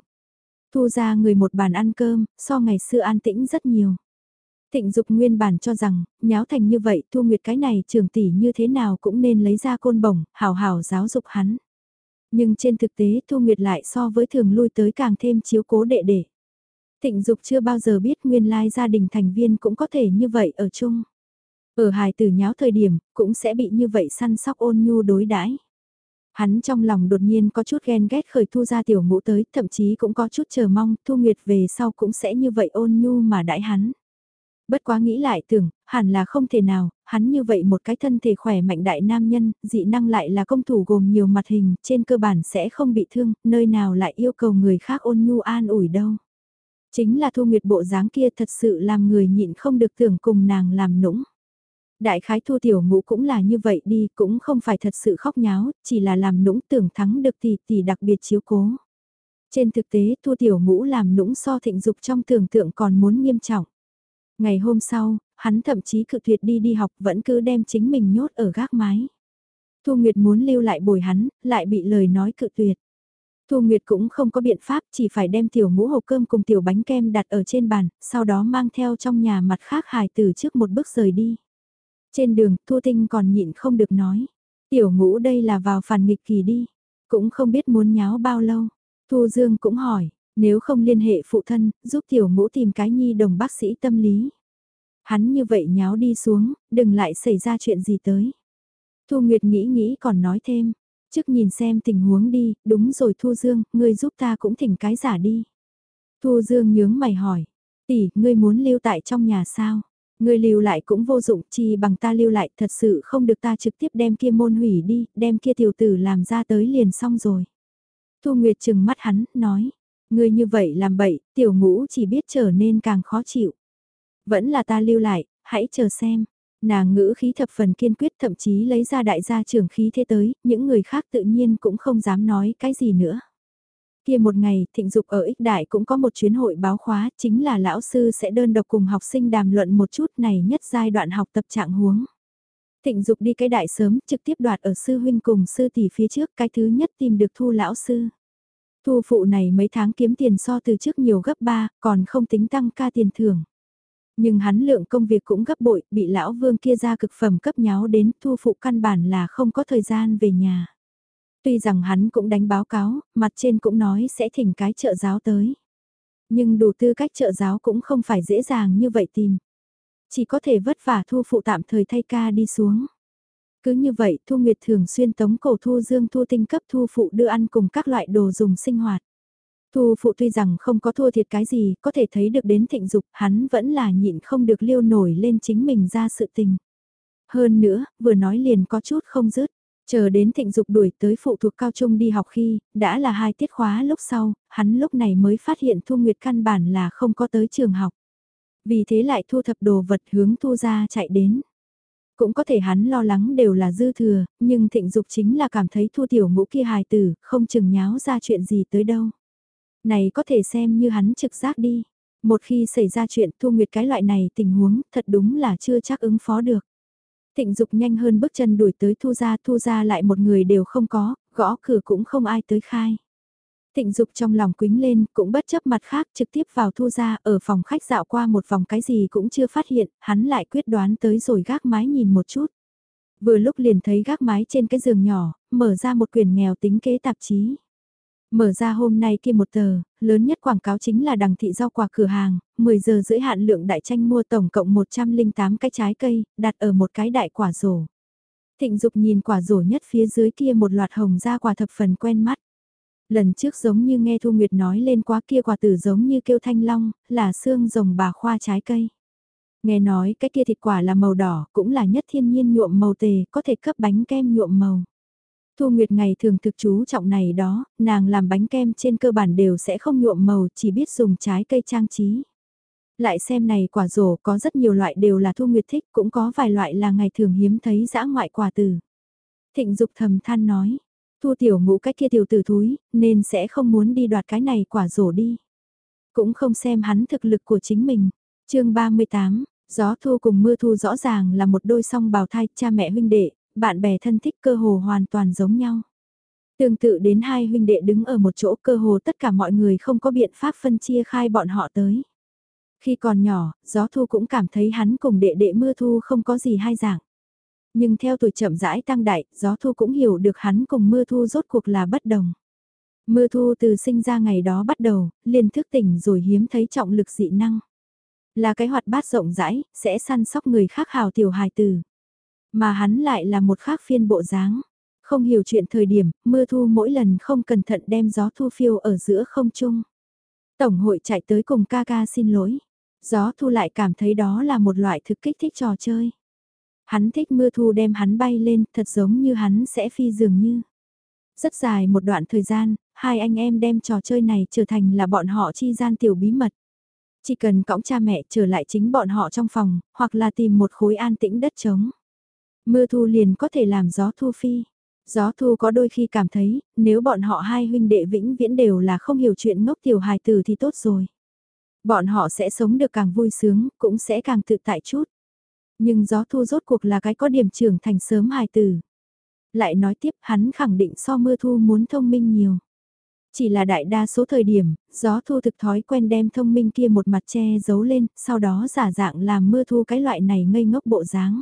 Thu ra người một bàn ăn cơm, so ngày xưa an tĩnh rất nhiều. Thịnh dục nguyên bản cho rằng, nháo thành như vậy Thu Nguyệt cái này trường tỷ như thế nào cũng nên lấy ra côn bổng, hào hào giáo dục hắn. Nhưng trên thực tế Thu Nguyệt lại so với thường lui tới càng thêm chiếu cố đệ đệ. Thịnh dục chưa bao giờ biết nguyên lai gia đình thành viên cũng có thể như vậy ở chung. Ở hài tử nháo thời điểm, cũng sẽ bị như vậy săn sóc ôn nhu đối đãi. Hắn trong lòng đột nhiên có chút ghen ghét khởi thu ra tiểu ngũ tới, thậm chí cũng có chút chờ mong, thu nguyệt về sau cũng sẽ như vậy ôn nhu mà đãi hắn. Bất quá nghĩ lại tưởng, hẳn là không thể nào, hắn như vậy một cái thân thể khỏe mạnh đại nam nhân, dị năng lại là công thủ gồm nhiều mặt hình, trên cơ bản sẽ không bị thương, nơi nào lại yêu cầu người khác ôn nhu an ủi đâu. Chính là thu nguyệt bộ dáng kia thật sự làm người nhịn không được tưởng cùng nàng làm nũng. Đại khái thu tiểu ngũ cũng là như vậy đi, cũng không phải thật sự khóc nháo, chỉ là làm nũng tưởng thắng được tỷ tỷ đặc biệt chiếu cố. Trên thực tế thu tiểu ngũ làm nũng so thịnh dục trong tưởng tượng còn muốn nghiêm trọng. Ngày hôm sau, hắn thậm chí cự tuyệt đi đi học vẫn cứ đem chính mình nhốt ở gác mái. Thu Nguyệt muốn lưu lại bồi hắn, lại bị lời nói cự tuyệt. Thu Nguyệt cũng không có biện pháp chỉ phải đem tiểu ngũ hộp cơm cùng tiểu bánh kem đặt ở trên bàn, sau đó mang theo trong nhà mặt khác hài từ trước một bước rời đi. Trên đường, Thu Tinh còn nhịn không được nói. Tiểu ngũ đây là vào phản nghịch kỳ đi. Cũng không biết muốn nháo bao lâu. Thu Dương cũng hỏi, nếu không liên hệ phụ thân, giúp tiểu ngũ tìm cái nhi đồng bác sĩ tâm lý. Hắn như vậy nháo đi xuống, đừng lại xảy ra chuyện gì tới. Thu Nguyệt nghĩ nghĩ còn nói thêm, trước nhìn xem tình huống đi, đúng rồi Thu Dương, ngươi giúp ta cũng thỉnh cái giả đi. Thu Dương nhướng mày hỏi, tỷ, ngươi muốn lưu tại trong nhà sao? Người lưu lại cũng vô dụng chi bằng ta lưu lại thật sự không được ta trực tiếp đem kia môn hủy đi, đem kia tiểu tử làm ra tới liền xong rồi. Thu Nguyệt chừng mắt hắn, nói, người như vậy làm bậy, tiểu ngũ chỉ biết trở nên càng khó chịu. Vẫn là ta lưu lại, hãy chờ xem. Nàng ngữ khí thập phần kiên quyết thậm chí lấy ra đại gia trưởng khí thế tới, những người khác tự nhiên cũng không dám nói cái gì nữa. Kia một ngày, thịnh dục ở ích đại cũng có một chuyến hội báo khóa, chính là lão sư sẽ đơn độc cùng học sinh đàm luận một chút này nhất giai đoạn học tập trạng huống. Thịnh dục đi cái đại sớm, trực tiếp đoạt ở sư huynh cùng sư tỷ phía trước, cái thứ nhất tìm được thu lão sư. Thu phụ này mấy tháng kiếm tiền so từ trước nhiều gấp 3, còn không tính tăng ca tiền thưởng. Nhưng hắn lượng công việc cũng gấp bội, bị lão vương kia ra cực phẩm cấp nháo đến thu phụ căn bản là không có thời gian về nhà. Tuy rằng hắn cũng đánh báo cáo, mặt trên cũng nói sẽ thỉnh cái trợ giáo tới. Nhưng đủ tư cách trợ giáo cũng không phải dễ dàng như vậy tìm. Chỉ có thể vất vả thu phụ tạm thời thay ca đi xuống. Cứ như vậy Thu Nguyệt thường xuyên tống cổ Thu Dương Thu Tinh cấp Thu Phụ đưa ăn cùng các loại đồ dùng sinh hoạt. Thu Phụ tuy rằng không có thua thiệt cái gì, có thể thấy được đến thịnh dục, hắn vẫn là nhịn không được liêu nổi lên chính mình ra sự tình. Hơn nữa, vừa nói liền có chút không dứt. Chờ đến thịnh dục đuổi tới phụ thuộc cao trung đi học khi, đã là hai tiết khóa lúc sau, hắn lúc này mới phát hiện Thu Nguyệt căn bản là không có tới trường học. Vì thế lại thu thập đồ vật hướng Thu ra chạy đến. Cũng có thể hắn lo lắng đều là dư thừa, nhưng thịnh dục chính là cảm thấy Thu tiểu ngũ kia hài tử, không chừng nháo ra chuyện gì tới đâu. Này có thể xem như hắn trực giác đi. Một khi xảy ra chuyện Thu Nguyệt cái loại này tình huống thật đúng là chưa chắc ứng phó được. Thịnh Dục nhanh hơn bước chân đuổi tới Thu Gia, Thu Gia lại một người đều không có, gõ cửa cũng không ai tới khai. Thịnh Dục trong lòng quính lên, cũng bất chấp mặt khác trực tiếp vào Thu Gia, ở phòng khách dạo qua một vòng cái gì cũng chưa phát hiện, hắn lại quyết đoán tới rồi gác mái nhìn một chút. Vừa lúc liền thấy gác mái trên cái giường nhỏ, mở ra một quyển nghèo tính kế tạp chí. Mở ra hôm nay kia một tờ, lớn nhất quảng cáo chính là đằng thị rau quả cửa hàng, 10 giờ rưỡi hạn lượng đại tranh mua tổng cộng 108 cái trái cây, đặt ở một cái đại quả rổ. Thịnh Dục nhìn quả rổ nhất phía dưới kia một loạt hồng ra quả thập phần quen mắt. Lần trước giống như nghe Thu Nguyệt nói lên quá kia quả tử giống như kêu thanh long, là xương rồng bà khoa trái cây. Nghe nói cái kia thịt quả là màu đỏ, cũng là nhất thiên nhiên nhuộm màu tề, có thể cấp bánh kem nhuộm màu. Thu Nguyệt ngày thường thực chú trọng này đó, nàng làm bánh kem trên cơ bản đều sẽ không nhuộm màu, chỉ biết dùng trái cây trang trí. Lại xem này quả rổ có rất nhiều loại đều là Thu Nguyệt thích, cũng có vài loại là ngày thường hiếm thấy dã ngoại quả từ. Thịnh Dục thầm than nói, Thu tiểu ngũ cái kia tiểu tử thúi, nên sẽ không muốn đi đoạt cái này quả rổ đi. Cũng không xem hắn thực lực của chính mình. chương 38, gió thu cùng mưa thu rõ ràng là một đôi song bào thai cha mẹ huynh đệ, bạn bè thân thích cơ hồ hoàn toàn giống nhau. Tương tự đến hai huynh đệ đứng ở một chỗ cơ hồ tất cả mọi người không có biện pháp phân chia khai bọn họ tới. Khi còn nhỏ, gió thu cũng cảm thấy hắn cùng đệ đệ mưa thu không có gì hai dạng. Nhưng theo tuổi chậm rãi tăng đại, gió thu cũng hiểu được hắn cùng mưa thu rốt cuộc là bất đồng. Mưa thu từ sinh ra ngày đó bắt đầu, liền thức tỉnh rồi hiếm thấy trọng lực dị năng. Là cái hoạt bát rộng rãi, sẽ săn sóc người khác hào tiểu hài tử. Mà hắn lại là một khác phiên bộ dáng. Không hiểu chuyện thời điểm, mưa thu mỗi lần không cẩn thận đem gió thu phiêu ở giữa không trung. Tổng hội chạy tới cùng ca ca xin lỗi. Gió thu lại cảm thấy đó là một loại thực kích thích trò chơi. Hắn thích mưa thu đem hắn bay lên, thật giống như hắn sẽ phi dường như. Rất dài một đoạn thời gian, hai anh em đem trò chơi này trở thành là bọn họ chi gian tiểu bí mật. Chỉ cần cõng cha mẹ trở lại chính bọn họ trong phòng, hoặc là tìm một khối an tĩnh đất trống. Mưa thu liền có thể làm gió thu phi. Gió thu có đôi khi cảm thấy, nếu bọn họ hai huynh đệ vĩnh viễn đều là không hiểu chuyện ngốc tiểu hài tử thì tốt rồi. Bọn họ sẽ sống được càng vui sướng, cũng sẽ càng tự tại chút. Nhưng gió thu rốt cuộc là cái có điểm trưởng thành sớm hài tử. Lại nói tiếp hắn khẳng định so mưa thu muốn thông minh nhiều. Chỉ là đại đa số thời điểm, gió thu thực thói quen đem thông minh kia một mặt che giấu lên, sau đó giả dạng làm mưa thu cái loại này ngây ngốc bộ dáng.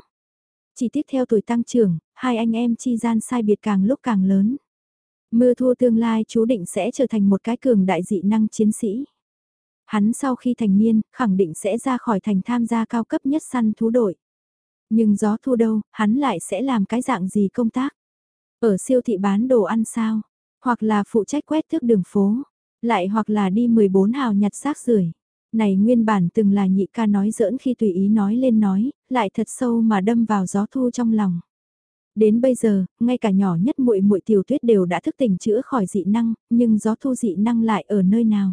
Chỉ tiếp theo tuổi tăng trưởng, hai anh em chi gian sai biệt càng lúc càng lớn. Mưa thua tương lai chú định sẽ trở thành một cái cường đại dị năng chiến sĩ. Hắn sau khi thành niên, khẳng định sẽ ra khỏi thành tham gia cao cấp nhất săn thú đội. Nhưng gió thu đâu, hắn lại sẽ làm cái dạng gì công tác? Ở siêu thị bán đồ ăn sao? Hoặc là phụ trách quét thước đường phố? Lại hoặc là đi 14 hào nhặt xác rưởi này nguyên bản từng là nhị ca nói giỡn khi tùy ý nói lên nói, lại thật sâu mà đâm vào gió thu trong lòng. Đến bây giờ, ngay cả nhỏ nhất muội muội tiểu tuyết đều đã thức tỉnh chữa khỏi dị năng, nhưng gió thu dị năng lại ở nơi nào?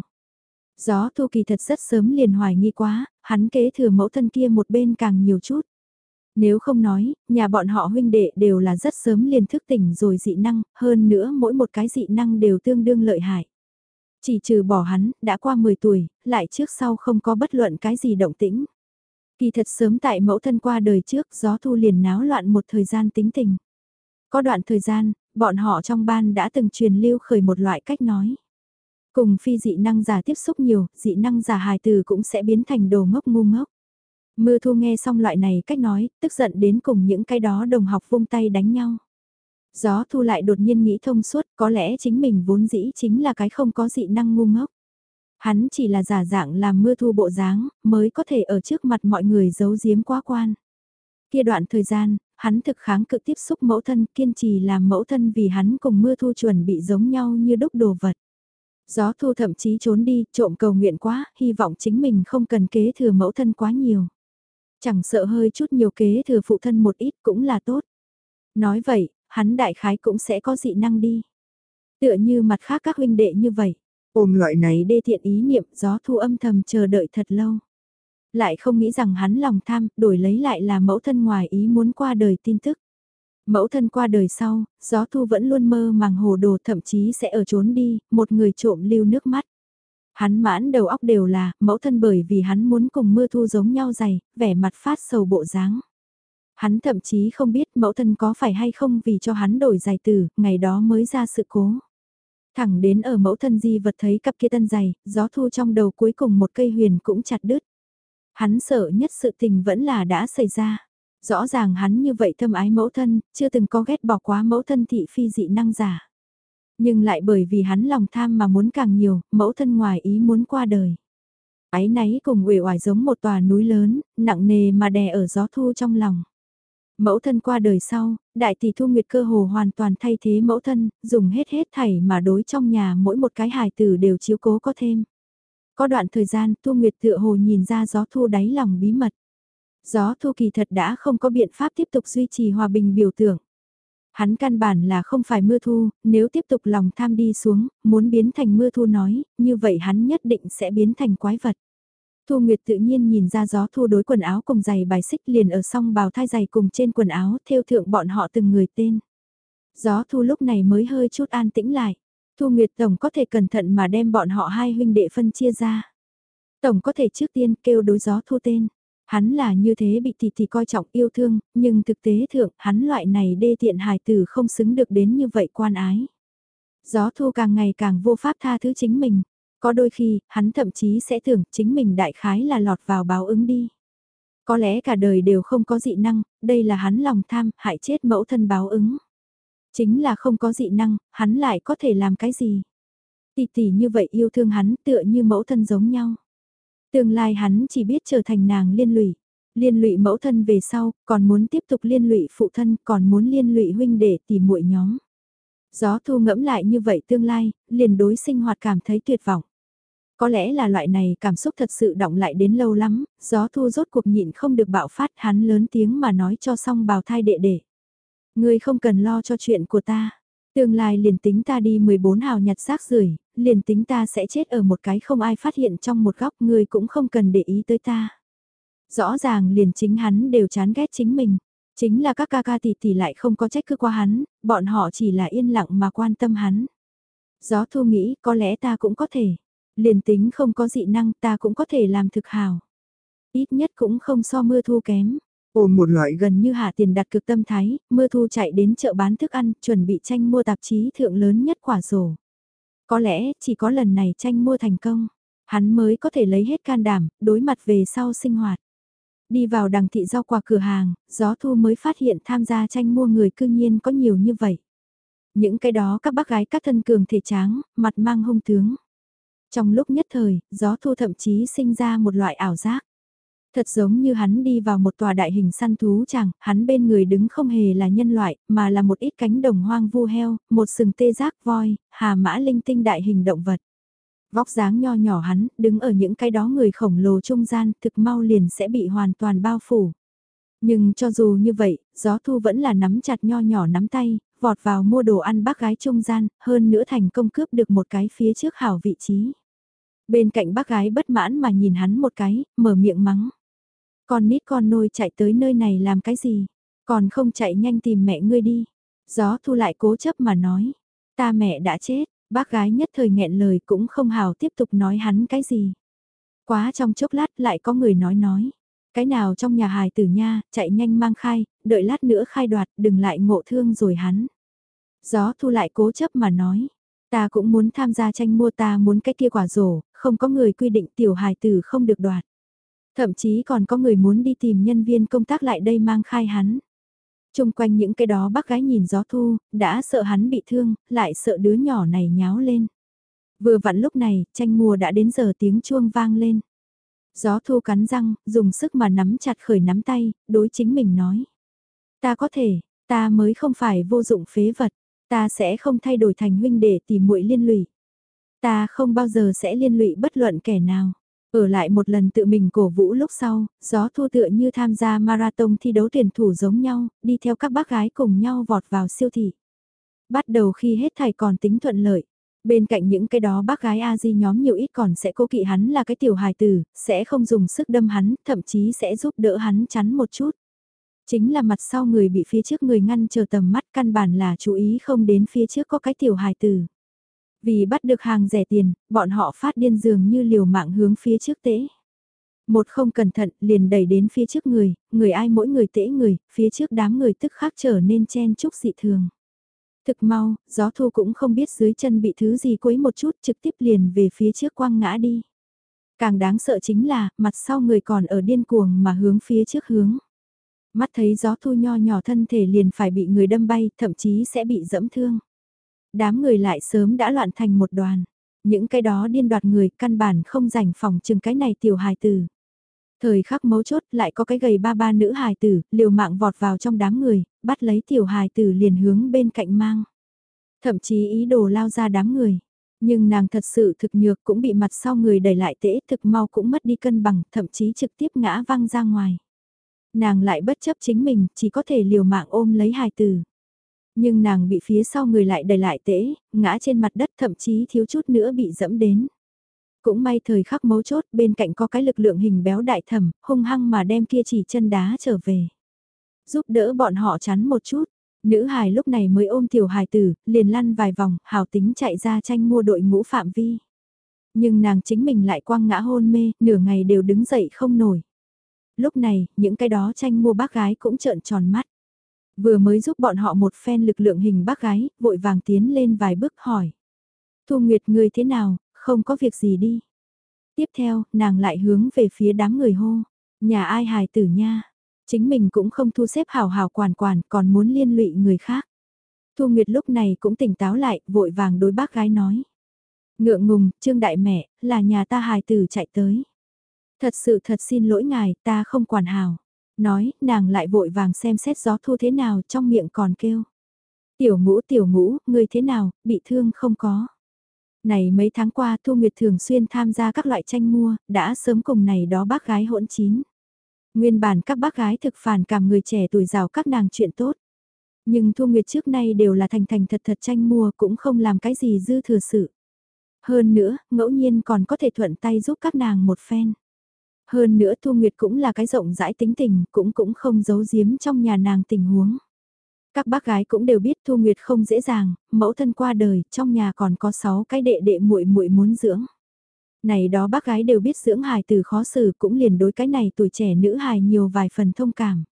Gió thu kỳ thật rất sớm liền hoài nghi quá, hắn kế thừa mẫu thân kia một bên càng nhiều chút. Nếu không nói, nhà bọn họ huynh đệ đều là rất sớm liền thức tỉnh rồi dị năng, hơn nữa mỗi một cái dị năng đều tương đương lợi hại. Chỉ trừ bỏ hắn, đã qua 10 tuổi, lại trước sau không có bất luận cái gì động tĩnh. Kỳ thật sớm tại mẫu thân qua đời trước, gió thu liền náo loạn một thời gian tính tình. Có đoạn thời gian, bọn họ trong ban đã từng truyền lưu khởi một loại cách nói. Cùng phi dị năng giả tiếp xúc nhiều, dị năng giả hài từ cũng sẽ biến thành đồ ngốc ngu ngốc. Mưa thu nghe xong loại này cách nói, tức giận đến cùng những cái đó đồng học vung tay đánh nhau. Gió thu lại đột nhiên nghĩ thông suốt, có lẽ chính mình vốn dĩ chính là cái không có dị năng ngu ngốc. Hắn chỉ là giả dạng làm mưa thu bộ dáng, mới có thể ở trước mặt mọi người giấu giếm quá quan. Kia đoạn thời gian, hắn thực kháng cự tiếp xúc mẫu thân kiên trì làm mẫu thân vì hắn cùng mưa thu chuẩn bị giống nhau như đúc đồ vật. Gió thu thậm chí trốn đi, trộm cầu nguyện quá, hy vọng chính mình không cần kế thừa mẫu thân quá nhiều. Chẳng sợ hơi chút nhiều kế thừa phụ thân một ít cũng là tốt. Nói vậy, hắn đại khái cũng sẽ có dị năng đi. Tựa như mặt khác các huynh đệ như vậy. Ôm loại này đê thiện ý niệm gió thu âm thầm chờ đợi thật lâu. Lại không nghĩ rằng hắn lòng tham, đổi lấy lại là mẫu thân ngoài ý muốn qua đời tin tức. Mẫu thân qua đời sau, gió thu vẫn luôn mơ màng hồ đồ thậm chí sẽ ở trốn đi, một người trộm lưu nước mắt. Hắn mãn đầu óc đều là, mẫu thân bởi vì hắn muốn cùng mưa thu giống nhau dày, vẻ mặt phát sầu bộ dáng. Hắn thậm chí không biết mẫu thân có phải hay không vì cho hắn đổi giày từ, ngày đó mới ra sự cố. Thẳng đến ở mẫu thân di vật thấy cặp kia tân giày, gió thu trong đầu cuối cùng một cây huyền cũng chặt đứt. Hắn sợ nhất sự tình vẫn là đã xảy ra. Rõ ràng hắn như vậy thâm ái mẫu thân, chưa từng có ghét bỏ quá mẫu thân thị phi dị năng giả. Nhưng lại bởi vì hắn lòng tham mà muốn càng nhiều, mẫu thân ngoài ý muốn qua đời. Ái náy cùng uể oải giống một tòa núi lớn, nặng nề mà đè ở gió thu trong lòng. Mẫu thân qua đời sau, đại tỷ thu nguyệt cơ hồ hoàn toàn thay thế mẫu thân, dùng hết hết thảy mà đối trong nhà mỗi một cái hài tử đều chiếu cố có thêm. Có đoạn thời gian thu nguyệt tựa hồ nhìn ra gió thu đáy lòng bí mật. Gió thu kỳ thật đã không có biện pháp tiếp tục duy trì hòa bình biểu tượng. Hắn căn bản là không phải mưa thu, nếu tiếp tục lòng tham đi xuống, muốn biến thành mưa thu nói, như vậy hắn nhất định sẽ biến thành quái vật. Thu Nguyệt tự nhiên nhìn ra gió thu đối quần áo cùng giày bài xích liền ở song bào thai giày cùng trên quần áo theo thượng bọn họ từng người tên. Gió thu lúc này mới hơi chút an tĩnh lại. Thu Nguyệt Tổng có thể cẩn thận mà đem bọn họ hai huynh đệ phân chia ra. Tổng có thể trước tiên kêu đối gió thu tên. Hắn là như thế bị tỷ tỷ coi trọng yêu thương, nhưng thực tế thượng hắn loại này đê tiện hài tử không xứng được đến như vậy quan ái. Gió thu càng ngày càng vô pháp tha thứ chính mình. Có đôi khi, hắn thậm chí sẽ tưởng chính mình đại khái là lọt vào báo ứng đi. Có lẽ cả đời đều không có dị năng, đây là hắn lòng tham, hại chết mẫu thân báo ứng. Chính là không có dị năng, hắn lại có thể làm cái gì? Tỷ tỷ như vậy yêu thương hắn tựa như mẫu thân giống nhau. Tương lai hắn chỉ biết trở thành nàng liên lụy. Liên lụy mẫu thân về sau, còn muốn tiếp tục liên lụy phụ thân, còn muốn liên lụy huynh để tìm muội nhóm. Gió thu ngẫm lại như vậy tương lai, liền đối sinh hoạt cảm thấy tuyệt vọng. Có lẽ là loại này cảm xúc thật sự động lại đến lâu lắm, gió thu rốt cuộc nhịn không được bạo phát hắn lớn tiếng mà nói cho xong bào thai đệ đệ. Ngươi không cần lo cho chuyện của ta. Tương lai liền tính ta đi 14 hào nhặt rác rưởi liền tính ta sẽ chết ở một cái không ai phát hiện trong một góc ngươi cũng không cần để ý tới ta. Rõ ràng liền chính hắn đều chán ghét chính mình. Chính là các ca ca tỷ tỷ lại không có trách cứ qua hắn, bọn họ chỉ là yên lặng mà quan tâm hắn. Gió thu nghĩ có lẽ ta cũng có thể. Liền tính không có dị năng ta cũng có thể làm thực hào. Ít nhất cũng không so mưa thu kém. Ôm một loại gần như hạ tiền đặt cực tâm thái, mưa thu chạy đến chợ bán thức ăn, chuẩn bị tranh mua tạp chí thượng lớn nhất quả rổ. Có lẽ chỉ có lần này tranh mua thành công, hắn mới có thể lấy hết can đảm, đối mặt về sau sinh hoạt. Đi vào đằng thị rau quả cửa hàng, gió thu mới phát hiện tham gia tranh mua người cư nhiên có nhiều như vậy. Những cái đó các bác gái các thân cường thể tráng, mặt mang hung tướng. Trong lúc nhất thời, gió thu thậm chí sinh ra một loại ảo giác. Thật giống như hắn đi vào một tòa đại hình săn thú chẳng, hắn bên người đứng không hề là nhân loại, mà là một ít cánh đồng hoang vu heo, một sừng tê giác voi, hà mã linh tinh đại hình động vật. Vóc dáng nho nhỏ hắn, đứng ở những cái đó người khổng lồ trung gian, thực mau liền sẽ bị hoàn toàn bao phủ. Nhưng cho dù như vậy, gió thu vẫn là nắm chặt nho nhỏ nắm tay, vọt vào mua đồ ăn bác gái trung gian, hơn nữa thành công cướp được một cái phía trước hảo vị trí. Bên cạnh bác gái bất mãn mà nhìn hắn một cái, mở miệng mắng. Con nít con nôi chạy tới nơi này làm cái gì? Còn không chạy nhanh tìm mẹ ngươi đi. Gió thu lại cố chấp mà nói. Ta mẹ đã chết, bác gái nhất thời nghẹn lời cũng không hào tiếp tục nói hắn cái gì. Quá trong chốc lát lại có người nói nói. Cái nào trong nhà hài tử nha, chạy nhanh mang khai, đợi lát nữa khai đoạt, đừng lại ngộ thương rồi hắn. Gió thu lại cố chấp mà nói. Ta cũng muốn tham gia tranh mua ta muốn cái kia quả rổ, không có người quy định tiểu hài tử không được đoạt. Thậm chí còn có người muốn đi tìm nhân viên công tác lại đây mang khai hắn. Trung quanh những cái đó bác gái nhìn gió thu, đã sợ hắn bị thương, lại sợ đứa nhỏ này nháo lên. Vừa vặn lúc này, tranh mùa đã đến giờ tiếng chuông vang lên. Gió thu cắn răng, dùng sức mà nắm chặt khởi nắm tay, đối chính mình nói. Ta có thể, ta mới không phải vô dụng phế vật, ta sẽ không thay đổi thành huynh để tìm muội liên lụy. Ta không bao giờ sẽ liên lụy bất luận kẻ nào. Ở lại một lần tự mình cổ vũ lúc sau, gió thu tựa như tham gia marathon thi đấu tuyển thủ giống nhau, đi theo các bác gái cùng nhau vọt vào siêu thị. Bắt đầu khi hết thầy còn tính thuận lợi. Bên cạnh những cái đó bác gái A-di nhóm nhiều ít còn sẽ cố kỵ hắn là cái tiểu hài tử, sẽ không dùng sức đâm hắn, thậm chí sẽ giúp đỡ hắn chắn một chút. Chính là mặt sau người bị phía trước người ngăn chờ tầm mắt căn bản là chú ý không đến phía trước có cái tiểu hài tử. Vì bắt được hàng rẻ tiền, bọn họ phát điên dường như liều mạng hướng phía trước tễ. Một không cẩn thận liền đẩy đến phía trước người, người ai mỗi người tễ người, phía trước đám người tức khắc trở nên chen chúc dị thường. Thực mau, gió thu cũng không biết dưới chân bị thứ gì quấy một chút trực tiếp liền về phía trước quăng ngã đi. Càng đáng sợ chính là, mặt sau người còn ở điên cuồng mà hướng phía trước hướng. Mắt thấy gió thu nho nhỏ thân thể liền phải bị người đâm bay, thậm chí sẽ bị dẫm thương. Đám người lại sớm đã loạn thành một đoàn. Những cái đó điên đoạt người căn bản không rảnh phòng chừng cái này tiểu hài tử. Thời khắc mấu chốt lại có cái gầy ba ba nữ hài tử, liều mạng vọt vào trong đám người, bắt lấy tiểu hài tử liền hướng bên cạnh mang. Thậm chí ý đồ lao ra đám người. Nhưng nàng thật sự thực nhược cũng bị mặt sau người đẩy lại tễ thực mau cũng mất đi cân bằng, thậm chí trực tiếp ngã văng ra ngoài. Nàng lại bất chấp chính mình, chỉ có thể liều mạng ôm lấy hài tử. Nhưng nàng bị phía sau người lại đẩy lại tễ, ngã trên mặt đất thậm chí thiếu chút nữa bị dẫm đến. Cũng may thời khắc mấu chốt bên cạnh có cái lực lượng hình béo đại thẩm, hung hăng mà đem kia chỉ chân đá trở về. Giúp đỡ bọn họ chắn một chút, nữ hài lúc này mới ôm tiểu hài tử, liền lăn vài vòng, hào tính chạy ra tranh mua đội ngũ phạm vi. Nhưng nàng chính mình lại quăng ngã hôn mê, nửa ngày đều đứng dậy không nổi. Lúc này, những cái đó tranh mua bác gái cũng trợn tròn mắt. Vừa mới giúp bọn họ một phen lực lượng hình bác gái, vội vàng tiến lên vài bước hỏi. Thu Nguyệt người thế nào, không có việc gì đi. Tiếp theo, nàng lại hướng về phía đám người hô. Nhà ai hài tử nha. Chính mình cũng không thu xếp hào hào quản quản, còn muốn liên lụy người khác. Thu Nguyệt lúc này cũng tỉnh táo lại, vội vàng đối bác gái nói. Ngượng ngùng, Trương Đại Mẹ, là nhà ta hài tử chạy tới. Thật sự thật xin lỗi ngài, ta không quản hào. Nói, nàng lại vội vàng xem xét gió thu thế nào trong miệng còn kêu. Tiểu ngũ tiểu ngũ, người thế nào, bị thương không có. Này mấy tháng qua Thu Nguyệt thường xuyên tham gia các loại tranh mua, đã sớm cùng này đó bác gái hỗn chín. Nguyên bản các bác gái thực phản cảm người trẻ tuổi giàu các nàng chuyện tốt. Nhưng Thu Nguyệt trước nay đều là thành thành thật thật tranh mua cũng không làm cái gì dư thừa sự. Hơn nữa, ngẫu nhiên còn có thể thuận tay giúp các nàng một phen. Hơn nữa Thu Nguyệt cũng là cái rộng rãi tính tình, cũng cũng không giấu giếm trong nhà nàng tình huống. Các bác gái cũng đều biết Thu Nguyệt không dễ dàng, mẫu thân qua đời, trong nhà còn có 6 cái đệ đệ muội muội muốn dưỡng. Này đó bác gái đều biết dưỡng hài từ khó xử cũng liền đối cái này tuổi trẻ nữ hài nhiều vài phần thông cảm.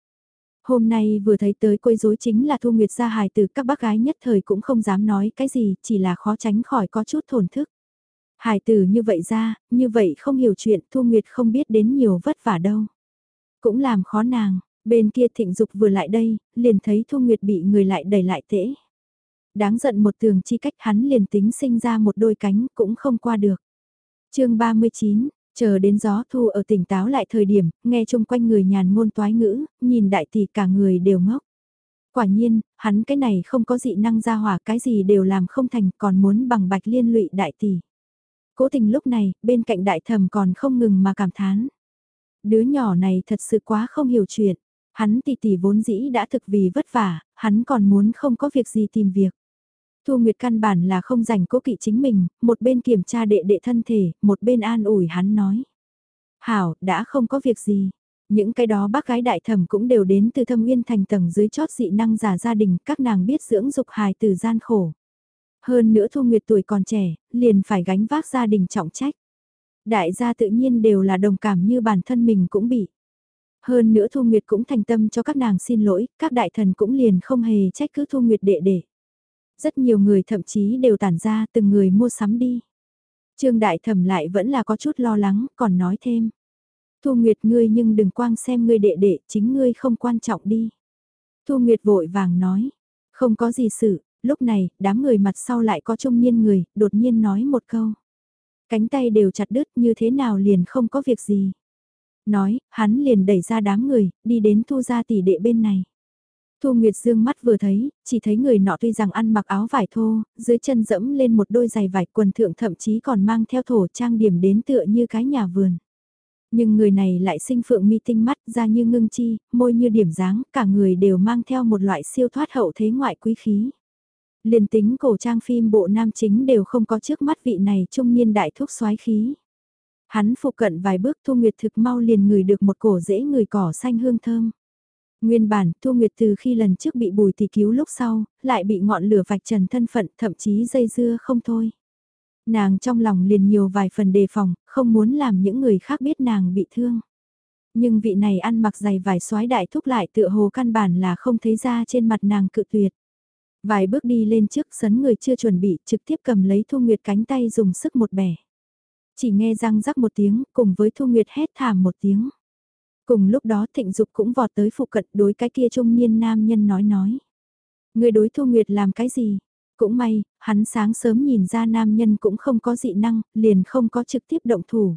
Hôm nay vừa thấy tới quấy rối chính là Thu Nguyệt ra hài từ các bác gái nhất thời cũng không dám nói cái gì, chỉ là khó tránh khỏi có chút thổn thức. Hài tử như vậy ra, như vậy không hiểu chuyện Thu Nguyệt không biết đến nhiều vất vả đâu. Cũng làm khó nàng, bên kia thịnh dục vừa lại đây, liền thấy Thu Nguyệt bị người lại đẩy lại tễ. Đáng giận một tường chi cách hắn liền tính sinh ra một đôi cánh cũng không qua được. chương 39, chờ đến gió thu ở tỉnh táo lại thời điểm, nghe chung quanh người nhàn ngôn toái ngữ, nhìn đại tỷ cả người đều ngốc. Quả nhiên, hắn cái này không có dị năng ra hỏa cái gì đều làm không thành còn muốn bằng bạch liên lụy đại tỷ. Cố tình lúc này, bên cạnh đại thẩm còn không ngừng mà cảm thán. Đứa nhỏ này thật sự quá không hiểu chuyện. Hắn tỷ tỷ vốn dĩ đã thực vì vất vả, hắn còn muốn không có việc gì tìm việc. Thu Nguyệt căn bản là không dành cố kỵ chính mình, một bên kiểm tra đệ đệ thân thể, một bên an ủi hắn nói. Hảo, đã không có việc gì. Những cái đó bác gái đại thẩm cũng đều đến từ thâm uyên thành tầng dưới chót dị năng giả gia đình, các nàng biết dưỡng dục hài từ gian khổ. Hơn nữa Thu Nguyệt tuổi còn trẻ, liền phải gánh vác gia đình trọng trách. Đại gia tự nhiên đều là đồng cảm như bản thân mình cũng bị. Hơn nữa Thu Nguyệt cũng thành tâm cho các nàng xin lỗi, các đại thần cũng liền không hề trách cứ Thu Nguyệt đệ đệ. Rất nhiều người thậm chí đều tản ra từng người mua sắm đi. Trương Đại Thẩm lại vẫn là có chút lo lắng, còn nói thêm. Thu Nguyệt ngươi nhưng đừng quang xem ngươi đệ đệ, chính ngươi không quan trọng đi. Thu Nguyệt vội vàng nói, không có gì sự, lúc này, đám người mặt sau lại có trung niên người, đột nhiên nói một câu. Cánh tay đều chặt đứt như thế nào liền không có việc gì. Nói, hắn liền đẩy ra đám người, đi đến thu ra tỷ đệ bên này. Thu Nguyệt dương mắt vừa thấy, chỉ thấy người nọ tuy rằng ăn mặc áo vải thô, dưới chân dẫm lên một đôi giày vải quần thượng thậm chí còn mang theo thổ trang điểm đến tựa như cái nhà vườn. Nhưng người này lại sinh phượng mi tinh mắt ra như ngưng chi, môi như điểm dáng, cả người đều mang theo một loại siêu thoát hậu thế ngoại quý khí. Liền tính cổ trang phim bộ nam chính đều không có trước mắt vị này trung niên đại thúc xoái khí. Hắn phụ cận vài bước Thu Nguyệt thực mau liền ngửi được một cổ rễ người cỏ xanh hương thơm. Nguyên bản, Thu Nguyệt từ khi lần trước bị bùi thì cứu lúc sau, lại bị ngọn lửa vạch trần thân phận, thậm chí dây dưa không thôi. Nàng trong lòng liền nhiều vài phần đề phòng, không muốn làm những người khác biết nàng bị thương. Nhưng vị này ăn mặc dày vải xoái đại thúc lại tựa hồ căn bản là không thấy ra trên mặt nàng cự tuyệt. Vài bước đi lên trước sấn người chưa chuẩn bị trực tiếp cầm lấy Thu Nguyệt cánh tay dùng sức một bẻ. Chỉ nghe răng rắc một tiếng cùng với Thu Nguyệt hét thảm một tiếng. Cùng lúc đó thịnh dục cũng vọt tới phụ cận đối cái kia trung niên nam nhân nói nói. Người đối Thu Nguyệt làm cái gì? Cũng may, hắn sáng sớm nhìn ra nam nhân cũng không có dị năng, liền không có trực tiếp động thủ.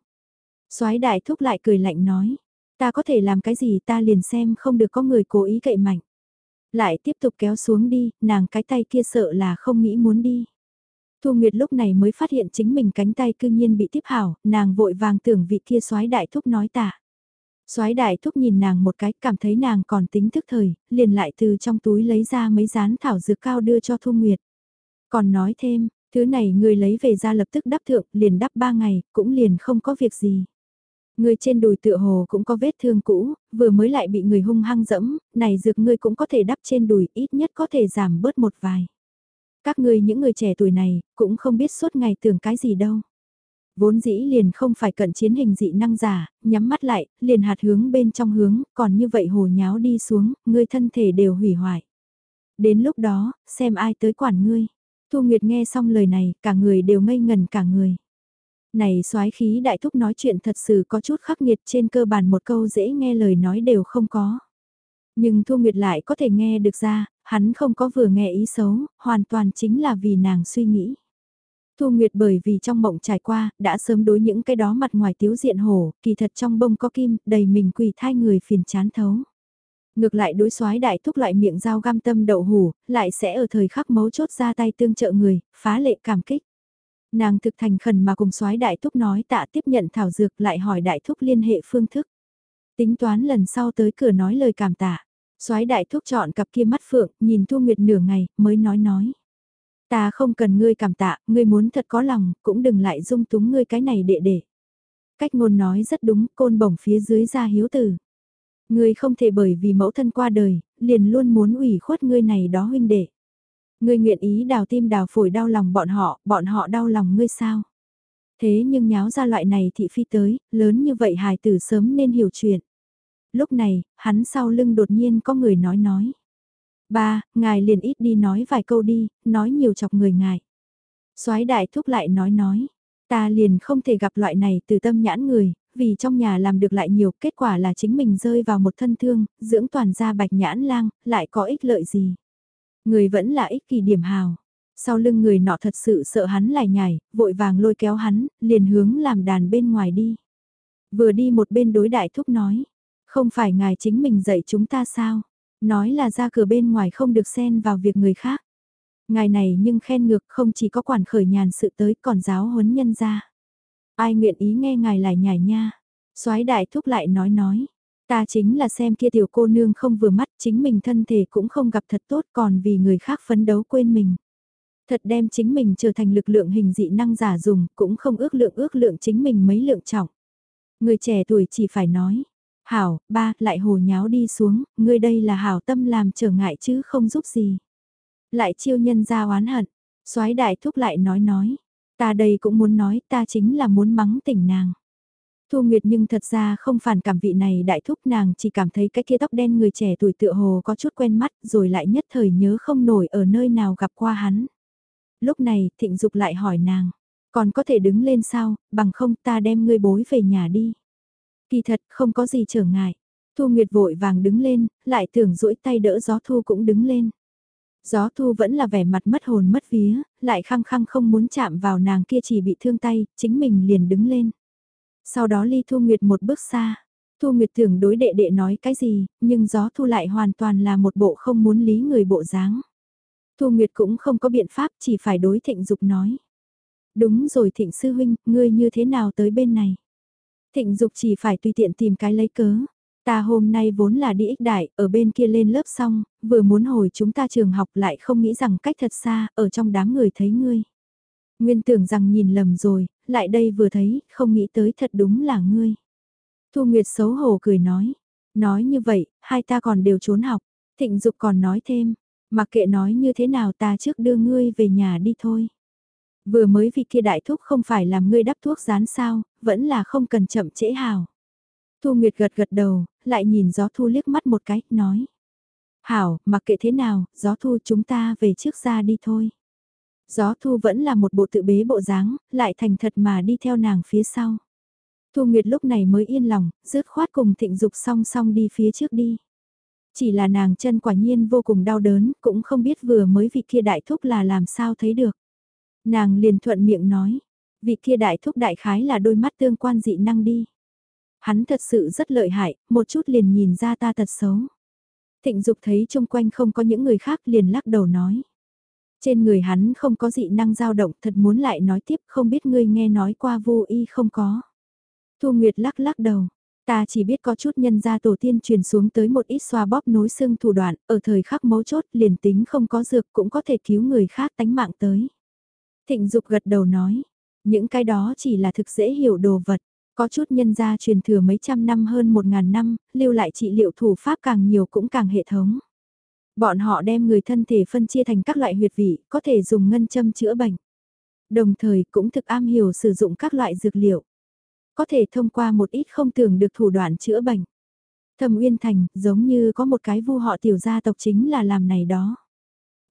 soái đại thúc lại cười lạnh nói, ta có thể làm cái gì ta liền xem không được có người cố ý cậy mạnh. Lại tiếp tục kéo xuống đi, nàng cái tay kia sợ là không nghĩ muốn đi. Thu Nguyệt lúc này mới phát hiện chính mình cánh tay cư nhiên bị tiếp hảo, nàng vội vàng tưởng vị kia soái đại thúc nói tạ. Soái đại thúc nhìn nàng một cái, cảm thấy nàng còn tính thức thời, liền lại từ trong túi lấy ra mấy rán thảo dược cao đưa cho Thu Nguyệt. Còn nói thêm, thứ này người lấy về ra lập tức đắp thượng, liền đắp ba ngày, cũng liền không có việc gì. Người trên đùi tựa hồ cũng có vết thương cũ, vừa mới lại bị người hung hăng dẫm, này dược ngươi cũng có thể đắp trên đùi, ít nhất có thể giảm bớt một vài. Các ngươi những người trẻ tuổi này, cũng không biết suốt ngày tưởng cái gì đâu. Vốn dĩ liền không phải cận chiến hình dị năng giả, nhắm mắt lại, liền hạt hướng bên trong hướng, còn như vậy hồ nháo đi xuống, ngươi thân thể đều hủy hoại. Đến lúc đó, xem ai tới quản ngươi. Thu Nguyệt nghe xong lời này, cả người đều ngây ngần cả người. Này soái khí đại thúc nói chuyện thật sự có chút khắc nghiệt trên cơ bản một câu dễ nghe lời nói đều không có. Nhưng Thu Nguyệt lại có thể nghe được ra, hắn không có vừa nghe ý xấu, hoàn toàn chính là vì nàng suy nghĩ. Thu Nguyệt bởi vì trong mộng trải qua, đã sớm đối những cái đó mặt ngoài tiếu diện hổ, kỳ thật trong bông có kim, đầy mình quỳ thai người phiền chán thấu. Ngược lại đối soái đại thúc lại miệng dao găm tâm đậu hủ, lại sẽ ở thời khắc mấu chốt ra tay tương trợ người, phá lệ cảm kích. Nàng thực thành khẩn mà cùng soái đại thúc nói tạ tiếp nhận thảo dược lại hỏi đại thúc liên hệ phương thức. Tính toán lần sau tới cửa nói lời cảm tạ. soái đại thúc chọn cặp kia mắt phượng, nhìn Thu Nguyệt nửa ngày, mới nói nói. Ta không cần ngươi cảm tạ, ngươi muốn thật có lòng, cũng đừng lại dung túng ngươi cái này đệ đệ. Cách ngôn nói rất đúng, côn bổng phía dưới ra hiếu tử. Ngươi không thể bởi vì mẫu thân qua đời, liền luôn muốn ủy khuất ngươi này đó huynh đệ. Ngươi nguyện ý đào tim đào phổi đau lòng bọn họ, bọn họ đau lòng ngươi sao? Thế nhưng nháo ra loại này thị phi tới, lớn như vậy hài tử sớm nên hiểu chuyện. Lúc này, hắn sau lưng đột nhiên có người nói nói. Ba, ngài liền ít đi nói vài câu đi, nói nhiều chọc người ngài. soái đại thúc lại nói nói, ta liền không thể gặp loại này từ tâm nhãn người, vì trong nhà làm được lại nhiều, kết quả là chính mình rơi vào một thân thương, dưỡng toàn ra bạch nhãn lang, lại có ích lợi gì. Người vẫn là ích kỳ điểm hào. Sau lưng người nọ thật sự sợ hắn lại nhảy, vội vàng lôi kéo hắn, liền hướng làm đàn bên ngoài đi. Vừa đi một bên đối đại thúc nói, không phải ngài chính mình dạy chúng ta sao? Nói là ra cửa bên ngoài không được xen vào việc người khác. Ngài này nhưng khen ngược không chỉ có quản khởi nhàn sự tới còn giáo huấn nhân ra. Ai nguyện ý nghe ngài lại nhảy nha. soái đại thúc lại nói nói. Ta chính là xem kia tiểu cô nương không vừa mắt chính mình thân thể cũng không gặp thật tốt còn vì người khác phấn đấu quên mình. Thật đem chính mình trở thành lực lượng hình dị năng giả dùng cũng không ước lượng ước lượng chính mình mấy lượng trọng. Người trẻ tuổi chỉ phải nói, hảo, ba, lại hồ nháo đi xuống, ngươi đây là hảo tâm làm trở ngại chứ không giúp gì. Lại chiêu nhân ra oán hận, soái đại thúc lại nói nói, ta đây cũng muốn nói ta chính là muốn mắng tỉnh nàng. Thu Nguyệt nhưng thật ra không phản cảm vị này đại thúc nàng chỉ cảm thấy cái kia tóc đen người trẻ tuổi tựa hồ có chút quen mắt rồi lại nhất thời nhớ không nổi ở nơi nào gặp qua hắn. Lúc này thịnh dục lại hỏi nàng, còn có thể đứng lên sao, bằng không ta đem ngươi bối về nhà đi. Kỳ thật không có gì trở ngại. Thu Nguyệt vội vàng đứng lên, lại tưởng duỗi tay đỡ gió thu cũng đứng lên. Gió thu vẫn là vẻ mặt mất hồn mất vía, lại khăng khăng không muốn chạm vào nàng kia chỉ bị thương tay, chính mình liền đứng lên. Sau đó ly Thu Nguyệt một bước xa. Thu Nguyệt tưởng đối đệ đệ nói cái gì, nhưng gió thu lại hoàn toàn là một bộ không muốn lý người bộ dáng. Thu Nguyệt cũng không có biện pháp chỉ phải đối thịnh dục nói. Đúng rồi thịnh sư huynh, ngươi như thế nào tới bên này? Thịnh dục chỉ phải tùy tiện tìm cái lấy cớ. Ta hôm nay vốn là đi ích đại, ở bên kia lên lớp xong, vừa muốn hồi chúng ta trường học lại không nghĩ rằng cách thật xa, ở trong đám người thấy ngươi. Nguyên tưởng rằng nhìn lầm rồi, lại đây vừa thấy, không nghĩ tới thật đúng là ngươi. Thu Nguyệt xấu hổ cười nói, nói như vậy, hai ta còn đều trốn học, thịnh dục còn nói thêm, mặc kệ nói như thế nào ta trước đưa ngươi về nhà đi thôi. Vừa mới vì kia đại thúc không phải làm ngươi đắp thuốc rán sao, vẫn là không cần chậm trễ hào. Thu Nguyệt gật gật đầu, lại nhìn gió thu liếc mắt một cái, nói. Hảo, mặc kệ thế nào, gió thu chúng ta về trước ra đi thôi. Gió thu vẫn là một bộ tự bế bộ dáng, lại thành thật mà đi theo nàng phía sau. Thu Nguyệt lúc này mới yên lòng, rứt khoát cùng thịnh dục song song đi phía trước đi. Chỉ là nàng chân quả nhiên vô cùng đau đớn, cũng không biết vừa mới vị kia đại thúc là làm sao thấy được. Nàng liền thuận miệng nói, vị kia đại thúc đại khái là đôi mắt tương quan dị năng đi. Hắn thật sự rất lợi hại, một chút liền nhìn ra ta thật xấu. Thịnh Dục thấy chung quanh không có những người khác liền lắc đầu nói. Trên người hắn không có dị năng dao động thật muốn lại nói tiếp không biết ngươi nghe nói qua vô y không có. Thu Nguyệt lắc lắc đầu. Ta chỉ biết có chút nhân gia tổ tiên truyền xuống tới một ít xoa bóp nối xương thủ đoạn, ở thời khắc mấu chốt liền tính không có dược cũng có thể cứu người khác tánh mạng tới. Thịnh Dục gật đầu nói, những cái đó chỉ là thực dễ hiểu đồ vật. Có chút nhân gia truyền thừa mấy trăm năm hơn một ngàn năm, lưu lại trị liệu thủ pháp càng nhiều cũng càng hệ thống. Bọn họ đem người thân thể phân chia thành các loại huyệt vị, có thể dùng ngân châm chữa bệnh. Đồng thời cũng thực am hiểu sử dụng các loại dược liệu. Có thể thông qua một ít không tưởng được thủ đoạn chữa bệnh. Thẩm Uyên Thành, giống như có một cái vu họ tiểu gia tộc chính là làm này đó.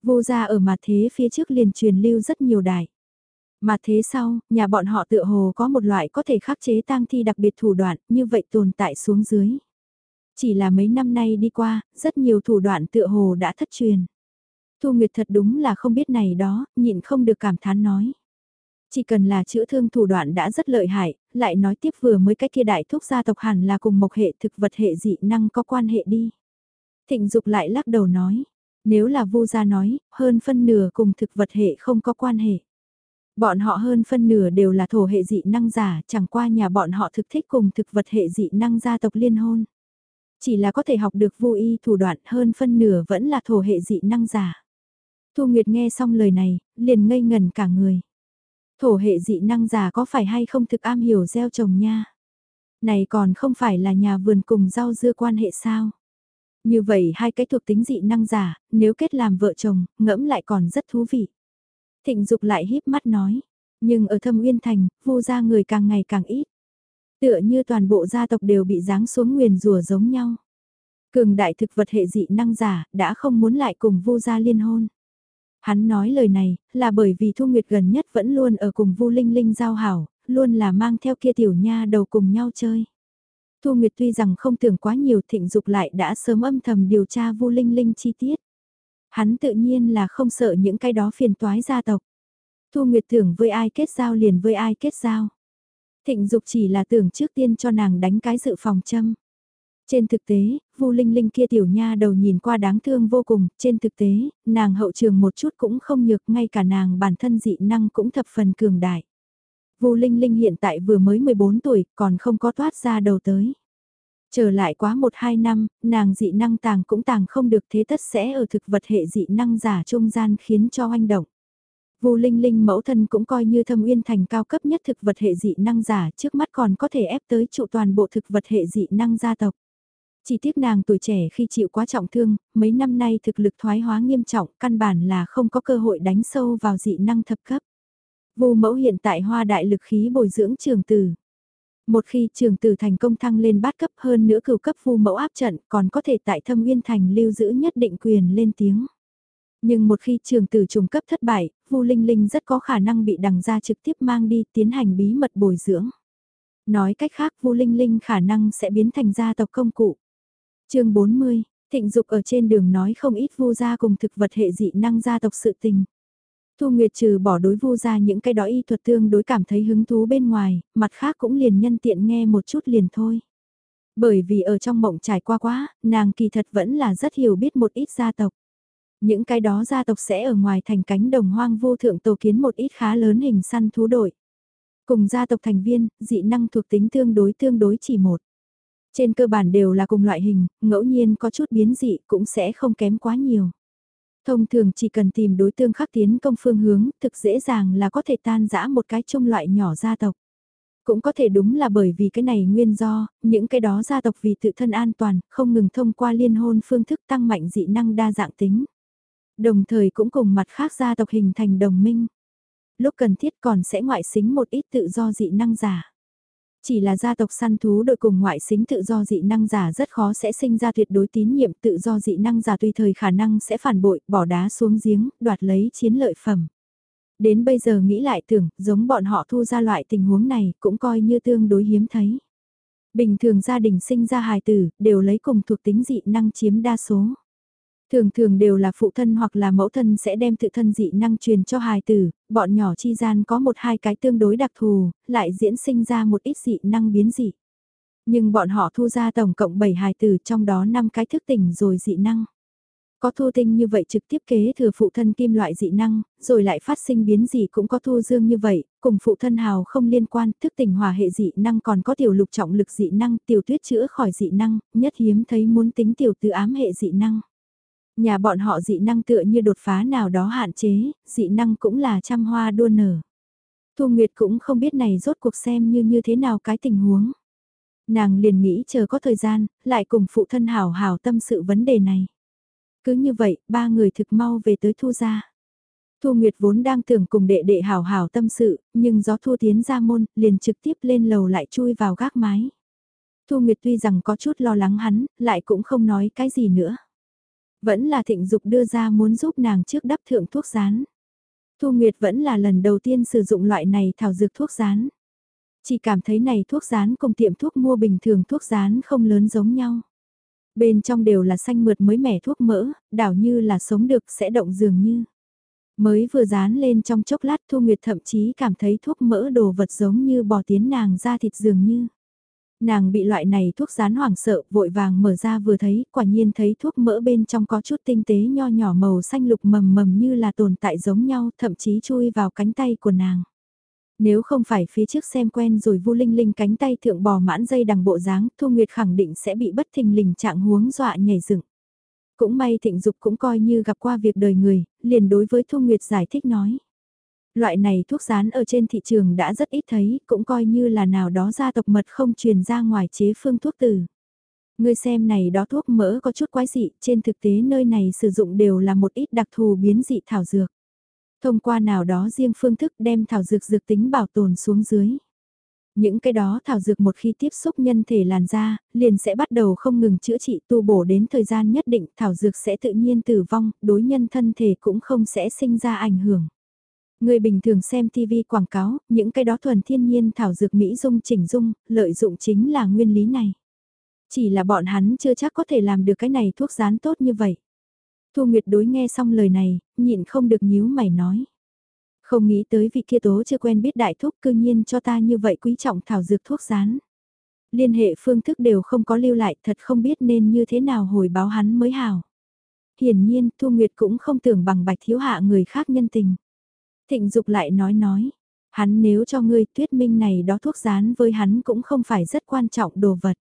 Vu gia ở mặt thế phía trước liền truyền lưu rất nhiều đại. Mà thế sau, nhà bọn họ tựa hồ có một loại có thể khắc chế tang thi đặc biệt thủ đoạn, như vậy tồn tại xuống dưới. Chỉ là mấy năm nay đi qua, rất nhiều thủ đoạn tựa hồ đã thất truyền. Thu Nguyệt thật đúng là không biết này đó, nhịn không được cảm thán nói. Chỉ cần là chữa thương thủ đoạn đã rất lợi hại, lại nói tiếp vừa mới cái kia đại thúc gia tộc hẳn là cùng mộc hệ thực vật hệ dị năng có quan hệ đi. Thịnh Dục lại lắc đầu nói, nếu là vu gia nói, hơn phân nửa cùng thực vật hệ không có quan hệ. Bọn họ hơn phân nửa đều là thổ hệ dị năng giả, chẳng qua nhà bọn họ thực thích cùng thực vật hệ dị năng gia tộc liên hôn. Chỉ là có thể học được vô y thủ đoạn hơn phân nửa vẫn là thổ hệ dị năng giả. Thu Nguyệt nghe xong lời này, liền ngây ngần cả người. Thổ hệ dị năng giả có phải hay không thực am hiểu gieo trồng nha? Này còn không phải là nhà vườn cùng rau dưa quan hệ sao? Như vậy hai cái thuộc tính dị năng giả, nếu kết làm vợ chồng, ngẫm lại còn rất thú vị. Thịnh Dục lại híp mắt nói, nhưng ở Thâm Uyên Thành, vô gia người càng ngày càng ít. Tựa như toàn bộ gia tộc đều bị giáng xuống nguyền rùa giống nhau. Cường đại thực vật hệ dị năng giả, đã không muốn lại cùng Vu gia liên hôn. Hắn nói lời này, là bởi vì Thu Nguyệt gần nhất vẫn luôn ở cùng Vu Linh Linh giao hảo, luôn là mang theo kia tiểu nha đầu cùng nhau chơi. Thu Nguyệt tuy rằng không tưởng quá nhiều thịnh dục lại đã sớm âm thầm điều tra Vu Linh Linh chi tiết. Hắn tự nhiên là không sợ những cái đó phiền toái gia tộc. Thu Nguyệt tưởng với ai kết giao liền với ai kết giao. Thịnh Dục chỉ là tưởng trước tiên cho nàng đánh cái dự phòng châm. Trên thực tế, Vu Linh Linh kia tiểu nha đầu nhìn qua đáng thương vô cùng, trên thực tế, nàng hậu trường một chút cũng không nhược, ngay cả nàng bản thân dị năng cũng thập phần cường đại. Vu Linh Linh hiện tại vừa mới 14 tuổi, còn không có thoát ra đầu tới. Trở lại quá 1-2 năm, nàng dị năng tàng cũng tàng không được thế tất sẽ ở thực vật hệ dị năng giả trung gian khiến cho hoành động. Vu Linh Linh mẫu thân cũng coi như thâm uyên thành cao cấp nhất thực vật hệ dị năng giả trước mắt còn có thể ép tới trụ toàn bộ thực vật hệ dị năng gia tộc. Chỉ tiếc nàng tuổi trẻ khi chịu quá trọng thương, mấy năm nay thực lực thoái hóa nghiêm trọng, căn bản là không có cơ hội đánh sâu vào dị năng thập cấp. Vu mẫu hiện tại hoa đại lực khí bồi dưỡng trường tử. Một khi trường tử thành công thăng lên bát cấp hơn nữa cửu cấp vu mẫu áp trận còn có thể tại thâm Uyên thành lưu giữ nhất định quyền lên tiếng. Nhưng một khi trường tử trùng cấp thất bại, Vu Linh Linh rất có khả năng bị đằng gia trực tiếp mang đi tiến hành bí mật bồi dưỡng. Nói cách khác Vu Linh Linh khả năng sẽ biến thành gia tộc công cụ. chương 40, Thịnh Dục ở trên đường nói không ít vu gia cùng thực vật hệ dị năng gia tộc sự tình. Thu Nguyệt trừ bỏ đối vu gia những cái đó y thuật tương đối cảm thấy hứng thú bên ngoài, mặt khác cũng liền nhân tiện nghe một chút liền thôi. Bởi vì ở trong mộng trải qua quá, nàng kỳ thật vẫn là rất hiểu biết một ít gia tộc. Những cái đó gia tộc sẽ ở ngoài thành cánh đồng hoang vô thượng tổ kiến một ít khá lớn hình săn thú đội. Cùng gia tộc thành viên, dị năng thuộc tính tương đối tương đối chỉ một. Trên cơ bản đều là cùng loại hình, ngẫu nhiên có chút biến dị cũng sẽ không kém quá nhiều. Thông thường chỉ cần tìm đối tương khắc tiến công phương hướng, thực dễ dàng là có thể tan rã một cái chung loại nhỏ gia tộc. Cũng có thể đúng là bởi vì cái này nguyên do, những cái đó gia tộc vì tự thân an toàn, không ngừng thông qua liên hôn phương thức tăng mạnh dị năng đa dạng tính. Đồng thời cũng cùng mặt khác gia tộc hình thành đồng minh. Lúc cần thiết còn sẽ ngoại xính một ít tự do dị năng giả. Chỉ là gia tộc săn thú đội cùng ngoại xính tự do dị năng giả rất khó sẽ sinh ra tuyệt đối tín nhiệm tự do dị năng giả tùy thời khả năng sẽ phản bội, bỏ đá xuống giếng, đoạt lấy chiến lợi phẩm. Đến bây giờ nghĩ lại tưởng, giống bọn họ thu ra loại tình huống này cũng coi như tương đối hiếm thấy. Bình thường gia đình sinh ra hài tử, đều lấy cùng thuộc tính dị năng chiếm đa số. Thường thường đều là phụ thân hoặc là mẫu thân sẽ đem tự thân dị năng truyền cho hài tử, bọn nhỏ chi gian có một hai cái tương đối đặc thù, lại diễn sinh ra một ít dị năng biến dị. Nhưng bọn họ thu ra tổng cộng 7 hài tử trong đó 5 cái thức tỉnh rồi dị năng. Có thu tinh như vậy trực tiếp kế thừa phụ thân kim loại dị năng, rồi lại phát sinh biến dị cũng có thu dương như vậy, cùng phụ thân hào không liên quan, thức tỉnh hòa hệ dị năng còn có tiểu lục trọng lực dị năng, tiểu tuyết chữa khỏi dị năng, nhất hiếm thấy muốn tính tiểu tự ám hệ dị năng. Nhà bọn họ dị năng tựa như đột phá nào đó hạn chế, dị năng cũng là trăm hoa đua nở. Thu Nguyệt cũng không biết này rốt cuộc xem như như thế nào cái tình huống. Nàng liền nghĩ chờ có thời gian, lại cùng phụ thân hảo hảo tâm sự vấn đề này. Cứ như vậy, ba người thực mau về tới Thu gia. Thu Nguyệt vốn đang tưởng cùng đệ đệ hảo hảo tâm sự, nhưng gió Thu tiến ra môn, liền trực tiếp lên lầu lại chui vào gác mái. Thu Nguyệt tuy rằng có chút lo lắng hắn, lại cũng không nói cái gì nữa. Vẫn là thịnh dục đưa ra muốn giúp nàng trước đắp thượng thuốc rán. Thu Nguyệt vẫn là lần đầu tiên sử dụng loại này thảo dược thuốc rán. Chỉ cảm thấy này thuốc rán cùng tiệm thuốc mua bình thường thuốc rán không lớn giống nhau. Bên trong đều là xanh mượt mới mẻ thuốc mỡ, đảo như là sống được sẽ động dường như. Mới vừa dán lên trong chốc lát Thu Nguyệt thậm chí cảm thấy thuốc mỡ đồ vật giống như bò tiến nàng ra thịt dường như. Nàng bị loại này thuốc rán hoảng sợ, vội vàng mở ra vừa thấy, quả nhiên thấy thuốc mỡ bên trong có chút tinh tế nho nhỏ màu xanh lục mầm mầm như là tồn tại giống nhau, thậm chí chui vào cánh tay của nàng. Nếu không phải phía trước xem quen rồi vu linh linh cánh tay thượng bò mãn dây đằng bộ dáng, Thu Nguyệt khẳng định sẽ bị bất thình lình trạng huống dọa nhảy dựng. Cũng may thịnh dục cũng coi như gặp qua việc đời người, liền đối với Thu Nguyệt giải thích nói. Loại này thuốc rán ở trên thị trường đã rất ít thấy, cũng coi như là nào đó gia tộc mật không truyền ra ngoài chế phương thuốc từ. Ngươi xem này đó thuốc mỡ có chút quái dị, trên thực tế nơi này sử dụng đều là một ít đặc thù biến dị thảo dược. Thông qua nào đó riêng phương thức đem thảo dược dược tính bảo tồn xuống dưới. Những cái đó thảo dược một khi tiếp xúc nhân thể làn da, liền sẽ bắt đầu không ngừng chữa trị tu bổ đến thời gian nhất định thảo dược sẽ tự nhiên tử vong, đối nhân thân thể cũng không sẽ sinh ra ảnh hưởng. Người bình thường xem TV quảng cáo, những cái đó thuần thiên nhiên thảo dược Mỹ dung chỉnh dung, lợi dụng chính là nguyên lý này. Chỉ là bọn hắn chưa chắc có thể làm được cái này thuốc rán tốt như vậy. Thu Nguyệt đối nghe xong lời này, nhịn không được nhíu mày nói. Không nghĩ tới vị kia tố chưa quen biết đại thuốc cư nhiên cho ta như vậy quý trọng thảo dược thuốc rán. Liên hệ phương thức đều không có lưu lại thật không biết nên như thế nào hồi báo hắn mới hảo. Hiển nhiên Thu Nguyệt cũng không tưởng bằng bạch thiếu hạ người khác nhân tình. Thịnh Dục lại nói nói, hắn nếu cho ngươi thuyết minh này đó thuốc rán với hắn cũng không phải rất quan trọng đồ vật.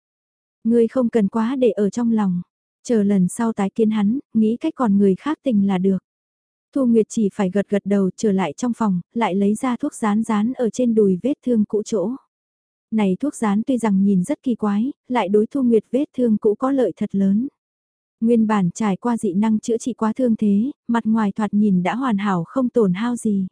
Ngươi không cần quá để ở trong lòng, chờ lần sau tái kiến hắn, nghĩ cách còn người khác tình là được. Thu Nguyệt chỉ phải gật gật đầu trở lại trong phòng, lại lấy ra thuốc rán rán ở trên đùi vết thương cũ chỗ. Này thuốc rán tuy rằng nhìn rất kỳ quái, lại đối Thu Nguyệt vết thương cũ có lợi thật lớn. Nguyên bản trải qua dị năng chữa trị quá thương thế, mặt ngoài thoạt nhìn đã hoàn hảo không tổn hao gì.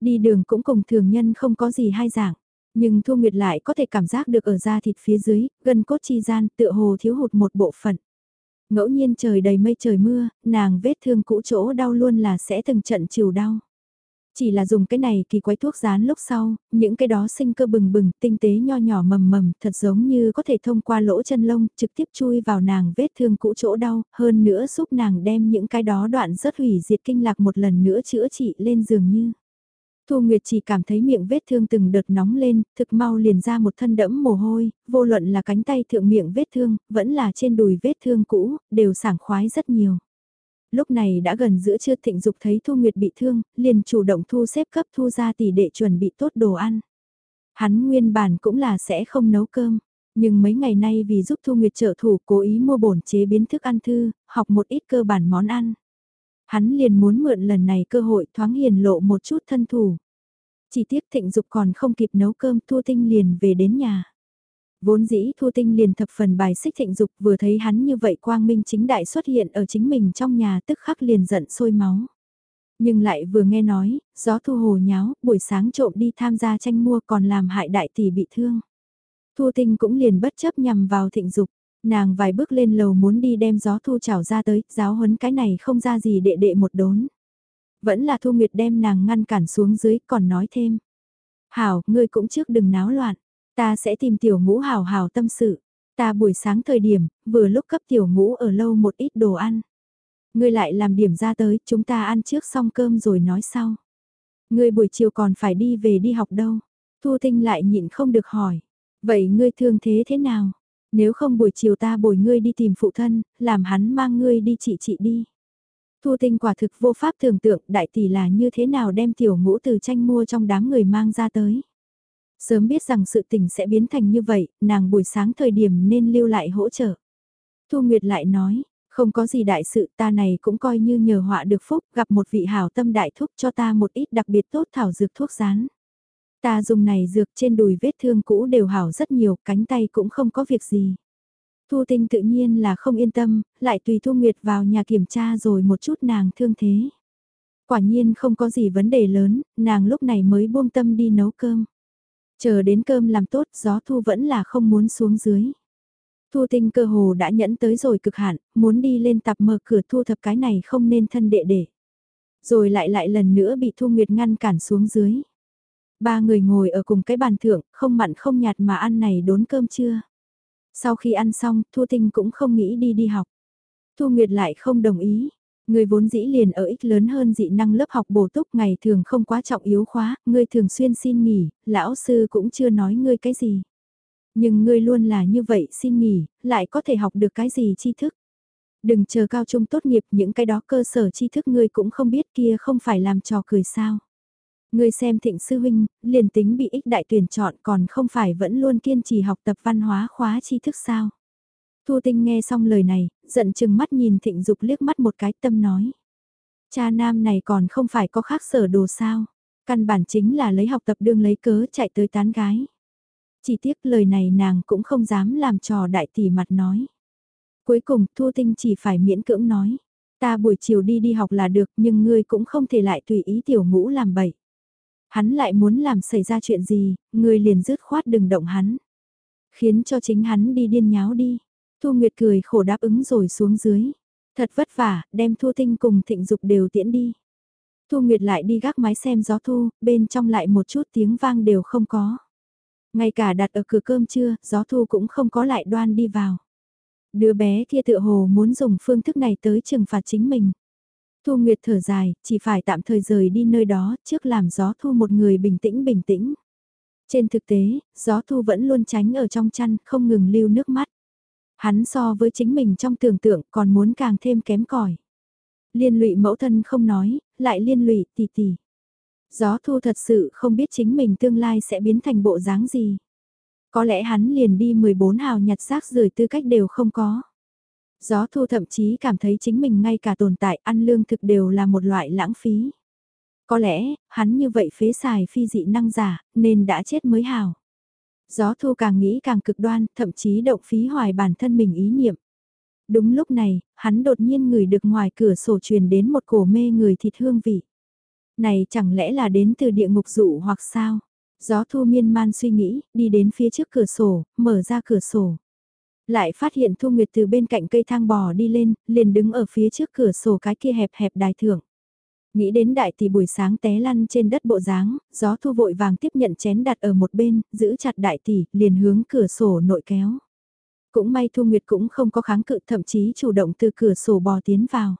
Đi đường cũng cùng thường nhân không có gì hai dạng. Nhưng Thu Nguyệt lại có thể cảm giác được ở da thịt phía dưới, gần cốt chi gian tựa hồ thiếu hụt một bộ phận. Ngẫu nhiên trời đầy mây trời mưa, nàng vết thương cũ chỗ đau luôn là sẽ từng trận chiều đau. Chỉ là dùng cái này kỳ quái thuốc rán lúc sau, những cái đó sinh cơ bừng bừng, tinh tế nho nhỏ mầm mầm, thật giống như có thể thông qua lỗ chân lông, trực tiếp chui vào nàng vết thương cũ chỗ đau, hơn nữa giúp nàng đem những cái đó đoạn rất hủy diệt kinh lạc một lần nữa chữa trị lên giường như. Thu Nguyệt chỉ cảm thấy miệng vết thương từng đợt nóng lên, thực mau liền ra một thân đẫm mồ hôi, vô luận là cánh tay thượng miệng vết thương, vẫn là trên đùi vết thương cũ, đều sảng khoái rất nhiều lúc này đã gần giữa trưa thịnh dục thấy Thu Nguyệt bị thương, liền chủ động thu xếp cấp Thu ra tỷ đệ chuẩn bị tốt đồ ăn. Hắn nguyên bản cũng là sẽ không nấu cơm, nhưng mấy ngày nay vì giúp Thu Nguyệt trợ thủ cố ý mua bổn chế biến thức ăn thư, học một ít cơ bản món ăn. Hắn liền muốn mượn lần này cơ hội thoáng hiền lộ một chút thân thủ. Chỉ tiếc thịnh dục còn không kịp nấu cơm Thu Tinh liền về đến nhà. Vốn dĩ Thu Tinh liền thập phần bài xích thịnh dục vừa thấy hắn như vậy quang minh chính đại xuất hiện ở chính mình trong nhà tức khắc liền giận sôi máu. Nhưng lại vừa nghe nói, gió thu hồ nháo, buổi sáng trộm đi tham gia tranh mua còn làm hại đại tỷ bị thương. Thu Tinh cũng liền bất chấp nhằm vào thịnh dục, nàng vài bước lên lầu muốn đi đem gió thu chảo ra tới, giáo huấn cái này không ra gì đệ đệ một đốn. Vẫn là Thu Nguyệt đem nàng ngăn cản xuống dưới còn nói thêm. Hảo, ngươi cũng trước đừng náo loạn. Ta sẽ tìm tiểu ngũ hào hào tâm sự. Ta buổi sáng thời điểm, vừa lúc cấp tiểu ngũ ở lâu một ít đồ ăn. Ngươi lại làm điểm ra tới, chúng ta ăn trước xong cơm rồi nói sau. Ngươi buổi chiều còn phải đi về đi học đâu. Thu Tinh lại nhịn không được hỏi. Vậy ngươi thương thế thế nào? Nếu không buổi chiều ta bồi ngươi đi tìm phụ thân, làm hắn mang ngươi đi trị trị đi. Thu Tinh quả thực vô pháp tưởng tượng đại tỷ là như thế nào đem tiểu ngũ từ tranh mua trong đám người mang ra tới. Sớm biết rằng sự tình sẽ biến thành như vậy, nàng buổi sáng thời điểm nên lưu lại hỗ trợ. Thu Nguyệt lại nói, không có gì đại sự ta này cũng coi như nhờ họa được phúc gặp một vị hảo tâm đại thúc cho ta một ít đặc biệt tốt thảo dược thuốc rán. Ta dùng này dược trên đùi vết thương cũ đều hảo rất nhiều, cánh tay cũng không có việc gì. Thu tinh tự nhiên là không yên tâm, lại tùy Thu Nguyệt vào nhà kiểm tra rồi một chút nàng thương thế. Quả nhiên không có gì vấn đề lớn, nàng lúc này mới buông tâm đi nấu cơm. Chờ đến cơm làm tốt gió thu vẫn là không muốn xuống dưới. Thu tinh cơ hồ đã nhẫn tới rồi cực hạn, muốn đi lên tập mở cửa thu thập cái này không nên thân đệ để. Rồi lại lại lần nữa bị Thu Nguyệt ngăn cản xuống dưới. Ba người ngồi ở cùng cái bàn thượng, không mặn không nhạt mà ăn này đốn cơm trưa. Sau khi ăn xong, Thu Tinh cũng không nghĩ đi đi học. Thu Nguyệt lại không đồng ý, Người vốn dĩ liền ở ích lớn hơn dị năng lớp học bổ túc ngày thường không quá trọng yếu khóa, ngươi thường xuyên xin nghỉ, lão sư cũng chưa nói ngươi cái gì. Nhưng ngươi luôn là như vậy xin nghỉ, lại có thể học được cái gì tri thức. Đừng chờ cao trung tốt nghiệp những cái đó cơ sở tri thức ngươi cũng không biết kia không phải làm trò cười sao. Ngươi xem thịnh sư huynh, liền tính bị ích đại tuyển chọn còn không phải vẫn luôn kiên trì học tập văn hóa khóa tri thức sao. Thu Tinh nghe xong lời này, giận chừng mắt nhìn Thịnh Dục liếc mắt một cái tâm nói. Cha nam này còn không phải có khác sở đồ sao, căn bản chính là lấy học tập đương lấy cớ chạy tới tán gái. Chỉ tiếc lời này nàng cũng không dám làm trò đại tỷ mặt nói. Cuối cùng Thu Tinh chỉ phải miễn cưỡng nói. Ta buổi chiều đi đi học là được nhưng ngươi cũng không thể lại tùy ý tiểu ngũ làm bậy. Hắn lại muốn làm xảy ra chuyện gì, người liền dứt khoát đừng động hắn. Khiến cho chính hắn đi điên nháo đi. Thu Nguyệt cười khổ đáp ứng rồi xuống dưới. Thật vất vả, đem Thu Tinh cùng Thịnh Dục đều tiễn đi. Thu Nguyệt lại đi gác mái xem gió thu, bên trong lại một chút tiếng vang đều không có. Ngay cả đặt ở cửa cơm trưa, gió thu cũng không có lại đoan đi vào. Đứa bé kia tự hồ muốn dùng phương thức này tới trừng phạt chính mình. Thu Nguyệt thở dài, chỉ phải tạm thời rời đi nơi đó, trước làm gió thu một người bình tĩnh bình tĩnh. Trên thực tế, gió thu vẫn luôn tránh ở trong chăn, không ngừng lưu nước mắt. Hắn so với chính mình trong tưởng tượng còn muốn càng thêm kém cỏi. Liên lụy mẫu thân không nói, lại liên lụy tỷ tỷ. Gió thu thật sự không biết chính mình tương lai sẽ biến thành bộ dáng gì. Có lẽ hắn liền đi 14 hào nhặt rác rời tư cách đều không có. Gió thu thậm chí cảm thấy chính mình ngay cả tồn tại ăn lương thực đều là một loại lãng phí. Có lẽ, hắn như vậy phế xài phi dị năng giả, nên đã chết mới hào. Gió thu càng nghĩ càng cực đoan, thậm chí động phí hoài bản thân mình ý niệm. Đúng lúc này, hắn đột nhiên ngửi được ngoài cửa sổ truyền đến một cổ mê người thịt hương vị. Này chẳng lẽ là đến từ địa ngục dụ hoặc sao? Gió thu miên man suy nghĩ, đi đến phía trước cửa sổ, mở ra cửa sổ. Lại phát hiện Thu Nguyệt từ bên cạnh cây thang bò đi lên, liền đứng ở phía trước cửa sổ cái kia hẹp hẹp đài thượng. Nghĩ đến đại tỷ buổi sáng té lăn trên đất bộ dáng, gió thu vội vàng tiếp nhận chén đặt ở một bên, giữ chặt đại tỷ, liền hướng cửa sổ nội kéo. Cũng may Thu Nguyệt cũng không có kháng cự thậm chí chủ động từ cửa sổ bò tiến vào.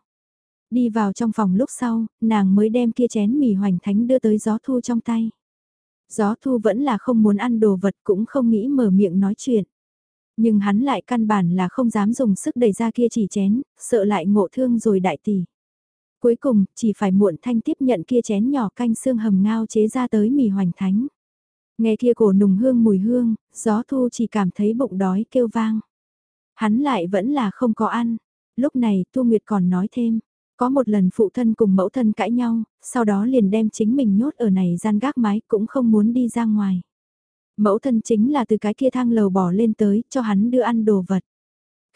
Đi vào trong phòng lúc sau, nàng mới đem kia chén mì hoành thánh đưa tới gió thu trong tay. Gió thu vẫn là không muốn ăn đồ vật cũng không nghĩ mở miệng nói chuyện. Nhưng hắn lại căn bản là không dám dùng sức đẩy ra kia chỉ chén, sợ lại ngộ thương rồi đại tỷ. Cuối cùng, chỉ phải muộn thanh tiếp nhận kia chén nhỏ canh xương hầm ngao chế ra tới mì hoành thánh. Nghe kia cổ nùng hương mùi hương, gió thu chỉ cảm thấy bụng đói kêu vang. Hắn lại vẫn là không có ăn. Lúc này Tu Nguyệt còn nói thêm, có một lần phụ thân cùng mẫu thân cãi nhau, sau đó liền đem chính mình nhốt ở này gian gác mái cũng không muốn đi ra ngoài. Mẫu thân chính là từ cái kia thang lầu bỏ lên tới cho hắn đưa ăn đồ vật.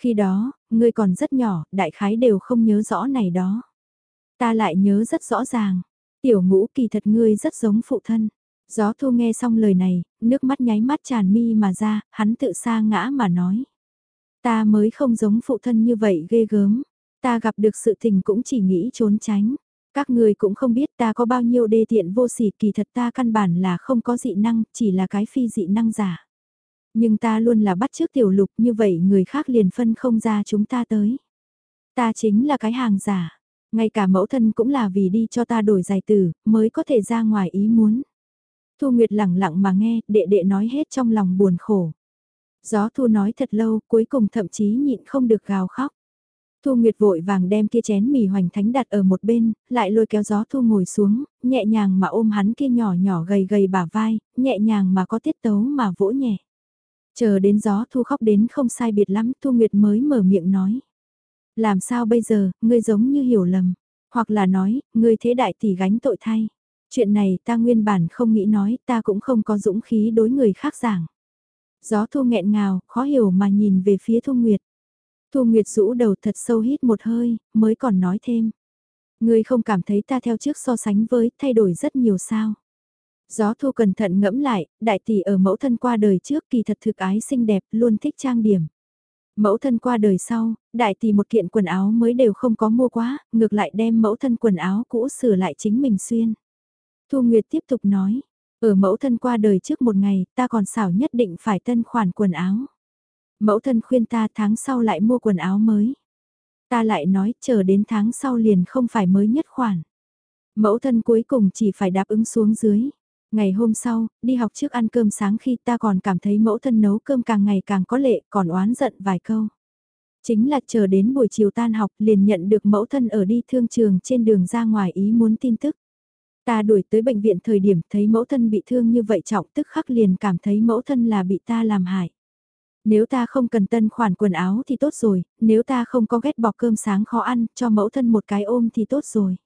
Khi đó, ngươi còn rất nhỏ, đại khái đều không nhớ rõ này đó. Ta lại nhớ rất rõ ràng, tiểu ngũ kỳ thật ngươi rất giống phụ thân. Gió thu nghe xong lời này, nước mắt nháy mắt tràn mi mà ra, hắn tự sa ngã mà nói. Ta mới không giống phụ thân như vậy ghê gớm, ta gặp được sự tình cũng chỉ nghĩ trốn tránh. Các người cũng không biết ta có bao nhiêu đê tiện vô sỉ kỳ thật ta căn bản là không có dị năng, chỉ là cái phi dị năng giả. Nhưng ta luôn là bắt trước tiểu lục như vậy người khác liền phân không ra chúng ta tới. Ta chính là cái hàng giả, ngay cả mẫu thân cũng là vì đi cho ta đổi giải tử, mới có thể ra ngoài ý muốn. Thu Nguyệt lặng lặng mà nghe, đệ đệ nói hết trong lòng buồn khổ. Gió Thu nói thật lâu, cuối cùng thậm chí nhịn không được gào khóc. Thu Nguyệt vội vàng đem kia chén mì hoành thánh đặt ở một bên, lại lôi kéo gió Thu ngồi xuống, nhẹ nhàng mà ôm hắn kia nhỏ nhỏ gầy gầy bả vai, nhẹ nhàng mà có tiết tấu mà vỗ nhẹ. Chờ đến gió Thu khóc đến không sai biệt lắm, Thu Nguyệt mới mở miệng nói. Làm sao bây giờ, ngươi giống như hiểu lầm, hoặc là nói, ngươi thế đại tỷ gánh tội thay. Chuyện này ta nguyên bản không nghĩ nói, ta cũng không có dũng khí đối người khác giảng. Gió thu nghẹn ngào, khó hiểu mà nhìn về phía Thu Nguyệt. Thu Nguyệt rũ đầu thật sâu hít một hơi, mới còn nói thêm. Ngươi không cảm thấy ta theo trước so sánh với, thay đổi rất nhiều sao. Gió thu cẩn thận ngẫm lại, đại tỷ ở mẫu thân qua đời trước kỳ thật thực ái xinh đẹp, luôn thích trang điểm. Mẫu thân qua đời sau, đại tỷ một kiện quần áo mới đều không có mua quá, ngược lại đem mẫu thân quần áo cũ sửa lại chính mình xuyên. Thu Nguyệt tiếp tục nói, ở mẫu thân qua đời trước một ngày, ta còn xảo nhất định phải tân khoản quần áo. Mẫu thân khuyên ta tháng sau lại mua quần áo mới. Ta lại nói chờ đến tháng sau liền không phải mới nhất khoản. Mẫu thân cuối cùng chỉ phải đáp ứng xuống dưới. Ngày hôm sau, đi học trước ăn cơm sáng khi ta còn cảm thấy mẫu thân nấu cơm càng ngày càng có lệ, còn oán giận vài câu. Chính là chờ đến buổi chiều tan học liền nhận được mẫu thân ở đi thương trường trên đường ra ngoài ý muốn tin tức. Ta đuổi tới bệnh viện thời điểm thấy mẫu thân bị thương như vậy trọng tức khắc liền cảm thấy mẫu thân là bị ta làm hại. Nếu ta không cần tân khoản quần áo thì tốt rồi, nếu ta không có ghét bỏ cơm sáng khó ăn, cho mẫu thân một cái ôm thì tốt rồi.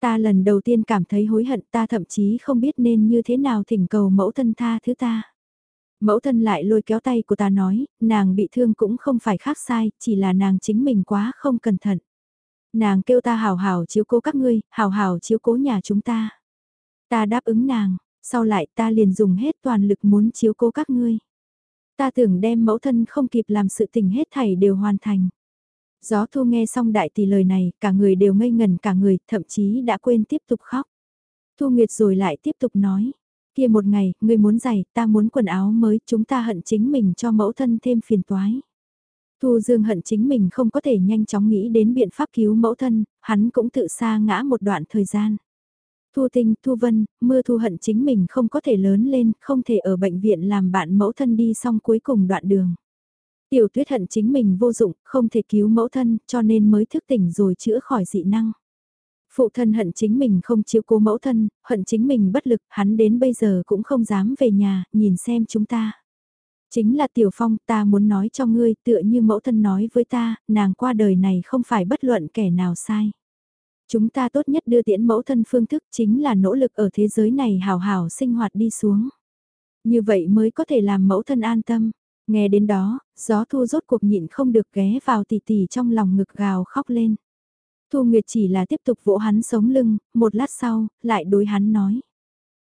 Ta lần đầu tiên cảm thấy hối hận ta thậm chí không biết nên như thế nào thỉnh cầu mẫu thân tha thứ ta. Mẫu thân lại lôi kéo tay của ta nói, nàng bị thương cũng không phải khác sai, chỉ là nàng chính mình quá không cẩn thận. Nàng kêu ta hào hào chiếu cố các ngươi, hào hào chiếu cố nhà chúng ta. Ta đáp ứng nàng, sau lại ta liền dùng hết toàn lực muốn chiếu cố các ngươi. Ta tưởng đem mẫu thân không kịp làm sự tình hết thảy đều hoàn thành. Gió thu nghe xong đại tỷ lời này, cả người đều ngây ngần cả người, thậm chí đã quên tiếp tục khóc. Thu Nguyệt rồi lại tiếp tục nói, kia một ngày, ngươi muốn giày, ta muốn quần áo mới, chúng ta hận chính mình cho mẫu thân thêm phiền toái. Thu Dương hận chính mình không có thể nhanh chóng nghĩ đến biện pháp cứu mẫu thân, hắn cũng tự xa ngã một đoạn thời gian. Thu Tinh, Thu Vân, mưa thu hận chính mình không có thể lớn lên, không thể ở bệnh viện làm bạn mẫu thân đi xong cuối cùng đoạn đường. Tiểu tuyết hận chính mình vô dụng, không thể cứu mẫu thân, cho nên mới thức tỉnh rồi chữa khỏi dị năng. Phụ thân hận chính mình không chiếu cố mẫu thân, hận chính mình bất lực, hắn đến bây giờ cũng không dám về nhà, nhìn xem chúng ta. Chính là Tiểu Phong, ta muốn nói cho ngươi, tựa như mẫu thân nói với ta, nàng qua đời này không phải bất luận kẻ nào sai. Chúng ta tốt nhất đưa tiễn mẫu thân phương thức chính là nỗ lực ở thế giới này hào hào sinh hoạt đi xuống. Như vậy mới có thể làm mẫu thân an tâm. Nghe đến đó, gió thu rốt cuộc nhịn không được ghé vào tỉ tỉ trong lòng ngực gào khóc lên. Thu Nguyệt chỉ là tiếp tục vỗ hắn sống lưng, một lát sau, lại đối hắn nói.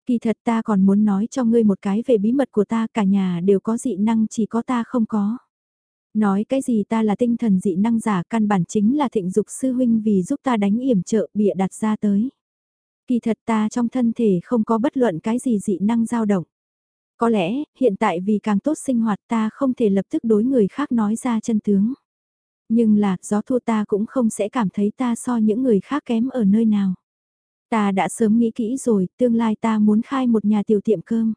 Kỳ thật ta còn muốn nói cho ngươi một cái về bí mật của ta cả nhà đều có dị năng chỉ có ta không có. Nói cái gì ta là tinh thần dị năng giả căn bản chính là thịnh dục sư huynh vì giúp ta đánh yểm trợ bịa đặt ra tới. Kỳ thật ta trong thân thể không có bất luận cái gì dị năng dao động. Có lẽ, hiện tại vì càng tốt sinh hoạt ta không thể lập tức đối người khác nói ra chân tướng. Nhưng là, gió thua ta cũng không sẽ cảm thấy ta so những người khác kém ở nơi nào. Ta đã sớm nghĩ kỹ rồi, tương lai ta muốn khai một nhà tiểu tiệm cơm.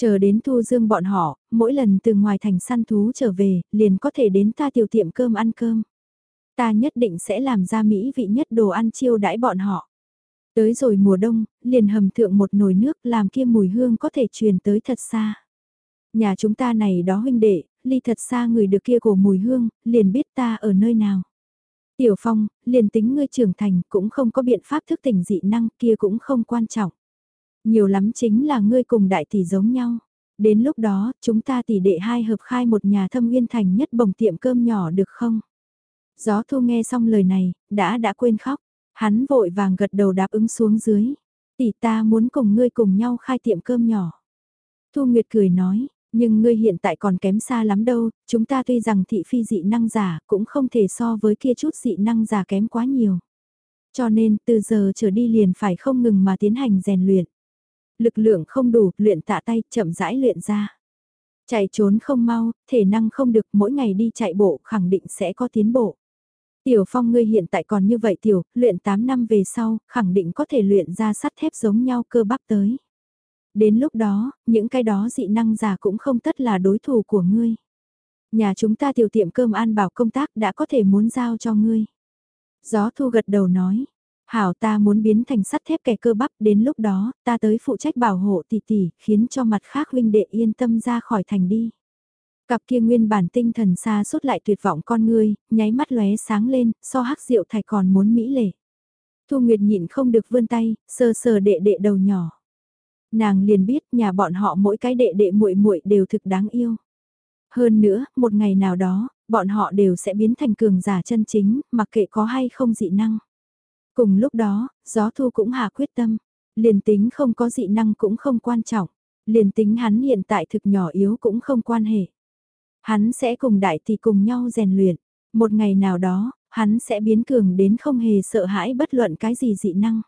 Chờ đến thu dương bọn họ, mỗi lần từ ngoài thành săn thú trở về, liền có thể đến ta tiểu tiệm cơm ăn cơm. Ta nhất định sẽ làm ra mỹ vị nhất đồ ăn chiêu đãi bọn họ. Tới rồi mùa đông, liền hầm thượng một nồi nước làm kia mùi hương có thể truyền tới thật xa. Nhà chúng ta này đó huynh đệ, ly thật xa người được kia cổ mùi hương, liền biết ta ở nơi nào. Tiểu Phong, liền tính ngươi trưởng thành cũng không có biện pháp thức tỉnh dị năng kia cũng không quan trọng. Nhiều lắm chính là ngươi cùng đại tỷ giống nhau. Đến lúc đó, chúng ta tỷ đệ hai hợp khai một nhà thâm nguyên thành nhất bồng tiệm cơm nhỏ được không? Gió thu nghe xong lời này, đã đã quên khóc. Hắn vội vàng gật đầu đáp ứng xuống dưới. Tỷ ta muốn cùng ngươi cùng nhau khai tiệm cơm nhỏ. Thu Nguyệt cười nói, nhưng ngươi hiện tại còn kém xa lắm đâu, chúng ta tuy rằng thị phi dị năng giả cũng không thể so với kia chút dị năng giả kém quá nhiều. Cho nên từ giờ trở đi liền phải không ngừng mà tiến hành rèn luyện. Lực lượng không đủ, luyện tạ tay, chậm rãi luyện ra. Chạy trốn không mau, thể năng không được, mỗi ngày đi chạy bộ khẳng định sẽ có tiến bộ. Tiểu Phong ngươi hiện tại còn như vậy tiểu, luyện 8 năm về sau, khẳng định có thể luyện ra sắt thép giống nhau cơ bắp tới. Đến lúc đó, những cái đó dị năng giả cũng không tất là đối thủ của ngươi. Nhà chúng ta tiểu tiệm cơm an bảo công tác đã có thể muốn giao cho ngươi. Gió thu gật đầu nói, hảo ta muốn biến thành sắt thép kẻ cơ bắp đến lúc đó, ta tới phụ trách bảo hộ tỷ tỷ, khiến cho mặt khác huynh đệ yên tâm ra khỏi thành đi. Cặp kia nguyên bản tinh thần xa suốt lại tuyệt vọng con ngươi, nháy mắt lóe sáng lên, so hắc rượu thạch còn muốn mỹ lệ. Thu Nguyệt nhịn không được vươn tay, sờ sờ đệ đệ đầu nhỏ. Nàng liền biết nhà bọn họ mỗi cái đệ đệ muội muội đều thực đáng yêu. Hơn nữa, một ngày nào đó, bọn họ đều sẽ biến thành cường giả chân chính, mặc kệ có hay không dị năng. Cùng lúc đó, gió thu cũng hạ quyết tâm, liền tính không có dị năng cũng không quan trọng, liền tính hắn hiện tại thực nhỏ yếu cũng không quan hệ. Hắn sẽ cùng đại tỷ cùng nhau rèn luyện, một ngày nào đó, hắn sẽ biến cường đến không hề sợ hãi bất luận cái gì dị năng.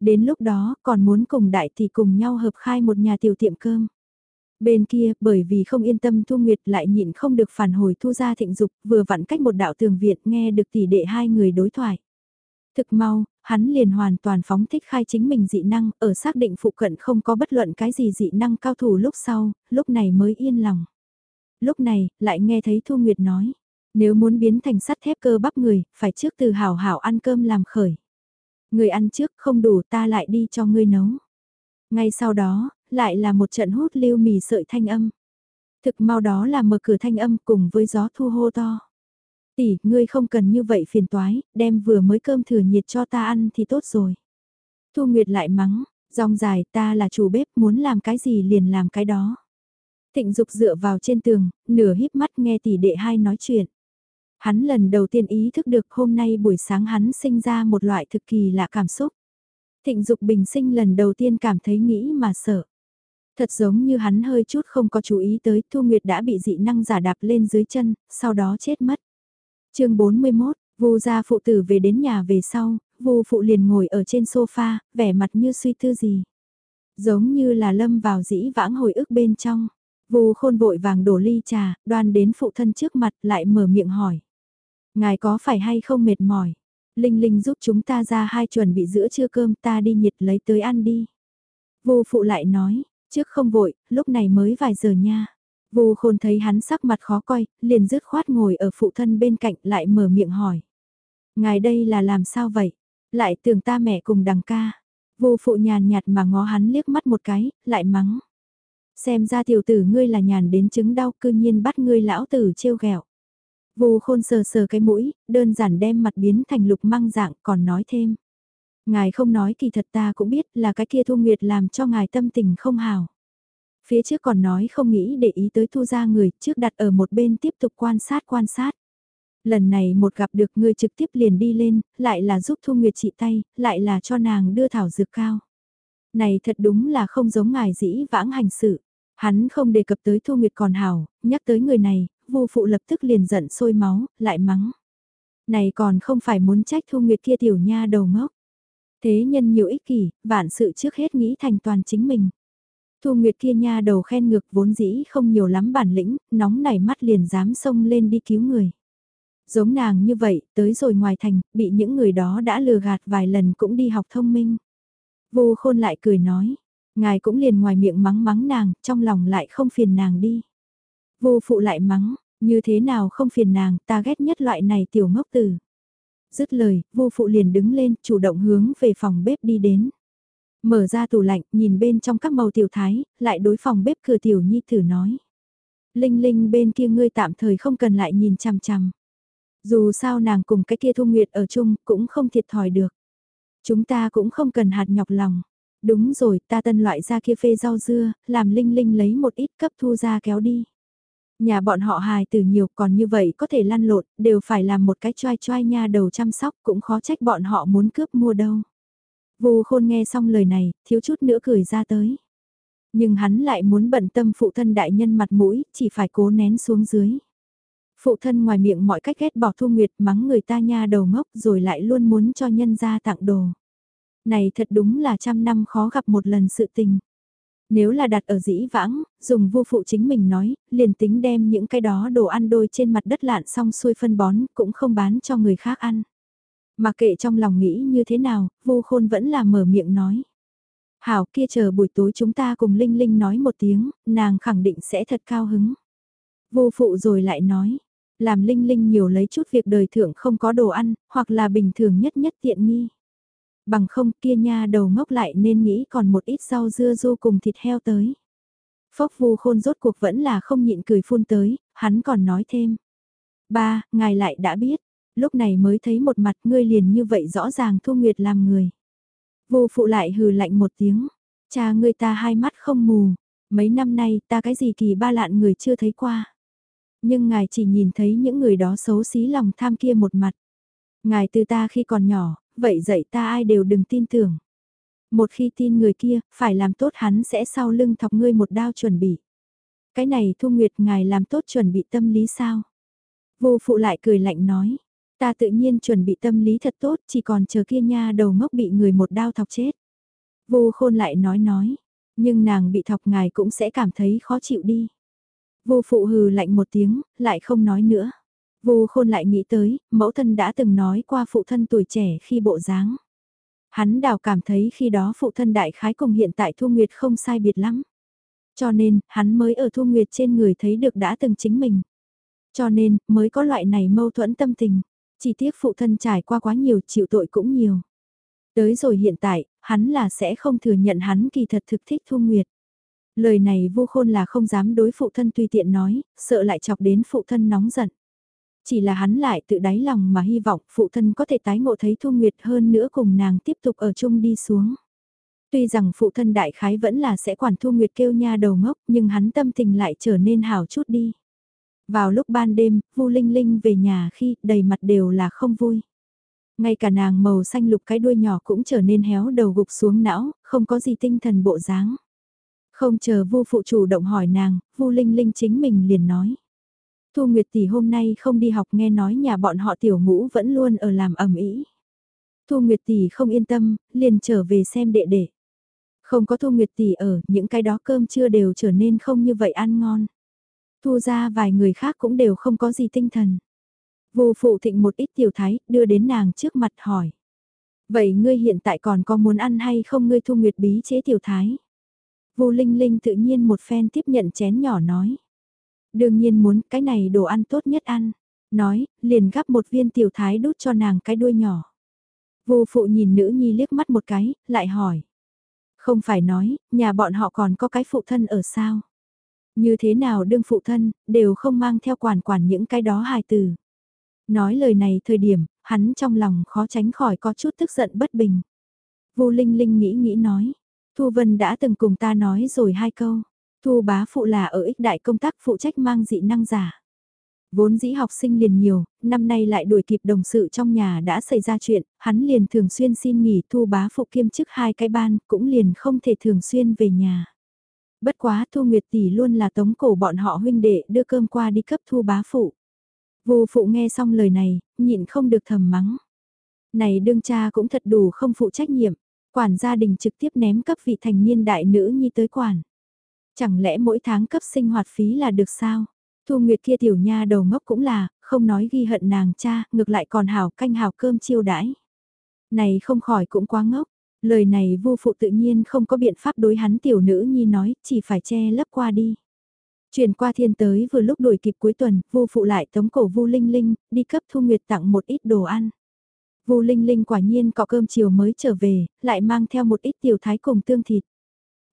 Đến lúc đó còn muốn cùng đại tỷ cùng nhau hợp khai một nhà tiểu tiệm cơm. Bên kia, bởi vì không yên tâm Thu Nguyệt lại nhịn không được phản hồi Thu ra thịnh dục, vừa vặn cách một đạo tường Việt nghe được tỷ đệ hai người đối thoại. Thực mau, hắn liền hoàn toàn phóng thích khai chính mình dị năng, ở xác định phụ cận không có bất luận cái gì dị năng cao thủ lúc sau, lúc này mới yên lòng. Lúc này, lại nghe thấy Thu Nguyệt nói, nếu muốn biến thành sắt thép cơ bắp người, phải trước từ hảo hảo ăn cơm làm khởi. Người ăn trước không đủ ta lại đi cho ngươi nấu. Ngay sau đó, lại là một trận hút lưu mì sợi thanh âm. Thực mau đó là mở cửa thanh âm cùng với gió thu hô to. Tỷ, ngươi không cần như vậy phiền toái, đem vừa mới cơm thừa nhiệt cho ta ăn thì tốt rồi. Thu Nguyệt lại mắng, dòng dài ta là chủ bếp muốn làm cái gì liền làm cái đó. Thịnh Dục dựa vào trên tường, nửa híp mắt nghe tỷ đệ hai nói chuyện. Hắn lần đầu tiên ý thức được hôm nay buổi sáng hắn sinh ra một loại thực kỳ lạ cảm xúc. Thịnh Dục bình sinh lần đầu tiên cảm thấy nghĩ mà sợ. Thật giống như hắn hơi chút không có chú ý tới Thu Nguyệt đã bị dị năng giả đạp lên dưới chân, sau đó chết mất chương 41, Vu gia phụ tử về đến nhà về sau, Vu phụ liền ngồi ở trên sofa, vẻ mặt như suy tư gì. Giống như là lâm vào dĩ vãng hồi ức bên trong. Vu khôn vội vàng đổ ly trà, đoan đến phụ thân trước mặt lại mở miệng hỏi. Ngài có phải hay không mệt mỏi? Linh Linh giúp chúng ta ra hai chuẩn bị giữa trưa cơm ta đi nhiệt lấy tới ăn đi. Vu phụ lại nói, trước không vội, lúc này mới vài giờ nha. Vu khôn thấy hắn sắc mặt khó coi, liền dứt khoát ngồi ở phụ thân bên cạnh lại mở miệng hỏi. Ngài đây là làm sao vậy? Lại tưởng ta mẹ cùng đằng ca. Vu phụ nhàn nhạt mà ngó hắn liếc mắt một cái, lại mắng. Xem ra tiểu tử ngươi là nhàn đến chứng đau cư nhiên bắt ngươi lão tử trêu ghẹo. Vu khôn sờ sờ cái mũi, đơn giản đem mặt biến thành lục măng dạng còn nói thêm. Ngài không nói kỳ thật ta cũng biết là cái kia thu nguyệt làm cho ngài tâm tình không hào. Phía trước còn nói không nghĩ để ý tới thu ra người trước đặt ở một bên tiếp tục quan sát quan sát. Lần này một gặp được người trực tiếp liền đi lên, lại là giúp thu nguyệt trị tay, lại là cho nàng đưa thảo dược cao. Này thật đúng là không giống ngài dĩ vãng hành sự. Hắn không đề cập tới Thu Nguyệt còn hảo nhắc tới người này, vô phụ lập tức liền giận sôi máu, lại mắng. Này còn không phải muốn trách Thu Nguyệt kia tiểu nha đầu ngốc. Thế nhân nhiều ích kỷ, vạn sự trước hết nghĩ thành toàn chính mình. Thu Nguyệt kia nha đầu khen ngược vốn dĩ không nhiều lắm bản lĩnh, nóng nảy mắt liền dám xông lên đi cứu người. Giống nàng như vậy, tới rồi ngoài thành, bị những người đó đã lừa gạt vài lần cũng đi học thông minh. Vô khôn lại cười nói, ngài cũng liền ngoài miệng mắng mắng nàng, trong lòng lại không phiền nàng đi. Vô phụ lại mắng, như thế nào không phiền nàng, ta ghét nhất loại này tiểu ngốc tử. Dứt lời, vô phụ liền đứng lên, chủ động hướng về phòng bếp đi đến. Mở ra tủ lạnh, nhìn bên trong các màu tiểu thái, lại đối phòng bếp cửa tiểu nhi thử nói. Linh linh bên kia ngươi tạm thời không cần lại nhìn chằm chằm. Dù sao nàng cùng cái kia thu nguyệt ở chung cũng không thiệt thòi được. Chúng ta cũng không cần hạt nhọc lòng. Đúng rồi, ta tân loại ra kia phê rau dưa, làm Linh Linh lấy một ít cấp thu ra kéo đi. Nhà bọn họ hài từ nhiều còn như vậy có thể lăn lộn, đều phải làm một cái choai choai nha đầu chăm sóc cũng khó trách bọn họ muốn cướp mua đâu. Vô khôn nghe xong lời này, thiếu chút nữa cười ra tới. Nhưng hắn lại muốn bận tâm phụ thân đại nhân mặt mũi, chỉ phải cố nén xuống dưới. Phụ thân ngoài miệng mọi cách ghét bỏ Thu Nguyệt mắng người ta nha đầu ngốc rồi lại luôn muốn cho nhân gia tặng đồ. Này thật đúng là trăm năm khó gặp một lần sự tình. Nếu là đặt ở dĩ vãng, dùng vô phụ chính mình nói, liền tính đem những cái đó đồ ăn đôi trên mặt đất lạn xong xuôi phân bón, cũng không bán cho người khác ăn. Mà kệ trong lòng nghĩ như thế nào, vô khôn vẫn là mở miệng nói. Hảo kia chờ buổi tối chúng ta cùng Linh Linh nói một tiếng, nàng khẳng định sẽ thật cao hứng. Vô phụ rồi lại nói, làm Linh Linh nhiều lấy chút việc đời thượng không có đồ ăn, hoặc là bình thường nhất nhất tiện nghi. Bằng không kia nha đầu ngốc lại nên nghĩ còn một ít rau dưa du cùng thịt heo tới. Phốc vu khôn rốt cuộc vẫn là không nhịn cười phun tới, hắn còn nói thêm. Ba, ngài lại đã biết, lúc này mới thấy một mặt ngươi liền như vậy rõ ràng thu nguyệt làm người. Vô phụ lại hừ lạnh một tiếng, cha ngươi ta hai mắt không mù, mấy năm nay ta cái gì kỳ ba lạn người chưa thấy qua. Nhưng ngài chỉ nhìn thấy những người đó xấu xí lòng tham kia một mặt. Ngài từ ta khi còn nhỏ, vậy dạy ta ai đều đừng tin tưởng. Một khi tin người kia, phải làm tốt hắn sẽ sau lưng thọc ngươi một đao chuẩn bị. Cái này Thu Nguyệt ngài làm tốt chuẩn bị tâm lý sao? Vô phụ lại cười lạnh nói, ta tự nhiên chuẩn bị tâm lý thật tốt, chỉ còn chờ kia nha đầu ngốc bị người một đao thọc chết. Vô khôn lại nói nói, nhưng nàng bị thọc ngài cũng sẽ cảm thấy khó chịu đi. Vô phụ hừ lạnh một tiếng, lại không nói nữa. Vô khôn lại nghĩ tới, mẫu thân đã từng nói qua phụ thân tuổi trẻ khi bộ dáng. Hắn đào cảm thấy khi đó phụ thân đại khái cùng hiện tại Thu Nguyệt không sai biệt lắm. Cho nên, hắn mới ở Thu Nguyệt trên người thấy được đã từng chính mình. Cho nên, mới có loại này mâu thuẫn tâm tình. Chỉ tiếc phụ thân trải qua quá nhiều, chịu tội cũng nhiều. Tới rồi hiện tại, hắn là sẽ không thừa nhận hắn kỳ thật thực thích Thu Nguyệt. Lời này vô khôn là không dám đối phụ thân tùy tiện nói, sợ lại chọc đến phụ thân nóng giận. Chỉ là hắn lại tự đáy lòng mà hy vọng phụ thân có thể tái ngộ thấy Thu Nguyệt hơn nữa cùng nàng tiếp tục ở chung đi xuống. Tuy rằng phụ thân đại khái vẫn là sẽ quản Thu Nguyệt kêu nha đầu ngốc nhưng hắn tâm tình lại trở nên hảo chút đi. Vào lúc ban đêm, Vu Linh Linh về nhà khi đầy mặt đều là không vui. Ngay cả nàng màu xanh lục cái đuôi nhỏ cũng trở nên héo đầu gục xuống não, không có gì tinh thần bộ dáng. Không chờ Vu phụ chủ động hỏi nàng, Vu Linh Linh chính mình liền nói. Thu Nguyệt tỷ hôm nay không đi học nghe nói nhà bọn họ tiểu ngũ vẫn luôn ở làm ẩm ý. Thu Nguyệt tỷ không yên tâm, liền trở về xem đệ đệ. Không có Thu Nguyệt tỷ ở, những cái đó cơm chưa đều trở nên không như vậy ăn ngon. Thu ra vài người khác cũng đều không có gì tinh thần. Vô phụ thịnh một ít tiểu thái, đưa đến nàng trước mặt hỏi. Vậy ngươi hiện tại còn có muốn ăn hay không ngươi Thu Nguyệt bí chế tiểu thái? Vô Linh Linh tự nhiên một phen tiếp nhận chén nhỏ nói. Đương nhiên muốn cái này đồ ăn tốt nhất ăn. Nói, liền gắp một viên tiểu thái đút cho nàng cái đuôi nhỏ. Vô phụ nhìn nữ nhi liếc mắt một cái, lại hỏi. Không phải nói, nhà bọn họ còn có cái phụ thân ở sao? Như thế nào đương phụ thân, đều không mang theo quản quản những cái đó hài từ. Nói lời này thời điểm, hắn trong lòng khó tránh khỏi có chút tức giận bất bình. Vô Linh Linh nghĩ nghĩ nói. Thu Vân đã từng cùng ta nói rồi hai câu. Thu bá phụ là ở ích đại công tác phụ trách mang dị năng giả. Vốn dĩ học sinh liền nhiều, năm nay lại đuổi kịp đồng sự trong nhà đã xảy ra chuyện, hắn liền thường xuyên xin nghỉ thu bá phụ kiêm chức hai cái ban, cũng liền không thể thường xuyên về nhà. Bất quá Thu Nguyệt Tỷ luôn là tống cổ bọn họ huynh đệ đưa cơm qua đi cấp thu bá phụ. Vô phụ nghe xong lời này, nhịn không được thầm mắng. Này đương cha cũng thật đủ không phụ trách nhiệm, quản gia đình trực tiếp ném cấp vị thành niên đại nữ nhi tới quản. Chẳng lẽ mỗi tháng cấp sinh hoạt phí là được sao? Thu Nguyệt kia tiểu nha đầu ngốc cũng là, không nói ghi hận nàng cha, ngược lại còn hảo canh hảo cơm chiêu đãi. Này không khỏi cũng quá ngốc, lời này vu phụ tự nhiên không có biện pháp đối hắn tiểu nữ nhi nói, chỉ phải che lấp qua đi. Chuyển qua thiên tới vừa lúc đuổi kịp cuối tuần, vu phụ lại tống cổ vu linh linh, đi cấp Thu Nguyệt tặng một ít đồ ăn. Vu Linh Linh quả nhiên có cơm chiều mới trở về, lại mang theo một ít tiểu thái cùng tương thịt.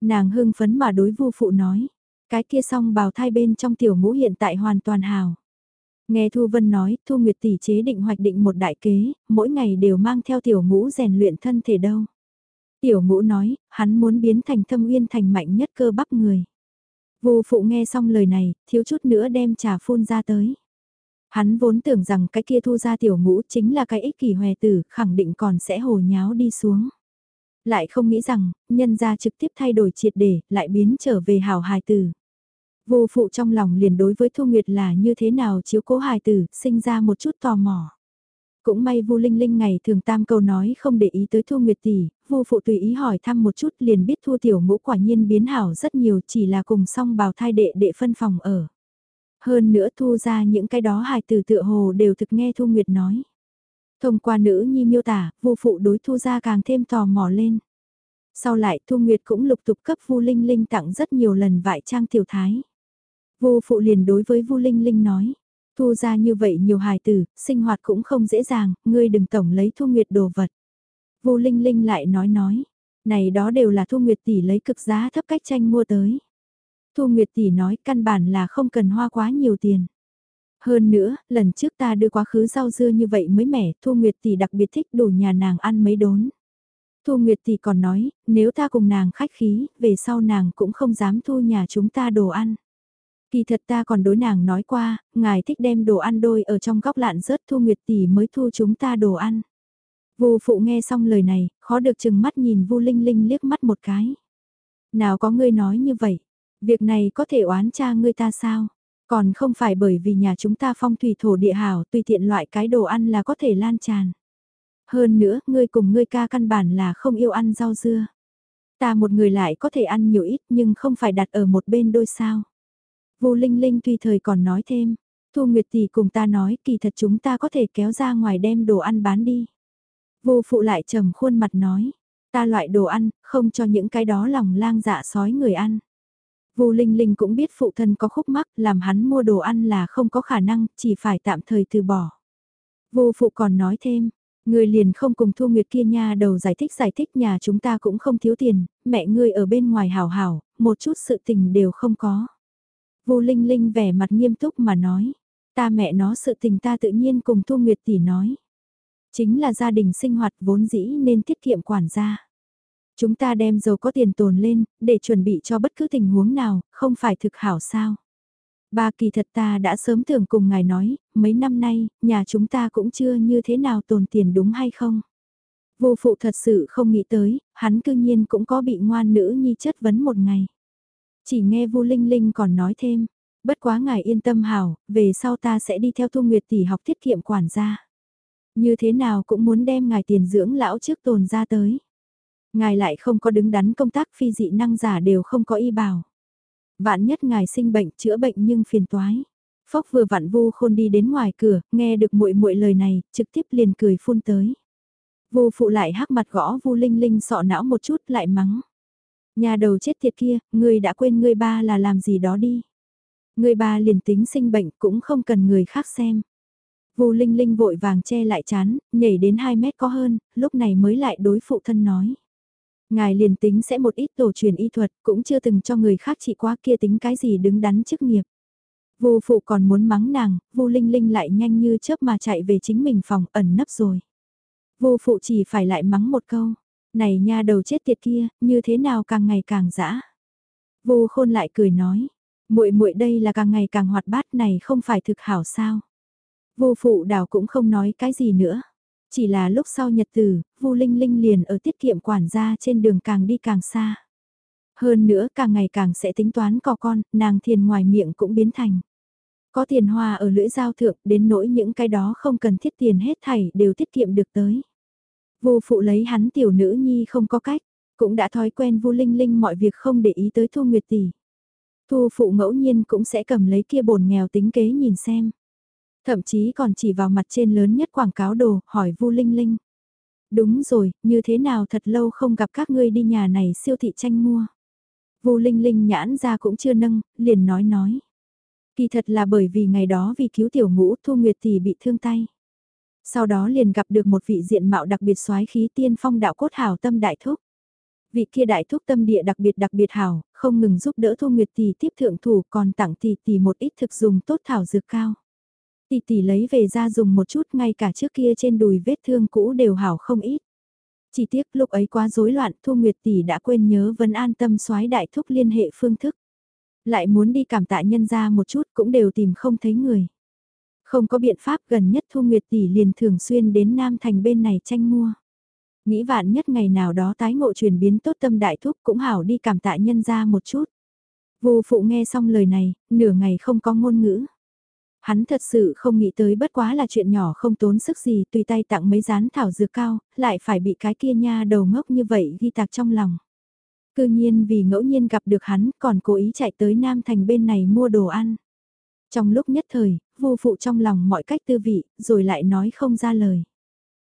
Nàng hưng phấn mà đối Vu phụ nói, cái kia xong bào thai bên trong tiểu ngũ hiện tại hoàn toàn hào. Nghe Thu Vân nói, Thu Nguyệt tỷ chế định hoạch định một đại kế, mỗi ngày đều mang theo tiểu ngũ rèn luyện thân thể đâu. Tiểu ngũ nói, hắn muốn biến thành thâm uyên thành mạnh nhất cơ bắp người. Vô phụ nghe xong lời này, thiếu chút nữa đem trà phun ra tới. Hắn vốn tưởng rằng cái kia thu ra tiểu ngũ chính là cái ích kỷ hòe tử, khẳng định còn sẽ hồ nháo đi xuống. Lại không nghĩ rằng, nhân gia trực tiếp thay đổi triệt để, lại biến trở về hảo hài tử. Vô phụ trong lòng liền đối với Thu Nguyệt là như thế nào chiếu cố hài tử, sinh ra một chút tò mò. Cũng may Vu Linh Linh ngày thường tam câu nói không để ý tới Thu Nguyệt tỷ, Vu phụ tùy ý hỏi thăm một chút liền biết Thu tiểu ngũ quả nhiên biến hảo rất nhiều chỉ là cùng song bào thai đệ đệ phân phòng ở. Hơn nữa thu ra những cái đó hài từ tựa hồ đều thực nghe Thu Nguyệt nói. Thông qua nữ nhi miêu tả, Vu phụ đối thu ra càng thêm tò mò lên. Sau lại Thu Nguyệt cũng lục tục cấp Vu Linh Linh tặng rất nhiều lần vải trang tiểu thái. Vu phụ liền đối với Vu Linh Linh nói, thu ra như vậy nhiều hài tử, sinh hoạt cũng không dễ dàng, ngươi đừng tổng lấy Thu Nguyệt đồ vật. Vu Linh Linh lại nói nói, này đó đều là Thu Nguyệt tỷ lấy cực giá thấp cách tranh mua tới. Thu Nguyệt tỷ nói căn bản là không cần hoa quá nhiều tiền. Hơn nữa, lần trước ta đưa quá khứ rau dưa như vậy mới mẻ, Thu Nguyệt tỷ đặc biệt thích đủ nhà nàng ăn mấy đốn. Thu Nguyệt tỷ còn nói, nếu ta cùng nàng khách khí, về sau nàng cũng không dám thu nhà chúng ta đồ ăn. Kỳ thật ta còn đối nàng nói qua, ngài thích đem đồ ăn đôi ở trong góc lạn rớt Thu Nguyệt tỷ mới thu chúng ta đồ ăn. Vu phụ nghe xong lời này, khó được chừng mắt nhìn Vu Linh Linh liếc mắt một cái. Nào có ngươi nói như vậy, Việc này có thể oán cha ngươi ta sao? Còn không phải bởi vì nhà chúng ta phong thủy thổ địa hảo tùy tiện loại cái đồ ăn là có thể lan tràn. Hơn nữa, ngươi cùng ngươi ca căn bản là không yêu ăn rau dưa. Ta một người lại có thể ăn nhiều ít nhưng không phải đặt ở một bên đôi sao. Vu Linh Linh tùy thời còn nói thêm, Thu Nguyệt tỷ cùng ta nói kỳ thật chúng ta có thể kéo ra ngoài đem đồ ăn bán đi. Vu phụ lại trầm khuôn mặt nói, ta loại đồ ăn, không cho những cái đó lòng lang dạ sói người ăn. Vu Linh Linh cũng biết phụ thân có khúc mắc, làm hắn mua đồ ăn là không có khả năng, chỉ phải tạm thời từ bỏ. Vu phụ còn nói thêm, người liền không cùng Thu Nguyệt kia nha đầu giải thích giải thích nhà chúng ta cũng không thiếu tiền, mẹ ngươi ở bên ngoài hảo hảo, một chút sự tình đều không có. Vu Linh Linh vẻ mặt nghiêm túc mà nói, ta mẹ nó sự tình ta tự nhiên cùng Thu Nguyệt tỷ nói. Chính là gia đình sinh hoạt vốn dĩ nên tiết kiệm quản gia. Chúng ta đem dầu có tiền tồn lên, để chuẩn bị cho bất cứ tình huống nào, không phải thực hảo sao. Ba kỳ thật ta đã sớm tưởng cùng ngài nói, mấy năm nay, nhà chúng ta cũng chưa như thế nào tồn tiền đúng hay không. Vô phụ thật sự không nghĩ tới, hắn cư nhiên cũng có bị ngoan nữ nhi chất vấn một ngày. Chỉ nghe Vu Linh Linh còn nói thêm, bất quá ngài yên tâm hảo, về sau ta sẽ đi theo Thu Nguyệt tỷ học tiết kiệm quản gia. Như thế nào cũng muốn đem ngài tiền dưỡng lão trước tồn ra tới. Ngài lại không có đứng đắn công tác phi dị năng giả đều không có y bảo. Vạn nhất ngài sinh bệnh chữa bệnh nhưng phiền toái. Phốc vừa vặn vu khôn đi đến ngoài cửa, nghe được muội muội lời này, trực tiếp liền cười phun tới. Vu phụ lại hắc mặt gõ vu linh linh sọ não một chút lại mắng. Nhà đầu chết thiệt kia, ngươi đã quên ngươi ba là làm gì đó đi. Ngươi ba liền tính sinh bệnh cũng không cần người khác xem. Vu Linh Linh vội vàng che lại chán, nhảy đến 2 mét có hơn, lúc này mới lại đối phụ thân nói. Ngài liền tính sẽ một ít tổ truyền y thuật, cũng chưa từng cho người khác trị quá kia tính cái gì đứng đắn chức nghiệp. Vu phụ còn muốn mắng nàng, Vu Linh Linh lại nhanh như chớp mà chạy về chính mình phòng ẩn nấp rồi. Vu phụ chỉ phải lại mắng một câu, này nha đầu chết tiệt kia, như thế nào càng ngày càng dã. Vu Khôn lại cười nói, muội muội đây là càng ngày càng hoạt bát này không phải thực hảo sao? Vu phụ đảo cũng không nói cái gì nữa. Chỉ là lúc sau nhật tử, Vu Linh Linh liền ở tiết kiệm quản gia trên đường càng đi càng xa. Hơn nữa càng ngày càng sẽ tính toán cò con, nàng thiền ngoài miệng cũng biến thành. Có tiền hoa ở lưỡi giao thượng đến nỗi những cái đó không cần thiết tiền hết thảy đều tiết kiệm được tới. Vu phụ lấy hắn tiểu nữ nhi không có cách, cũng đã thói quen Vu Linh Linh mọi việc không để ý tới Thu Nguyệt tỷ. Thu phụ ngẫu nhiên cũng sẽ cầm lấy kia bồn nghèo tính kế nhìn xem. Thậm chí còn chỉ vào mặt trên lớn nhất quảng cáo đồ, hỏi Vu Linh Linh. Đúng rồi, như thế nào thật lâu không gặp các ngươi đi nhà này siêu thị tranh mua. Vu Linh Linh nhãn ra cũng chưa nâng, liền nói nói. Kỳ thật là bởi vì ngày đó vì cứu tiểu ngũ Thu Nguyệt tỷ bị thương tay. Sau đó liền gặp được một vị diện mạo đặc biệt soái khí tiên phong đạo cốt hảo tâm đại thúc. Vị kia đại thúc tâm địa đặc biệt đặc biệt hảo, không ngừng giúp đỡ Thu Nguyệt tỷ tiếp thượng thủ còn tặng tỷ tỷ một ít thực dùng tốt thảo dược cao. Tỷ tỷ lấy về ra dùng một chút ngay cả trước kia trên đùi vết thương cũ đều hảo không ít. Chỉ tiếc lúc ấy quá rối loạn Thu Nguyệt tỷ đã quên nhớ vấn an tâm soái đại thúc liên hệ phương thức. Lại muốn đi cảm tạ nhân ra một chút cũng đều tìm không thấy người. Không có biện pháp gần nhất Thu Nguyệt tỷ liền thường xuyên đến Nam Thành bên này tranh mua. Nghĩ vạn nhất ngày nào đó tái ngộ chuyển biến tốt tâm đại thúc cũng hảo đi cảm tạ nhân ra một chút. Vô phụ nghe xong lời này, nửa ngày không có ngôn ngữ. Hắn thật sự không nghĩ tới bất quá là chuyện nhỏ không tốn sức gì tùy tay tặng mấy rán thảo dược cao, lại phải bị cái kia nha đầu ngốc như vậy ghi tạc trong lòng. Cư nhiên vì ngẫu nhiên gặp được hắn còn cố ý chạy tới Nam Thành bên này mua đồ ăn. Trong lúc nhất thời, vô phụ trong lòng mọi cách tư vị, rồi lại nói không ra lời.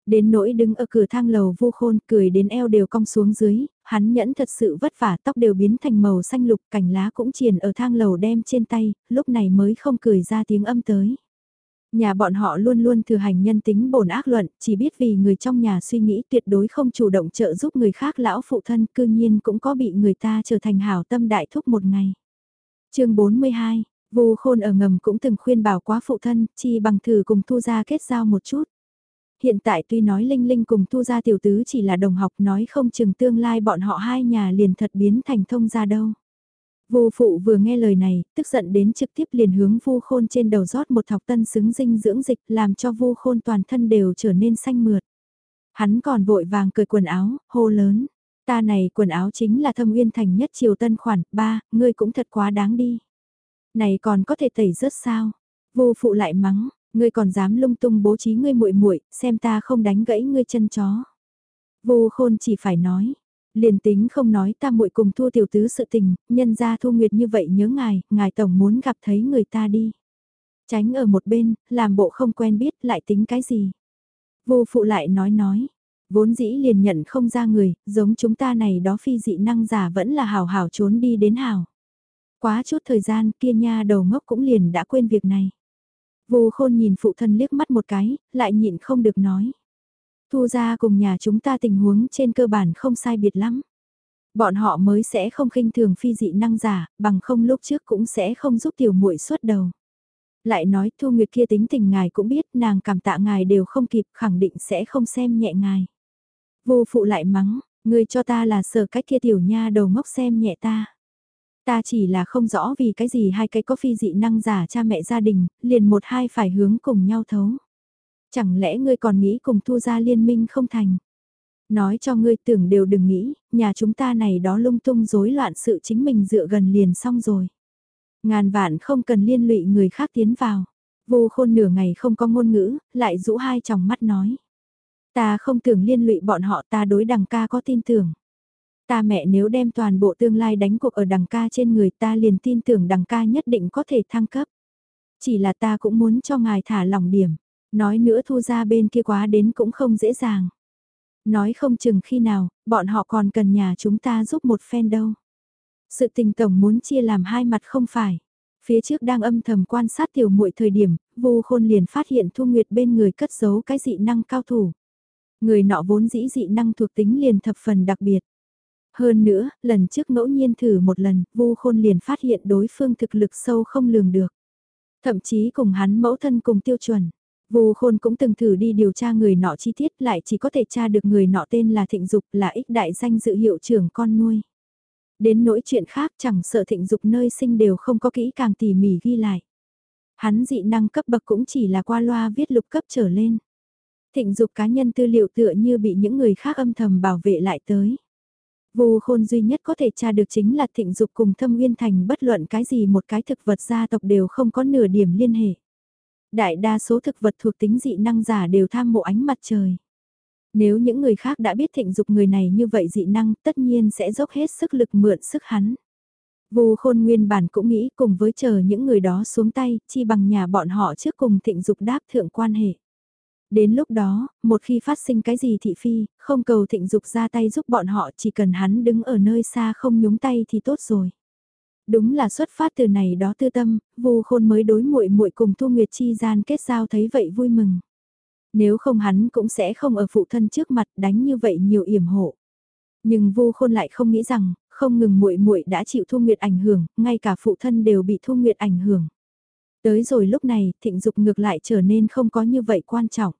Đến nỗi đứng ở cửa thang lầu vô khôn cười đến eo đều cong xuống dưới, hắn nhẫn thật sự vất vả tóc đều biến thành màu xanh lục cành lá cũng triền ở thang lầu đem trên tay, lúc này mới không cười ra tiếng âm tới. Nhà bọn họ luôn luôn thừa hành nhân tính bổn ác luận, chỉ biết vì người trong nhà suy nghĩ tuyệt đối không chủ động trợ giúp người khác lão phụ thân cư nhiên cũng có bị người ta trở thành hảo tâm đại thúc một ngày. chương 42, vô khôn ở ngầm cũng từng khuyên bảo quá phụ thân, chi bằng thử cùng thu gia kết giao một chút. Hiện tại tuy nói Linh Linh cùng Thu Gia Tiểu Tứ chỉ là đồng học nói không chừng tương lai bọn họ hai nhà liền thật biến thành thông gia đâu. Vô phụ vừa nghe lời này, tức giận đến trực tiếp liền hướng vu khôn trên đầu rót một thọc tân xứng dinh dưỡng dịch làm cho vu khôn toàn thân đều trở nên xanh mượt. Hắn còn vội vàng cười quần áo, hô lớn. Ta này quần áo chính là thâm uyên thành nhất triều tân khoản, ba, ngươi cũng thật quá đáng đi. Này còn có thể tẩy rớt sao? Vô phụ lại mắng, Ngươi còn dám lung tung bố trí ngươi muội muội, xem ta không đánh gãy ngươi chân chó. Vô khôn chỉ phải nói, liền tính không nói ta muội cùng thua tiểu tứ sự tình, nhân ra thu nguyệt như vậy nhớ ngài, ngài tổng muốn gặp thấy người ta đi. Tránh ở một bên, làm bộ không quen biết lại tính cái gì. Vô phụ lại nói nói, vốn dĩ liền nhận không ra người, giống chúng ta này đó phi dị năng giả vẫn là hào hào trốn đi đến hào. Quá chút thời gian kia nha đầu ngốc cũng liền đã quên việc này. Vô khôn nhìn phụ thân liếc mắt một cái, lại nhịn không được nói. Thu ra cùng nhà chúng ta tình huống trên cơ bản không sai biệt lắm. Bọn họ mới sẽ không khinh thường phi dị năng giả, bằng không lúc trước cũng sẽ không giúp tiểu muội suốt đầu. Lại nói Thu Nguyệt kia tính tình ngài cũng biết nàng cảm tạ ngài đều không kịp khẳng định sẽ không xem nhẹ ngài. Vô phụ lại mắng, người cho ta là sợ cách kia tiểu nha đầu ngốc xem nhẹ ta. Ta chỉ là không rõ vì cái gì hai cái có phi dị năng giả cha mẹ gia đình, liền một hai phải hướng cùng nhau thấu. Chẳng lẽ ngươi còn nghĩ cùng thu ra liên minh không thành? Nói cho ngươi tưởng đều đừng nghĩ, nhà chúng ta này đó lung tung rối loạn sự chính mình dựa gần liền xong rồi. Ngàn vạn không cần liên lụy người khác tiến vào. Vô khôn nửa ngày không có ngôn ngữ, lại rũ hai tròng mắt nói. Ta không tưởng liên lụy bọn họ ta đối đằng ca có tin tưởng. Ta mẹ nếu đem toàn bộ tương lai đánh cuộc ở đằng ca trên người ta liền tin tưởng đằng ca nhất định có thể thăng cấp. Chỉ là ta cũng muốn cho ngài thả lòng điểm. Nói nữa thu ra bên kia quá đến cũng không dễ dàng. Nói không chừng khi nào, bọn họ còn cần nhà chúng ta giúp một phen đâu. Sự tình tổng muốn chia làm hai mặt không phải. Phía trước đang âm thầm quan sát tiểu muội thời điểm, vô khôn liền phát hiện Thu Nguyệt bên người cất giấu cái dị năng cao thủ. Người nọ vốn dĩ dị năng thuộc tính liền thập phần đặc biệt. Hơn nữa, lần trước ngẫu nhiên thử một lần, vu khôn liền phát hiện đối phương thực lực sâu không lường được. Thậm chí cùng hắn mẫu thân cùng tiêu chuẩn. Vu khôn cũng từng thử đi điều tra người nọ chi tiết lại chỉ có thể tra được người nọ tên là Thịnh Dục là ích đại danh dự hiệu trưởng con nuôi. Đến nỗi chuyện khác chẳng sợ Thịnh Dục nơi sinh đều không có kỹ càng tỉ mỉ ghi lại. Hắn dị năng cấp bậc cũng chỉ là qua loa viết lục cấp trở lên. Thịnh Dục cá nhân tư liệu tựa như bị những người khác âm thầm bảo vệ lại tới. Vô khôn duy nhất có thể tra được chính là thịnh dục cùng thâm uyên thành bất luận cái gì một cái thực vật gia tộc đều không có nửa điểm liên hệ. Đại đa số thực vật thuộc tính dị năng giả đều tham mộ ánh mặt trời. Nếu những người khác đã biết thịnh dục người này như vậy dị năng tất nhiên sẽ dốc hết sức lực mượn sức hắn. Vu khôn nguyên bản cũng nghĩ cùng với chờ những người đó xuống tay, chi bằng nhà bọn họ trước cùng thịnh dục đáp thượng quan hệ. Đến lúc đó, một khi phát sinh cái gì thị phi, không cầu thịnh dục ra tay giúp bọn họ chỉ cần hắn đứng ở nơi xa không nhúng tay thì tốt rồi. Đúng là xuất phát từ này đó tư tâm, Vu Khôn mới đối muội muội cùng Thu Nguyệt chi gian kết giao thấy vậy vui mừng. Nếu không hắn cũng sẽ không ở phụ thân trước mặt đánh như vậy nhiều yểm hộ. Nhưng Vu Khôn lại không nghĩ rằng, không ngừng muội muội đã chịu Thu Nguyệt ảnh hưởng, ngay cả phụ thân đều bị Thu Nguyệt ảnh hưởng. Tới rồi lúc này, thịnh dục ngược lại trở nên không có như vậy quan trọng.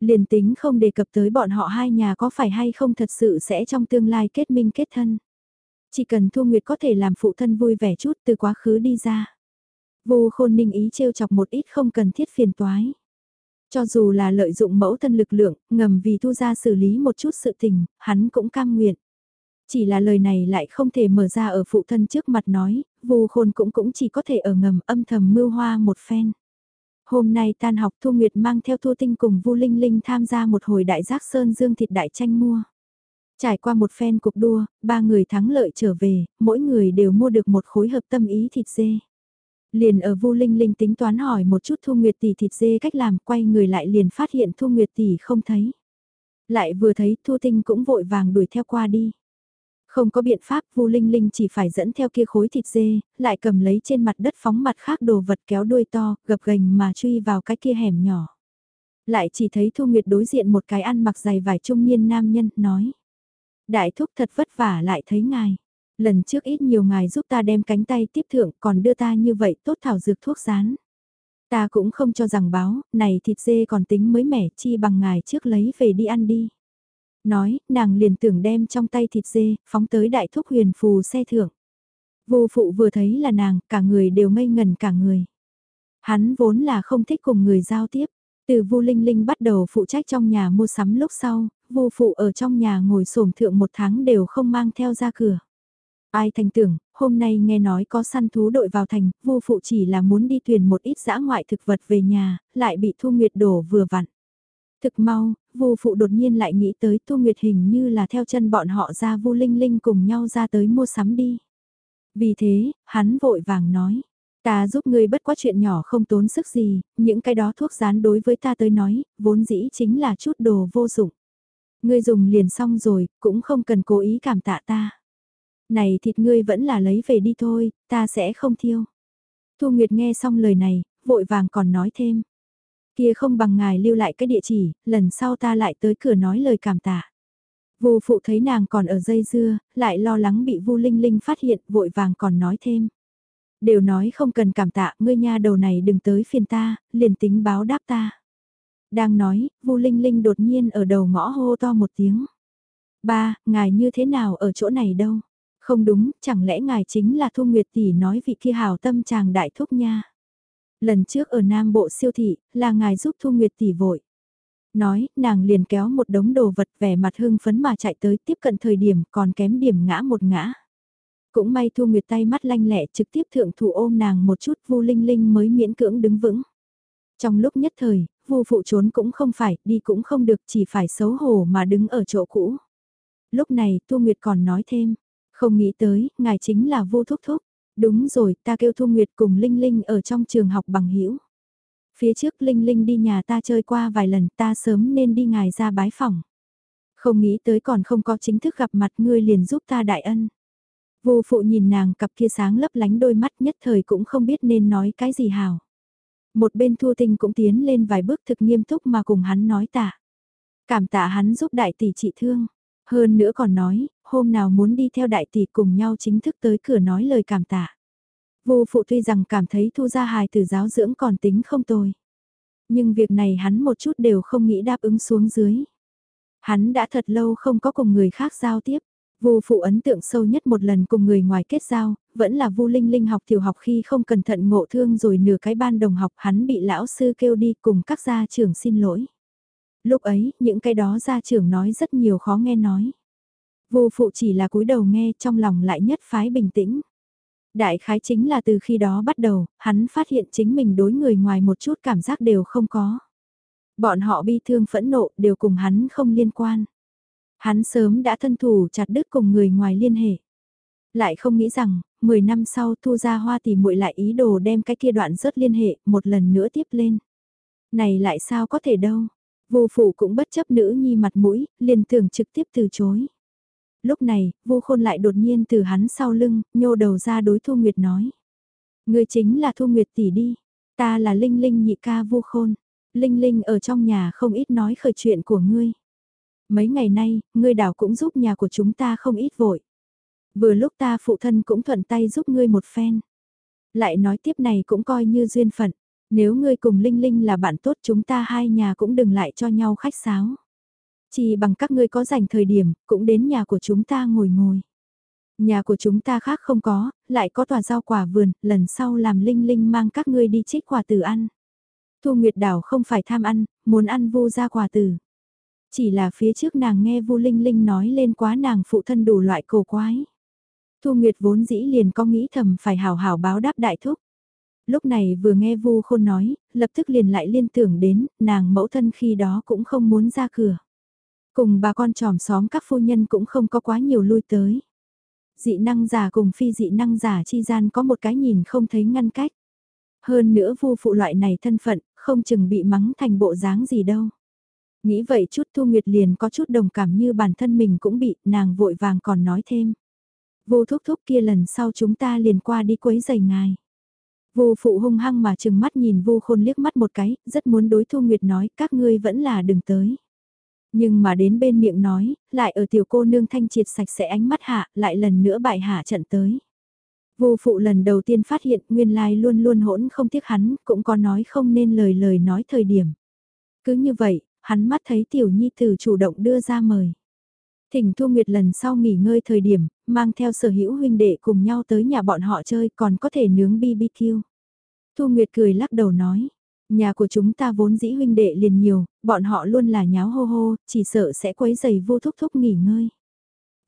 Liền tính không đề cập tới bọn họ hai nhà có phải hay không thật sự sẽ trong tương lai kết minh kết thân. Chỉ cần Thu Nguyệt có thể làm phụ thân vui vẻ chút từ quá khứ đi ra. Vô khôn ninh ý trêu chọc một ít không cần thiết phiền toái. Cho dù là lợi dụng mẫu thân lực lượng, ngầm vì thu ra xử lý một chút sự tình, hắn cũng cam nguyện. Chỉ là lời này lại không thể mở ra ở phụ thân trước mặt nói, vô khôn cũng cũng chỉ có thể ở ngầm âm thầm mưu hoa một phen. Hôm nay tan học Thu Nguyệt mang theo Thu Tinh cùng Vu Linh Linh tham gia một hồi đại giác sơn dương thịt đại tranh mua. Trải qua một phen cuộc đua, ba người thắng lợi trở về, mỗi người đều mua được một khối hợp tâm ý thịt dê. Liền ở Vu Linh Linh tính toán hỏi một chút Thu Nguyệt tỷ thịt dê cách làm, quay người lại liền phát hiện Thu Nguyệt tỷ không thấy. Lại vừa thấy Thu Tinh cũng vội vàng đuổi theo qua đi. Không có biện pháp, Vu Linh Linh chỉ phải dẫn theo kia khối thịt dê, lại cầm lấy trên mặt đất phóng mặt khác đồ vật kéo đuôi to, gập gành mà truy vào cái kia hẻm nhỏ. Lại chỉ thấy Thu Nguyệt đối diện một cái ăn mặc dày vải trung niên nam nhân, nói. Đại thúc thật vất vả lại thấy ngài. Lần trước ít nhiều ngài giúp ta đem cánh tay tiếp thượng còn đưa ta như vậy tốt thảo dược thuốc rán. Ta cũng không cho rằng báo, này thịt dê còn tính mới mẻ chi bằng ngài trước lấy về đi ăn đi. Nói, nàng liền tưởng đem trong tay thịt dê, phóng tới đại thúc huyền phù xe thượng. Vô phụ vừa thấy là nàng, cả người đều ngây ngần cả người. Hắn vốn là không thích cùng người giao tiếp. Từ Vu Linh Linh bắt đầu phụ trách trong nhà mua sắm lúc sau, Vu phụ ở trong nhà ngồi xổm thượng một tháng đều không mang theo ra cửa. Ai thành tưởng, hôm nay nghe nói có săn thú đội vào thành, Vu phụ chỉ là muốn đi thuyền một ít dã ngoại thực vật về nhà, lại bị Thu Nguyệt đổ vừa vặn. Thực mau, vô phụ đột nhiên lại nghĩ tới Thu Nguyệt hình như là theo chân bọn họ ra Vu Linh Linh cùng nhau ra tới mua sắm đi. Vì thế, hắn vội vàng nói, ta giúp ngươi bất quá chuyện nhỏ không tốn sức gì, những cái đó thuốc rán đối với ta tới nói, vốn dĩ chính là chút đồ vô dụng. Ngươi dùng liền xong rồi, cũng không cần cố ý cảm tạ ta. Này thịt ngươi vẫn là lấy về đi thôi, ta sẽ không thiêu. Thu Nguyệt nghe xong lời này, vội vàng còn nói thêm. Kia không bằng ngài lưu lại cái địa chỉ, lần sau ta lại tới cửa nói lời cảm tạ. Vô phụ thấy nàng còn ở dây dưa, lại lo lắng bị Vu Linh Linh phát hiện, vội vàng còn nói thêm. Đều nói không cần cảm tạ, ngươi nha đầu này đừng tới phiền ta, liền tính báo đáp ta. Đang nói, Vu Linh Linh đột nhiên ở đầu ngõ hô to một tiếng. Ba, ngài như thế nào ở chỗ này đâu? Không đúng, chẳng lẽ ngài chính là Thu Nguyệt Tỷ nói vị kia hào tâm chàng đại thúc nha. Lần trước ở Nam Bộ siêu thị, là ngài giúp Thu Nguyệt Tỷ vội. Nói, nàng liền kéo một đống đồ vật vẻ mặt hưng phấn mà chạy tới tiếp cận thời điểm còn kém điểm ngã một ngã. Cũng may Thu Nguyệt tay mắt lanh lẹ trực tiếp thượng thủ ôm nàng một chút Vu Linh Linh mới miễn cưỡng đứng vững. Trong lúc nhất thời, Vu phụ trốn cũng không phải, đi cũng không được, chỉ phải xấu hổ mà đứng ở chỗ cũ. Lúc này, Thu Nguyệt còn nói thêm, không nghĩ tới, ngài chính là Vu thúc thúc. Đúng rồi, ta kêu Thu Nguyệt cùng Linh Linh ở trong trường học bằng hữu. Phía trước Linh Linh đi nhà ta chơi qua vài lần, ta sớm nên đi ngài ra bái phòng. Không nghĩ tới còn không có chính thức gặp mặt ngươi liền giúp ta đại ân. Vô phụ nhìn nàng cặp kia sáng lấp lánh đôi mắt nhất thời cũng không biết nên nói cái gì hào. Một bên Thu Tinh cũng tiến lên vài bước thực nghiêm túc mà cùng hắn nói tạ. Cảm tạ hắn giúp đại tỷ trị thương. Hơn nữa còn nói, hôm nào muốn đi theo đại tỷ cùng nhau chính thức tới cửa nói lời cảm tạ. Vô phụ tuy rằng cảm thấy thu ra hài từ giáo dưỡng còn tính không tồi. Nhưng việc này hắn một chút đều không nghĩ đáp ứng xuống dưới. Hắn đã thật lâu không có cùng người khác giao tiếp. Vô phụ ấn tượng sâu nhất một lần cùng người ngoài kết giao, vẫn là Vu Linh Linh học tiểu học khi không cẩn thận ngộ thương rồi nửa cái ban đồng học hắn bị lão sư kêu đi cùng các gia trưởng xin lỗi. Lúc ấy, những cái đó gia trưởng nói rất nhiều khó nghe nói. vô phụ chỉ là cúi đầu nghe trong lòng lại nhất phái bình tĩnh. Đại khái chính là từ khi đó bắt đầu, hắn phát hiện chính mình đối người ngoài một chút cảm giác đều không có. Bọn họ bi thương phẫn nộ đều cùng hắn không liên quan. Hắn sớm đã thân thủ chặt đứt cùng người ngoài liên hệ. Lại không nghĩ rằng, 10 năm sau thu ra hoa thì muội lại ý đồ đem cái kia đoạn rớt liên hệ một lần nữa tiếp lên. Này lại sao có thể đâu. Vô Phủ cũng bất chấp nữ nhi mặt mũi, liền tưởng trực tiếp từ chối. Lúc này, vô khôn lại đột nhiên từ hắn sau lưng, nhô đầu ra đối Thu Nguyệt nói. Người chính là Thu Nguyệt tỷ đi, ta là Linh Linh nhị ca vô khôn. Linh Linh ở trong nhà không ít nói khởi chuyện của ngươi. Mấy ngày nay, ngươi đảo cũng giúp nhà của chúng ta không ít vội. Vừa lúc ta phụ thân cũng thuận tay giúp ngươi một phen. Lại nói tiếp này cũng coi như duyên phận. Nếu ngươi cùng Linh Linh là bạn tốt chúng ta hai nhà cũng đừng lại cho nhau khách sáo. Chỉ bằng các ngươi có dành thời điểm, cũng đến nhà của chúng ta ngồi ngồi. Nhà của chúng ta khác không có, lại có tòa rau quả vườn, lần sau làm Linh Linh mang các ngươi đi trích quả từ ăn. Thu Nguyệt Đảo không phải tham ăn, muốn ăn vô ra quả từ. Chỉ là phía trước nàng nghe Vu Linh Linh nói lên quá nàng phụ thân đủ loại cổ quái. Thu Nguyệt vốn dĩ liền có nghĩ thầm phải hào hào báo đáp đại thúc. Lúc này vừa nghe Vu Khôn nói, lập tức liền lại liên tưởng đến, nàng mẫu thân khi đó cũng không muốn ra cửa. Cùng bà con tròm xóm các phu nhân cũng không có quá nhiều lui tới. Dị năng giả cùng phi dị năng giả chi gian có một cái nhìn không thấy ngăn cách. Hơn nữa vu phụ loại này thân phận, không chừng bị mắng thành bộ dáng gì đâu. Nghĩ vậy chút Thu Nguyệt liền có chút đồng cảm như bản thân mình cũng bị, nàng vội vàng còn nói thêm. Vô thúc thúc kia lần sau chúng ta liền qua đi quấy giày ngài. Vô phụ hung hăng mà chừng mắt nhìn vô khôn liếc mắt một cái, rất muốn đối Thu Nguyệt nói các ngươi vẫn là đừng tới. Nhưng mà đến bên miệng nói, lại ở tiểu cô nương thanh triệt sạch sẽ ánh mắt hạ, lại lần nữa bại hạ trận tới. Vô phụ lần đầu tiên phát hiện nguyên lai luôn luôn hỗn không tiếc hắn, cũng có nói không nên lời lời nói thời điểm. Cứ như vậy, hắn mắt thấy tiểu nhi tử chủ động đưa ra mời. Thỉnh Thu Nguyệt lần sau nghỉ ngơi thời điểm, mang theo sở hữu huynh đệ cùng nhau tới nhà bọn họ chơi còn có thể nướng BBQ. Thu Nguyệt cười lắc đầu nói, nhà của chúng ta vốn dĩ huynh đệ liền nhiều, bọn họ luôn là nháo hô hô, chỉ sợ sẽ quấy giày vô thúc thúc nghỉ ngơi.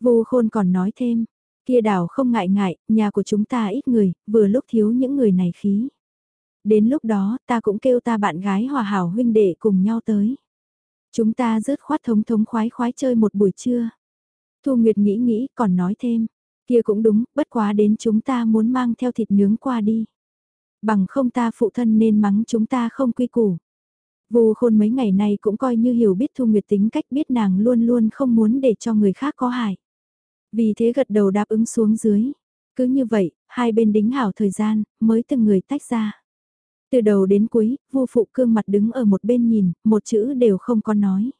Vô khôn còn nói thêm, kia đảo không ngại ngại, nhà của chúng ta ít người, vừa lúc thiếu những người này khí. Đến lúc đó ta cũng kêu ta bạn gái hòa hảo huynh đệ cùng nhau tới. Chúng ta rớt khoát thống thống khoái khoái chơi một buổi trưa. Thu Nguyệt nghĩ nghĩ còn nói thêm, kia cũng đúng, bất quá đến chúng ta muốn mang theo thịt nướng qua đi. Bằng không ta phụ thân nên mắng chúng ta không quy củ. Vù khôn mấy ngày nay cũng coi như hiểu biết Thu Nguyệt tính cách biết nàng luôn luôn không muốn để cho người khác có hại. Vì thế gật đầu đáp ứng xuống dưới. Cứ như vậy, hai bên đính hảo thời gian, mới từng người tách ra. Từ đầu đến cuối, vô phụ cương mặt đứng ở một bên nhìn, một chữ đều không có nói.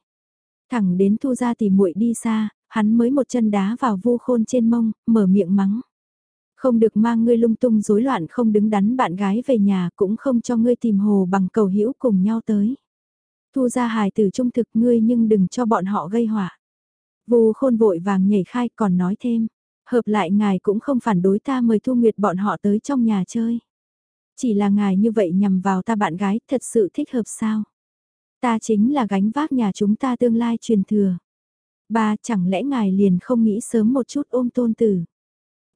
Thẳng đến thu ra thì muội đi xa, hắn mới một chân đá vào vu khôn trên mông, mở miệng mắng. Không được mang ngươi lung tung rối loạn không đứng đắn bạn gái về nhà cũng không cho ngươi tìm hồ bằng cầu hữu cùng nhau tới. Thu ra hài tử trung thực ngươi nhưng đừng cho bọn họ gây họa. vu khôn vội vàng nhảy khai còn nói thêm, hợp lại ngài cũng không phản đối ta mời Thu Nguyệt bọn họ tới trong nhà chơi. Chỉ là ngài như vậy nhằm vào ta bạn gái thật sự thích hợp sao? Ta chính là gánh vác nhà chúng ta tương lai truyền thừa. Ba chẳng lẽ ngài liền không nghĩ sớm một chút ôm tôn tử?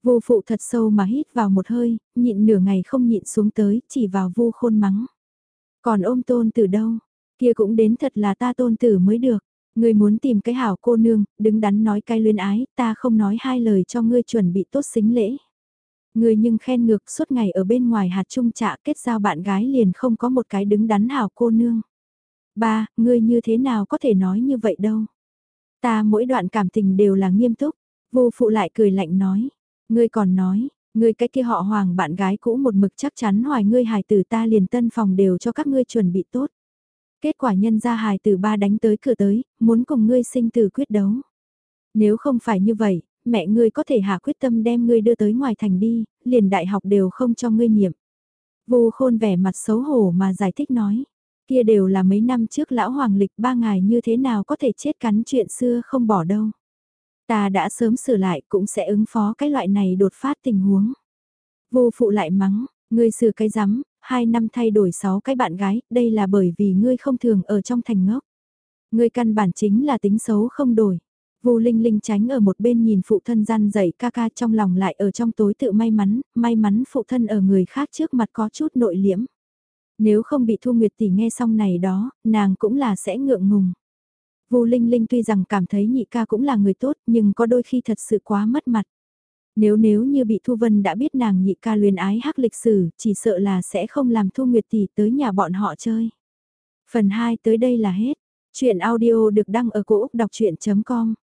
Vô phụ thật sâu mà hít vào một hơi, nhịn nửa ngày không nhịn xuống tới, chỉ vào vô khôn mắng. Còn ôm tôn tử đâu? Kia cũng đến thật là ta tôn tử mới được. Ngươi muốn tìm cái hảo cô nương, đứng đắn nói cái luyến ái, ta không nói hai lời cho ngươi chuẩn bị tốt xính lễ. Ngươi nhưng khen ngược suốt ngày ở bên ngoài hạt trung trạ kết giao bạn gái liền không có một cái đứng đắn hảo cô nương. Ba, ngươi như thế nào có thể nói như vậy đâu. Ta mỗi đoạn cảm tình đều là nghiêm túc, vô phụ lại cười lạnh nói. Ngươi còn nói, ngươi cái kia họ hoàng bạn gái cũ một mực chắc chắn hoài ngươi hài tử ta liền tân phòng đều cho các ngươi chuẩn bị tốt. Kết quả nhân ra hài tử ba đánh tới cửa tới, muốn cùng ngươi sinh tử quyết đấu. Nếu không phải như vậy, mẹ ngươi có thể hạ quyết tâm đem ngươi đưa tới ngoài thành đi, liền đại học đều không cho ngươi niệm. Vô khôn vẻ mặt xấu hổ mà giải thích nói, kia đều là mấy năm trước lão hoàng lịch ba ngày như thế nào có thể chết cắn chuyện xưa không bỏ đâu. Ta đã sớm sửa lại cũng sẽ ứng phó cái loại này đột phát tình huống. Vô phụ lại mắng, ngươi sửa cái rắm, hai năm thay đổi sáu cái bạn gái, đây là bởi vì ngươi không thường ở trong thành ngốc. Ngươi căn bản chính là tính xấu không đổi. Vu Linh Linh tránh ở một bên nhìn phụ thân gian dậy ca ca trong lòng lại ở trong tối tự may mắn, may mắn phụ thân ở người khác trước mặt có chút nội liễm. Nếu không bị Thu Nguyệt tỷ nghe xong này đó, nàng cũng là sẽ ngượng ngùng. Vu Linh Linh tuy rằng cảm thấy nhị ca cũng là người tốt nhưng có đôi khi thật sự quá mất mặt. Nếu nếu như bị Thu Vân đã biết nàng nhị ca luyến ái hắc lịch sử, chỉ sợ là sẽ không làm Thu Nguyệt tỷ tới nhà bọn họ chơi. Phần 2 tới đây là hết. Chuyện audio được đăng ở cổ Úc đọc chuyện.com